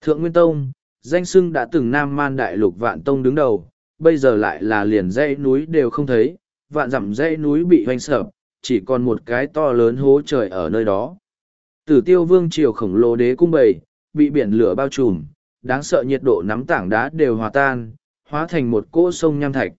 Thượng Nguyên Tông, danh sưng đã từng nam man đại lục vạn tông đứng đầu, bây giờ lại là liền dãy núi đều không thấy, vạn dặm dãy núi bị hoành sập, chỉ còn một cái to lớn hố trời ở nơi đó. Tử tiêu vương triều khổng lồ đế cung bầy, bị biển lửa bao trùm, đáng sợ nhiệt độ nắm tảng đá đều hòa tan, hóa thành một cỗ sông nham thạch.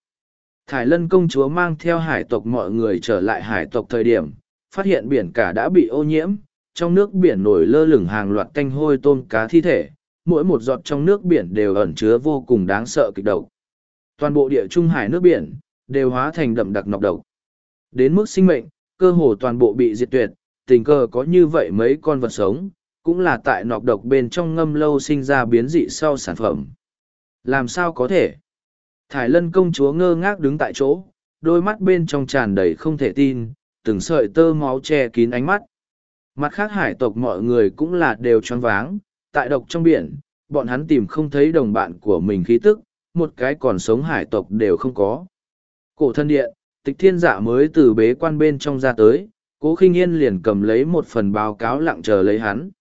Thải lân công chúa mang theo hải tộc mọi người trở lại hải tộc thời điểm, phát hiện biển cả đã bị ô nhiễm, trong nước biển nổi lơ lửng hàng loạt canh hôi tôm cá thi thể, mỗi một giọt trong nước biển đều ẩn chứa vô cùng đáng sợ kịch độc. Toàn bộ địa trung hải nước biển, đều hóa thành đậm đặc nọc độc. Đến mức sinh mệnh, cơ hồ toàn bộ bị diệt tuyệt, tình cờ có như vậy mấy con vật sống, cũng là tại nọc độc bên trong ngâm lâu sinh ra biến dị sau sản phẩm. Làm sao có thể? Thải lân công chúa ngơ ngác đứng tại chỗ, đôi mắt bên trong tràn đầy không thể tin, từng sợi tơ máu che kín ánh mắt. Mặt khác hải tộc mọi người cũng là đều choáng váng, tại độc trong biển, bọn hắn tìm không thấy đồng bạn của mình khí tức, một cái còn sống hải tộc đều không có. Cổ thân điện, tịch thiên giả mới từ bế quan bên trong ra tới, cố khinh yên liền cầm lấy một phần báo cáo lặng chờ lấy hắn.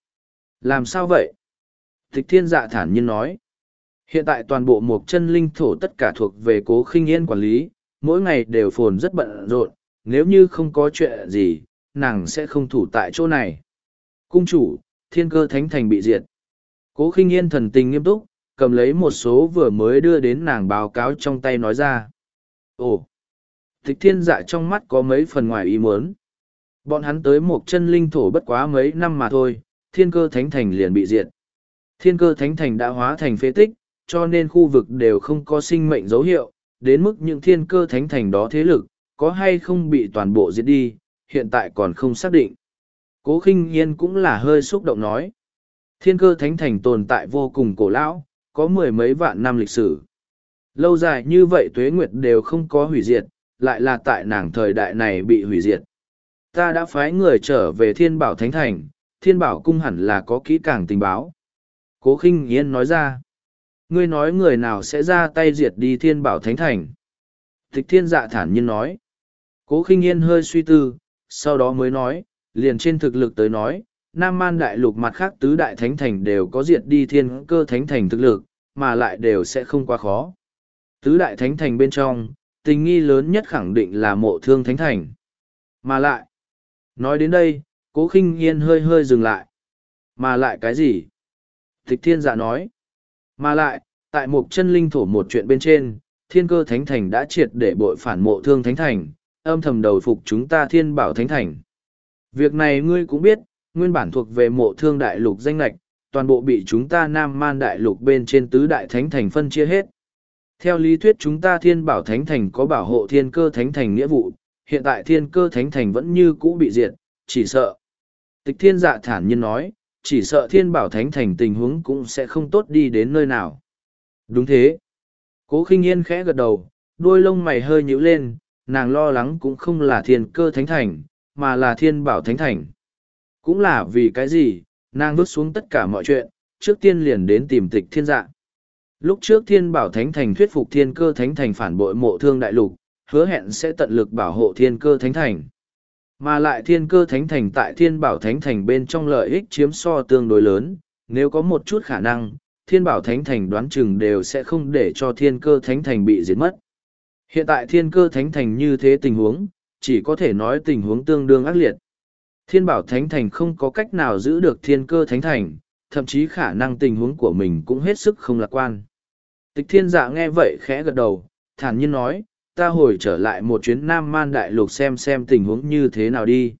Làm sao vậy? Tịch thiên dạ thản nhiên nói. Hiện tại toàn bộ một chân linh thổ tất cả thuộc về cố khinh yên quản lý, mỗi ngày đều phồn rất bận rộn, nếu như không có chuyện gì, nàng sẽ không thủ tại chỗ này. Cung chủ, thiên cơ thánh thành bị diệt. Cố khinh yên thần tình nghiêm túc, cầm lấy một số vừa mới đưa đến nàng báo cáo trong tay nói ra. Ồ! Tịch thiên dạ trong mắt có mấy phần ngoài ý muốn. Bọn hắn tới một chân linh thổ bất quá mấy năm mà thôi, thiên cơ thánh thành liền bị diệt. Thiên cơ thánh thành đã hóa thành phế tích, cho nên khu vực đều không có sinh mệnh dấu hiệu, đến mức những thiên cơ thánh thành đó thế lực, có hay không bị toàn bộ diệt đi, hiện tại còn không xác định. Cố khinh yên cũng là hơi xúc động nói. Thiên cơ thánh thành tồn tại vô cùng cổ lão, có mười mấy vạn năm lịch sử. Lâu dài như vậy tuế nguyệt đều không có hủy diệt, lại là tại nàng thời đại này bị hủy diệt. Ta đã phái người trở về thiên bảo thánh thành, thiên bảo cung hẳn là có kỹ càng tình báo. Cố khinh yên nói ra. Ngươi nói người nào sẽ ra tay diệt đi thiên bảo thánh thành. Tịch thiên dạ thản nhiên nói. Cố khinh yên hơi suy tư, sau đó mới nói, liền trên thực lực tới nói, Nam Man Đại Lục mặt khác tứ đại thánh thành đều có diệt đi thiên cơ thánh thành thực lực, mà lại đều sẽ không quá khó. Tứ đại thánh thành bên trong, tình nghi lớn nhất khẳng định là mộ thương thánh thành. Mà lại, nói đến đây, cố khinh yên hơi hơi dừng lại. Mà lại cái gì? Tịch thiên dạ nói. Mà lại, tại một chân linh thổ một chuyện bên trên, thiên cơ thánh thành đã triệt để bội phản mộ thương thánh thành, âm thầm đầu phục chúng ta thiên bảo thánh thành. Việc này ngươi cũng biết, nguyên bản thuộc về mộ thương đại lục danh lạch, toàn bộ bị chúng ta nam man đại lục bên trên tứ đại thánh thành phân chia hết. Theo lý thuyết chúng ta thiên bảo thánh thành có bảo hộ thiên cơ thánh thành nghĩa vụ, hiện tại thiên cơ thánh thành vẫn như cũ bị diệt, chỉ sợ. Tịch thiên dạ thản nhiên nói, chỉ sợ thiên bảo thánh thành tình huống cũng sẽ không tốt đi đến nơi nào. Đúng thế. Cố khinh yên khẽ gật đầu, đôi lông mày hơi nhíu lên, nàng lo lắng cũng không là thiên cơ thánh thành, mà là thiên bảo thánh thành. Cũng là vì cái gì, nàng vứt xuống tất cả mọi chuyện, trước tiên liền đến tìm tịch thiên dạ. Lúc trước thiên bảo thánh thành thuyết phục thiên cơ thánh thành phản bội mộ thương đại lục, hứa hẹn sẽ tận lực bảo hộ thiên cơ thánh thành. Mà lại thiên cơ thánh thành tại thiên bảo thánh thành bên trong lợi ích chiếm so tương đối lớn, nếu có một chút khả năng, thiên bảo thánh thành đoán chừng đều sẽ không để cho thiên cơ thánh thành bị diệt mất. Hiện tại thiên cơ thánh thành như thế tình huống, chỉ có thể nói tình huống tương đương ác liệt. Thiên bảo thánh thành không có cách nào giữ được thiên cơ thánh thành, thậm chí khả năng tình huống của mình cũng hết sức không lạc quan. Tịch thiên dạ nghe vậy khẽ gật đầu, thản nhiên nói, ta hồi trở lại một chuyến Nam Man Đại Lục xem xem tình huống như thế nào đi.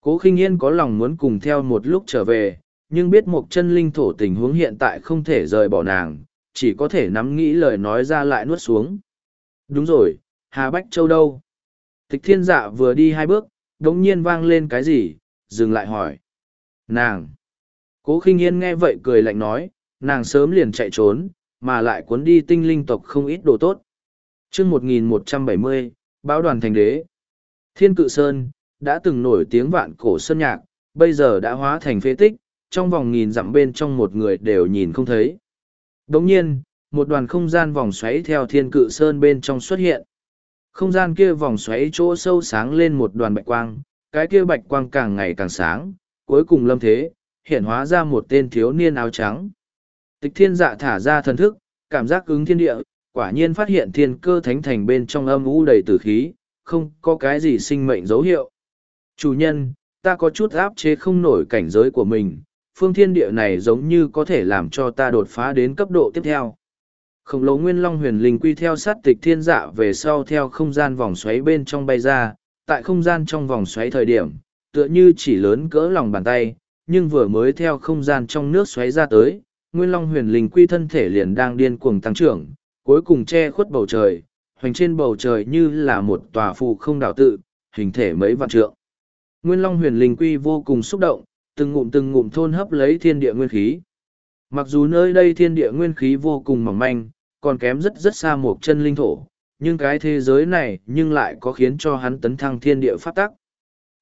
Cố khinh yên có lòng muốn cùng theo một lúc trở về, nhưng biết một chân linh thổ tình huống hiện tại không thể rời bỏ nàng, chỉ có thể nắm nghĩ lời nói ra lại nuốt xuống. Đúng rồi, Hà Bách Châu đâu? Tịch thiên dạ vừa đi hai bước, đống nhiên vang lên cái gì, dừng lại hỏi. Nàng! Cố khinh yên nghe vậy cười lạnh nói, nàng sớm liền chạy trốn, mà lại cuốn đi tinh linh tộc không ít đồ tốt. chương 1170, báo đoàn thành đế. Thiên cự sơn, đã từng nổi tiếng vạn cổ sơn nhạc, bây giờ đã hóa thành phế tích, trong vòng nghìn dặm bên trong một người đều nhìn không thấy. Đồng nhiên, một đoàn không gian vòng xoáy theo thiên cự sơn bên trong xuất hiện. Không gian kia vòng xoáy chỗ sâu sáng lên một đoàn bạch quang, cái kia bạch quang càng ngày càng sáng, cuối cùng lâm thế, hiện hóa ra một tên thiếu niên áo trắng. Tịch thiên dạ thả ra thần thức, cảm giác ứng thiên địa, quả nhiên phát hiện thiên cơ thánh thành bên trong âm u đầy tử khí, không có cái gì sinh mệnh dấu hiệu. Chủ nhân, ta có chút áp chế không nổi cảnh giới của mình, phương thiên địa này giống như có thể làm cho ta đột phá đến cấp độ tiếp theo. Khổng lồ nguyên long huyền linh quy theo sát tịch thiên dạ về sau theo không gian vòng xoáy bên trong bay ra, tại không gian trong vòng xoáy thời điểm, tựa như chỉ lớn cỡ lòng bàn tay, nhưng vừa mới theo không gian trong nước xoáy ra tới, nguyên long huyền linh quy thân thể liền đang điên cuồng tăng trưởng, cuối cùng che khuất bầu trời, hoành trên bầu trời như là một tòa phù không đảo tự, hình thể mấy vạn trượng. Nguyên long huyền linh quy vô cùng xúc động, từng ngụm từng ngụm thôn hấp lấy thiên địa nguyên khí. Mặc dù nơi đây thiên địa nguyên khí vô cùng mỏng manh, còn kém rất rất xa một chân linh thổ, nhưng cái thế giới này nhưng lại có khiến cho hắn tấn thăng thiên địa phát tắc.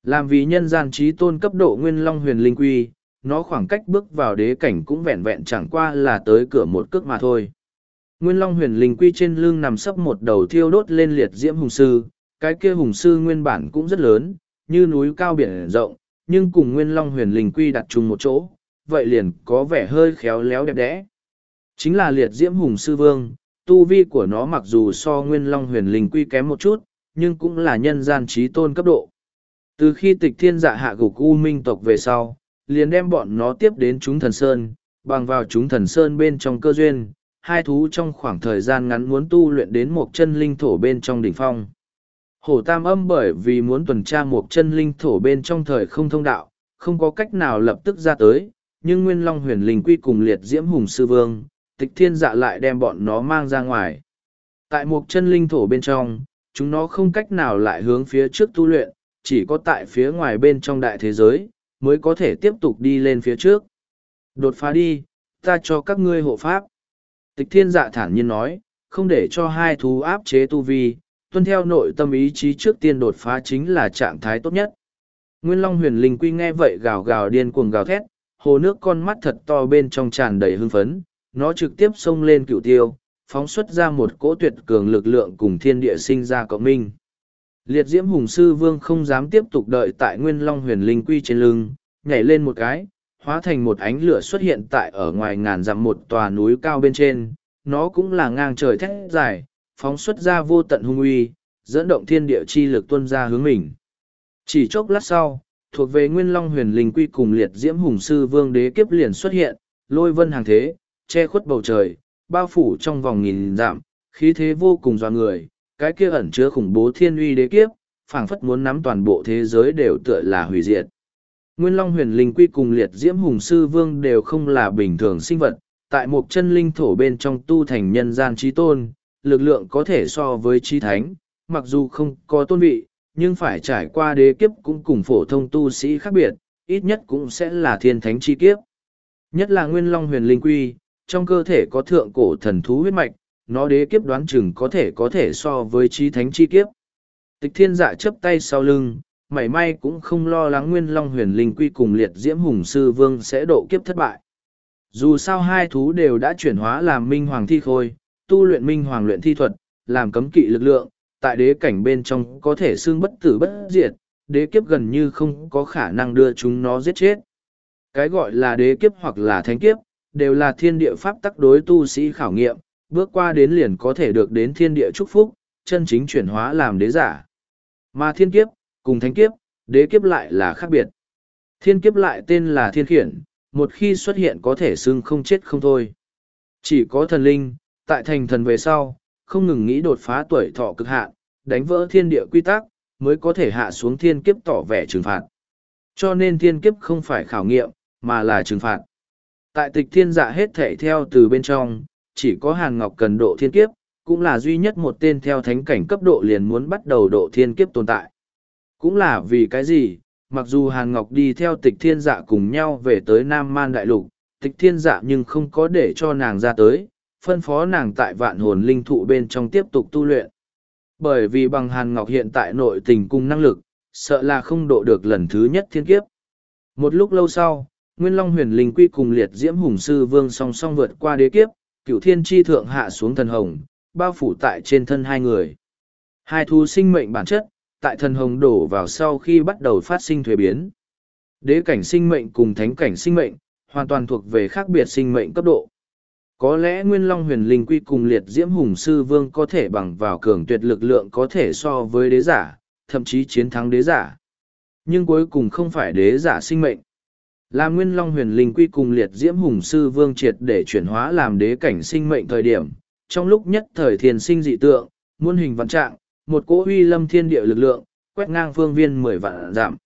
Làm vì nhân gian trí tôn cấp độ nguyên long huyền linh quy, nó khoảng cách bước vào đế cảnh cũng vẹn vẹn chẳng qua là tới cửa một cước mà thôi. Nguyên long huyền linh quy trên lưng nằm sấp một đầu thiêu đốt lên liệt diễm hùng sư, cái kia hùng sư nguyên bản cũng rất lớn, như núi cao biển rộng, nhưng cùng nguyên long huyền linh quy đặt chung một chỗ, vậy liền có vẻ hơi khéo léo đẹp đẽ. Chính là liệt diễm hùng sư vương, tu vi của nó mặc dù so nguyên long huyền linh quy kém một chút, nhưng cũng là nhân gian trí tôn cấp độ. Từ khi tịch thiên dạ hạ gục u minh tộc về sau, liền đem bọn nó tiếp đến chúng thần sơn, bằng vào chúng thần sơn bên trong cơ duyên, hai thú trong khoảng thời gian ngắn muốn tu luyện đến một chân linh thổ bên trong đỉnh phong. Hổ tam âm bởi vì muốn tuần tra một chân linh thổ bên trong thời không thông đạo, không có cách nào lập tức ra tới, nhưng Nguyên Long huyền linh quy cùng liệt diễm hùng sư vương, tịch thiên dạ lại đem bọn nó mang ra ngoài. Tại một chân linh thổ bên trong, chúng nó không cách nào lại hướng phía trước tu luyện, chỉ có tại phía ngoài bên trong đại thế giới, mới có thể tiếp tục đi lên phía trước. Đột phá đi, ta cho các ngươi hộ pháp. Tịch thiên dạ thản nhiên nói, không để cho hai thú áp chế tu vi, tuân theo nội tâm ý chí trước tiên đột phá chính là trạng thái tốt nhất. Nguyên Long huyền linh quy nghe vậy gào gào điên cuồng gào thét, hồ nước con mắt thật to bên trong tràn đầy hưng phấn, nó trực tiếp xông lên cựu tiêu, phóng xuất ra một cỗ tuyệt cường lực lượng cùng thiên địa sinh ra cộng minh. Liệt diễm hùng sư vương không dám tiếp tục đợi tại Nguyên Long huyền linh quy trên lưng, nhảy lên một cái, hóa thành một ánh lửa xuất hiện tại ở ngoài ngàn dặm một tòa núi cao bên trên, nó cũng là ngang trời thét dài, phóng xuất ra vô tận hung uy, dẫn động thiên địa chi lực tuân ra hướng mình. Chỉ chốc lát sau, thuộc về Nguyên Long huyền linh quy cùng liệt diễm hùng sư vương đế kiếp liền xuất hiện, lôi vân hàng thế, che khuất bầu trời, bao phủ trong vòng nghìn dặm, khí thế vô cùng doa người, cái kia ẩn chứa khủng bố thiên uy đế kiếp, phảng phất muốn nắm toàn bộ thế giới đều tựa là hủy diệt. Nguyên Long huyền linh quy cùng liệt diễm hùng sư vương đều không là bình thường sinh vật, tại một chân linh thổ bên trong tu thành nhân gian trí tôn, lực lượng có thể so với trí thánh, mặc dù không có tôn vị, nhưng phải trải qua đế kiếp cũng cùng phổ thông tu sĩ khác biệt, ít nhất cũng sẽ là thiên thánh chi kiếp. Nhất là Nguyên Long huyền linh quy, trong cơ thể có thượng cổ thần thú huyết mạch, nó đế kiếp đoán chừng có thể có thể so với trí thánh chi kiếp. Tịch thiên dạ chấp tay sau lưng, mảy may cũng không lo lắng nguyên long huyền linh quy cùng liệt diễm hùng sư vương sẽ độ kiếp thất bại. Dù sao hai thú đều đã chuyển hóa làm minh hoàng thi khôi, tu luyện minh hoàng luyện thi thuật, làm cấm kỵ lực lượng, tại đế cảnh bên trong có thể xương bất tử bất diệt, đế kiếp gần như không có khả năng đưa chúng nó giết chết. Cái gọi là đế kiếp hoặc là thánh kiếp, đều là thiên địa pháp tắc đối tu sĩ khảo nghiệm, bước qua đến liền có thể được đến thiên địa chúc phúc, chân chính chuyển hóa làm đế giả. Mà thiên kiếp, cùng thánh kiếp, đế kiếp lại là khác biệt. Thiên kiếp lại tên là thiên khiển, một khi xuất hiện có thể xưng không chết không thôi. Chỉ có thần linh, tại thành thần về sau, không ngừng nghĩ đột phá tuổi thọ cực hạn, đánh vỡ thiên địa quy tắc, mới có thể hạ xuống thiên kiếp tỏ vẻ trừng phạt. Cho nên thiên kiếp không phải khảo nghiệm, mà là trừng phạt. Tại tịch thiên dạ hết thể theo từ bên trong, chỉ có Hàn Ngọc cần độ thiên kiếp, cũng là duy nhất một tên theo thánh cảnh cấp độ liền muốn bắt đầu độ thiên kiếp tồn tại. Cũng là vì cái gì, mặc dù Hàn Ngọc đi theo tịch thiên dạ cùng nhau về tới Nam Man Đại Lục, tịch thiên dạ nhưng không có để cho nàng ra tới, phân phó nàng tại vạn hồn linh thụ bên trong tiếp tục tu luyện. Bởi vì bằng Hàn Ngọc hiện tại nội tình cung năng lực, sợ là không độ được lần thứ nhất thiên kiếp. Một lúc lâu sau, Nguyên Long huyền linh quy cùng liệt diễm hùng sư vương song song vượt qua đế kiếp, cựu thiên tri thượng hạ xuống thần hồng, bao phủ tại trên thân hai người. Hai thú sinh mệnh bản chất, tại thần hồng đổ vào sau khi bắt đầu phát sinh thuế biến. Đế cảnh sinh mệnh cùng thánh cảnh sinh mệnh, hoàn toàn thuộc về khác biệt sinh mệnh cấp độ. Có lẽ Nguyên Long huyền linh quy cùng liệt diễm hùng sư vương có thể bằng vào cường tuyệt lực lượng có thể so với đế giả, thậm chí chiến thắng đế giả. Nhưng cuối cùng không phải đế giả sinh mệnh. Là Nguyên Long huyền linh quy cùng liệt diễm hùng sư vương triệt để chuyển hóa làm đế cảnh sinh mệnh thời điểm, trong lúc nhất thời thiền sinh dị tượng, muôn hình vạn trạng, một cỗ huy lâm thiên địa lực lượng, quét ngang phương viên mười vạn giảm.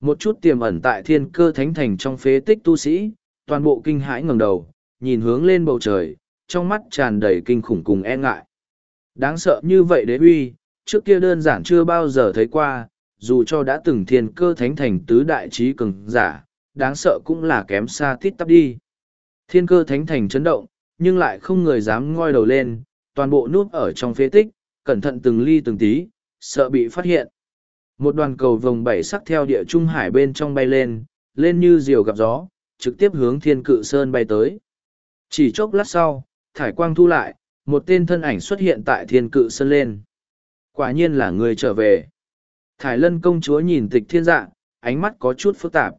Một chút tiềm ẩn tại thiên cơ thánh thành trong phế tích tu sĩ, toàn bộ kinh hãi ngẩng đầu, nhìn hướng lên bầu trời, trong mắt tràn đầy kinh khủng cùng e ngại. Đáng sợ như vậy đế uy, trước kia đơn giản chưa bao giờ thấy qua, dù cho đã từng thiên cơ thánh thành tứ đại trí cường giả, đáng sợ cũng là kém xa tít tắp đi. Thiên cơ thánh thành chấn động, nhưng lại không người dám ngoi đầu lên, toàn bộ núp ở trong phế tích, cẩn thận từng ly từng tí, sợ bị phát hiện. Một đoàn cầu vồng bảy sắc theo địa trung hải bên trong bay lên, lên như diều gặp gió, trực tiếp hướng thiên cự sơn bay tới. Chỉ chốc lát sau, thải quang thu lại, một tên thân ảnh xuất hiện tại thiên cự sơn lên. Quả nhiên là người trở về. Thải lân công chúa nhìn tịch thiên dạ, ánh mắt có chút phức tạp.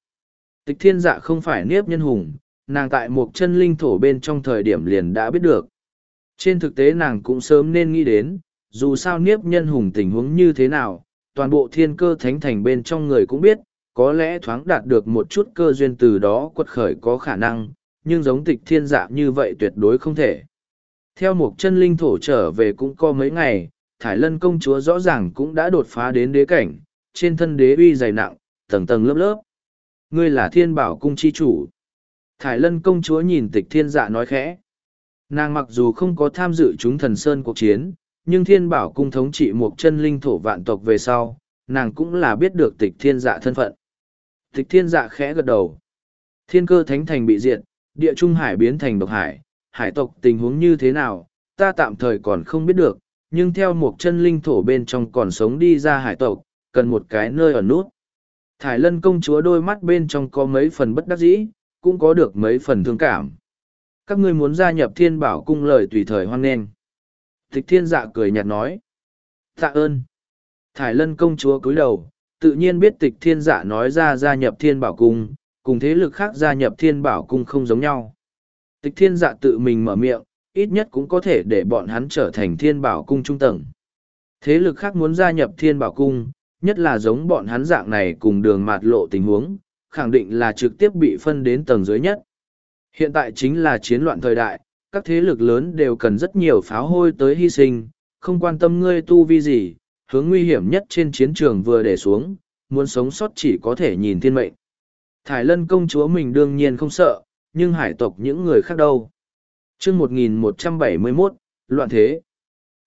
Tịch thiên dạ không phải niếp nhân hùng, nàng tại một chân linh thổ bên trong thời điểm liền đã biết được. Trên thực tế nàng cũng sớm nên nghĩ đến, dù sao niếp nhân hùng tình huống như thế nào, toàn bộ thiên cơ thánh thành bên trong người cũng biết, có lẽ thoáng đạt được một chút cơ duyên từ đó quật khởi có khả năng, nhưng giống tịch thiên dạ như vậy tuyệt đối không thể. Theo một chân linh thổ trở về cũng có mấy ngày, Thải Lân công chúa rõ ràng cũng đã đột phá đến đế cảnh, trên thân đế uy dày nặng, tầng tầng lớp lớp. Ngươi là thiên bảo cung chi chủ. Thải Lân công chúa nhìn tịch thiên dạ nói khẽ. Nàng mặc dù không có tham dự chúng thần sơn cuộc chiến, nhưng thiên bảo cung thống trị một chân linh thổ vạn tộc về sau, nàng cũng là biết được tịch thiên dạ thân phận. Tịch thiên dạ khẽ gật đầu. Thiên cơ thánh thành bị diệt, địa trung hải biến thành độc hải, hải tộc tình huống như thế nào, ta tạm thời còn không biết được, nhưng theo một chân linh thổ bên trong còn sống đi ra hải tộc, cần một cái nơi ở nút. Thải lân công chúa đôi mắt bên trong có mấy phần bất đắc dĩ, cũng có được mấy phần thương cảm. Các ngươi muốn gia nhập thiên bảo cung lời tùy thời hoan nghênh. Tịch thiên dạ cười nhạt nói. Tạ ơn. Thải lân công chúa cúi đầu, tự nhiên biết tịch thiên dạ nói ra gia nhập thiên bảo cung, cùng thế lực khác gia nhập thiên bảo cung không giống nhau. Tịch thiên dạ tự mình mở miệng, ít nhất cũng có thể để bọn hắn trở thành thiên bảo cung trung tầng. Thế lực khác muốn gia nhập thiên bảo cung, nhất là giống bọn hắn dạng này cùng đường mạt lộ tình huống, khẳng định là trực tiếp bị phân đến tầng dưới nhất. Hiện tại chính là chiến loạn thời đại, các thế lực lớn đều cần rất nhiều pháo hôi tới hy sinh, không quan tâm ngươi tu vi gì, hướng nguy hiểm nhất trên chiến trường vừa để xuống, muốn sống sót chỉ có thể nhìn thiên mệnh. Thải lân công chúa mình đương nhiên không sợ, nhưng hải tộc những người khác đâu. chương 1171, loạn thế.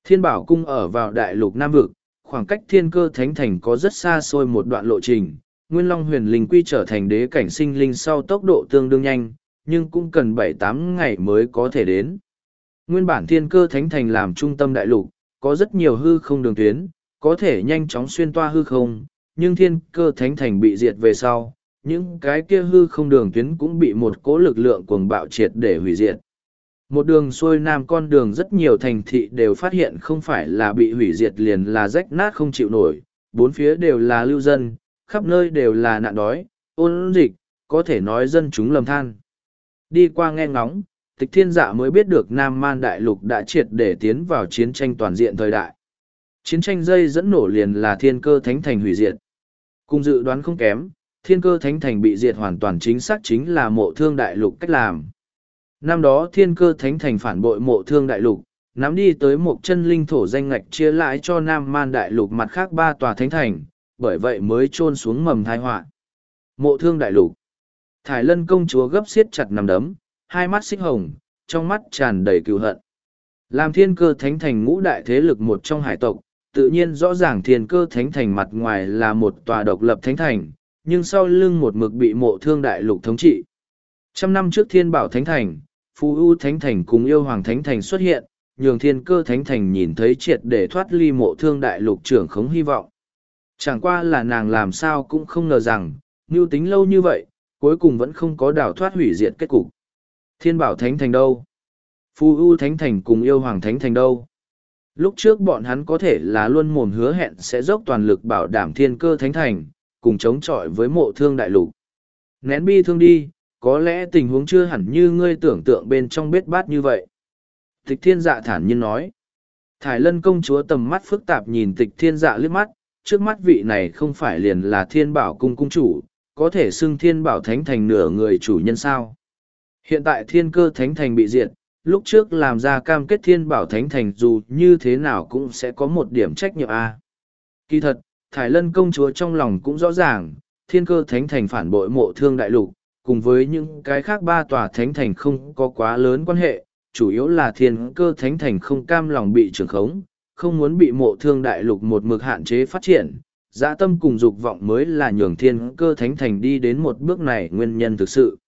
Thiên bảo cung ở vào đại lục Nam Vực, khoảng cách thiên cơ thánh thành có rất xa xôi một đoạn lộ trình. Nguyên Long huyền linh quy trở thành đế cảnh sinh linh sau tốc độ tương đương nhanh, nhưng cũng cần bảy tám ngày mới có thể đến. Nguyên bản thiên cơ thánh thành làm trung tâm đại lục, có rất nhiều hư không đường tuyến, có thể nhanh chóng xuyên toa hư không, nhưng thiên cơ thánh thành bị diệt về sau, những cái kia hư không đường tuyến cũng bị một cố lực lượng cuồng bạo triệt để hủy diệt. Một đường xuôi nam con đường rất nhiều thành thị đều phát hiện không phải là bị hủy diệt liền là rách nát không chịu nổi, bốn phía đều là lưu dân, khắp nơi đều là nạn đói, ôn dịch, có thể nói dân chúng lầm than. Đi qua nghe ngóng, tịch thiên dạ mới biết được Nam Man Đại Lục đã triệt để tiến vào chiến tranh toàn diện thời đại. Chiến tranh dây dẫn nổ liền là thiên cơ thánh thành hủy diệt. Cùng dự đoán không kém, thiên cơ thánh thành bị diệt hoàn toàn chính xác chính là mộ thương đại lục cách làm. Năm đó thiên cơ thánh thành phản bội mộ thương đại lục, nắm đi tới một chân linh thổ danh ngạch chia lại cho Nam Man đại lục mặt khác ba tòa thánh thành, bởi vậy mới trôn xuống mầm thai họa. Mộ thương đại lục. Thải lân công chúa gấp xiết chặt nằm đấm, hai mắt xích hồng, trong mắt tràn đầy cựu hận. Làm thiên cơ thánh thành ngũ đại thế lực một trong hải tộc, tự nhiên rõ ràng thiên cơ thánh thành mặt ngoài là một tòa độc lập thánh thành, nhưng sau lưng một mực bị mộ thương đại lục thống trị. Trăm năm trước thiên bảo thánh thành, phù u thánh thành cùng yêu hoàng thánh thành xuất hiện, nhường thiên cơ thánh thành nhìn thấy triệt để thoát ly mộ thương đại lục trưởng khống hy vọng. Chẳng qua là nàng làm sao cũng không ngờ rằng, mưu tính lâu như vậy, cuối cùng vẫn không có đảo thoát hủy diệt kết cục. Thiên bảo thánh thành đâu? Phù u thánh thành cùng yêu hoàng thánh thành đâu? Lúc trước bọn hắn có thể là luôn mồm hứa hẹn sẽ dốc toàn lực bảo đảm thiên cơ thánh thành, cùng chống chọi với mộ thương đại lục. Nén bi thương đi, có lẽ tình huống chưa hẳn như ngươi tưởng tượng bên trong bết bát như vậy. Tịch thiên dạ thản nhiên nói. Thải lân công chúa tầm mắt phức tạp nhìn tịch thiên dạ liếc mắt, trước mắt vị này không phải liền là thiên bảo cung cung chủ, có thể xưng thiên bảo thánh thành nửa người chủ nhân sao. Hiện tại thiên cơ thánh thành bị diệt, lúc trước làm ra cam kết thiên bảo thánh thành dù như thế nào cũng sẽ có một điểm trách nhiệm A. Kỳ thật, Thải Lân công chúa trong lòng cũng rõ ràng, thiên cơ thánh thành phản bội mộ thương đại lục, cùng với những cái khác ba tòa thánh thành không có quá lớn quan hệ, chủ yếu là thiên cơ thánh thành không cam lòng bị trưởng khống, không muốn bị mộ thương đại lục một mực hạn chế phát triển. Dã tâm cùng dục vọng mới là nhường thiên cơ thánh thành đi đến một bước này nguyên nhân thực sự.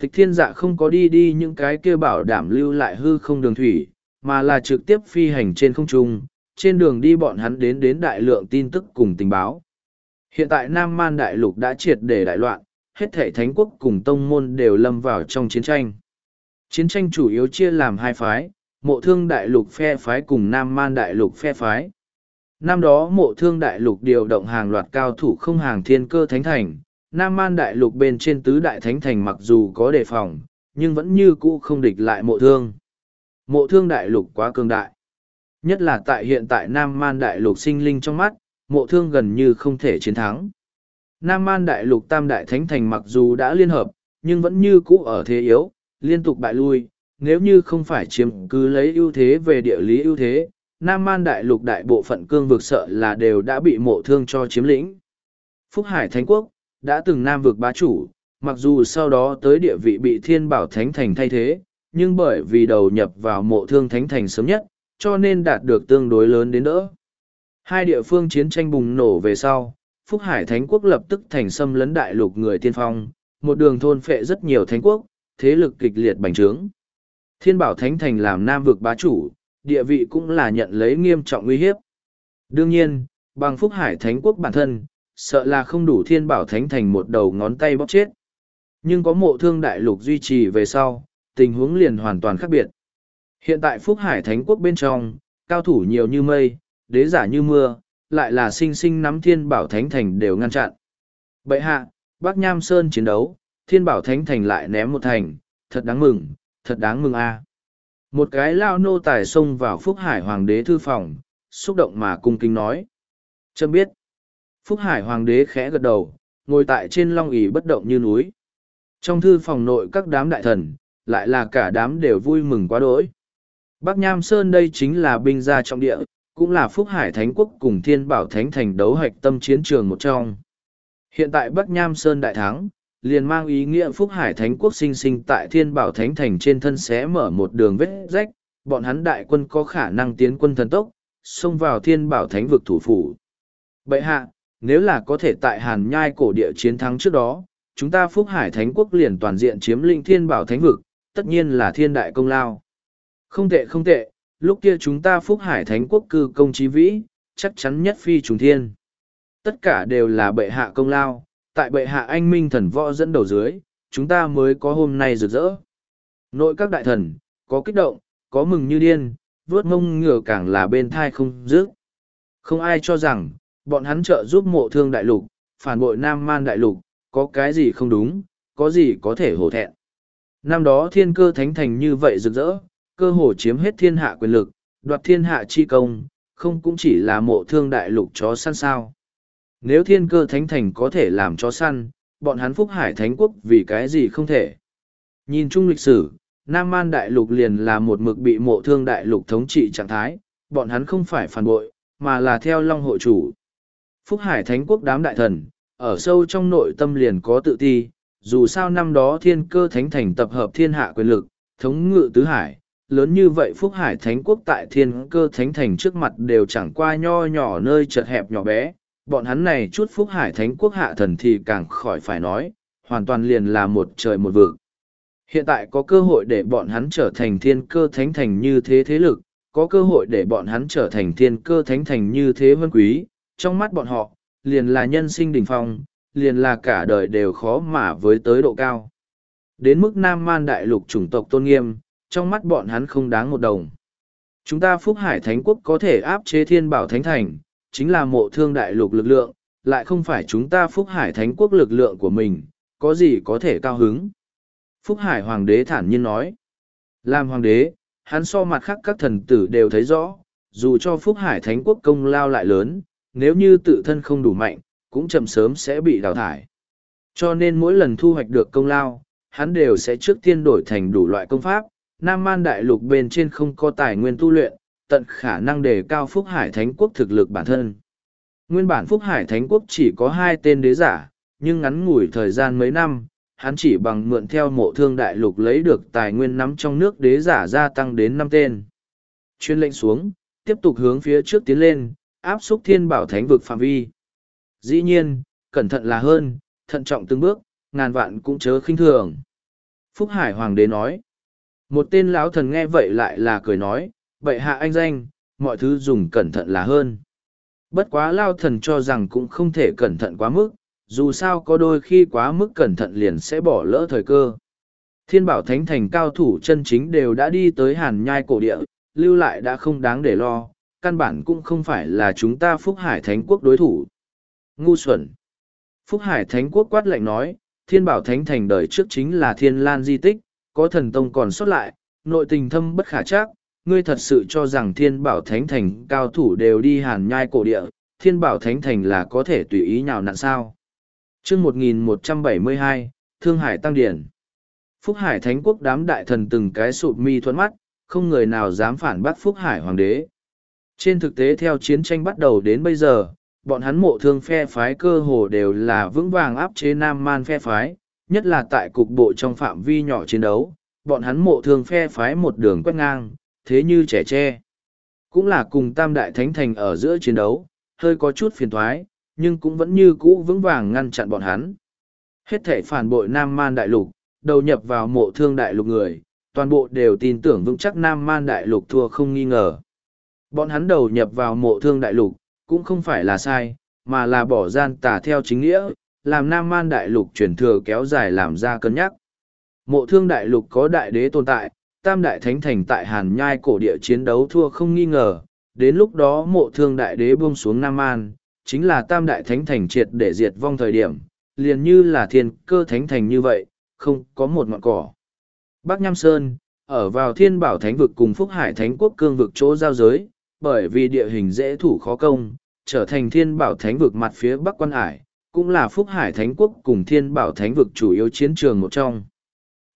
Tịch thiên dạ không có đi đi những cái kia bảo đảm lưu lại hư không đường thủy, mà là trực tiếp phi hành trên không trung, trên đường đi bọn hắn đến đến đại lượng tin tức cùng tình báo. Hiện tại Nam Man Đại Lục đã triệt để đại loạn, hết thể thánh quốc cùng tông môn đều lâm vào trong chiến tranh. Chiến tranh chủ yếu chia làm hai phái, mộ thương đại lục phe phái cùng Nam Man Đại Lục phe phái. Năm đó mộ thương đại lục điều động hàng loạt cao thủ không hàng thiên cơ thánh thành, Nam Man Đại Lục bên trên tứ đại thánh thành mặc dù có đề phòng, nhưng vẫn như cũ không địch lại mộ thương. Mộ thương đại lục quá cường đại. Nhất là tại hiện tại Nam Man Đại Lục sinh linh trong mắt, mộ thương gần như không thể chiến thắng. Nam Man Đại Lục Tam Đại Thánh Thành mặc dù đã liên hợp, nhưng vẫn như cũ ở thế yếu, liên tục bại lui, nếu như không phải chiếm cứ lấy ưu thế về địa lý ưu thế, Nam Man Đại Lục đại bộ phận cương vực sợ là đều đã bị mộ thương cho chiếm lĩnh. Phúc Hải Thánh Quốc, đã từng Nam vực bá chủ, mặc dù sau đó tới địa vị bị Thiên Bảo Thánh Thành thay thế, nhưng bởi vì đầu nhập vào mộ thương Thánh Thành sớm nhất, cho nên đạt được tương đối lớn đến đỡ. Hai địa phương chiến tranh bùng nổ về sau, Phúc Hải Thánh Quốc lập tức thành xâm lấn đại lục người tiên phong, một đường thôn phệ rất nhiều thánh quốc, thế lực kịch liệt bành trướng. Thiên bảo thánh thành làm nam vực bá chủ, địa vị cũng là nhận lấy nghiêm trọng uy hiếp. Đương nhiên, bằng phúc hải thánh quốc bản thân, sợ là không đủ thiên bảo thánh thành một đầu ngón tay bóp chết. Nhưng có mộ thương đại lục duy trì về sau, tình huống liền hoàn toàn khác biệt. Hiện tại phúc hải thánh quốc bên trong, cao thủ nhiều như mây, đế giả như mưa, lại là sinh sinh nắm thiên bảo thánh thành đều ngăn chặn. Bậy hạ, Bắc Nham Sơn chiến đấu, thiên bảo thánh thành lại ném một thành, thật đáng mừng, thật đáng mừng a. Một cái lao nô tài xông vào Phúc Hải Hoàng đế thư phòng, xúc động mà cung kính nói. Trâm biết. Phúc Hải Hoàng đế khẽ gật đầu, ngồi tại trên long ỷ bất động như núi. Trong thư phòng nội các đám đại thần, lại là cả đám đều vui mừng quá đỗi. Bắc Nham Sơn đây chính là binh gia trọng địa, cũng là Phúc Hải Thánh Quốc cùng Thiên Bảo Thánh Thành đấu hạch tâm chiến trường một trong. Hiện tại Bắc Nham Sơn đại thắng, liền mang ý nghĩa Phúc Hải Thánh Quốc sinh sinh tại Thiên Bảo Thánh Thành trên thân xé mở một đường vết rách, bọn hắn đại quân có khả năng tiến quân thần tốc, xông vào Thiên Bảo Thánh vực thủ phủ. Bậy hạ, nếu là có thể tại Hàn Nhai cổ địa chiến thắng trước đó, chúng ta Phúc Hải Thánh Quốc liền toàn diện chiếm lĩnh Thiên Bảo Thánh vực, tất nhiên là thiên đại công lao. Không tệ không tệ, lúc kia chúng ta Phúc Hải Thánh Quốc cư công trí vĩ, chắc chắn nhất phi trùng thiên. Tất cả đều là bệ hạ công lao, tại bệ hạ anh minh thần võ dẫn đầu dưới, chúng ta mới có hôm nay rực rỡ. Nội các đại thần, có kích động, có mừng như điên, vớt mông ngựa càng là bên thai không dứt. Không ai cho rằng, bọn hắn trợ giúp mộ thương đại lục, phản bội nam man đại lục, có cái gì không đúng, có gì có thể hổ thẹn. Năm đó thiên cơ thánh thành như vậy rực rỡ, cơ hồ chiếm hết thiên hạ quyền lực, đoạt thiên hạ chi công, không cũng chỉ là mộ thương đại lục chó săn sao. Nếu thiên cơ thánh thành có thể làm chó săn, bọn hắn phúc hải thánh quốc vì cái gì không thể. Nhìn chung lịch sử, Nam Man đại lục liền là một mực bị mộ thương đại lục thống trị trạng thái, bọn hắn không phải phản bội, mà là theo long hội chủ. Phúc hải thánh quốc đám đại thần, ở sâu trong nội tâm liền có tự ti, dù sao năm đó thiên cơ thánh thành tập hợp thiên hạ quyền lực, thống ngự tứ hải, lớn như vậy Phúc Hải Thánh Quốc tại thiên cơ thánh thành trước mặt đều chẳng qua nho nhỏ nơi chật hẹp nhỏ bé, bọn hắn này chút Phúc Hải Thánh Quốc hạ thần thì càng khỏi phải nói, hoàn toàn liền là một trời một vực. Hiện tại có cơ hội để bọn hắn trở thành thiên cơ thánh thành như thế thế lực, có cơ hội để bọn hắn trở thành thiên cơ thánh thành như thế vân quý, trong mắt bọn họ, liền là nhân sinh đỉnh phong, liền là cả đời đều khó mà với tới độ cao. Đến mức Nam Man Đại Lục chủng tộc tôn nghiêm, trong mắt bọn hắn không đáng một đồng. Chúng ta Phúc Hải Thánh Quốc có thể áp chế thiên bảo Thánh Thành, chính là mộ thương đại lục lực lượng, lại không phải chúng ta Phúc Hải Thánh Quốc lực lượng của mình, có gì có thể cao hứng. Phúc Hải Hoàng đế thản nhiên nói. Làm Hoàng đế, hắn so mặt khác các thần tử đều thấy rõ, dù cho Phúc Hải Thánh Quốc công lao lại lớn, nếu như tự thân không đủ mạnh, cũng chậm sớm sẽ bị đào thải. Cho nên mỗi lần thu hoạch được công lao, hắn đều sẽ trước tiên đổi thành đủ loại công pháp, Nam Man Đại Lục bên trên không có tài nguyên tu luyện, tận khả năng đề cao Phúc Hải Thánh Quốc thực lực bản thân. Nguyên bản Phúc Hải Thánh Quốc chỉ có hai tên đế giả, nhưng ngắn ngủi thời gian mấy năm, hắn chỉ bằng mượn theo mộ thương đại lục lấy được tài nguyên nắm trong nước đế giả gia tăng đến năm tên. Chuyên lệnh xuống, tiếp tục hướng phía trước tiến lên, áp xúc thiên bảo thánh vực phạm vi. Dĩ nhiên, cẩn thận là hơn, thận trọng từng bước, ngàn vạn cũng chớ khinh thường. Phúc Hải Hoàng đế nói, một tên lão thần nghe vậy lại là cười nói vậy hạ anh danh, mọi thứ dùng cẩn thận là hơn. Bất quá lao thần cho rằng cũng không thể cẩn thận quá mức, dù sao có đôi khi quá mức cẩn thận liền sẽ bỏ lỡ thời cơ. Thiên bảo thánh thành cao thủ chân chính đều đã đi tới hàn nhai cổ địa, lưu lại đã không đáng để lo, căn bản cũng không phải là chúng ta phúc hải thánh quốc đối thủ. Ngu xuẩn. Phúc hải thánh quốc quát lạnh nói, thiên bảo thánh thành đời trước chính là thiên lan di tích có thần tông còn sót lại, nội tình thâm bất khả chắc, ngươi thật sự cho rằng thiên bảo thánh thành cao thủ đều đi hàn nhai cổ địa, thiên bảo thánh thành là có thể tùy ý nhào nặn sao. chương 1172, Thương Hải Tăng Điển Phúc Hải Thánh Quốc đám đại thần từng cái sụp mi thuẫn mắt, không người nào dám phản bác Phúc Hải Hoàng đế. Trên thực tế theo chiến tranh bắt đầu đến bây giờ, bọn hắn mộ thương phe phái cơ hồ đều là vững vàng áp chế Nam Man phe phái, nhất là tại cục bộ trong phạm vi nhỏ chiến đấu, bọn hắn mộ thường phe phái một đường quét ngang, thế như trẻ tre. Cũng là cùng tam đại thánh thành ở giữa chiến đấu, hơi có chút phiền thoái, nhưng cũng vẫn như cũ vững vàng ngăn chặn bọn hắn. Hết thể phản bội Nam Man Đại Lục, đầu nhập vào mộ thương đại lục người, toàn bộ đều tin tưởng vững chắc Nam Man Đại Lục thua không nghi ngờ. Bọn hắn đầu nhập vào mộ thương Đại Lục, cũng không phải là sai, mà là bỏ gian tà theo chính nghĩa, làm Nam Man Đại Lục chuyển thừa kéo dài làm ra cân nhắc. Mộ thương Đại Lục có đại đế tồn tại, tam đại thánh thành tại Hàn Nhai cổ địa chiến đấu thua không nghi ngờ, đến lúc đó mộ thương đại đế buông xuống Nam Man, chính là tam đại thánh thành triệt để diệt vong thời điểm, liền như là thiên cơ thánh thành như vậy, không có một ngọn cỏ. Bắc Nham Sơn, ở vào thiên bảo thánh vực cùng Phúc Hải thánh quốc cương vực chỗ giao giới, bởi vì địa hình dễ thủ khó công, trở thành thiên bảo thánh vực mặt phía Bắc quan hải, cũng là Phúc Hải thánh quốc cùng thiên bảo thánh vực chủ yếu chiến trường một trong.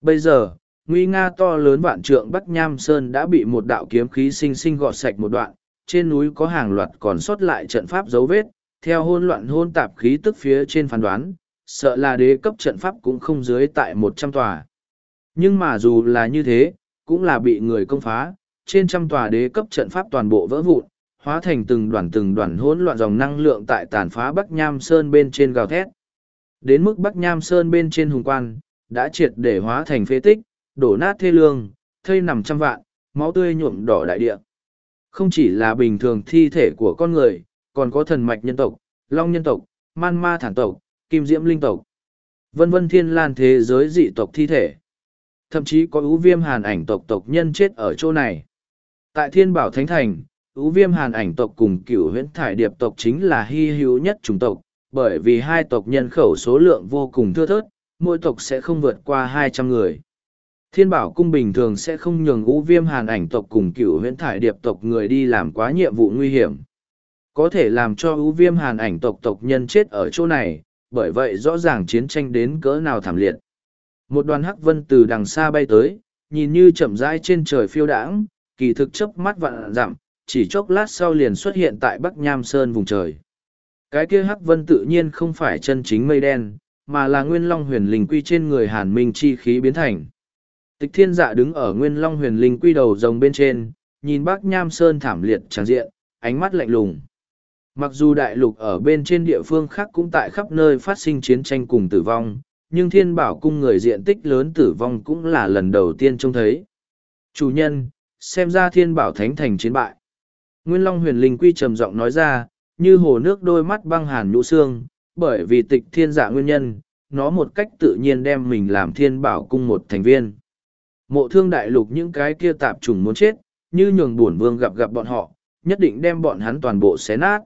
Bây giờ, nguy nga to lớn vạn trượng Bắc Nham Sơn đã bị một đạo kiếm khí sinh sinh gọt sạch một đoạn, trên núi có hàng loạt còn sót lại trận pháp dấu vết, theo hôn loạn hôn tạp khí tức phía trên phán đoán, sợ là đế cấp trận pháp cũng không dưới tại một trăm tòa. Nhưng mà dù là như thế, cũng là bị người công phá, trên trăm tòa đế cấp trận pháp toàn bộ vỡ vụn, hóa thành từng đoàn từng đoàn hỗn loạn dòng năng lượng tại tàn phá Bắc Nham Sơn bên trên gào thét. Đến mức Bắc Nham Sơn bên trên hùng quan, đã triệt để hóa thành phế tích, đổ nát thê lương, thây nằm trăm vạn, máu tươi nhuộm đỏ đại địa. Không chỉ là bình thường thi thể của con người, còn có thần mạch nhân tộc, long nhân tộc, man ma thản tộc, kim diễm linh tộc, vân vân thiên lan thế giới dị tộc thi thể. Thậm chí có ưu viêm hàn ảnh tộc tộc nhân chết ở chỗ này. Tại thiên bảo thánh thành, ưu viêm hàn ảnh tộc cùng cửu huyễn thải điệp tộc chính là hy hữu nhất chủng tộc, bởi vì hai tộc nhân khẩu số lượng vô cùng thưa thớt, mỗi tộc sẽ không vượt qua hai trăm người. Thiên bảo cung bình thường sẽ không nhường ưu viêm hàn ảnh tộc cùng cửu huyễn thải điệp tộc người đi làm quá nhiệm vụ nguy hiểm. Có thể làm cho ưu viêm hàn ảnh tộc tộc nhân chết ở chỗ này, bởi vậy rõ ràng chiến tranh đến cỡ nào thảm liệt. Một đoàn hắc vân từ đằng xa bay tới, nhìn như chậm rãi trên trời phiêu đãng, kỳ thực chớp mắt vạn dặm, chỉ chốc lát sau liền xuất hiện tại Bắc Nham Sơn vùng trời. Cái kia hắc vân tự nhiên không phải chân chính mây đen, mà là nguyên long huyền linh quy trên người hàn minh chi khí biến thành. Tịch thiên dạ đứng ở nguyên long huyền linh quy đầu rồng bên trên, nhìn Bắc Nham Sơn thảm liệt trắng diện, ánh mắt lạnh lùng. Mặc dù đại lục ở bên trên địa phương khác cũng tại khắp nơi phát sinh chiến tranh cùng tử vong, nhưng thiên bảo cung người diện tích lớn tử vong cũng là lần đầu tiên trông thấy. Chủ nhân, xem ra thiên bảo thánh thành chiến bại. Nguyên Long huyền linh quy trầm giọng nói ra, như hồ nước đôi mắt băng hàn nhũ xương, bởi vì tịch thiên giả nguyên nhân, nó một cách tự nhiên đem mình làm thiên bảo cung một thành viên. Mộ thương đại lục những cái kia tạp trùng muốn chết, như nhường bổn vương gặp gặp bọn họ, nhất định đem bọn hắn toàn bộ xé nát.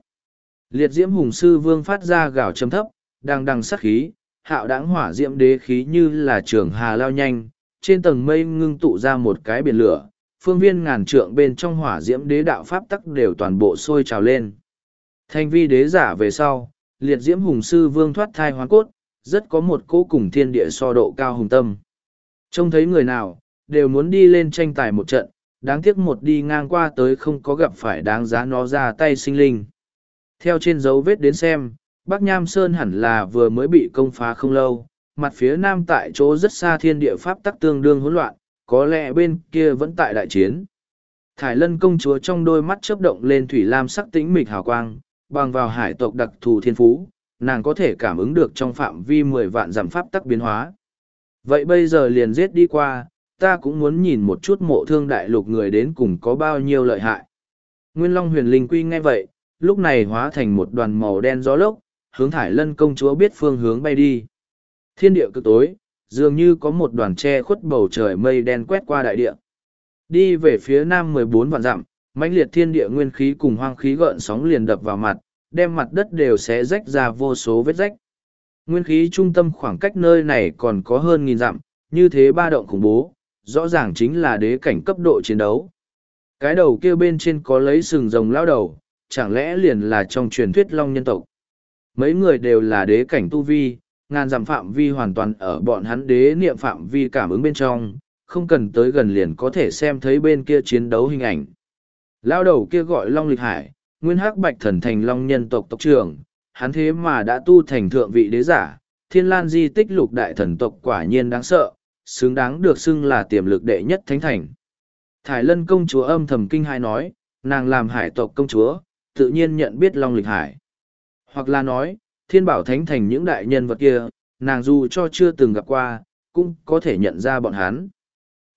Liệt diễm hùng sư vương phát ra gào châm thấp, đang đằng sắc khí, hạo đáng hỏa diễm đế khí như là trường hà lao nhanh, trên tầng mây ngưng tụ ra một cái biển lửa, phương viên ngàn trượng bên trong hỏa diễm đế đạo pháp tắc đều toàn bộ sôi trào lên. Thanh vi đế giả về sau, liệt diễm hùng sư vương thoát thai hoán cốt, rất có một cố cùng thiên địa so độ cao hùng tâm. Trông thấy người nào, đều muốn đi lên tranh tài một trận, đáng tiếc một đi ngang qua tới không có gặp phải đáng giá nó ra tay sinh linh. Theo trên dấu vết đến xem, Bắc Nham Sơn hẳn là vừa mới bị công phá không lâu, mặt phía nam tại chỗ rất xa thiên địa pháp tắc tương đương hỗn loạn, có lẽ bên kia vẫn tại đại chiến. Thải lân công chúa trong đôi mắt chớp động lên thủy lam sắc tĩnh mịch hào quang, bằng vào hải tộc đặc thù thiên phú, nàng có thể cảm ứng được trong phạm vi mười vạn giảm pháp tắc biến hóa. Vậy bây giờ liền giết đi qua, ta cũng muốn nhìn một chút mộ thương đại lục người đến cùng có bao nhiêu lợi hại. Nguyên Long huyền linh quy nghe vậy, lúc này hóa thành một đoàn màu đen gió lốc, hướng thải lân công chúa biết phương hướng bay đi. Thiên địa cực tối, dường như có một đoàn tre khuất bầu trời mây đen quét qua đại địa. Đi về phía nam mười bốn vạn dặm, mãnh liệt thiên địa nguyên khí cùng hoang khí gợn sóng liền đập vào mặt, đem mặt đất đều xé rách ra vô số vết rách. Nguyên khí trung tâm khoảng cách nơi này còn có hơn nghìn dặm, như thế ba động khủng bố, rõ ràng chính là đế cảnh cấp độ chiến đấu. Cái đầu kia bên trên có lấy sừng rồng lao đầu, chẳng lẽ liền là trong truyền thuyết long nhân tộc. Mấy người đều là đế cảnh tu vi, ngàn dặm phạm vi hoàn toàn ở bọn hắn đế niệm phạm vi cảm ứng bên trong, không cần tới gần liền có thể xem thấy bên kia chiến đấu hình ảnh. Lao đầu kia gọi Long Lịch Hải, nguyên hắc bạch thần thành Long nhân tộc tộc trưởng, hắn thế mà đã tu thành thượng vị đế giả, thiên lan di tích lục đại thần tộc quả nhiên đáng sợ, xứng đáng được xưng là tiềm lực đệ nhất thánh thành. Thải lân công chúa âm thầm kinh hai nói, nàng làm hải tộc công chúa, tự nhiên nhận biết Long Lịch Hải. Hoặc là nói, thiên bảo thánh thành những đại nhân vật kia, nàng dù cho chưa từng gặp qua, cũng có thể nhận ra bọn hắn.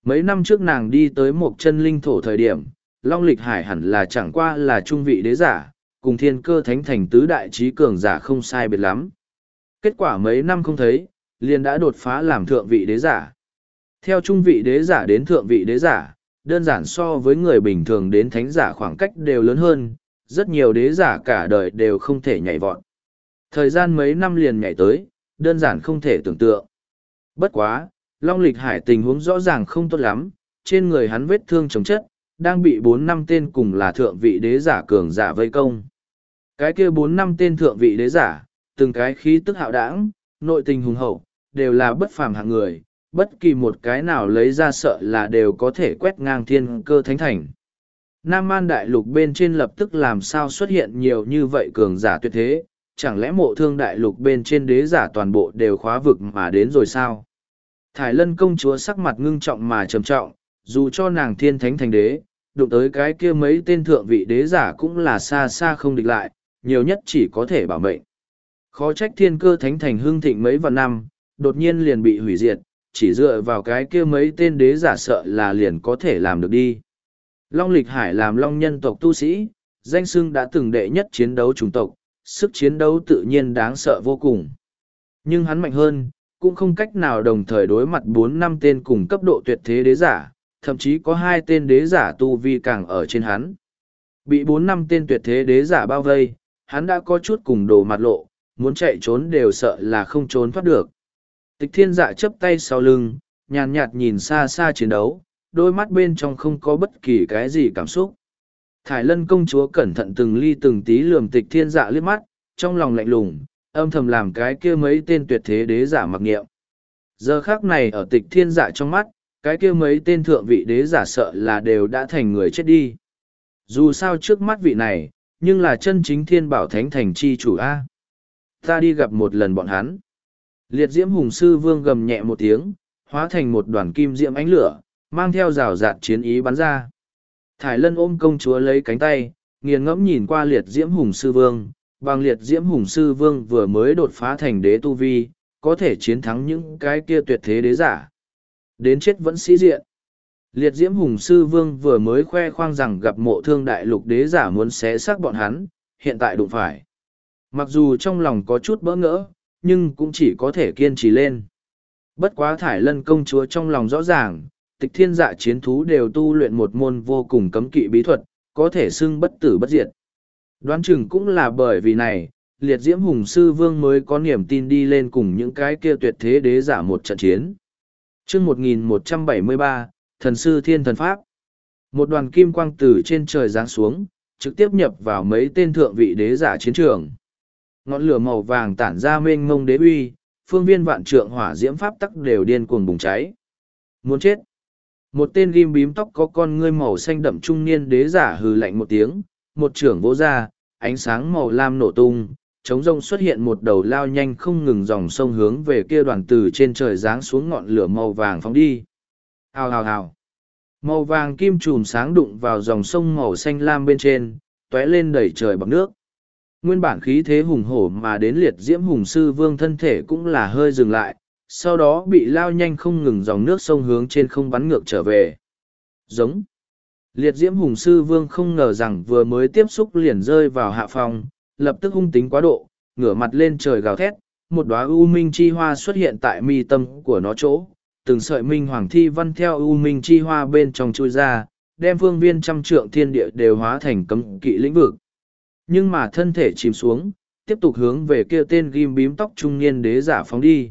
Mấy năm trước nàng đi tới một chân linh thổ thời điểm, Long Lịch Hải hẳn là chẳng qua là trung vị đế giả, cùng thiên cơ thánh thành tứ đại trí cường giả không sai biệt lắm. Kết quả mấy năm không thấy, liền đã đột phá làm thượng vị đế giả. Theo trung vị đế giả đến thượng vị đế giả, đơn giản so với người bình thường đến thánh giả khoảng cách đều lớn hơn, rất nhiều đế giả cả đời đều không thể nhảy vọt. Thời gian mấy năm liền nhảy tới, đơn giản không thể tưởng tượng. Bất quá, Long Lịch Hải tình huống rõ ràng không tốt lắm, trên người hắn vết thương chống chất, đang bị bốn năm tên cùng là thượng vị đế giả cường giả vây công. Cái kia bốn năm tên thượng vị đế giả, từng cái khí tức hạo đảng, nội tình hùng hậu, đều là bất phàm hạng người, bất kỳ một cái nào lấy ra sợ là đều có thể quét ngang thiên cơ thánh thành. Nam Man Đại Lục bên trên lập tức làm sao xuất hiện nhiều như vậy cường giả tuyệt thế, chẳng lẽ mộ thương đại lục bên trên đế giả toàn bộ đều khóa vực mà đến rồi sao? Thải lân công chúa sắc mặt ngưng trọng mà trầm trọng, dù cho nàng thiên thánh thành đế, đụng tới cái kia mấy tên thượng vị đế giả cũng là xa xa không địch lại, nhiều nhất chỉ có thể bảo mệnh. Khó trách thiên cơ thánh thành hưng thịnh mấy vạn năm, đột nhiên liền bị hủy diệt, chỉ dựa vào cái kia mấy tên đế giả sợ là liền có thể làm được đi. Long lịch hải làm long nhân tộc tu sĩ, danh xưng đã từng đệ nhất chiến đấu chủng tộc, sức chiến đấu tự nhiên đáng sợ vô cùng. Nhưng hắn mạnh hơn, cũng không cách nào đồng thời đối mặt bốn năm tên cùng cấp độ tuyệt thế đế giả, thậm chí có hai tên đế giả tu vi càng ở trên hắn. Bị bốn năm tên tuyệt thế đế giả bao vây, hắn đã có chút cùng đồ mặt lộ, muốn chạy trốn đều sợ là không trốn thoát được. Tịch thiên dạ chấp tay sau lưng, nhàn nhạt nhìn xa xa chiến đấu, đôi mắt bên trong không có bất kỳ cái gì cảm xúc. Thải lân công chúa cẩn thận từng ly từng tí lườm tịch thiên dạ liếc mắt, trong lòng lạnh lùng, âm thầm làm cái kia mấy tên tuyệt thế đế giả mặc nghiệm. Giờ khác này ở tịch thiên dạ trong mắt, cái kia mấy tên thượng vị đế giả sợ là đều đã thành người chết đi. Dù sao trước mắt vị này, nhưng là chân chính thiên bảo thánh thành chi chủ A. Ta đi gặp một lần bọn hắn. Liệt diễm hùng sư vương gầm nhẹ một tiếng, hóa thành một đoàn kim diễm ánh lửa, mang theo rào rạt chiến ý bắn ra. Thải lân ôm công chúa lấy cánh tay, nghiền ngẫm nhìn qua liệt diễm hùng sư vương, bằng liệt diễm hùng sư vương vừa mới đột phá thành đế tu vi, có thể chiến thắng những cái kia tuyệt thế đế giả. Đến chết vẫn sĩ diện. Liệt diễm hùng sư vương vừa mới khoe khoang rằng gặp mộ thương đại lục đế giả muốn xé xác bọn hắn, hiện tại đụng phải. Mặc dù trong lòng có chút bỡ ngỡ, nhưng cũng chỉ có thể kiên trì lên. Bất quá thải lân công chúa trong lòng rõ ràng, tịch thiên dạ chiến thú đều tu luyện một môn vô cùng cấm kỵ bí thuật, có thể xưng bất tử bất diệt. Đoán chừng cũng là bởi vì này, liệt diễm hùng sư vương mới có niềm tin đi lên cùng những cái kia tuyệt thế đế giả một trận chiến. chương 1173, thần sư thiên thần pháp. Một đoàn kim quang từ trên trời giáng xuống, trực tiếp nhập vào mấy tên thượng vị đế giả chiến trường. Ngọn lửa màu vàng tản ra mênh mông đế uy, phương viên vạn trượng hỏa diễm pháp tắc đều điên cuồng bùng cháy. Muốn chết. Một tên ghim bím tóc có con ngươi màu xanh đậm trung niên đế giả hừ lạnh một tiếng, một trưởng vỗ ra, ánh sáng màu lam nổ tung, trống rông xuất hiện một đầu lao nhanh không ngừng dòng sông hướng về kia đoàn từ trên trời giáng xuống ngọn lửa màu vàng phóng đi. Hào hào hào. Màu vàng kim chùm sáng đụng vào dòng sông màu xanh lam bên trên, tóe lên đầy trời bằng nước. Nguyên bản khí thế hùng hổ mà đến liệt diễm hùng sư vương thân thể cũng là hơi dừng lại, sau đó bị lao nhanh không ngừng dòng nước sông hướng trên không bắn ngược trở về. Giống. Liệt diễm hùng sư vương không ngờ rằng vừa mới tiếp xúc liền rơi vào hạ phòng, lập tức hung tính quá độ, ngửa mặt lên trời gào thét, một đóa u minh chi hoa xuất hiện tại mi tâm của nó chỗ, từng sợi minh hoàng thi văn theo u minh chi hoa bên trong chui ra, đem phương viên trăm trượng thiên địa đều hóa thành cấm kỵ lĩnh vực. Nhưng mà thân thể chìm xuống, tiếp tục hướng về kia tên ghim bím tóc trung niên đế giả phóng đi.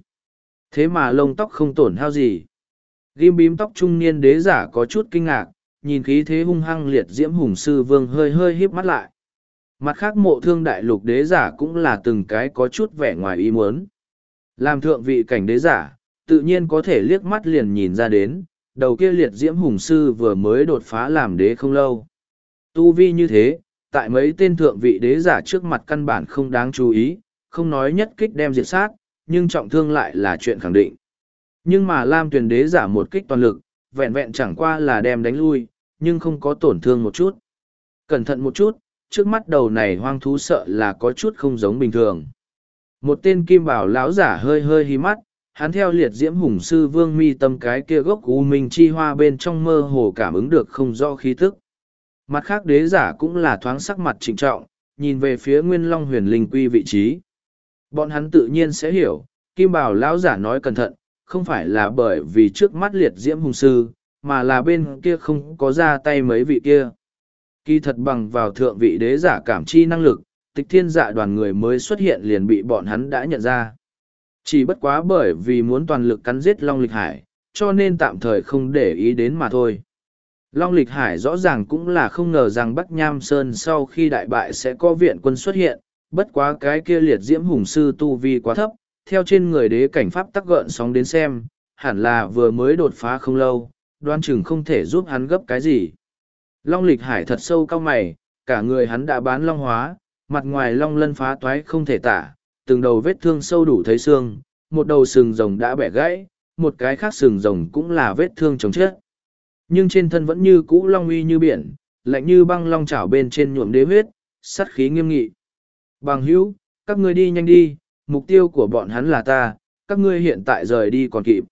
Thế mà lông tóc không tổn hao gì. Ghim bím tóc trung niên đế giả có chút kinh ngạc, nhìn khí thế hung hăng liệt diễm hùng sư vương hơi hơi híp mắt lại. Mặt khác mộ thương đại lục đế giả cũng là từng cái có chút vẻ ngoài ý muốn. Làm thượng vị cảnh đế giả, tự nhiên có thể liếc mắt liền nhìn ra đến, đầu kia liệt diễm hùng sư vừa mới đột phá làm đế không lâu. Tu vi như thế, tại mấy tên thượng vị đế giả trước mặt căn bản không đáng chú ý, không nói nhất kích đem diệt sát, nhưng trọng thương lại là chuyện khẳng định. Nhưng mà Lam Tuyền đế giả một kích toàn lực, vẹn vẹn chẳng qua là đem đánh lui, nhưng không có tổn thương một chút. Cẩn thận một chút, trước mắt đầu này hoang thú sợ là có chút không giống bình thường. Một tên kim bảo lão giả hơi hơi hí mắt, hắn theo liệt diễm hùng sư vương mi tâm cái kia gốc u minh chi hoa bên trong mơ hồ cảm ứng được không rõ khí tức. Mặt khác đế giả cũng là thoáng sắc mặt trịnh trọng, nhìn về phía nguyên long huyền linh quy vị trí. Bọn hắn tự nhiên sẽ hiểu, kim bảo lão giả nói cẩn thận, không phải là bởi vì trước mắt liệt diễm hùng sư, mà là bên kia không có ra tay mấy vị kia. Kỳ thật bằng vào thượng vị đế giả cảm chi năng lực, tịch thiên dạ đoàn người mới xuất hiện liền bị bọn hắn đã nhận ra. Chỉ bất quá bởi vì muốn toàn lực cắn giết Long Lịch Hải, cho nên tạm thời không để ý đến mà thôi. Long Lịch Hải rõ ràng cũng là không ngờ rằng Bắc Nham Sơn sau khi đại bại sẽ có viện quân xuất hiện, bất quá cái kia liệt diễm hùng sư tu vi quá thấp, theo trên người đế cảnh pháp tắc gợn sóng đến xem, hẳn là vừa mới đột phá không lâu, đoan chừng không thể giúp hắn gấp cái gì. Long Lịch Hải thật sâu cao mày, cả người hắn đã bán long hóa, mặt ngoài long lân phá toái không thể tả, từng đầu vết thương sâu đủ thấy xương, một đầu sừng rồng đã bẻ gãy, một cái khác sừng rồng cũng là vết thương chống chết. Nhưng trên thân vẫn như cũ long uy như biển, lạnh như băng long chảo bên trên nhuộm đế huyết, sắt khí nghiêm nghị. Bằng hữu, các ngươi đi nhanh đi, mục tiêu của bọn hắn là ta, các ngươi hiện tại rời đi còn kịp.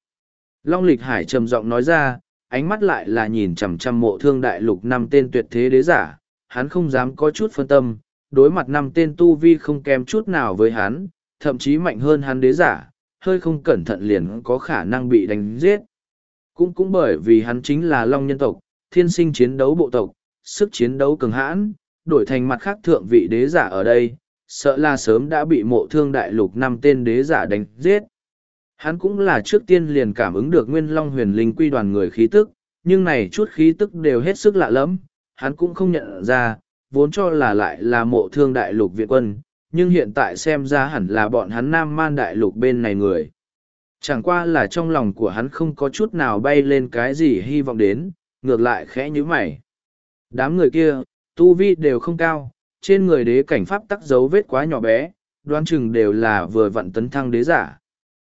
Long lịch hải trầm giọng nói ra, ánh mắt lại là nhìn chằm chằm mộ thương đại lục năm tên tuyệt thế đế giả, hắn không dám có chút phân tâm, đối mặt năm tên tu vi không kém chút nào với hắn, thậm chí mạnh hơn hắn đế giả, hơi không cẩn thận liền có khả năng bị đánh giết. Cũng cũng bởi vì hắn chính là long nhân tộc, thiên sinh chiến đấu bộ tộc, sức chiến đấu cường hãn, đổi thành mặt khác thượng vị đế giả ở đây, sợ là sớm đã bị mộ thương đại lục năm tên đế giả đánh giết. Hắn cũng là trước tiên liền cảm ứng được nguyên long huyền linh quy đoàn người khí tức, nhưng này chút khí tức đều hết sức lạ lẫm, hắn cũng không nhận ra, vốn cho là lại là mộ thương đại lục viện quân, nhưng hiện tại xem ra hẳn là bọn hắn nam man đại lục bên này người. Chẳng qua là trong lòng của hắn không có chút nào bay lên cái gì hy vọng đến, ngược lại khẽ như mày. Đám người kia, tu vi đều không cao, trên người đế cảnh pháp tắc dấu vết quá nhỏ bé, đoán chừng đều là vừa vận tấn thăng đế giả.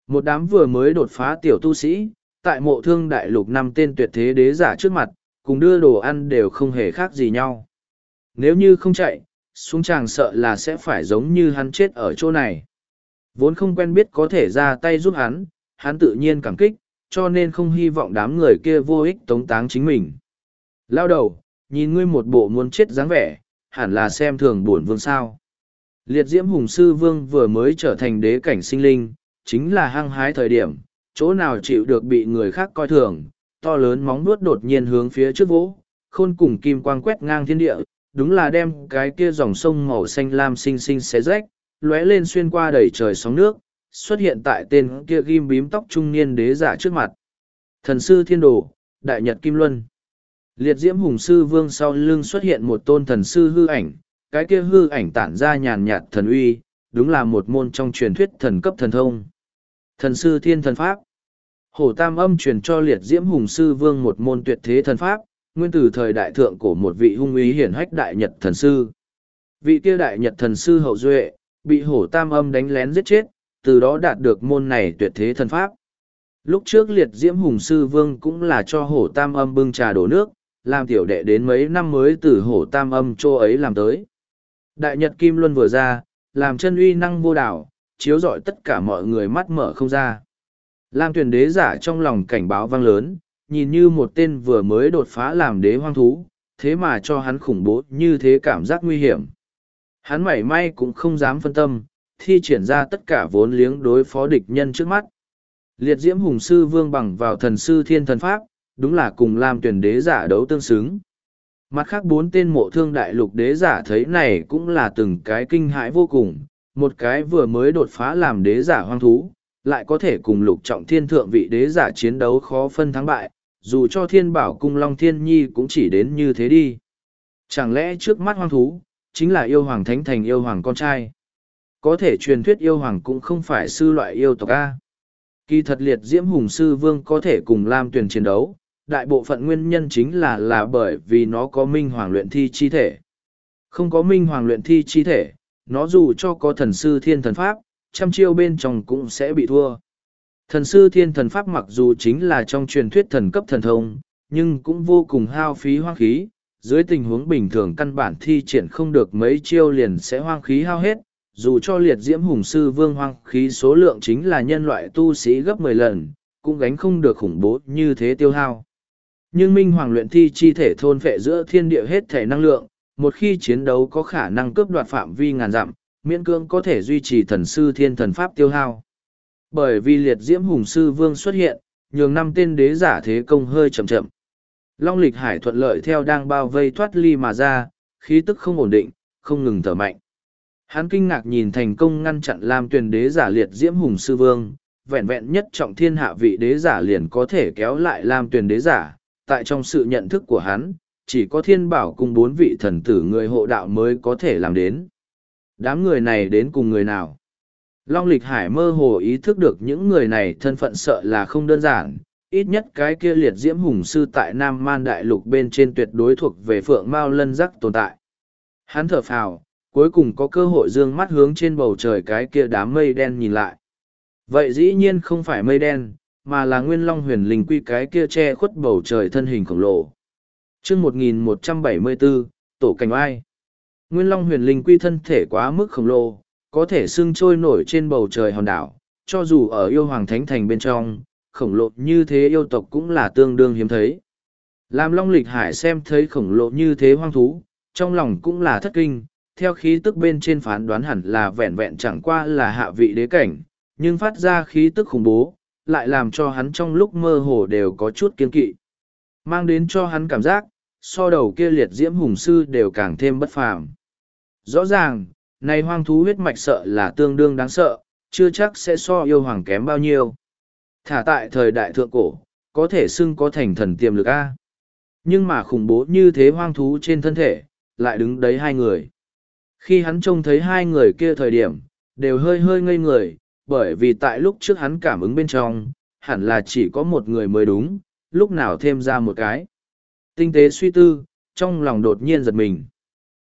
Một đám vừa mới đột phá tiểu tu sĩ, tại mộ thương đại lục năm tên tuyệt thế đế giả trước mặt, cùng đưa đồ ăn đều không hề khác gì nhau. Nếu như không chạy, xuống chàng sợ là sẽ phải giống như hắn chết ở chỗ này. Vốn không quen biết có thể ra tay giúp hắn, hắn tự nhiên cảm kích, cho nên không hy vọng đám người kia vô ích tống táng chính mình. Lao đầu, nhìn ngươi một bộ muốn chết dáng vẻ, hẳn là xem thường bổn vương sao. Liệt diễm hùng sư vương vừa mới trở thành đế cảnh sinh linh, chính là hăng hái thời điểm, chỗ nào chịu được bị người khác coi thường, to lớn móng nuốt đột nhiên hướng phía trước vỗ, khôn cùng kim quang quét ngang thiên địa, đúng là đem cái kia dòng sông màu xanh lam xinh xinh xé rách, lóe lên xuyên qua đầy trời sóng nước, xuất hiện tại tên kia ghim bím tóc trung niên đế giả trước mặt. Thần sư thiên đồ, đại nhật kim luân. Liệt diễm hùng sư vương sau lưng xuất hiện một tôn thần sư hư ảnh, cái kia hư ảnh tản ra nhàn nhạt thần uy, đúng là một môn trong truyền thuyết thần cấp thần thông. Thần sư thiên thần pháp. Hổ tam âm truyền cho liệt diễm hùng sư vương một môn tuyệt thế thần pháp, nguyên từ thời đại thượng của một vị hung ý hiển hách đại nhật thần sư. Vị kia đại nhật thần sư hậu duệ, bị hổ tam âm đánh lén giết chết, từ đó đạt được môn này tuyệt thế thần pháp. Lúc trước liệt diễm hùng sư vương cũng là cho hổ tam âm bưng trà đổ nước, làm tiểu đệ đến mấy năm mới từ hổ tam âm chỗ ấy làm tới. Đại nhật kim luân vừa ra, làm chân uy năng vô đảo, chiếu rọi tất cả mọi người mắt mở không ra. Lam tuyển đế giả trong lòng cảnh báo vang lớn, nhìn như một tên vừa mới đột phá làm đế hoang thú, thế mà cho hắn khủng bố như thế cảm giác nguy hiểm. Hắn mảy may cũng không dám phân tâm, thi triển ra tất cả vốn liếng đối phó địch nhân trước mắt. Liệt diễm hùng sư vương bằng vào thần sư thiên thần pháp, đúng là cùng Lam tuyển đế giả đấu tương xứng. Mặt khác bốn tên mộ thương đại lục đế giả thấy này cũng là từng cái kinh hãi vô cùng, một cái vừa mới đột phá làm đế giả hoang thú, lại có thể cùng lục trọng thiên thượng vị đế giả chiến đấu khó phân thắng bại, dù cho thiên bảo cung long thiên nhi cũng chỉ đến như thế đi. Chẳng lẽ trước mắt hoang thú, chính là yêu hoàng thánh thành yêu hoàng con trai? Có thể truyền thuyết yêu hoàng cũng không phải sư loại yêu tộc A. Kỳ thật liệt diễm hùng sư vương có thể cùng Lam tuyền chiến đấu, đại bộ phận nguyên nhân chính là là bởi vì nó có minh hoàng luyện thi chi thể. Không có minh hoàng luyện thi chi thể, nó dù cho có thần sư thiên thần pháp, trăm chiêu bên trong cũng sẽ bị thua. Thần sư thiên thần pháp mặc dù chính là trong truyền thuyết thần cấp thần thông, nhưng cũng vô cùng hao phí hoang khí, dưới tình huống bình thường căn bản thi triển không được mấy chiêu liền sẽ hoang khí hao hết, dù cho liệt diễm hùng sư vương hoang khí số lượng chính là nhân loại tu sĩ gấp mười lần, cũng gánh không được khủng bố như thế tiêu hao. Nhưng Minh Hoàng luyện thi chi thể thôn phệ giữa thiên địa hết thể năng lượng, một khi chiến đấu có khả năng cướp đoạt phạm vi ngàn dặm, miễn cưỡng có thể duy trì thần sư thiên thần pháp tiêu hao. Bởi vì liệt diễm hùng sư vương xuất hiện, nhường năm tên đế giả thế công hơi chậm chậm. Long lịch hải thuận lợi theo đang bao vây thoát ly mà ra, khí tức không ổn định, không ngừng thở mạnh. Hắn kinh ngạc nhìn thành công ngăn chặn Lam Tuyền đế giả liệt diễm hùng sư vương, vẹn vẹn nhất trọng thiên hạ vị đế giả liền có thể kéo lại Lam Tuyền đế giả, tại trong sự nhận thức của hắn, chỉ có thiên bảo cùng bốn vị thần tử người hộ đạo mới có thể làm đến. Đám người này đến cùng người nào? Long lịch hải mơ hồ ý thức được những người này thân phận sợ là không đơn giản, ít nhất cái kia liệt diễm hùng sư tại Nam Man Đại Lục bên trên tuyệt đối thuộc về phượng mao lân giác tồn tại. Hắn thở phào, cuối cùng có cơ hội dương mắt hướng trên bầu trời cái kia đám mây đen nhìn lại. Vậy dĩ nhiên không phải mây đen, mà là nguyên long huyền linh quy cái kia che khuất bầu trời thân hình khổng lồ. chương 1174, Tổ Cảnh Oai. Nguyên long huyền linh quy thân thể quá mức khổng lồ, có thể sưng trôi nổi trên bầu trời hòn đảo, cho dù ở yêu hoàng thánh thành bên trong, khổng lồ như thế yêu tộc cũng là tương đương hiếm thấy. Làm long lịch hải xem thấy khổng lồ như thế hoang thú, trong lòng cũng là thất kinh, theo khí tức bên trên phán đoán hẳn là vẹn vẹn chẳng qua là hạ vị đế cảnh, nhưng phát ra khí tức khủng bố, lại làm cho hắn trong lúc mơ hồ đều có chút kiên kỵ. Mang đến cho hắn cảm giác, so đầu kia liệt diễm hùng sư đều càng thêm bất phàm. Rõ ràng, này hoang thú huyết mạch sợ là tương đương đáng sợ, chưa chắc sẽ so yêu hoàng kém bao nhiêu. Thả tại thời đại thượng cổ, có thể xưng có thành thần tiềm lực A. Nhưng mà khủng bố như thế hoang thú trên thân thể, lại đứng đấy hai người. Khi hắn trông thấy hai người kia thời điểm, đều hơi hơi ngây người, bởi vì tại lúc trước hắn cảm ứng bên trong, hẳn là chỉ có một người mới đúng, lúc nào thêm ra một cái. Tinh tế suy tư, trong lòng đột nhiên giật mình.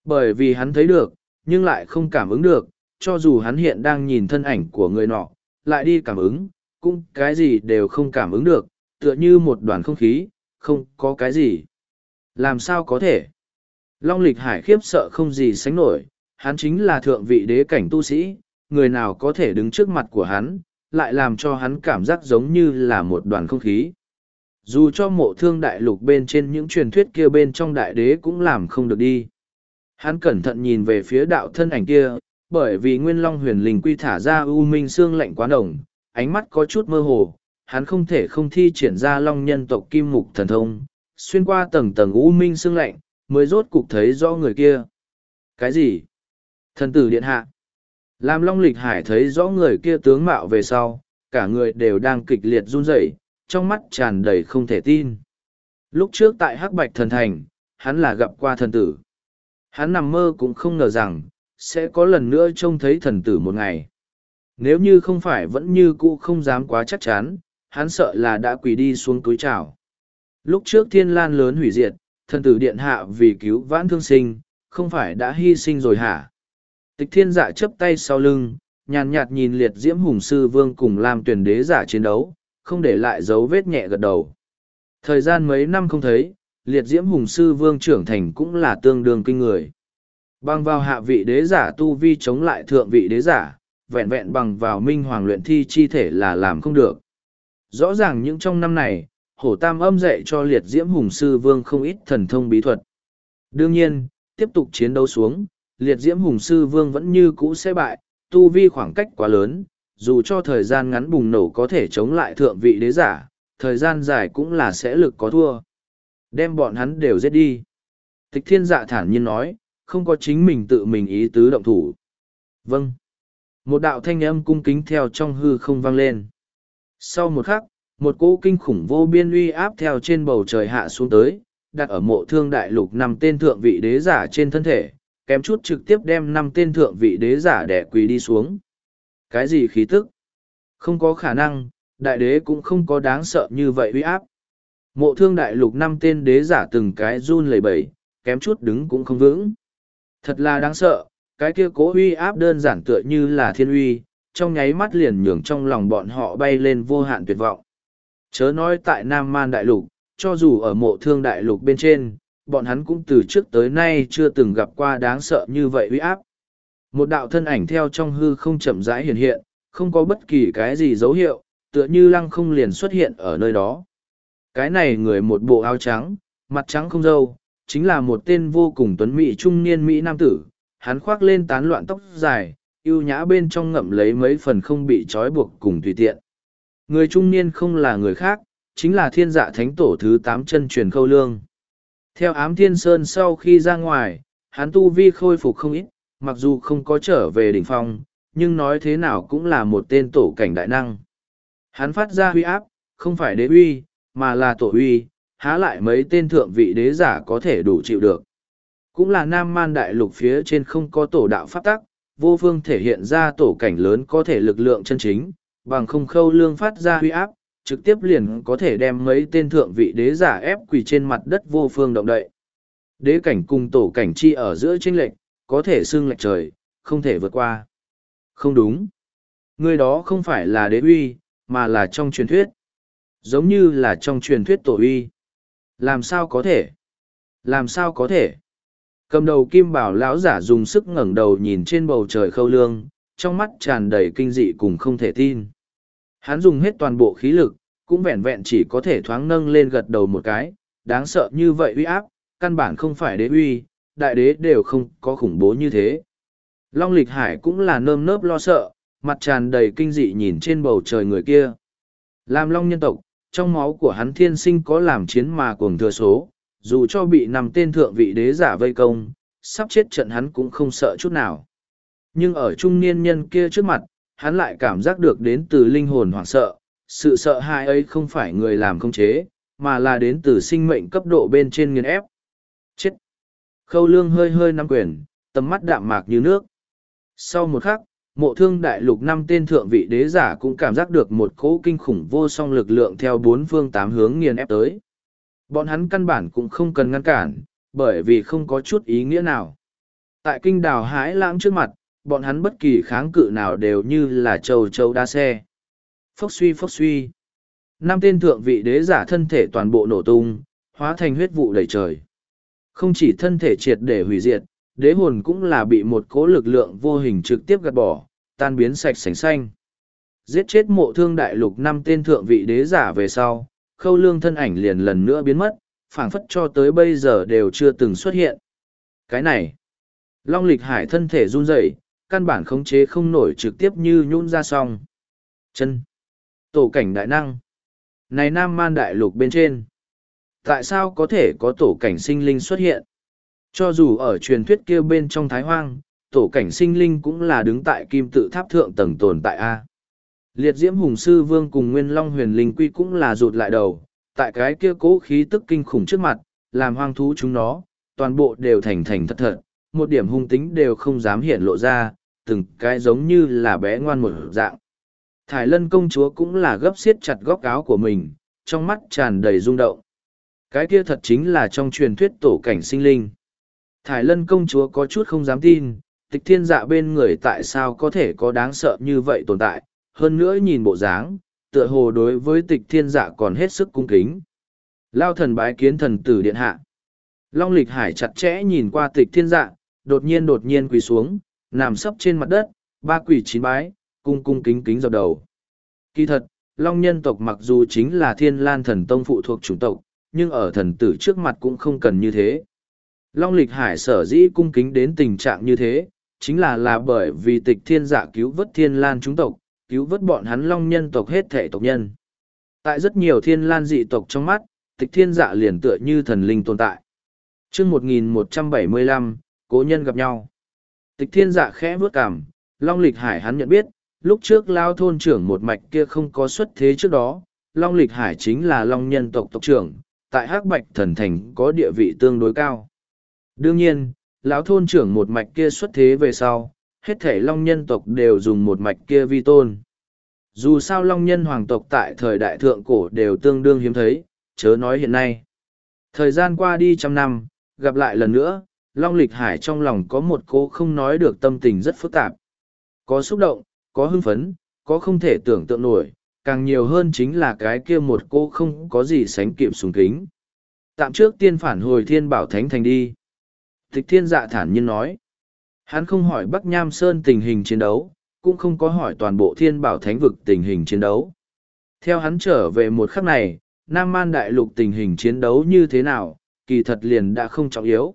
Bởi vì hắn thấy được, nhưng lại không cảm ứng được, cho dù hắn hiện đang nhìn thân ảnh của người nọ, lại đi cảm ứng, cũng cái gì đều không cảm ứng được, tựa như một đoàn không khí, không có cái gì. Làm sao có thể? Long lịch hải khiếp sợ không gì sánh nổi, hắn chính là thượng vị đế cảnh tu sĩ, người nào có thể đứng trước mặt của hắn, lại làm cho hắn cảm giác giống như là một đoàn không khí. Dù cho mộ thương đại lục bên trên những truyền thuyết kia bên trong đại đế cũng làm không được đi. Hắn cẩn thận nhìn về phía đạo thân ảnh kia, bởi vì nguyên long huyền linh quy thả ra u minh xương lạnh quá nồng, ánh mắt có chút mơ hồ, hắn không thể không thi triển ra long nhân tộc kim mục thần thông, xuyên qua tầng tầng u minh xương lạnh, mới rốt cục thấy rõ người kia. Cái gì? Thần tử điện hạ. Làm Long Lịch Hải thấy rõ người kia tướng mạo về sau, cả người đều đang kịch liệt run rẩy, trong mắt tràn đầy không thể tin. Lúc trước tại Hắc Bạch Thần Thành, hắn là gặp qua thần tử. Hắn nằm mơ cũng không ngờ rằng, sẽ có lần nữa trông thấy thần tử một ngày. Nếu như không phải vẫn như cũ không dám quá chắc chắn, hắn sợ là đã quỳ đi xuống túi chào. Lúc trước thiên lan lớn hủy diệt, thần tử điện hạ vì cứu vãn thương sinh, không phải đã hy sinh rồi hả? Tịch thiên dạ chấp tay sau lưng, nhàn nhạt nhìn liệt diễm hùng sư vương cùng làm tuyển đế giả chiến đấu, không để lại dấu vết nhẹ gật đầu. Thời gian mấy năm không thấy, liệt diễm hùng sư vương trưởng thành cũng là tương đương kinh người. Bằng vào hạ vị đế giả tu vi chống lại thượng vị đế giả, vẹn vẹn bằng vào minh hoàng luyện thi chi thể là làm không được. Rõ ràng những trong năm này, hổ tam âm dạy cho liệt diễm hùng sư vương không ít thần thông bí thuật. Đương nhiên, tiếp tục chiến đấu xuống, liệt diễm hùng sư vương vẫn như cũ sẽ bại, tu vi khoảng cách quá lớn, dù cho thời gian ngắn bùng nổ có thể chống lại thượng vị đế giả, thời gian dài cũng là sẽ lực có thua. Đem bọn hắn đều giết đi. Tịch thiên dạ thản nhiên nói, không có chính mình tự mình ý tứ động thủ. Vâng. Một đạo thanh âm cung kính theo trong hư không vang lên. Sau một khắc, một cỗ kinh khủng vô biên uy áp theo trên bầu trời hạ xuống tới, đặt ở mộ thương đại lục nằm tên thượng vị đế giả trên thân thể, kém chút trực tiếp đem năm tên thượng vị đế giả đẻ quỳ đi xuống. Cái gì khí tức? Không có khả năng, đại đế cũng không có đáng sợ như vậy uy áp. Mộ thương đại lục năm tên đế giả từng cái run lẩy bẩy, kém chút đứng cũng không vững. Thật là đáng sợ, cái kia cố uy áp đơn giản tựa như là thiên uy, trong nháy mắt liền nhường trong lòng bọn họ bay lên vô hạn tuyệt vọng. Chớ nói tại Nam Man Đại Lục, cho dù ở mộ thương Đại Lục bên trên, bọn hắn cũng từ trước tới nay chưa từng gặp qua đáng sợ như vậy uy áp. Một đạo thân ảnh theo trong hư không chậm rãi hiện hiện, không có bất kỳ cái gì dấu hiệu, tựa như lăng không liền xuất hiện ở nơi đó. Cái này người một bộ áo trắng, mặt trắng không râu, chính là một tên vô cùng tuấn mỹ trung niên Mỹ Nam tử, hắn khoác lên tán loạn tóc dài, yêu nhã bên trong ngậm lấy mấy phần không bị trói buộc cùng tùy tiện. Người trung niên không là người khác, chính là thiên dạ thánh tổ thứ tám chân truyền khâu lương. Theo ám thiên sơn sau khi ra ngoài, hắn tu vi khôi phục không ít, mặc dù không có trở về đỉnh phong, nhưng nói thế nào cũng là một tên tổ cảnh đại năng. Hắn phát ra huy áp, không phải đế huy, mà là tổ huy. há lại mấy tên thượng vị đế giả có thể đủ chịu được. Cũng là nam man đại lục phía trên không có tổ đạo pháp tắc, vô phương thể hiện ra tổ cảnh lớn có thể lực lượng chân chính, bằng không khâu lương phát ra huy áp, trực tiếp liền có thể đem mấy tên thượng vị đế giả ép quỳ trên mặt đất vô phương động đậy. Đế cảnh cùng tổ cảnh chi ở giữa chênh lệch, có thể xưng lệch trời, không thể vượt qua. Không đúng. Người đó không phải là đế uy, mà là trong truyền thuyết. Giống như là trong truyền thuyết tổ uy. Làm sao có thể? Làm sao có thể? Cầm đầu kim bảo lão giả dùng sức ngẩng đầu nhìn trên bầu trời khâu lương, trong mắt tràn đầy kinh dị cùng không thể tin. Hắn dùng hết toàn bộ khí lực, cũng vẹn vẹn chỉ có thể thoáng nâng lên gật đầu một cái, đáng sợ như vậy uy áp, căn bản không phải đế uy, đại đế đều không có khủng bố như thế. Long lịch hải cũng là nơm nớp lo sợ, mặt tràn đầy kinh dị nhìn trên bầu trời người kia. Làm long nhân tộc, trong máu của hắn thiên sinh có làm chiến mà cuồng thừa số, dù cho bị nằm tên thượng vị đế giả vây công, sắp chết trận hắn cũng không sợ chút nào. Nhưng ở trung niên nhân kia trước mặt, hắn lại cảm giác được đến từ linh hồn hoảng sợ, sự sợ hãi ấy không phải người làm không chế, mà là đến từ sinh mệnh cấp độ bên trên nghiền ép. Chết! Khâu lương hơi hơi nắm quyền, tầm mắt đạm mạc như nước. Sau một khắc, mộ thương đại lục năm tên thượng vị đế giả cũng cảm giác được một cỗ kinh khủng vô song lực lượng theo bốn phương tám hướng nghiền ép tới. Bọn hắn căn bản cũng không cần ngăn cản, bởi vì không có chút ý nghĩa nào. Tại kinh đào hái lãng trước mặt, bọn hắn bất kỳ kháng cự nào đều như là châu châu đa xe. Phốc suy phốc suy. Năm tên thượng vị đế giả thân thể toàn bộ nổ tung, hóa thành huyết vụ đầy trời. Không chỉ thân thể triệt để hủy diệt, đế hồn cũng là bị một cố lực lượng vô hình trực tiếp gạt bỏ, tan biến sạch sành xanh. Giết chết mộ thương đại lục năm tên thượng vị đế giả về sau, khâu lương thân ảnh liền lần nữa biến mất, phảng phất cho tới bây giờ đều chưa từng xuất hiện. Cái này, Long lịch hải thân thể run rẩy, căn bản khống chế không nổi trực tiếp như nhún ra song. Chân. Tổ cảnh đại năng. Này nam man đại lục bên trên. Tại sao có thể có tổ cảnh sinh linh xuất hiện? Cho dù ở truyền thuyết kia bên trong thái hoang, tổ cảnh sinh linh cũng là đứng tại kim tự tháp thượng tầng tồn tại A. Liệt diễm hùng sư vương cùng nguyên long huyền linh quy cũng là rụt lại đầu, tại cái kia cố khí tức kinh khủng trước mặt, làm hoang thú chúng nó, toàn bộ đều thành thành thật thật, một điểm hung tính đều không dám hiện lộ ra, từng cái giống như là bé ngoan một dạng. Thải lân công chúa cũng là gấp xiết chặt góc áo của mình, trong mắt tràn đầy rung động. Cái kia thật chính là trong truyền thuyết tổ cảnh sinh linh. Thải lân công chúa có chút không dám tin, tịch thiên dạ bên người tại sao có thể có đáng sợ như vậy tồn tại, hơn nữa nhìn bộ dáng, tựa hồ đối với tịch thiên dạ còn hết sức cung kính. Lao thần bái kiến thần tử điện hạ. Long lịch hải chặt chẽ nhìn qua tịch thiên dạ, đột nhiên đột nhiên quỳ xuống, nằm sấp trên mặt đất, ba quỳ chín bái, cung cung kính kính dập đầu. Kỳ thật, Long nhân tộc mặc dù chính là thiên lan thần tông phụ thuộc chủng tộc, nhưng ở thần tử trước mặt cũng không cần như thế. Long lịch hải sở dĩ cung kính đến tình trạng như thế, chính là là bởi vì tịch thiên giả cứu vớt thiên lan chúng tộc, cứu vớt bọn hắn long nhân tộc hết thể tộc nhân. Tại rất nhiều thiên lan dị tộc trong mắt, tịch thiên dạ liền tựa như thần linh tồn tại. chương 1175, cố nhân gặp nhau. Tịch thiên dạ khẽ vớt cảm, long lịch hải hắn nhận biết, lúc trước lao thôn trưởng một mạch kia không có xuất thế trước đó, long lịch hải chính là long nhân tộc tộc trưởng, tại hắc bạch thần thành có địa vị tương đối cao. Đương nhiên, lão thôn trưởng một mạch kia xuất thế về sau, hết thể long nhân tộc đều dùng một mạch kia vi tôn. Dù sao long nhân hoàng tộc tại thời đại thượng cổ đều tương đương hiếm thấy, chớ nói hiện nay. Thời gian qua đi trăm năm, gặp lại lần nữa, long lịch hải trong lòng có một cô không nói được tâm tình rất phức tạp. Có xúc động, có hưng phấn, có không thể tưởng tượng nổi, càng nhiều hơn chính là cái kia một cô không có gì sánh kịp sùng kính. Tạm trước tiên phản hồi thiên bảo thánh thành đi. Tịch thiên dạ thản nhiên nói. Hắn không hỏi Bắc Nham Sơn tình hình chiến đấu, cũng không có hỏi toàn bộ thiên bảo thánh vực tình hình chiến đấu. Theo hắn trở về một khắc này, Nam Man Đại Lục tình hình chiến đấu như thế nào, kỳ thật liền đã không trọng yếu.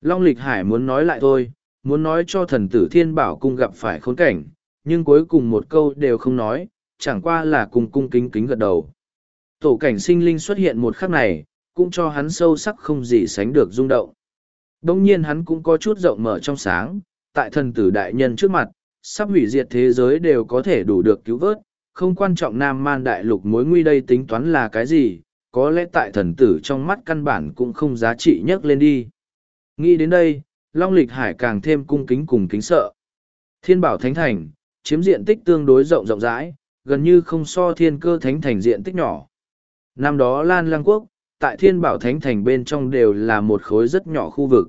Long Lịch Hải muốn nói lại thôi, muốn nói cho thần tử thiên bảo cung gặp phải khốn cảnh, nhưng cuối cùng một câu đều không nói, chẳng qua là cùng cung kính kính gật đầu. Tổ cảnh sinh linh xuất hiện một khắc này, cũng cho hắn sâu sắc không gì sánh được rung động. Đông nhiên hắn cũng có chút rộng mở trong sáng, tại thần tử đại nhân trước mặt, sắp hủy diệt thế giới đều có thể đủ được cứu vớt, không quan trọng Nam Man Đại Lục mối nguy đây tính toán là cái gì, có lẽ tại thần tử trong mắt căn bản cũng không giá trị nhất lên đi. Nghĩ đến đây, Long Lịch Hải càng thêm cung kính cùng kính sợ. Thiên Bảo Thánh Thành, chiếm diện tích tương đối rộng rộng rãi, gần như không so thiên cơ thánh thành diện tích nhỏ. Năm đó Lan Lăng Quốc, tại Thiên Bảo Thánh Thành bên trong đều là một khối rất nhỏ khu vực.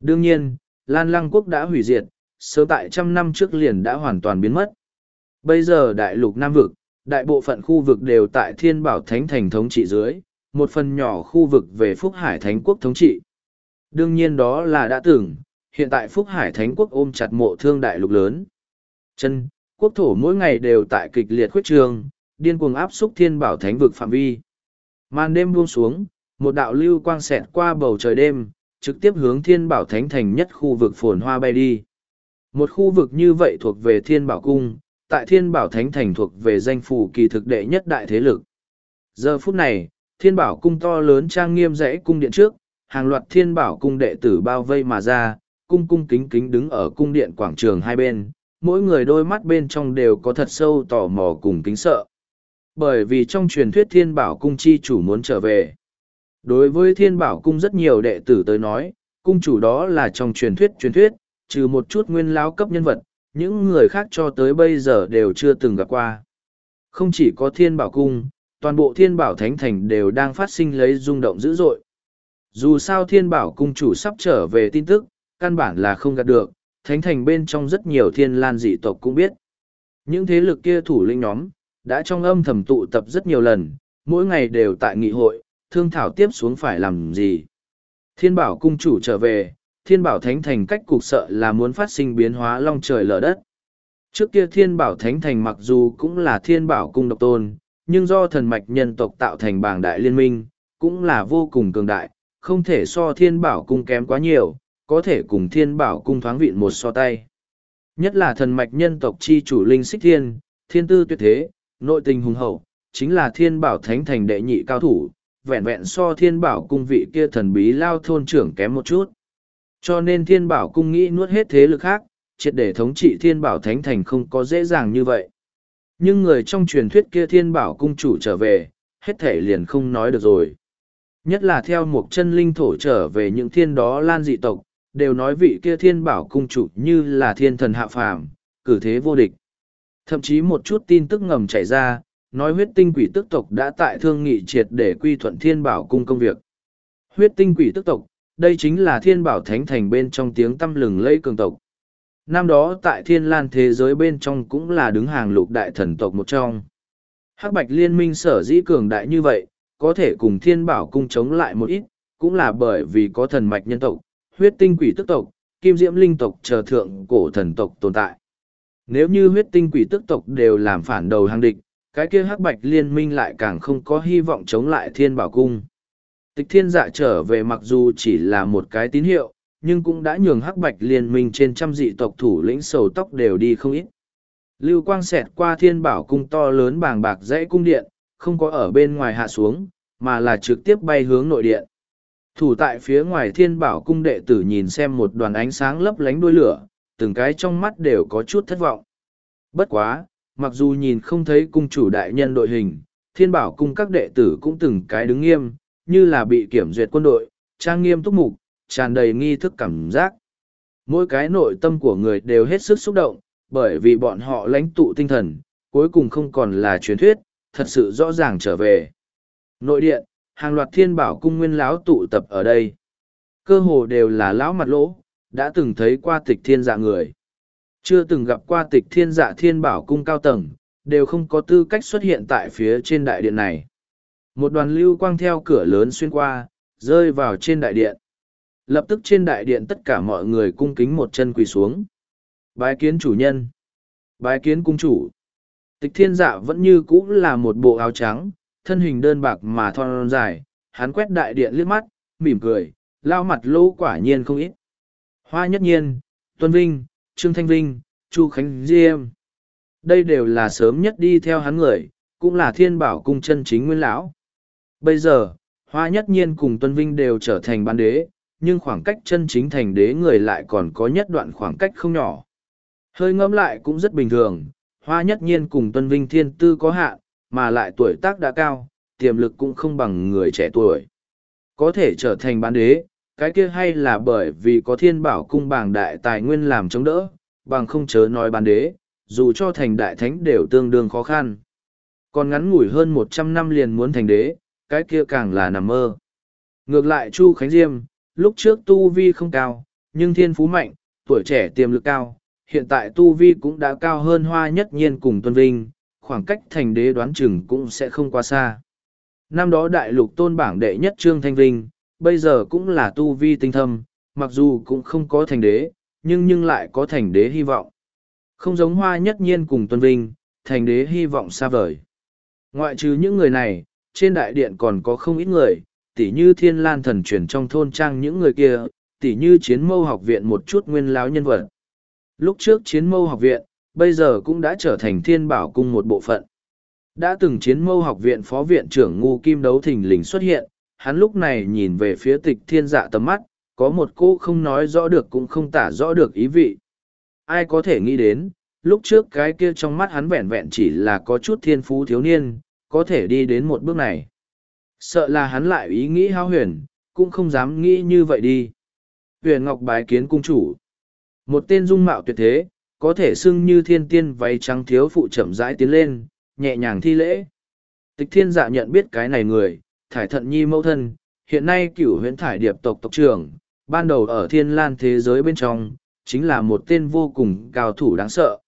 Đương nhiên, Lan Lăng Quốc đã hủy diệt, sớm tại trăm năm trước liền đã hoàn toàn biến mất. Bây giờ đại lục Nam Vực, đại bộ phận khu vực đều tại Thiên Bảo Thánh Thành thống trị dưới, một phần nhỏ khu vực về Phúc Hải Thánh Quốc thống trị. Đương nhiên đó là đã từng, hiện tại Phúc Hải Thánh Quốc ôm chặt mộ thương đại lục lớn. Chân, quốc thổ mỗi ngày đều tại kịch liệt khuyết trường, điên cuồng áp xúc Thiên Bảo Thánh Vực phạm vi. Màn đêm buông xuống, một đạo lưu quang xẹt qua bầu trời đêm, trực tiếp hướng Thiên Bảo Thánh Thành nhất khu vực phồn hoa bay đi. Một khu vực như vậy thuộc về Thiên Bảo Cung, tại Thiên Bảo Thánh Thành thuộc về danh phủ kỳ thực đệ nhất đại thế lực. Giờ phút này, Thiên Bảo Cung to lớn trang nghiêm rẽ cung điện trước, hàng loạt Thiên Bảo Cung đệ tử bao vây mà ra, cung cung kính kính đứng ở cung điện quảng trường hai bên, mỗi người đôi mắt bên trong đều có thật sâu tò mò cùng kính sợ. Bởi vì trong truyền thuyết Thiên Bảo Cung chi chủ muốn trở về. Đối với Thiên Bảo Cung rất nhiều đệ tử tới nói, cung chủ đó là trong truyền thuyết truyền thuyết, trừ một chút nguyên lão cấp nhân vật, những người khác cho tới bây giờ đều chưa từng gặp qua. Không chỉ có thiên bảo cung, toàn bộ thiên bảo thánh thành đều đang phát sinh lấy rung động dữ dội. Dù sao thiên bảo cung chủ sắp trở về tin tức, căn bản là không gạt được, thánh thành bên trong rất nhiều thiên lan dị tộc cũng biết. Những thế lực kia thủ lĩnh nhóm, đã trong âm thầm tụ tập rất nhiều lần, mỗi ngày đều tại nghị hội, thương thảo tiếp xuống phải làm gì. Thiên bảo cung chủ trở về, thiên bảo thánh thành cách cục sợ là muốn phát sinh biến hóa long trời lở đất. Trước kia thiên bảo thánh thành mặc dù cũng là thiên bảo cung độc tôn, nhưng do thần mạch nhân tộc tạo thành bảng đại liên minh, cũng là vô cùng cường đại, không thể so thiên bảo cung kém quá nhiều, có thể cùng thiên bảo cung thoáng vịn một so tay. Nhất là thần mạch nhân tộc chi chủ linh xích thiên, thiên tư tuyệt thế, nội tình hùng hậu, chính là thiên bảo thánh thành đệ nhị cao thủ, vẹn vẹn so thiên bảo cung vị kia thần bí lao thôn trưởng kém một chút. Cho nên thiên bảo cung nghĩ nuốt hết thế lực khác, triệt để thống trị thiên bảo thánh thành không có dễ dàng như vậy. Nhưng người trong truyền thuyết kia thiên bảo cung chủ trở về, hết thể liền không nói được rồi. Nhất là theo một chân linh thổ trở về những thiên đó lan dị tộc, đều nói vị kia thiên bảo cung chủ như là thiên thần hạ phàm, cử thế vô địch. Thậm chí một chút tin tức ngầm chảy ra, nói huyết tinh quỷ tức tộc đã tại thương nghị triệt để quy thuận thiên bảo cung công việc. Huyết tinh quỷ tức tộc, đây chính là thiên bảo thánh thành bên trong tiếng tăm lừng lẫy cường tộc. Năm đó tại thiên lan thế giới bên trong cũng là đứng hàng lục đại thần tộc một trong. Hắc bạch liên minh sở dĩ cường đại như vậy, có thể cùng thiên bảo cung chống lại một ít, cũng là bởi vì có thần mạch nhân tộc, huyết tinh quỷ tức tộc, kim diễm linh tộc chờ thượng cổ thần tộc tồn tại. Nếu như huyết tinh quỷ tức tộc đều làm phản đầu hàng địch, cái kia hắc bạch liên minh lại càng không có hy vọng chống lại thiên bảo cung. Tịch thiên dạ trở về mặc dù chỉ là một cái tín hiệu, nhưng cũng đã nhường hắc bạch liên minh trên trăm dị tộc thủ lĩnh sầu tóc đều đi không ít. Lưu quang xẹt qua thiên bảo cung to lớn bàng bạc dãy cung điện, không có ở bên ngoài hạ xuống, mà là trực tiếp bay hướng nội điện. Thủ tại phía ngoài thiên bảo cung đệ tử nhìn xem một đoàn ánh sáng lấp lánh đuôi lửa, từng cái trong mắt đều có chút thất vọng. Bất quá, mặc dù nhìn không thấy cung chủ đại nhân đội hình, thiên bảo cung các đệ tử cũng từng cái đứng nghiêm, như là bị kiểm duyệt quân đội, trang nghiêm túc mục, tràn đầy nghi thức cảm giác. Mỗi cái nội tâm của người đều hết sức xúc động, bởi vì bọn họ lãnh tụ tinh thần, cuối cùng không còn là truyền thuyết, thật sự rõ ràng trở về. Nội điện, hàng loạt thiên bảo cung nguyên lão tụ tập ở đây. Cơ hồ đều là lão mặt lỗ, đã từng thấy qua tịch thiên dạ người. Chưa từng gặp qua tịch thiên dạ thiên bảo cung cao tầng, đều không có tư cách xuất hiện tại phía trên đại điện này. Một đoàn lưu quang theo cửa lớn xuyên qua, rơi vào trên đại điện. lập tức trên đại điện tất cả mọi người cung kính một chân quỳ xuống. Bái kiến chủ nhân. Bái kiến cung chủ. Tịch thiên dạ vẫn như cũ là một bộ áo trắng, thân hình đơn bạc mà thon dài, hắn quét đại điện liếc mắt, mỉm cười, lao mặt lỗ quả nhiên không ít. Hoa Nhất Nhiên, Tuân Vinh, Trương Thanh Vinh, Chu Khánh Diêm. Đây đều là sớm nhất đi theo hắn người, cũng là thiên bảo cung chân chính nguyên lão. Bây giờ, Hoa Nhất Nhiên cùng Tuân Vinh đều trở thành ban đế, nhưng khoảng cách chân chính thành đế người lại còn có nhất đoạn khoảng cách không nhỏ. Hơi ngẫm lại cũng rất bình thường, Hoa Nhất Nhiên cùng Tuân Vinh thiên tư có hạn, mà lại tuổi tác đã cao, tiềm lực cũng không bằng người trẻ tuổi. Có thể trở thành bán đế, cái kia hay là bởi vì có thiên bảo cung bảng đại tài nguyên làm chống đỡ, bằng không chớ nói bán đế, dù cho thành đại thánh đều tương đương khó khăn. Còn ngắn ngủi hơn một trăm năm liền muốn thành đế, cái kia càng là nằm mơ. Ngược lại Chu Khánh Diêm, lúc trước tu vi không cao, nhưng thiên phú mạnh, tuổi trẻ tiềm lực cao, hiện tại tu vi cũng đã cao hơn hoa nhất nhiên cùng tuân vinh, khoảng cách thành đế đoán chừng cũng sẽ không quá xa. Năm đó đại lục tôn bảng đệ nhất Trương Thanh Vinh, bây giờ cũng là tu vi tinh thâm, mặc dù cũng không có thành đế, nhưng nhưng lại có thành đế hy vọng. Không giống hoa nhất nhiên cùng tuân vinh, thành đế hy vọng xa vời. Ngoại trừ những người này, trên đại điện còn có không ít người, tỉ như thiên lan thần truyền trong thôn trang những người kia, tỉ như chiến mâu học viện một chút nguyên láo nhân vật. Lúc trước chiến mâu học viện, bây giờ cũng đã trở thành thiên bảo cung một bộ phận. Đã từng chiến mâu học viện phó viện trưởng ngu kim đấu thình lình xuất hiện, hắn lúc này nhìn về phía tịch thiên dạ tầm mắt, có một cô không nói rõ được cũng không tả rõ được ý vị. Ai có thể nghĩ đến, lúc trước cái kia trong mắt hắn vẹn vẹn chỉ là có chút thiên phú thiếu niên, có thể đi đến một bước này. Sợ là hắn lại ý nghĩ hao huyền, cũng không dám nghĩ như vậy đi. Huyền Ngọc bái kiến cung chủ. Một tên dung mạo tuyệt thế, có thể xưng như thiên tiên váy trắng thiếu phụ chậm rãi tiến lên, nhẹ nhàng thi lễ. Tịch thiên dạ nhận biết cái này người, thải thận nhi mẫu thân, hiện nay cửu huyễn thải điệp tộc tộc trưởng, ban đầu ở thiên lan thế giới bên trong, chính là một tên vô cùng cao thủ đáng sợ.